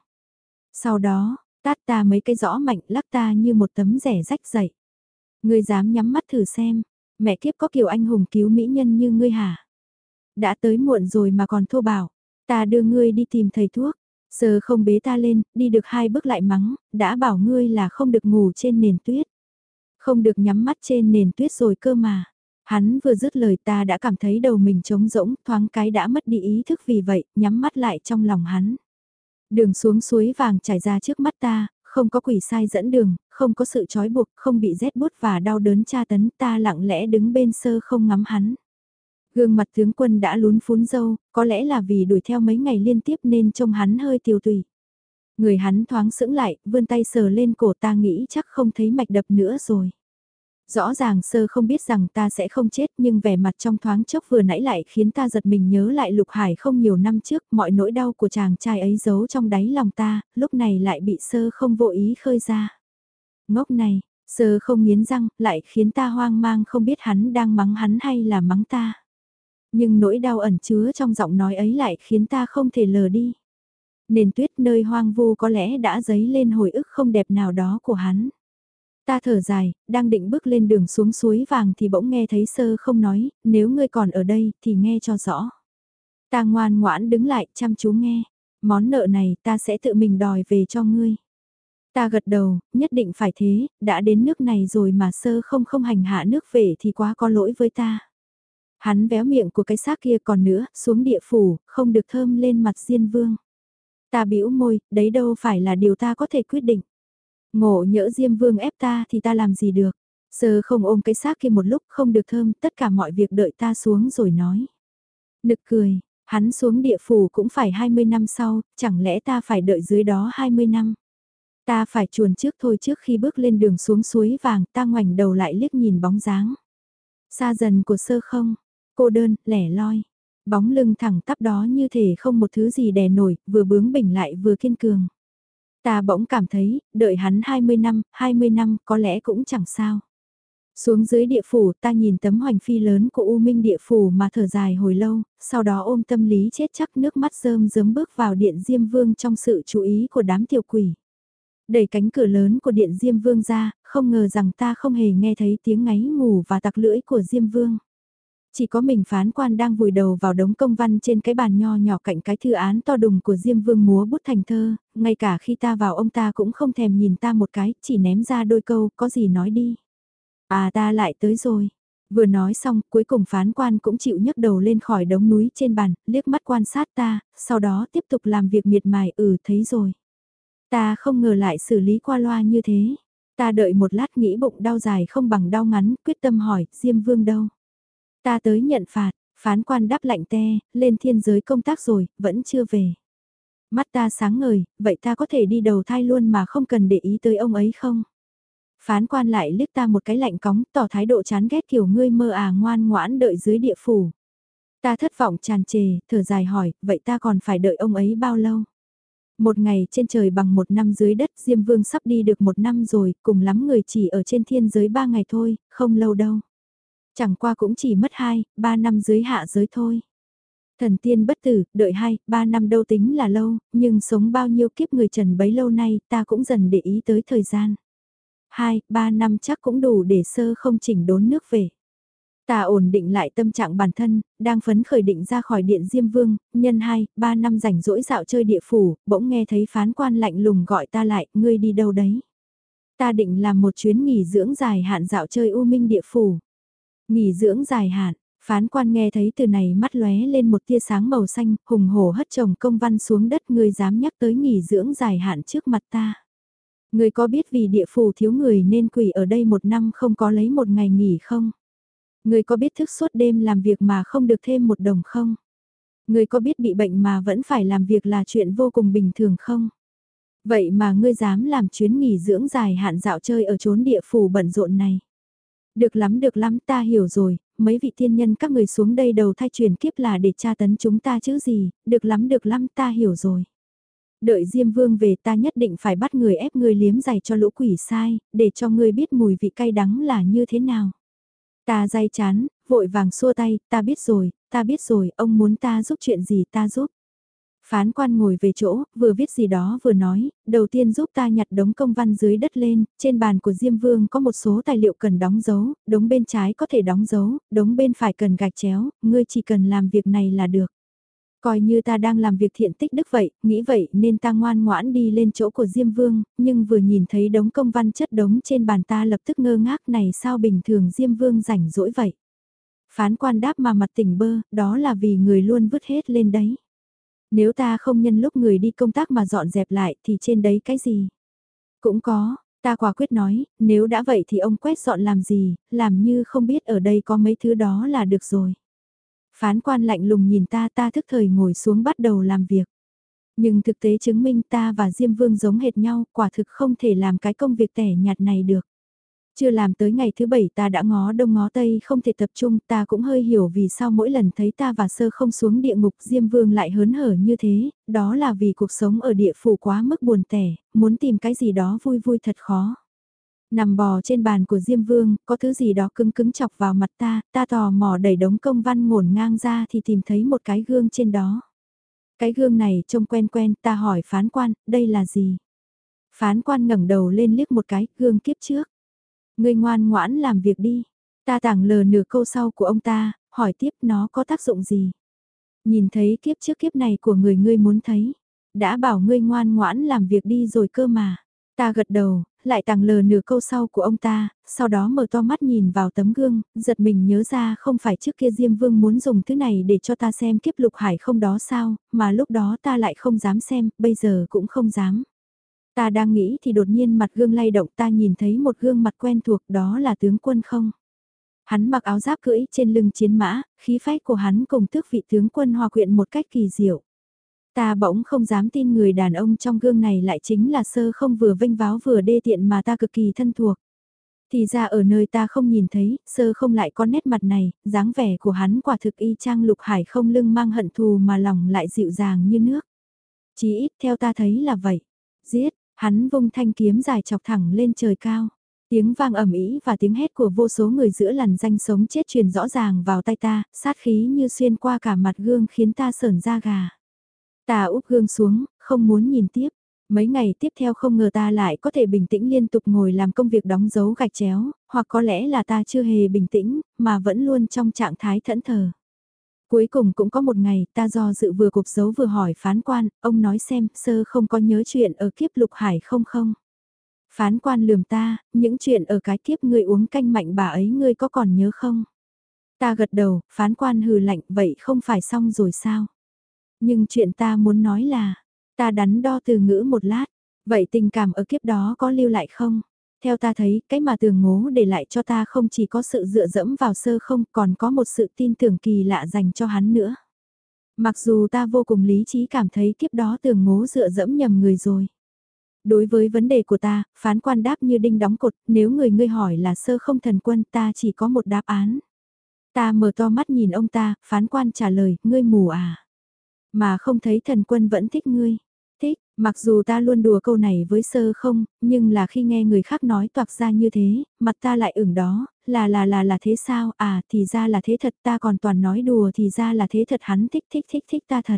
Sau đó, tát ta mấy cái rõ mạnh lắc ta như một tấm rẻ rách dậy. Ngươi dám nhắm mắt thử xem, mẹ kiếp có kiểu anh hùng cứu mỹ nhân như ngươi hả? Đã tới muộn rồi mà còn thô bảo, ta đưa ngươi đi tìm thầy thuốc. Sơ không bế ta lên, đi được hai bước lại mắng, đã bảo ngươi là không được ngủ trên nền tuyết. Không được nhắm mắt trên nền tuyết rồi cơ mà. Hắn vừa dứt lời ta đã cảm thấy đầu mình trống rỗng, thoáng cái đã mất đi ý thức vì vậy, nhắm mắt lại trong lòng hắn. Đường xuống suối vàng trải ra trước mắt ta, không có quỷ sai dẫn đường, không có sự trói buộc, không bị rét bút và đau đớn tra tấn ta lặng lẽ đứng bên sơ không ngắm hắn. Gương mặt tướng quân đã lún phún dâu, có lẽ là vì đuổi theo mấy ngày liên tiếp nên trông hắn hơi tiêu tùy. Người hắn thoáng sững lại, vươn tay sờ lên cổ ta nghĩ chắc không thấy mạch đập nữa rồi. Rõ ràng sơ không biết rằng ta sẽ không chết nhưng vẻ mặt trong thoáng chốc vừa nãy lại khiến ta giật mình nhớ lại Lục Hải không nhiều năm trước mọi nỗi đau của chàng trai ấy giấu trong đáy lòng ta, lúc này lại bị sơ không vô ý khơi ra. Ngốc này, sơ không nghiến răng, lại khiến ta hoang mang không biết hắn đang mắng hắn hay là mắng ta. Nhưng nỗi đau ẩn chứa trong giọng nói ấy lại khiến ta không thể lờ đi. Nền tuyết nơi hoang vu có lẽ đã dấy lên hồi ức không đẹp nào đó của hắn. Ta thở dài, đang định bước lên đường xuống suối vàng thì bỗng nghe thấy sơ không nói, nếu ngươi còn ở đây thì nghe cho rõ. Ta ngoan ngoãn đứng lại chăm chú nghe, món nợ này ta sẽ tự mình đòi về cho ngươi. Ta gật đầu, nhất định phải thế, đã đến nước này rồi mà sơ không không hành hạ nước về thì quá có lỗi với ta. Hắn véo miệng của cái xác kia còn nữa, xuống địa phủ, không được thơm lên mặt Diên Vương. Ta bĩu môi, đấy đâu phải là điều ta có thể quyết định. Ngộ nhỡ Diêm Vương ép ta thì ta làm gì được. Sơ không ôm cái xác kia một lúc không được thơm, tất cả mọi việc đợi ta xuống rồi nói. Nực cười, hắn xuống địa phủ cũng phải 20 năm sau, chẳng lẽ ta phải đợi dưới đó 20 năm. Ta phải chuồn trước thôi trước khi bước lên đường xuống suối vàng ta ngoảnh đầu lại liếc nhìn bóng dáng. Xa dần của sơ không, cô đơn, lẻ loi. Bóng lưng thẳng tắp đó như thể không một thứ gì đè nổi, vừa bướng bỉnh lại vừa kiên cường. Ta bỗng cảm thấy, đợi hắn 20 năm, 20 năm có lẽ cũng chẳng sao. Xuống dưới địa phủ ta nhìn tấm hoành phi lớn của U Minh địa phủ mà thở dài hồi lâu, sau đó ôm tâm lý chết chắc nước mắt rơm rớm bước vào điện Diêm Vương trong sự chú ý của đám tiểu quỷ. Đẩy cánh cửa lớn của điện Diêm Vương ra, không ngờ rằng ta không hề nghe thấy tiếng ngáy ngủ và tặc lưỡi của Diêm Vương. Chỉ có mình phán quan đang vùi đầu vào đống công văn trên cái bàn nho nhỏ cạnh cái thư án to đùng của Diêm Vương múa bút thành thơ, ngay cả khi ta vào ông ta cũng không thèm nhìn ta một cái, chỉ ném ra đôi câu, có gì nói đi. À ta lại tới rồi. Vừa nói xong, cuối cùng phán quan cũng chịu nhấc đầu lên khỏi đống núi trên bàn, liếc mắt quan sát ta, sau đó tiếp tục làm việc miệt mài, ừ thấy rồi. Ta không ngờ lại xử lý qua loa như thế. Ta đợi một lát nghĩ bụng đau dài không bằng đau ngắn, quyết tâm hỏi, Diêm Vương đâu? Ta tới nhận phạt, phán quan đáp lạnh te, lên thiên giới công tác rồi, vẫn chưa về. Mắt ta sáng ngời, vậy ta có thể đi đầu thai luôn mà không cần để ý tới ông ấy không? Phán quan lại liếc ta một cái lạnh cóng, tỏ thái độ chán ghét kiểu ngươi mơ à ngoan ngoãn đợi dưới địa phủ. Ta thất vọng tràn trề, thở dài hỏi, vậy ta còn phải đợi ông ấy bao lâu? Một ngày trên trời bằng một năm dưới đất Diêm Vương sắp đi được một năm rồi, cùng lắm người chỉ ở trên thiên giới ba ngày thôi, không lâu đâu. Chẳng qua cũng chỉ mất 2, 3 năm dưới hạ giới thôi. Thần tiên bất tử, đợi 2, 3 năm đâu tính là lâu, nhưng sống bao nhiêu kiếp người trần bấy lâu nay ta cũng dần để ý tới thời gian. 2, 3 năm chắc cũng đủ để sơ không chỉnh đốn nước về. Ta ổn định lại tâm trạng bản thân, đang phấn khởi định ra khỏi điện Diêm Vương, nhân 2, 3 năm rảnh rỗi dạo chơi địa phủ, bỗng nghe thấy phán quan lạnh lùng gọi ta lại, ngươi đi đâu đấy? Ta định làm một chuyến nghỉ dưỡng dài hạn dạo chơi U Minh địa phủ. Nghỉ dưỡng dài hạn, phán quan nghe thấy từ này mắt lóe lên một tia sáng màu xanh, hùng hổ hất chồng công văn xuống đất người dám nhắc tới nghỉ dưỡng dài hạn trước mặt ta. Người có biết vì địa phủ thiếu người nên quỷ ở đây một năm không có lấy một ngày nghỉ không? Người có biết thức suốt đêm làm việc mà không được thêm một đồng không? Người có biết bị bệnh mà vẫn phải làm việc là chuyện vô cùng bình thường không? Vậy mà ngươi dám làm chuyến nghỉ dưỡng dài hạn dạo chơi ở chốn địa phủ bận rộn này. Được lắm được lắm ta hiểu rồi, mấy vị tiên nhân các người xuống đây đầu thai truyền kiếp là để tra tấn chúng ta chứ gì, được lắm được lắm ta hiểu rồi. Đợi Diêm Vương về ta nhất định phải bắt người ép người liếm giày cho lũ quỷ sai, để cho ngươi biết mùi vị cay đắng là như thế nào. Ta dai chán, vội vàng xua tay, ta biết rồi, ta biết rồi, ông muốn ta giúp chuyện gì ta giúp. Phán quan ngồi về chỗ, vừa viết gì đó vừa nói, đầu tiên giúp ta nhặt đống công văn dưới đất lên, trên bàn của Diêm Vương có một số tài liệu cần đóng dấu, đống bên trái có thể đóng dấu, đống bên phải cần gạch chéo, ngươi chỉ cần làm việc này là được. Coi như ta đang làm việc thiện tích đức vậy, nghĩ vậy nên ta ngoan ngoãn đi lên chỗ của Diêm Vương, nhưng vừa nhìn thấy đống công văn chất đống trên bàn ta lập tức ngơ ngác này sao bình thường Diêm Vương rảnh rỗi vậy. Phán quan đáp mà mặt tỉnh bơ, đó là vì người luôn vứt hết lên đấy. Nếu ta không nhân lúc người đi công tác mà dọn dẹp lại thì trên đấy cái gì? Cũng có, ta quả quyết nói, nếu đã vậy thì ông quét dọn làm gì, làm như không biết ở đây có mấy thứ đó là được rồi. Phán quan lạnh lùng nhìn ta ta thức thời ngồi xuống bắt đầu làm việc. Nhưng thực tế chứng minh ta và Diêm Vương giống hệt nhau, quả thực không thể làm cái công việc tẻ nhạt này được. Chưa làm tới ngày thứ bảy ta đã ngó đông ngó tây không thể tập trung ta cũng hơi hiểu vì sao mỗi lần thấy ta và sơ không xuống địa ngục Diêm Vương lại hớn hở như thế, đó là vì cuộc sống ở địa phủ quá mức buồn tẻ, muốn tìm cái gì đó vui vui thật khó. Nằm bò trên bàn của Diêm Vương, có thứ gì đó cứng cứng chọc vào mặt ta, ta tò mò đẩy đống công văn ngổn ngang ra thì tìm thấy một cái gương trên đó. Cái gương này trông quen quen, ta hỏi phán quan, đây là gì? Phán quan ngẩng đầu lên liếc một cái, gương kiếp trước. Ngươi ngoan ngoãn làm việc đi. Ta tảng lờ nửa câu sau của ông ta, hỏi tiếp nó có tác dụng gì. Nhìn thấy kiếp trước kiếp này của người ngươi muốn thấy. Đã bảo ngươi ngoan ngoãn làm việc đi rồi cơ mà. Ta gật đầu, lại tàng lờ nửa câu sau của ông ta, sau đó mở to mắt nhìn vào tấm gương, giật mình nhớ ra không phải trước kia Diêm Vương muốn dùng thứ này để cho ta xem kiếp lục hải không đó sao, mà lúc đó ta lại không dám xem, bây giờ cũng không dám. Ta đang nghĩ thì đột nhiên mặt gương lay động ta nhìn thấy một gương mặt quen thuộc đó là tướng quân không. Hắn mặc áo giáp cưỡi trên lưng chiến mã, khí phách của hắn cùng tước vị tướng quân hòa quyện một cách kỳ diệu. Ta bỗng không dám tin người đàn ông trong gương này lại chính là sơ không vừa vinh váo vừa đê tiện mà ta cực kỳ thân thuộc. Thì ra ở nơi ta không nhìn thấy, sơ không lại có nét mặt này, dáng vẻ của hắn quả thực y trang lục hải không lưng mang hận thù mà lòng lại dịu dàng như nước. Chỉ ít theo ta thấy là vậy. Giết, Hắn vung thanh kiếm dài chọc thẳng lên trời cao. Tiếng vang ầm ĩ và tiếng hét của vô số người giữa làn danh sống chết truyền rõ ràng vào tay ta, sát khí như xuyên qua cả mặt gương khiến ta sởn da gà. Ta úp gương xuống, không muốn nhìn tiếp. Mấy ngày tiếp theo không ngờ ta lại có thể bình tĩnh liên tục ngồi làm công việc đóng dấu gạch chéo, hoặc có lẽ là ta chưa hề bình tĩnh, mà vẫn luôn trong trạng thái thẫn thờ. Cuối cùng cũng có một ngày, ta do dự vừa cục dấu vừa hỏi phán quan, ông nói xem, sơ không có nhớ chuyện ở kiếp lục hải không không? Phán quan lườm ta, những chuyện ở cái kiếp ngươi uống canh mạnh bà ấy ngươi có còn nhớ không? Ta gật đầu, phán quan hừ lạnh, vậy không phải xong rồi sao? Nhưng chuyện ta muốn nói là, ta đắn đo từ ngữ một lát, vậy tình cảm ở kiếp đó có lưu lại không? Theo ta thấy, cái mà tường ngố để lại cho ta không chỉ có sự dựa dẫm vào sơ không, còn có một sự tin tưởng kỳ lạ dành cho hắn nữa. Mặc dù ta vô cùng lý trí cảm thấy kiếp đó tường ngố dựa dẫm nhầm người rồi. Đối với vấn đề của ta, phán quan đáp như đinh đóng cột, nếu người ngươi hỏi là sơ không thần quân ta chỉ có một đáp án. Ta mở to mắt nhìn ông ta, phán quan trả lời, ngươi mù à. Mà không thấy thần quân vẫn thích ngươi. Mặc dù ta luôn đùa câu này với sơ không, nhưng là khi nghe người khác nói toạc ra như thế, mặt ta lại ửng đó, là là là là thế sao, à thì ra là thế thật ta còn toàn nói đùa thì ra là thế thật hắn thích thích thích thích ta thật.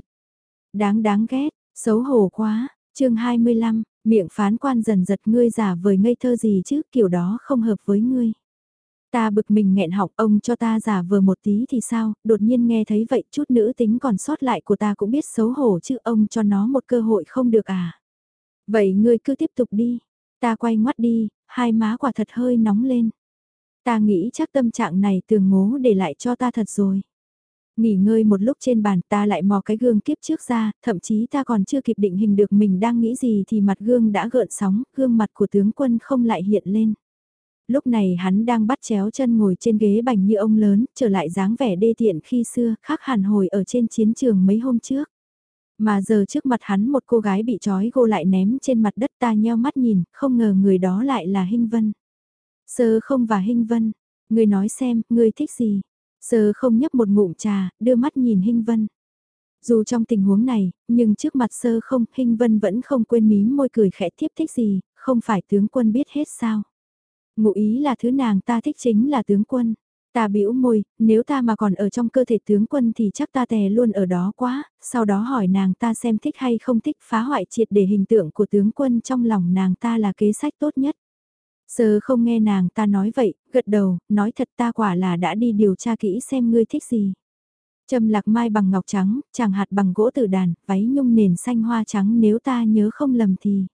Đáng đáng ghét, xấu hổ quá, chương 25, miệng phán quan dần giật ngươi giả vời ngây thơ gì chứ kiểu đó không hợp với ngươi. Ta bực mình nghẹn học ông cho ta giả vờ một tí thì sao, đột nhiên nghe thấy vậy chút nữ tính còn sót lại của ta cũng biết xấu hổ chứ ông cho nó một cơ hội không được à. Vậy ngươi cứ tiếp tục đi. Ta quay ngoắt đi, hai má quả thật hơi nóng lên. Ta nghĩ chắc tâm trạng này tường ngố để lại cho ta thật rồi. Nghỉ ngơi một lúc trên bàn ta lại mò cái gương kiếp trước ra, thậm chí ta còn chưa kịp định hình được mình đang nghĩ gì thì mặt gương đã gợn sóng, gương mặt của tướng quân không lại hiện lên. Lúc này hắn đang bắt chéo chân ngồi trên ghế bành như ông lớn, trở lại dáng vẻ đê tiện khi xưa, khác hẳn hồi ở trên chiến trường mấy hôm trước. Mà giờ trước mặt hắn một cô gái bị trói gô lại ném trên mặt đất ta nheo mắt nhìn, không ngờ người đó lại là Hinh Vân. Sơ không và Hinh Vân, người nói xem, người thích gì? Sơ không nhấp một ngụm trà, đưa mắt nhìn Hinh Vân. Dù trong tình huống này, nhưng trước mặt sơ không, Hinh Vân vẫn không quên mím môi cười khẽ tiếp thích gì, không phải tướng quân biết hết sao. Ngụ ý là thứ nàng ta thích chính là tướng quân. Ta bĩu môi, nếu ta mà còn ở trong cơ thể tướng quân thì chắc ta tè luôn ở đó quá, sau đó hỏi nàng ta xem thích hay không thích phá hoại triệt để hình tượng của tướng quân trong lòng nàng ta là kế sách tốt nhất. Sơ không nghe nàng ta nói vậy, gật đầu, nói thật ta quả là đã đi điều tra kỹ xem ngươi thích gì. Trầm lạc mai bằng ngọc trắng, chàng hạt bằng gỗ tử đàn, váy nhung nền xanh hoa trắng nếu ta nhớ không lầm thì.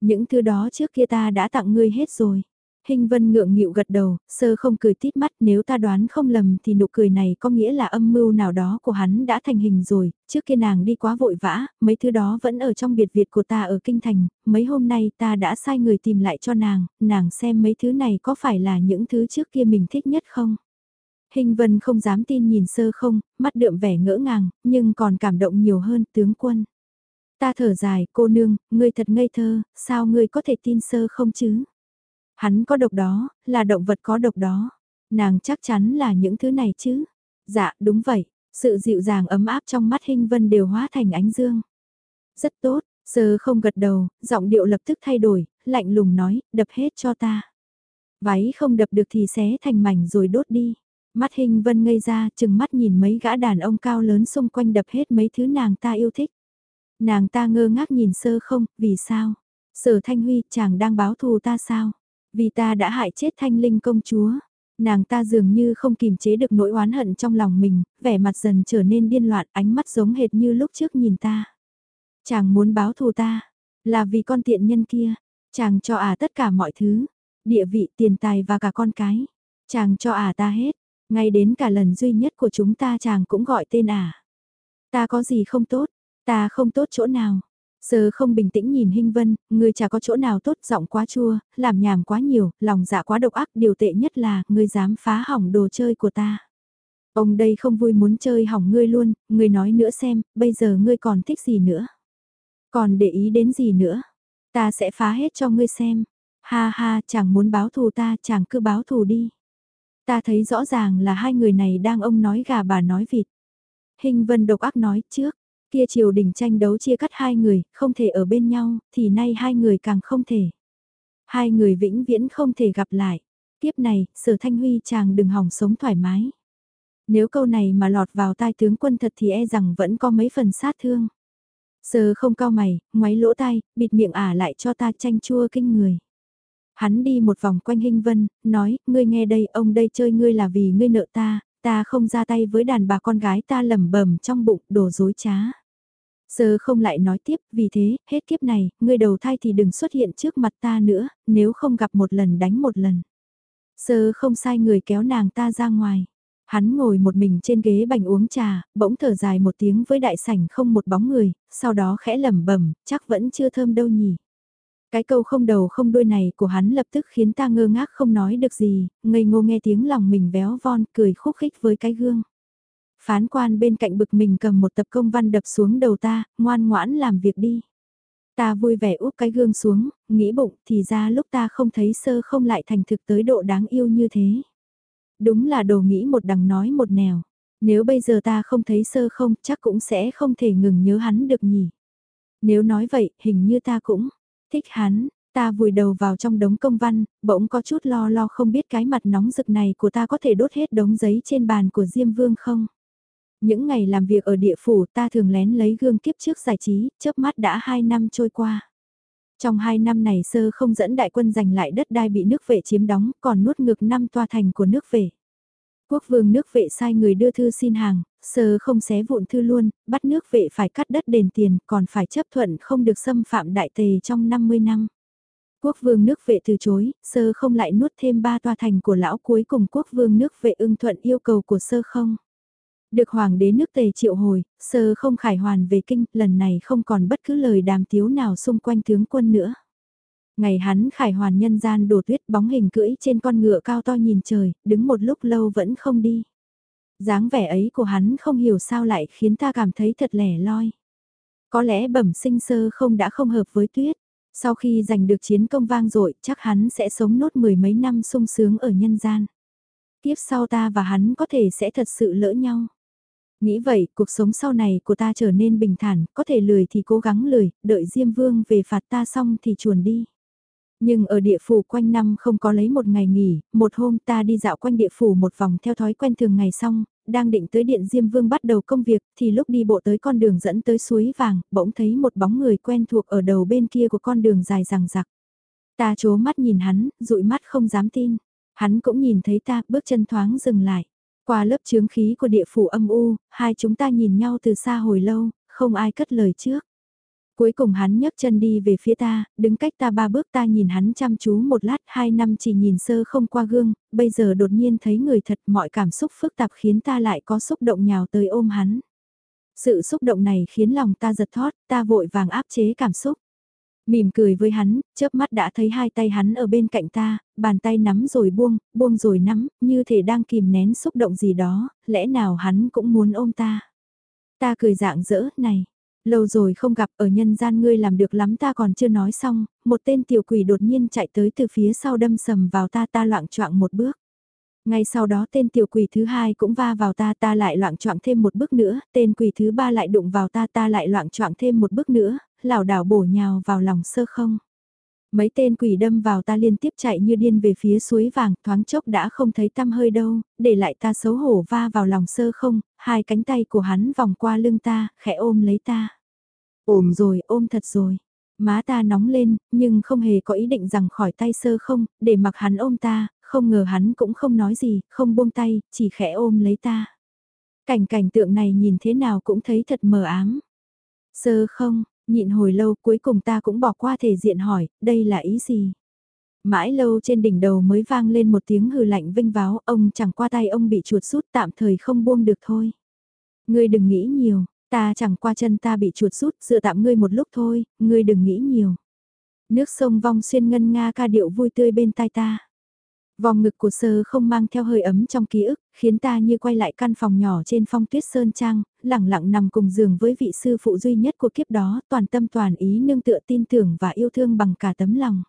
Những thứ đó trước kia ta đã tặng ngươi hết rồi. Hình vân ngượng nghịu gật đầu, sơ không cười tít mắt nếu ta đoán không lầm thì nụ cười này có nghĩa là âm mưu nào đó của hắn đã thành hình rồi, trước kia nàng đi quá vội vã, mấy thứ đó vẫn ở trong biệt việt của ta ở Kinh Thành, mấy hôm nay ta đã sai người tìm lại cho nàng, nàng xem mấy thứ này có phải là những thứ trước kia mình thích nhất không? Hình vân không dám tin nhìn sơ không, mắt đượm vẻ ngỡ ngàng, nhưng còn cảm động nhiều hơn tướng quân. Ta thở dài, cô nương, ngươi thật ngây thơ, sao ngươi có thể tin sơ không chứ? Hắn có độc đó, là động vật có độc đó. Nàng chắc chắn là những thứ này chứ. Dạ, đúng vậy. Sự dịu dàng ấm áp trong mắt Hinh Vân đều hóa thành ánh dương. Rất tốt, sơ không gật đầu, giọng điệu lập tức thay đổi, lạnh lùng nói, đập hết cho ta. Váy không đập được thì xé thành mảnh rồi đốt đi. Mắt Hinh Vân ngây ra, chừng mắt nhìn mấy gã đàn ông cao lớn xung quanh đập hết mấy thứ nàng ta yêu thích. Nàng ta ngơ ngác nhìn sơ không, vì sao? Sở Thanh Huy, chàng đang báo thù ta sao? Vì ta đã hại chết thanh linh công chúa. Nàng ta dường như không kìm chế được nỗi oán hận trong lòng mình, vẻ mặt dần trở nên điên loạn ánh mắt giống hệt như lúc trước nhìn ta. Chàng muốn báo thù ta, là vì con tiện nhân kia, chàng cho ả à tất cả mọi thứ, địa vị, tiền tài và cả con cái. Chàng cho ả à ta hết, ngay đến cả lần duy nhất của chúng ta chàng cũng gọi tên ả. À. Ta có gì không tốt, ta không tốt chỗ nào, Sơ không bình tĩnh nhìn Hinh Vân, người chả có chỗ nào tốt, giọng quá chua, làm nhảm quá nhiều, lòng dạ quá độc ác, điều tệ nhất là, ngươi dám phá hỏng đồ chơi của ta. Ông đây không vui muốn chơi hỏng ngươi luôn, ngươi nói nữa xem, bây giờ ngươi còn thích gì nữa? Còn để ý đến gì nữa? Ta sẽ phá hết cho ngươi xem. Ha ha, chàng muốn báo thù ta, chàng cứ báo thù đi. Ta thấy rõ ràng là hai người này đang ông nói gà bà nói vịt. Hình vân độc ác nói trước, Kia triều đình tranh đấu chia cắt hai người, không thể ở bên nhau, thì nay hai người càng không thể. Hai người vĩnh viễn không thể gặp lại. Tiếp này, sở thanh huy chàng đừng hỏng sống thoải mái. Nếu câu này mà lọt vào tai tướng quân thật thì e rằng vẫn có mấy phần sát thương. sờ không cao mày, ngoáy lỗ tai, bịt miệng ả lại cho ta tranh chua kinh người. Hắn đi một vòng quanh hình vân, nói, ngươi nghe đây, ông đây chơi ngươi là vì ngươi nợ ta, ta không ra tay với đàn bà con gái ta lẩm bẩm trong bụng, đồ dối trá. Sơ không lại nói tiếp, vì thế, hết kiếp này, ngươi đầu thai thì đừng xuất hiện trước mặt ta nữa, nếu không gặp một lần đánh một lần. Sơ không sai người kéo nàng ta ra ngoài. Hắn ngồi một mình trên ghế bành uống trà, bỗng thở dài một tiếng với đại sảnh không một bóng người, sau đó khẽ lẩm bẩm, chắc vẫn chưa thơm đâu nhỉ. Cái câu không đầu không đuôi này của hắn lập tức khiến ta ngơ ngác không nói được gì, ngây ngô nghe tiếng lòng mình véo von, cười khúc khích với cái gương. Phán quan bên cạnh bực mình cầm một tập công văn đập xuống đầu ta, ngoan ngoãn làm việc đi. Ta vui vẻ úp cái gương xuống, nghĩ bụng thì ra lúc ta không thấy sơ không lại thành thực tới độ đáng yêu như thế. Đúng là đồ nghĩ một đằng nói một nẻo. Nếu bây giờ ta không thấy sơ không chắc cũng sẽ không thể ngừng nhớ hắn được nhỉ. Nếu nói vậy hình như ta cũng thích hắn, ta vùi đầu vào trong đống công văn, bỗng có chút lo lo không biết cái mặt nóng rực này của ta có thể đốt hết đống giấy trên bàn của Diêm Vương không. Những ngày làm việc ở địa phủ ta thường lén lấy gương kiếp trước giải trí, chớp mắt đã 2 năm trôi qua. Trong 2 năm này sơ không dẫn đại quân giành lại đất đai bị nước vệ chiếm đóng, còn nuốt ngược năm toa thành của nước vệ. Quốc vương nước vệ sai người đưa thư xin hàng, sơ không xé vụn thư luôn, bắt nước vệ phải cắt đất đền tiền, còn phải chấp thuận không được xâm phạm đại tề trong 50 năm. Quốc vương nước vệ từ chối, sơ không lại nuốt thêm ba toa thành của lão cuối cùng quốc vương nước vệ ưng thuận yêu cầu của sơ không. Được hoàng đế nước tề triệu hồi, sơ không khải hoàn về kinh, lần này không còn bất cứ lời đàm tiếu nào xung quanh tướng quân nữa. Ngày hắn khải hoàn nhân gian đổ tuyết bóng hình cưỡi trên con ngựa cao to nhìn trời, đứng một lúc lâu vẫn không đi. dáng vẻ ấy của hắn không hiểu sao lại khiến ta cảm thấy thật lẻ loi. Có lẽ bẩm sinh sơ không đã không hợp với tuyết. Sau khi giành được chiến công vang dội chắc hắn sẽ sống nốt mười mấy năm sung sướng ở nhân gian. Tiếp sau ta và hắn có thể sẽ thật sự lỡ nhau. Nghĩ vậy, cuộc sống sau này của ta trở nên bình thản, có thể lười thì cố gắng lười, đợi Diêm Vương về phạt ta xong thì chuồn đi. Nhưng ở địa phủ quanh năm không có lấy một ngày nghỉ, một hôm ta đi dạo quanh địa phủ một vòng theo thói quen thường ngày xong, đang định tới điện Diêm Vương bắt đầu công việc, thì lúc đi bộ tới con đường dẫn tới suối vàng, bỗng thấy một bóng người quen thuộc ở đầu bên kia của con đường dài rằng rặc. Ta chố mắt nhìn hắn, dụi mắt không dám tin. Hắn cũng nhìn thấy ta, bước chân thoáng dừng lại. Qua lớp chướng khí của địa phủ âm u, hai chúng ta nhìn nhau từ xa hồi lâu, không ai cất lời trước. Cuối cùng hắn nhấc chân đi về phía ta, đứng cách ta ba bước ta nhìn hắn chăm chú một lát, hai năm chỉ nhìn sơ không qua gương, bây giờ đột nhiên thấy người thật mọi cảm xúc phức tạp khiến ta lại có xúc động nhào tới ôm hắn. Sự xúc động này khiến lòng ta giật thót, ta vội vàng áp chế cảm xúc. Mỉm cười với hắn, chớp mắt đã thấy hai tay hắn ở bên cạnh ta, bàn tay nắm rồi buông, buông rồi nắm, như thể đang kìm nén xúc động gì đó, lẽ nào hắn cũng muốn ôm ta. Ta cười dạng dỡ, này, Lâu rồi không gặp ở nhân gian ngươi làm được lắm ta còn chưa nói xong, một tên tiểu quỷ đột nhiên chạy tới từ phía sau đâm sầm vào ta ta loạn choạng một bước. Ngay sau đó tên tiểu quỷ thứ hai cũng va vào ta ta lại loạn choạng thêm một bước nữa, tên quỷ thứ ba lại đụng vào ta ta lại loạn choạng thêm một bước nữa, lảo đảo bổ nhào vào lòng sơ không. Mấy tên quỷ đâm vào ta liên tiếp chạy như điên về phía suối vàng, thoáng chốc đã không thấy tăm hơi đâu, để lại ta xấu hổ va vào lòng sơ không, hai cánh tay của hắn vòng qua lưng ta, khẽ ôm lấy ta. Ôm rồi, ôm thật rồi. Má ta nóng lên, nhưng không hề có ý định rằng khỏi tay sơ không, để mặc hắn ôm ta, không ngờ hắn cũng không nói gì, không buông tay, chỉ khẽ ôm lấy ta. Cảnh cảnh tượng này nhìn thế nào cũng thấy thật mờ ám. Sơ không, nhịn hồi lâu cuối cùng ta cũng bỏ qua thể diện hỏi, đây là ý gì? Mãi lâu trên đỉnh đầu mới vang lên một tiếng hừ lạnh vinh váo, ông chẳng qua tay ông bị chuột rút tạm thời không buông được thôi. Ngươi đừng nghĩ nhiều, Ta chẳng qua chân ta bị chuột rút, dựa tạm ngươi một lúc thôi, ngươi đừng nghĩ nhiều. Nước sông vong xuyên ngân nga ca điệu vui tươi bên tai ta. Vòng ngực của sơ không mang theo hơi ấm trong ký ức, khiến ta như quay lại căn phòng nhỏ trên phong tuyết sơn trang, lẳng lặng nằm cùng giường với vị sư phụ duy nhất của kiếp đó, toàn tâm toàn ý nương tựa tin tưởng và yêu thương bằng cả tấm lòng.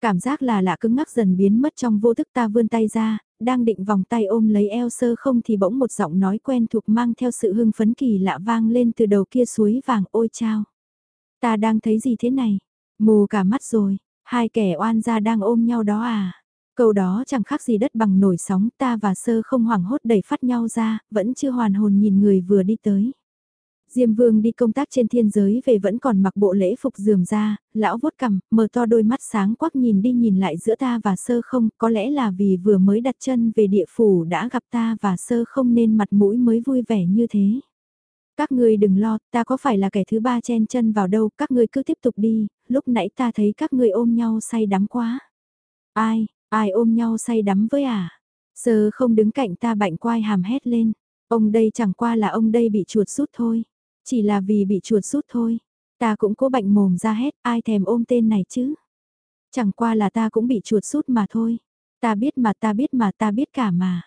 Cảm giác là lạ cứng ngắc dần biến mất trong vô thức ta vươn tay ra, đang định vòng tay ôm lấy eo sơ không thì bỗng một giọng nói quen thuộc mang theo sự hưng phấn kỳ lạ vang lên từ đầu kia suối vàng ôi chao. Ta đang thấy gì thế này? Mù cả mắt rồi, hai kẻ oan gia đang ôm nhau đó à? Câu đó chẳng khác gì đất bằng nổi sóng ta và sơ không hoảng hốt đẩy phát nhau ra, vẫn chưa hoàn hồn nhìn người vừa đi tới. Diêm vương đi công tác trên thiên giới về vẫn còn mặc bộ lễ phục dườm ra, lão vuốt cằm, mở to đôi mắt sáng quắc nhìn đi nhìn lại giữa ta và sơ không, có lẽ là vì vừa mới đặt chân về địa phủ đã gặp ta và sơ không nên mặt mũi mới vui vẻ như thế. Các ngươi đừng lo, ta có phải là kẻ thứ ba chen chân vào đâu, các ngươi cứ tiếp tục đi, lúc nãy ta thấy các ngươi ôm nhau say đắm quá. Ai, ai ôm nhau say đắm với à? Sơ không đứng cạnh ta bạnh quai hàm hét lên, ông đây chẳng qua là ông đây bị chuột rút thôi. Chỉ là vì bị chuột rút thôi. Ta cũng cố bệnh mồm ra hết, ai thèm ôm tên này chứ. Chẳng qua là ta cũng bị chuột rút mà thôi. Ta biết mà ta biết mà ta biết cả mà.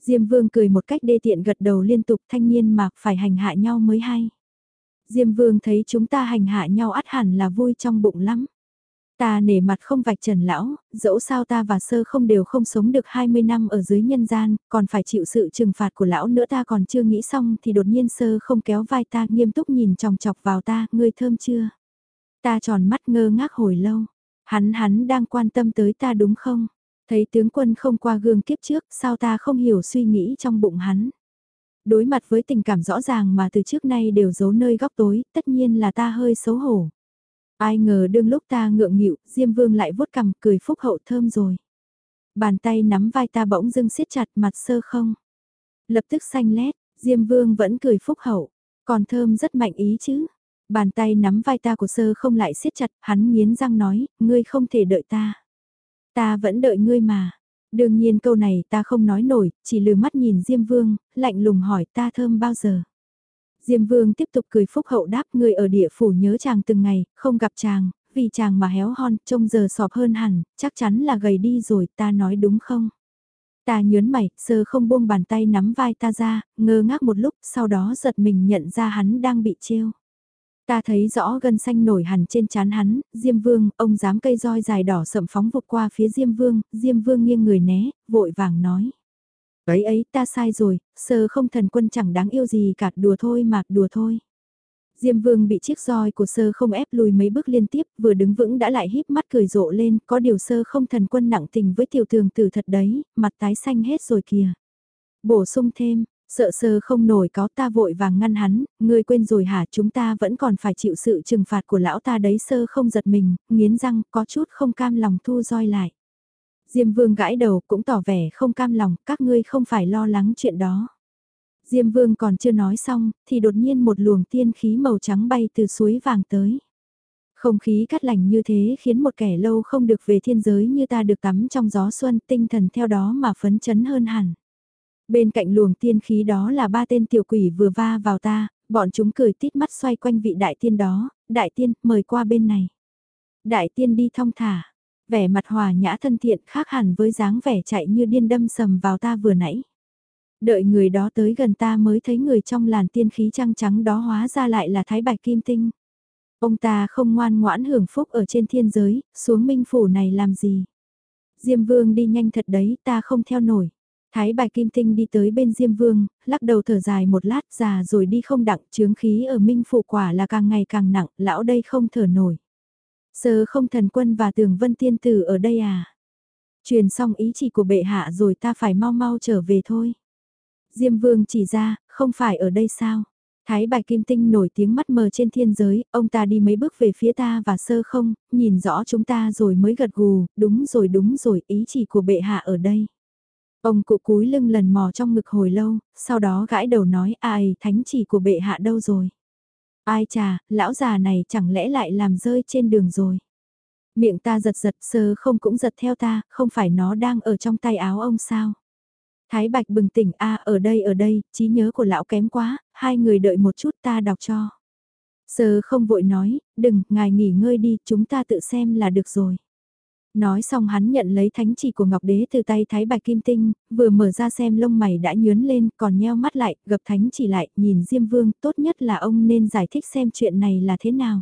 Diêm vương cười một cách đê tiện gật đầu liên tục thanh niên mà phải hành hạ nhau mới hay. Diêm vương thấy chúng ta hành hạ nhau ắt hẳn là vui trong bụng lắm. Ta nể mặt không vạch trần lão, dẫu sao ta và sơ không đều không sống được 20 năm ở dưới nhân gian, còn phải chịu sự trừng phạt của lão nữa ta còn chưa nghĩ xong thì đột nhiên sơ không kéo vai ta nghiêm túc nhìn chòng chọc vào ta, ngươi thơm chưa? Ta tròn mắt ngơ ngác hồi lâu, hắn hắn đang quan tâm tới ta đúng không? Thấy tướng quân không qua gương kiếp trước, sao ta không hiểu suy nghĩ trong bụng hắn? Đối mặt với tình cảm rõ ràng mà từ trước nay đều giấu nơi góc tối, tất nhiên là ta hơi xấu hổ. Ai ngờ đương lúc ta ngượng nghịu, Diêm Vương lại vuốt cằm cười phúc hậu thơm rồi. Bàn tay nắm vai ta bỗng dưng siết chặt mặt sơ không. Lập tức xanh lét, Diêm Vương vẫn cười phúc hậu, còn thơm rất mạnh ý chứ. Bàn tay nắm vai ta của sơ không lại siết chặt, hắn nghiến răng nói, ngươi không thể đợi ta. Ta vẫn đợi ngươi mà. Đương nhiên câu này ta không nói nổi, chỉ lừa mắt nhìn Diêm Vương, lạnh lùng hỏi ta thơm bao giờ. Diêm Vương tiếp tục cười phúc hậu đáp người ở địa phủ nhớ chàng từng ngày, không gặp chàng, vì chàng mà héo hon, trông giờ sọp hơn hẳn, chắc chắn là gầy đi rồi, ta nói đúng không? Ta nhớn mày, sơ không buông bàn tay nắm vai ta ra, ngơ ngác một lúc, sau đó giật mình nhận ra hắn đang bị trêu. Ta thấy rõ gân xanh nổi hẳn trên trán hắn, Diêm Vương, ông dám cây roi dài đỏ sậm phóng vụt qua phía Diêm Vương, Diêm Vương nghiêng người né, vội vàng nói. Ấy ấy ta sai rồi, sơ không thần quân chẳng đáng yêu gì cả, đùa thôi mà, đùa thôi. Diêm Vương bị chiếc roi của sơ không ép lùi mấy bước liên tiếp, vừa đứng vững đã lại híp mắt cười rộ lên, có điều sơ không thần quân nặng tình với tiểu thường tử thật đấy, mặt tái xanh hết rồi kìa. Bổ sung thêm, sợ sơ không nổi có ta vội vàng ngăn hắn, ngươi quên rồi hả chúng ta vẫn còn phải chịu sự trừng phạt của lão ta đấy sơ không giật mình, nghiến răng, có chút không cam lòng thu roi lại. Diêm Vương gãi đầu cũng tỏ vẻ không cam lòng, các ngươi không phải lo lắng chuyện đó. Diêm Vương còn chưa nói xong, thì đột nhiên một luồng tiên khí màu trắng bay từ suối vàng tới. Không khí cắt lành như thế khiến một kẻ lâu không được về thiên giới như ta được tắm trong gió xuân tinh thần theo đó mà phấn chấn hơn hẳn. Bên cạnh luồng tiên khí đó là ba tên tiểu quỷ vừa va vào ta, bọn chúng cười tít mắt xoay quanh vị đại tiên đó, đại tiên mời qua bên này. Đại tiên đi thong thả, vẻ mặt hòa nhã thân thiện khác hẳn với dáng vẻ chạy như điên đâm sầm vào ta vừa nãy. Đợi người đó tới gần ta mới thấy người trong làn tiên khí trăng trắng đó hóa ra lại là Thái Bạch Kim Tinh. Ông ta không ngoan ngoãn hưởng phúc ở trên thiên giới, xuống minh phủ này làm gì? Diêm Vương đi nhanh thật đấy, ta không theo nổi. Thái Bạch Kim Tinh đi tới bên Diêm Vương, lắc đầu thở dài một lát già rồi đi không đặng, chướng khí ở minh phủ quả là càng ngày càng nặng, lão đây không thở nổi. Sơ không thần quân và tường vân tiên tử ở đây à? Truyền xong ý chỉ của bệ hạ rồi ta phải mau mau trở về thôi. Diêm vương chỉ ra, không phải ở đây sao? Thái bài kim tinh nổi tiếng mắt mờ trên thiên giới, ông ta đi mấy bước về phía ta và sơ không, nhìn rõ chúng ta rồi mới gật gù, đúng rồi đúng rồi, ý chỉ của bệ hạ ở đây. Ông cụ cúi lưng lần mò trong ngực hồi lâu, sau đó gãi đầu nói ai, thánh chỉ của bệ hạ đâu rồi? Ai chà, lão già này chẳng lẽ lại làm rơi trên đường rồi? Miệng ta giật giật sơ không cũng giật theo ta, không phải nó đang ở trong tay áo ông sao? Thái Bạch bừng tỉnh a ở đây ở đây, trí nhớ của lão kém quá, hai người đợi một chút ta đọc cho. Sơ không vội nói, đừng, ngài nghỉ ngơi đi, chúng ta tự xem là được rồi. Nói xong hắn nhận lấy thánh chỉ của Ngọc Đế từ tay Thái Bạch Kim Tinh, vừa mở ra xem lông mày đã nhướn lên, còn nheo mắt lại, gập thánh chỉ lại, nhìn Diêm Vương, tốt nhất là ông nên giải thích xem chuyện này là thế nào.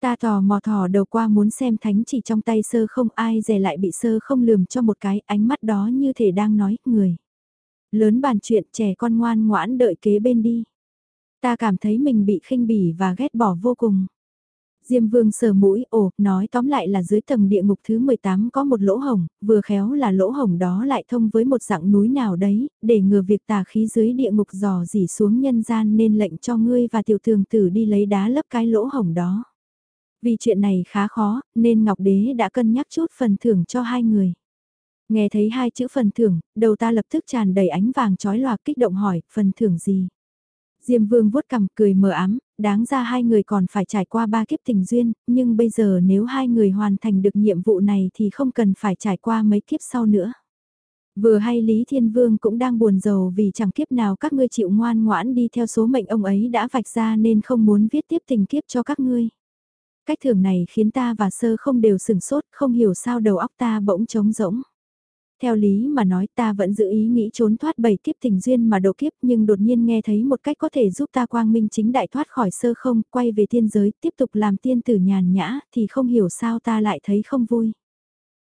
Ta tò mò thò đầu qua muốn xem thánh chỉ trong tay sơ không ai dè lại bị sơ không lườm cho một cái ánh mắt đó như thể đang nói, người. Lớn bàn chuyện trẻ con ngoan ngoãn đợi kế bên đi. Ta cảm thấy mình bị khinh bỉ và ghét bỏ vô cùng. Diêm vương sờ mũi, ồ, nói tóm lại là dưới tầng địa ngục thứ 18 có một lỗ hồng, vừa khéo là lỗ hồng đó lại thông với một dạng núi nào đấy, để ngừa việc tà khí dưới địa ngục dò dỉ xuống nhân gian nên lệnh cho ngươi và tiểu thường tử đi lấy đá lấp cái lỗ hồng đó. Vì chuyện này khá khó, nên Ngọc Đế đã cân nhắc chút phần thưởng cho hai người. Nghe thấy hai chữ phần thưởng, đầu ta lập tức tràn đầy ánh vàng trói lòa kích động hỏi, phần thưởng gì? Diêm vương vuốt cằm cười mờ ám, đáng ra hai người còn phải trải qua ba kiếp tình duyên, nhưng bây giờ nếu hai người hoàn thành được nhiệm vụ này thì không cần phải trải qua mấy kiếp sau nữa. Vừa hay Lý Thiên Vương cũng đang buồn rầu vì chẳng kiếp nào các ngươi chịu ngoan ngoãn đi theo số mệnh ông ấy đã vạch ra nên không muốn viết tiếp tình kiếp cho các ngươi. Cách thưởng này khiến ta và sơ không đều sừng sốt, không hiểu sao đầu óc ta bỗng trống rỗng. Theo lý mà nói ta vẫn giữ ý nghĩ trốn thoát bảy kiếp tình duyên mà độ kiếp nhưng đột nhiên nghe thấy một cách có thể giúp ta quang minh chính đại thoát khỏi sơ không, quay về tiên giới, tiếp tục làm tiên tử nhàn nhã, thì không hiểu sao ta lại thấy không vui.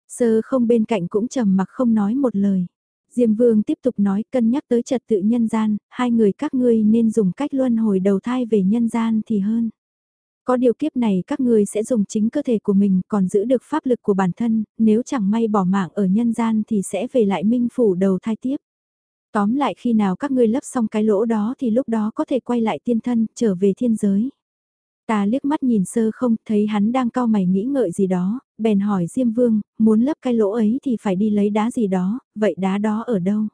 Sơ không bên cạnh cũng trầm mặc không nói một lời. Diêm vương tiếp tục nói cân nhắc tới trật tự nhân gian, hai người các ngươi nên dùng cách luân hồi đầu thai về nhân gian thì hơn. Có điều kiếp này các ngươi sẽ dùng chính cơ thể của mình còn giữ được pháp lực của bản thân, nếu chẳng may bỏ mạng ở nhân gian thì sẽ về lại minh phủ đầu thai tiếp. Tóm lại khi nào các ngươi lấp xong cái lỗ đó thì lúc đó có thể quay lại tiên thân, trở về thiên giới. Ta liếc mắt nhìn sơ không thấy hắn đang cao mày nghĩ ngợi gì đó, bèn hỏi Diêm Vương, muốn lấp cái lỗ ấy thì phải đi lấy đá gì đó, vậy đá đó ở đâu?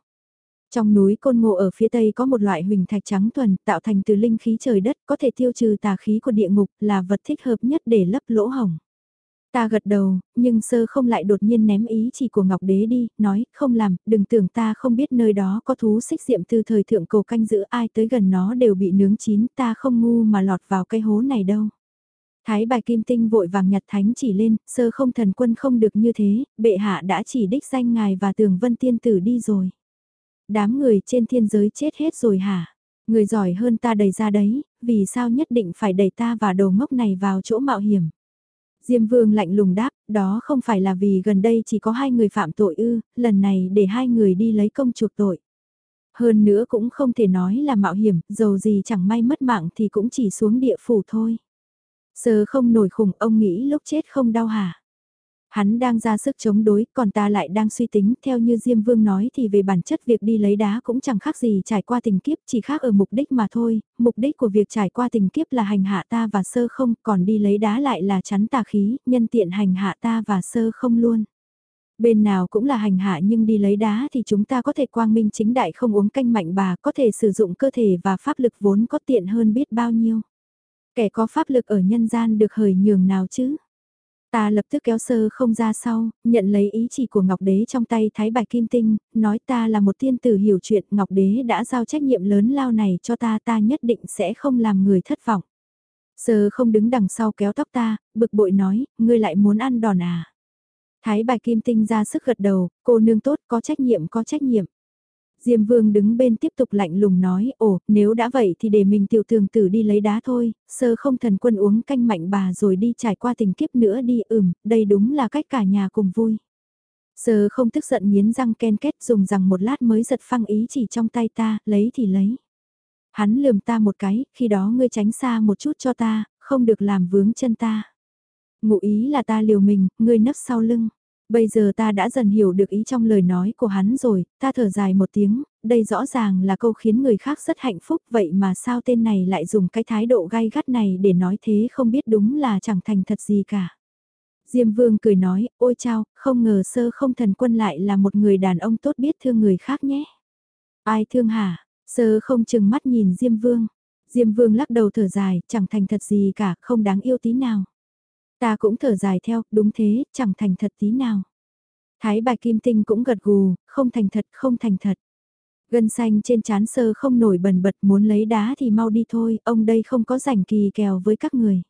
Trong núi Côn Ngộ ở phía tây có một loại huỳnh thạch trắng thuần tạo thành từ linh khí trời đất có thể tiêu trừ tà khí của địa ngục là vật thích hợp nhất để lấp lỗ hồng. Ta gật đầu, nhưng sơ không lại đột nhiên ném ý chỉ của Ngọc Đế đi, nói, không làm, đừng tưởng ta không biết nơi đó có thú xích diệm từ thời thượng cầu canh giữ ai tới gần nó đều bị nướng chín, ta không ngu mà lọt vào cái hố này đâu. Thái bài kim tinh vội vàng nhặt thánh chỉ lên, sơ không thần quân không được như thế, bệ hạ đã chỉ đích danh ngài và tường vân tiên tử đi rồi. Đám người trên thiên giới chết hết rồi hả? Người giỏi hơn ta đầy ra đấy, vì sao nhất định phải đẩy ta và đồ ngốc này vào chỗ mạo hiểm? Diêm vương lạnh lùng đáp, đó không phải là vì gần đây chỉ có hai người phạm tội ư, lần này để hai người đi lấy công chuộc tội. Hơn nữa cũng không thể nói là mạo hiểm, dầu gì chẳng may mất mạng thì cũng chỉ xuống địa phủ thôi. Sơ không nổi khủng ông nghĩ lúc chết không đau hả? Hắn đang ra sức chống đối, còn ta lại đang suy tính, theo như Diêm Vương nói thì về bản chất việc đi lấy đá cũng chẳng khác gì trải qua tình kiếp, chỉ khác ở mục đích mà thôi, mục đích của việc trải qua tình kiếp là hành hạ ta và sơ không, còn đi lấy đá lại là chắn tà khí, nhân tiện hành hạ ta và sơ không luôn. Bên nào cũng là hành hạ nhưng đi lấy đá thì chúng ta có thể quang minh chính đại không uống canh mạnh bà, có thể sử dụng cơ thể và pháp lực vốn có tiện hơn biết bao nhiêu. Kẻ có pháp lực ở nhân gian được hời nhường nào chứ? Ta lập tức kéo sơ không ra sau, nhận lấy ý chỉ của Ngọc Đế trong tay Thái Bạch Kim Tinh, nói ta là một tiên tử hiểu chuyện Ngọc Đế đã giao trách nhiệm lớn lao này cho ta ta nhất định sẽ không làm người thất vọng. Sơ không đứng đằng sau kéo tóc ta, bực bội nói, ngươi lại muốn ăn đòn à. Thái Bạch Kim Tinh ra sức gật đầu, cô nương tốt có trách nhiệm có trách nhiệm. Diêm vương đứng bên tiếp tục lạnh lùng nói, ồ, nếu đã vậy thì để mình tiểu thường tử đi lấy đá thôi, sơ không thần quân uống canh mạnh bà rồi đi trải qua tình kiếp nữa đi, ừm, đây đúng là cách cả nhà cùng vui. Sơ không tức giận nghiến răng ken kết dùng rằng một lát mới giật phăng ý chỉ trong tay ta, lấy thì lấy. Hắn lườm ta một cái, khi đó ngươi tránh xa một chút cho ta, không được làm vướng chân ta. Ngụ ý là ta liều mình, ngươi nấp sau lưng. Bây giờ ta đã dần hiểu được ý trong lời nói của hắn rồi, ta thở dài một tiếng, đây rõ ràng là câu khiến người khác rất hạnh phúc vậy mà sao tên này lại dùng cái thái độ gai gắt này để nói thế không biết đúng là chẳng thành thật gì cả. Diêm vương cười nói, ôi chao, không ngờ sơ không thần quân lại là một người đàn ông tốt biết thương người khác nhé. Ai thương hả? Sơ không chừng mắt nhìn Diêm vương. Diêm vương lắc đầu thở dài, chẳng thành thật gì cả, không đáng yêu tí nào. Ta cũng thở dài theo, đúng thế, chẳng thành thật tí nào. Thái bạch kim tinh cũng gật gù, không thành thật, không thành thật. Gân xanh trên chán sơ không nổi bần bật muốn lấy đá thì mau đi thôi, ông đây không có rảnh kỳ kèo với các người.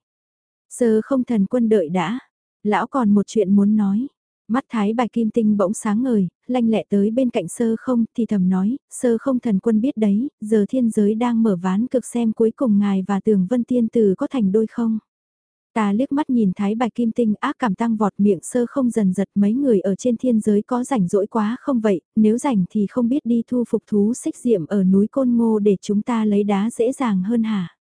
Sơ không thần quân đợi đã, lão còn một chuyện muốn nói. Mắt thái bài kim tinh bỗng sáng ngời, lanh lẹ tới bên cạnh sơ không thì thầm nói, sơ không thần quân biết đấy, giờ thiên giới đang mở ván cực xem cuối cùng ngài và tường vân tiên tử có thành đôi không. Ta liếc mắt nhìn thái bạch kim tinh ác cảm tăng vọt miệng sơ không dần giật mấy người ở trên thiên giới có rảnh rỗi quá không vậy, nếu rảnh thì không biết đi thu phục thú xích diệm ở núi Côn Ngô để chúng ta lấy đá dễ dàng hơn hả?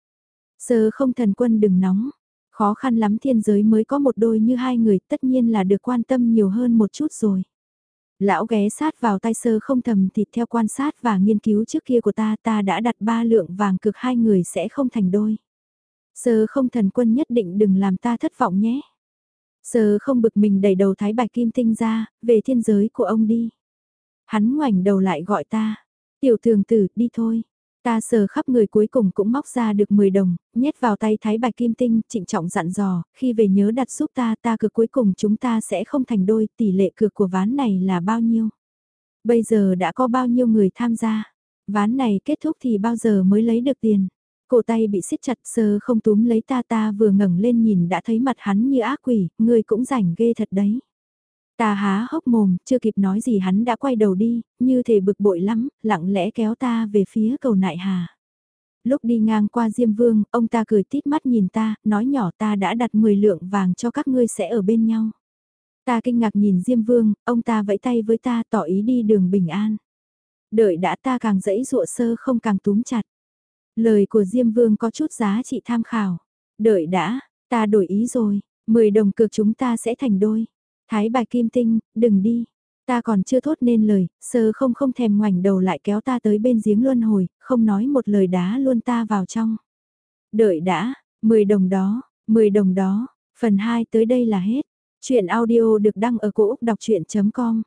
Sơ không thần quân đừng nóng, khó khăn lắm thiên giới mới có một đôi như hai người tất nhiên là được quan tâm nhiều hơn một chút rồi. Lão ghé sát vào tay sơ không thầm thịt theo quan sát và nghiên cứu trước kia của ta ta đã đặt ba lượng vàng cực hai người sẽ không thành đôi. Sơ không thần quân nhất định đừng làm ta thất vọng nhé. Sơ không bực mình đẩy đầu thái bạch kim tinh ra, về thiên giới của ông đi. Hắn ngoảnh đầu lại gọi ta, tiểu thường tử đi thôi. Ta sờ khắp người cuối cùng cũng móc ra được 10 đồng, nhét vào tay Thái Bạch Kim Tinh, trịnh trọng dặn dò, khi về nhớ đặt giúp ta, ta cược cuối cùng chúng ta sẽ không thành đôi, tỷ lệ cược của ván này là bao nhiêu? Bây giờ đã có bao nhiêu người tham gia? Ván này kết thúc thì bao giờ mới lấy được tiền? Cổ tay bị siết chặt sơ không túm lấy ta ta vừa ngẩng lên nhìn đã thấy mặt hắn như ác quỷ, người cũng rảnh ghê thật đấy. Ta há hốc mồm, chưa kịp nói gì hắn đã quay đầu đi, như thể bực bội lắm, lặng lẽ kéo ta về phía cầu nại hà. Lúc đi ngang qua Diêm Vương, ông ta cười tít mắt nhìn ta, nói nhỏ ta đã đặt 10 lượng vàng cho các ngươi sẽ ở bên nhau. Ta kinh ngạc nhìn Diêm Vương, ông ta vẫy tay với ta tỏ ý đi đường bình an. Đợi đã ta càng dẫy dụa sơ không càng túm chặt. Lời của Diêm Vương có chút giá trị tham khảo. Đợi đã, ta đổi ý rồi, 10 đồng cược chúng ta sẽ thành đôi. Thái bài kim tinh, đừng đi. Ta còn chưa thốt nên lời, sơ không không thèm ngoảnh đầu lại kéo ta tới bên giếng luân hồi, không nói một lời đá luôn ta vào trong. Đợi đã, 10 đồng đó, 10 đồng đó, phần 2 tới đây là hết. Chuyện audio được đăng ở cổ Úc đọc chuyện.com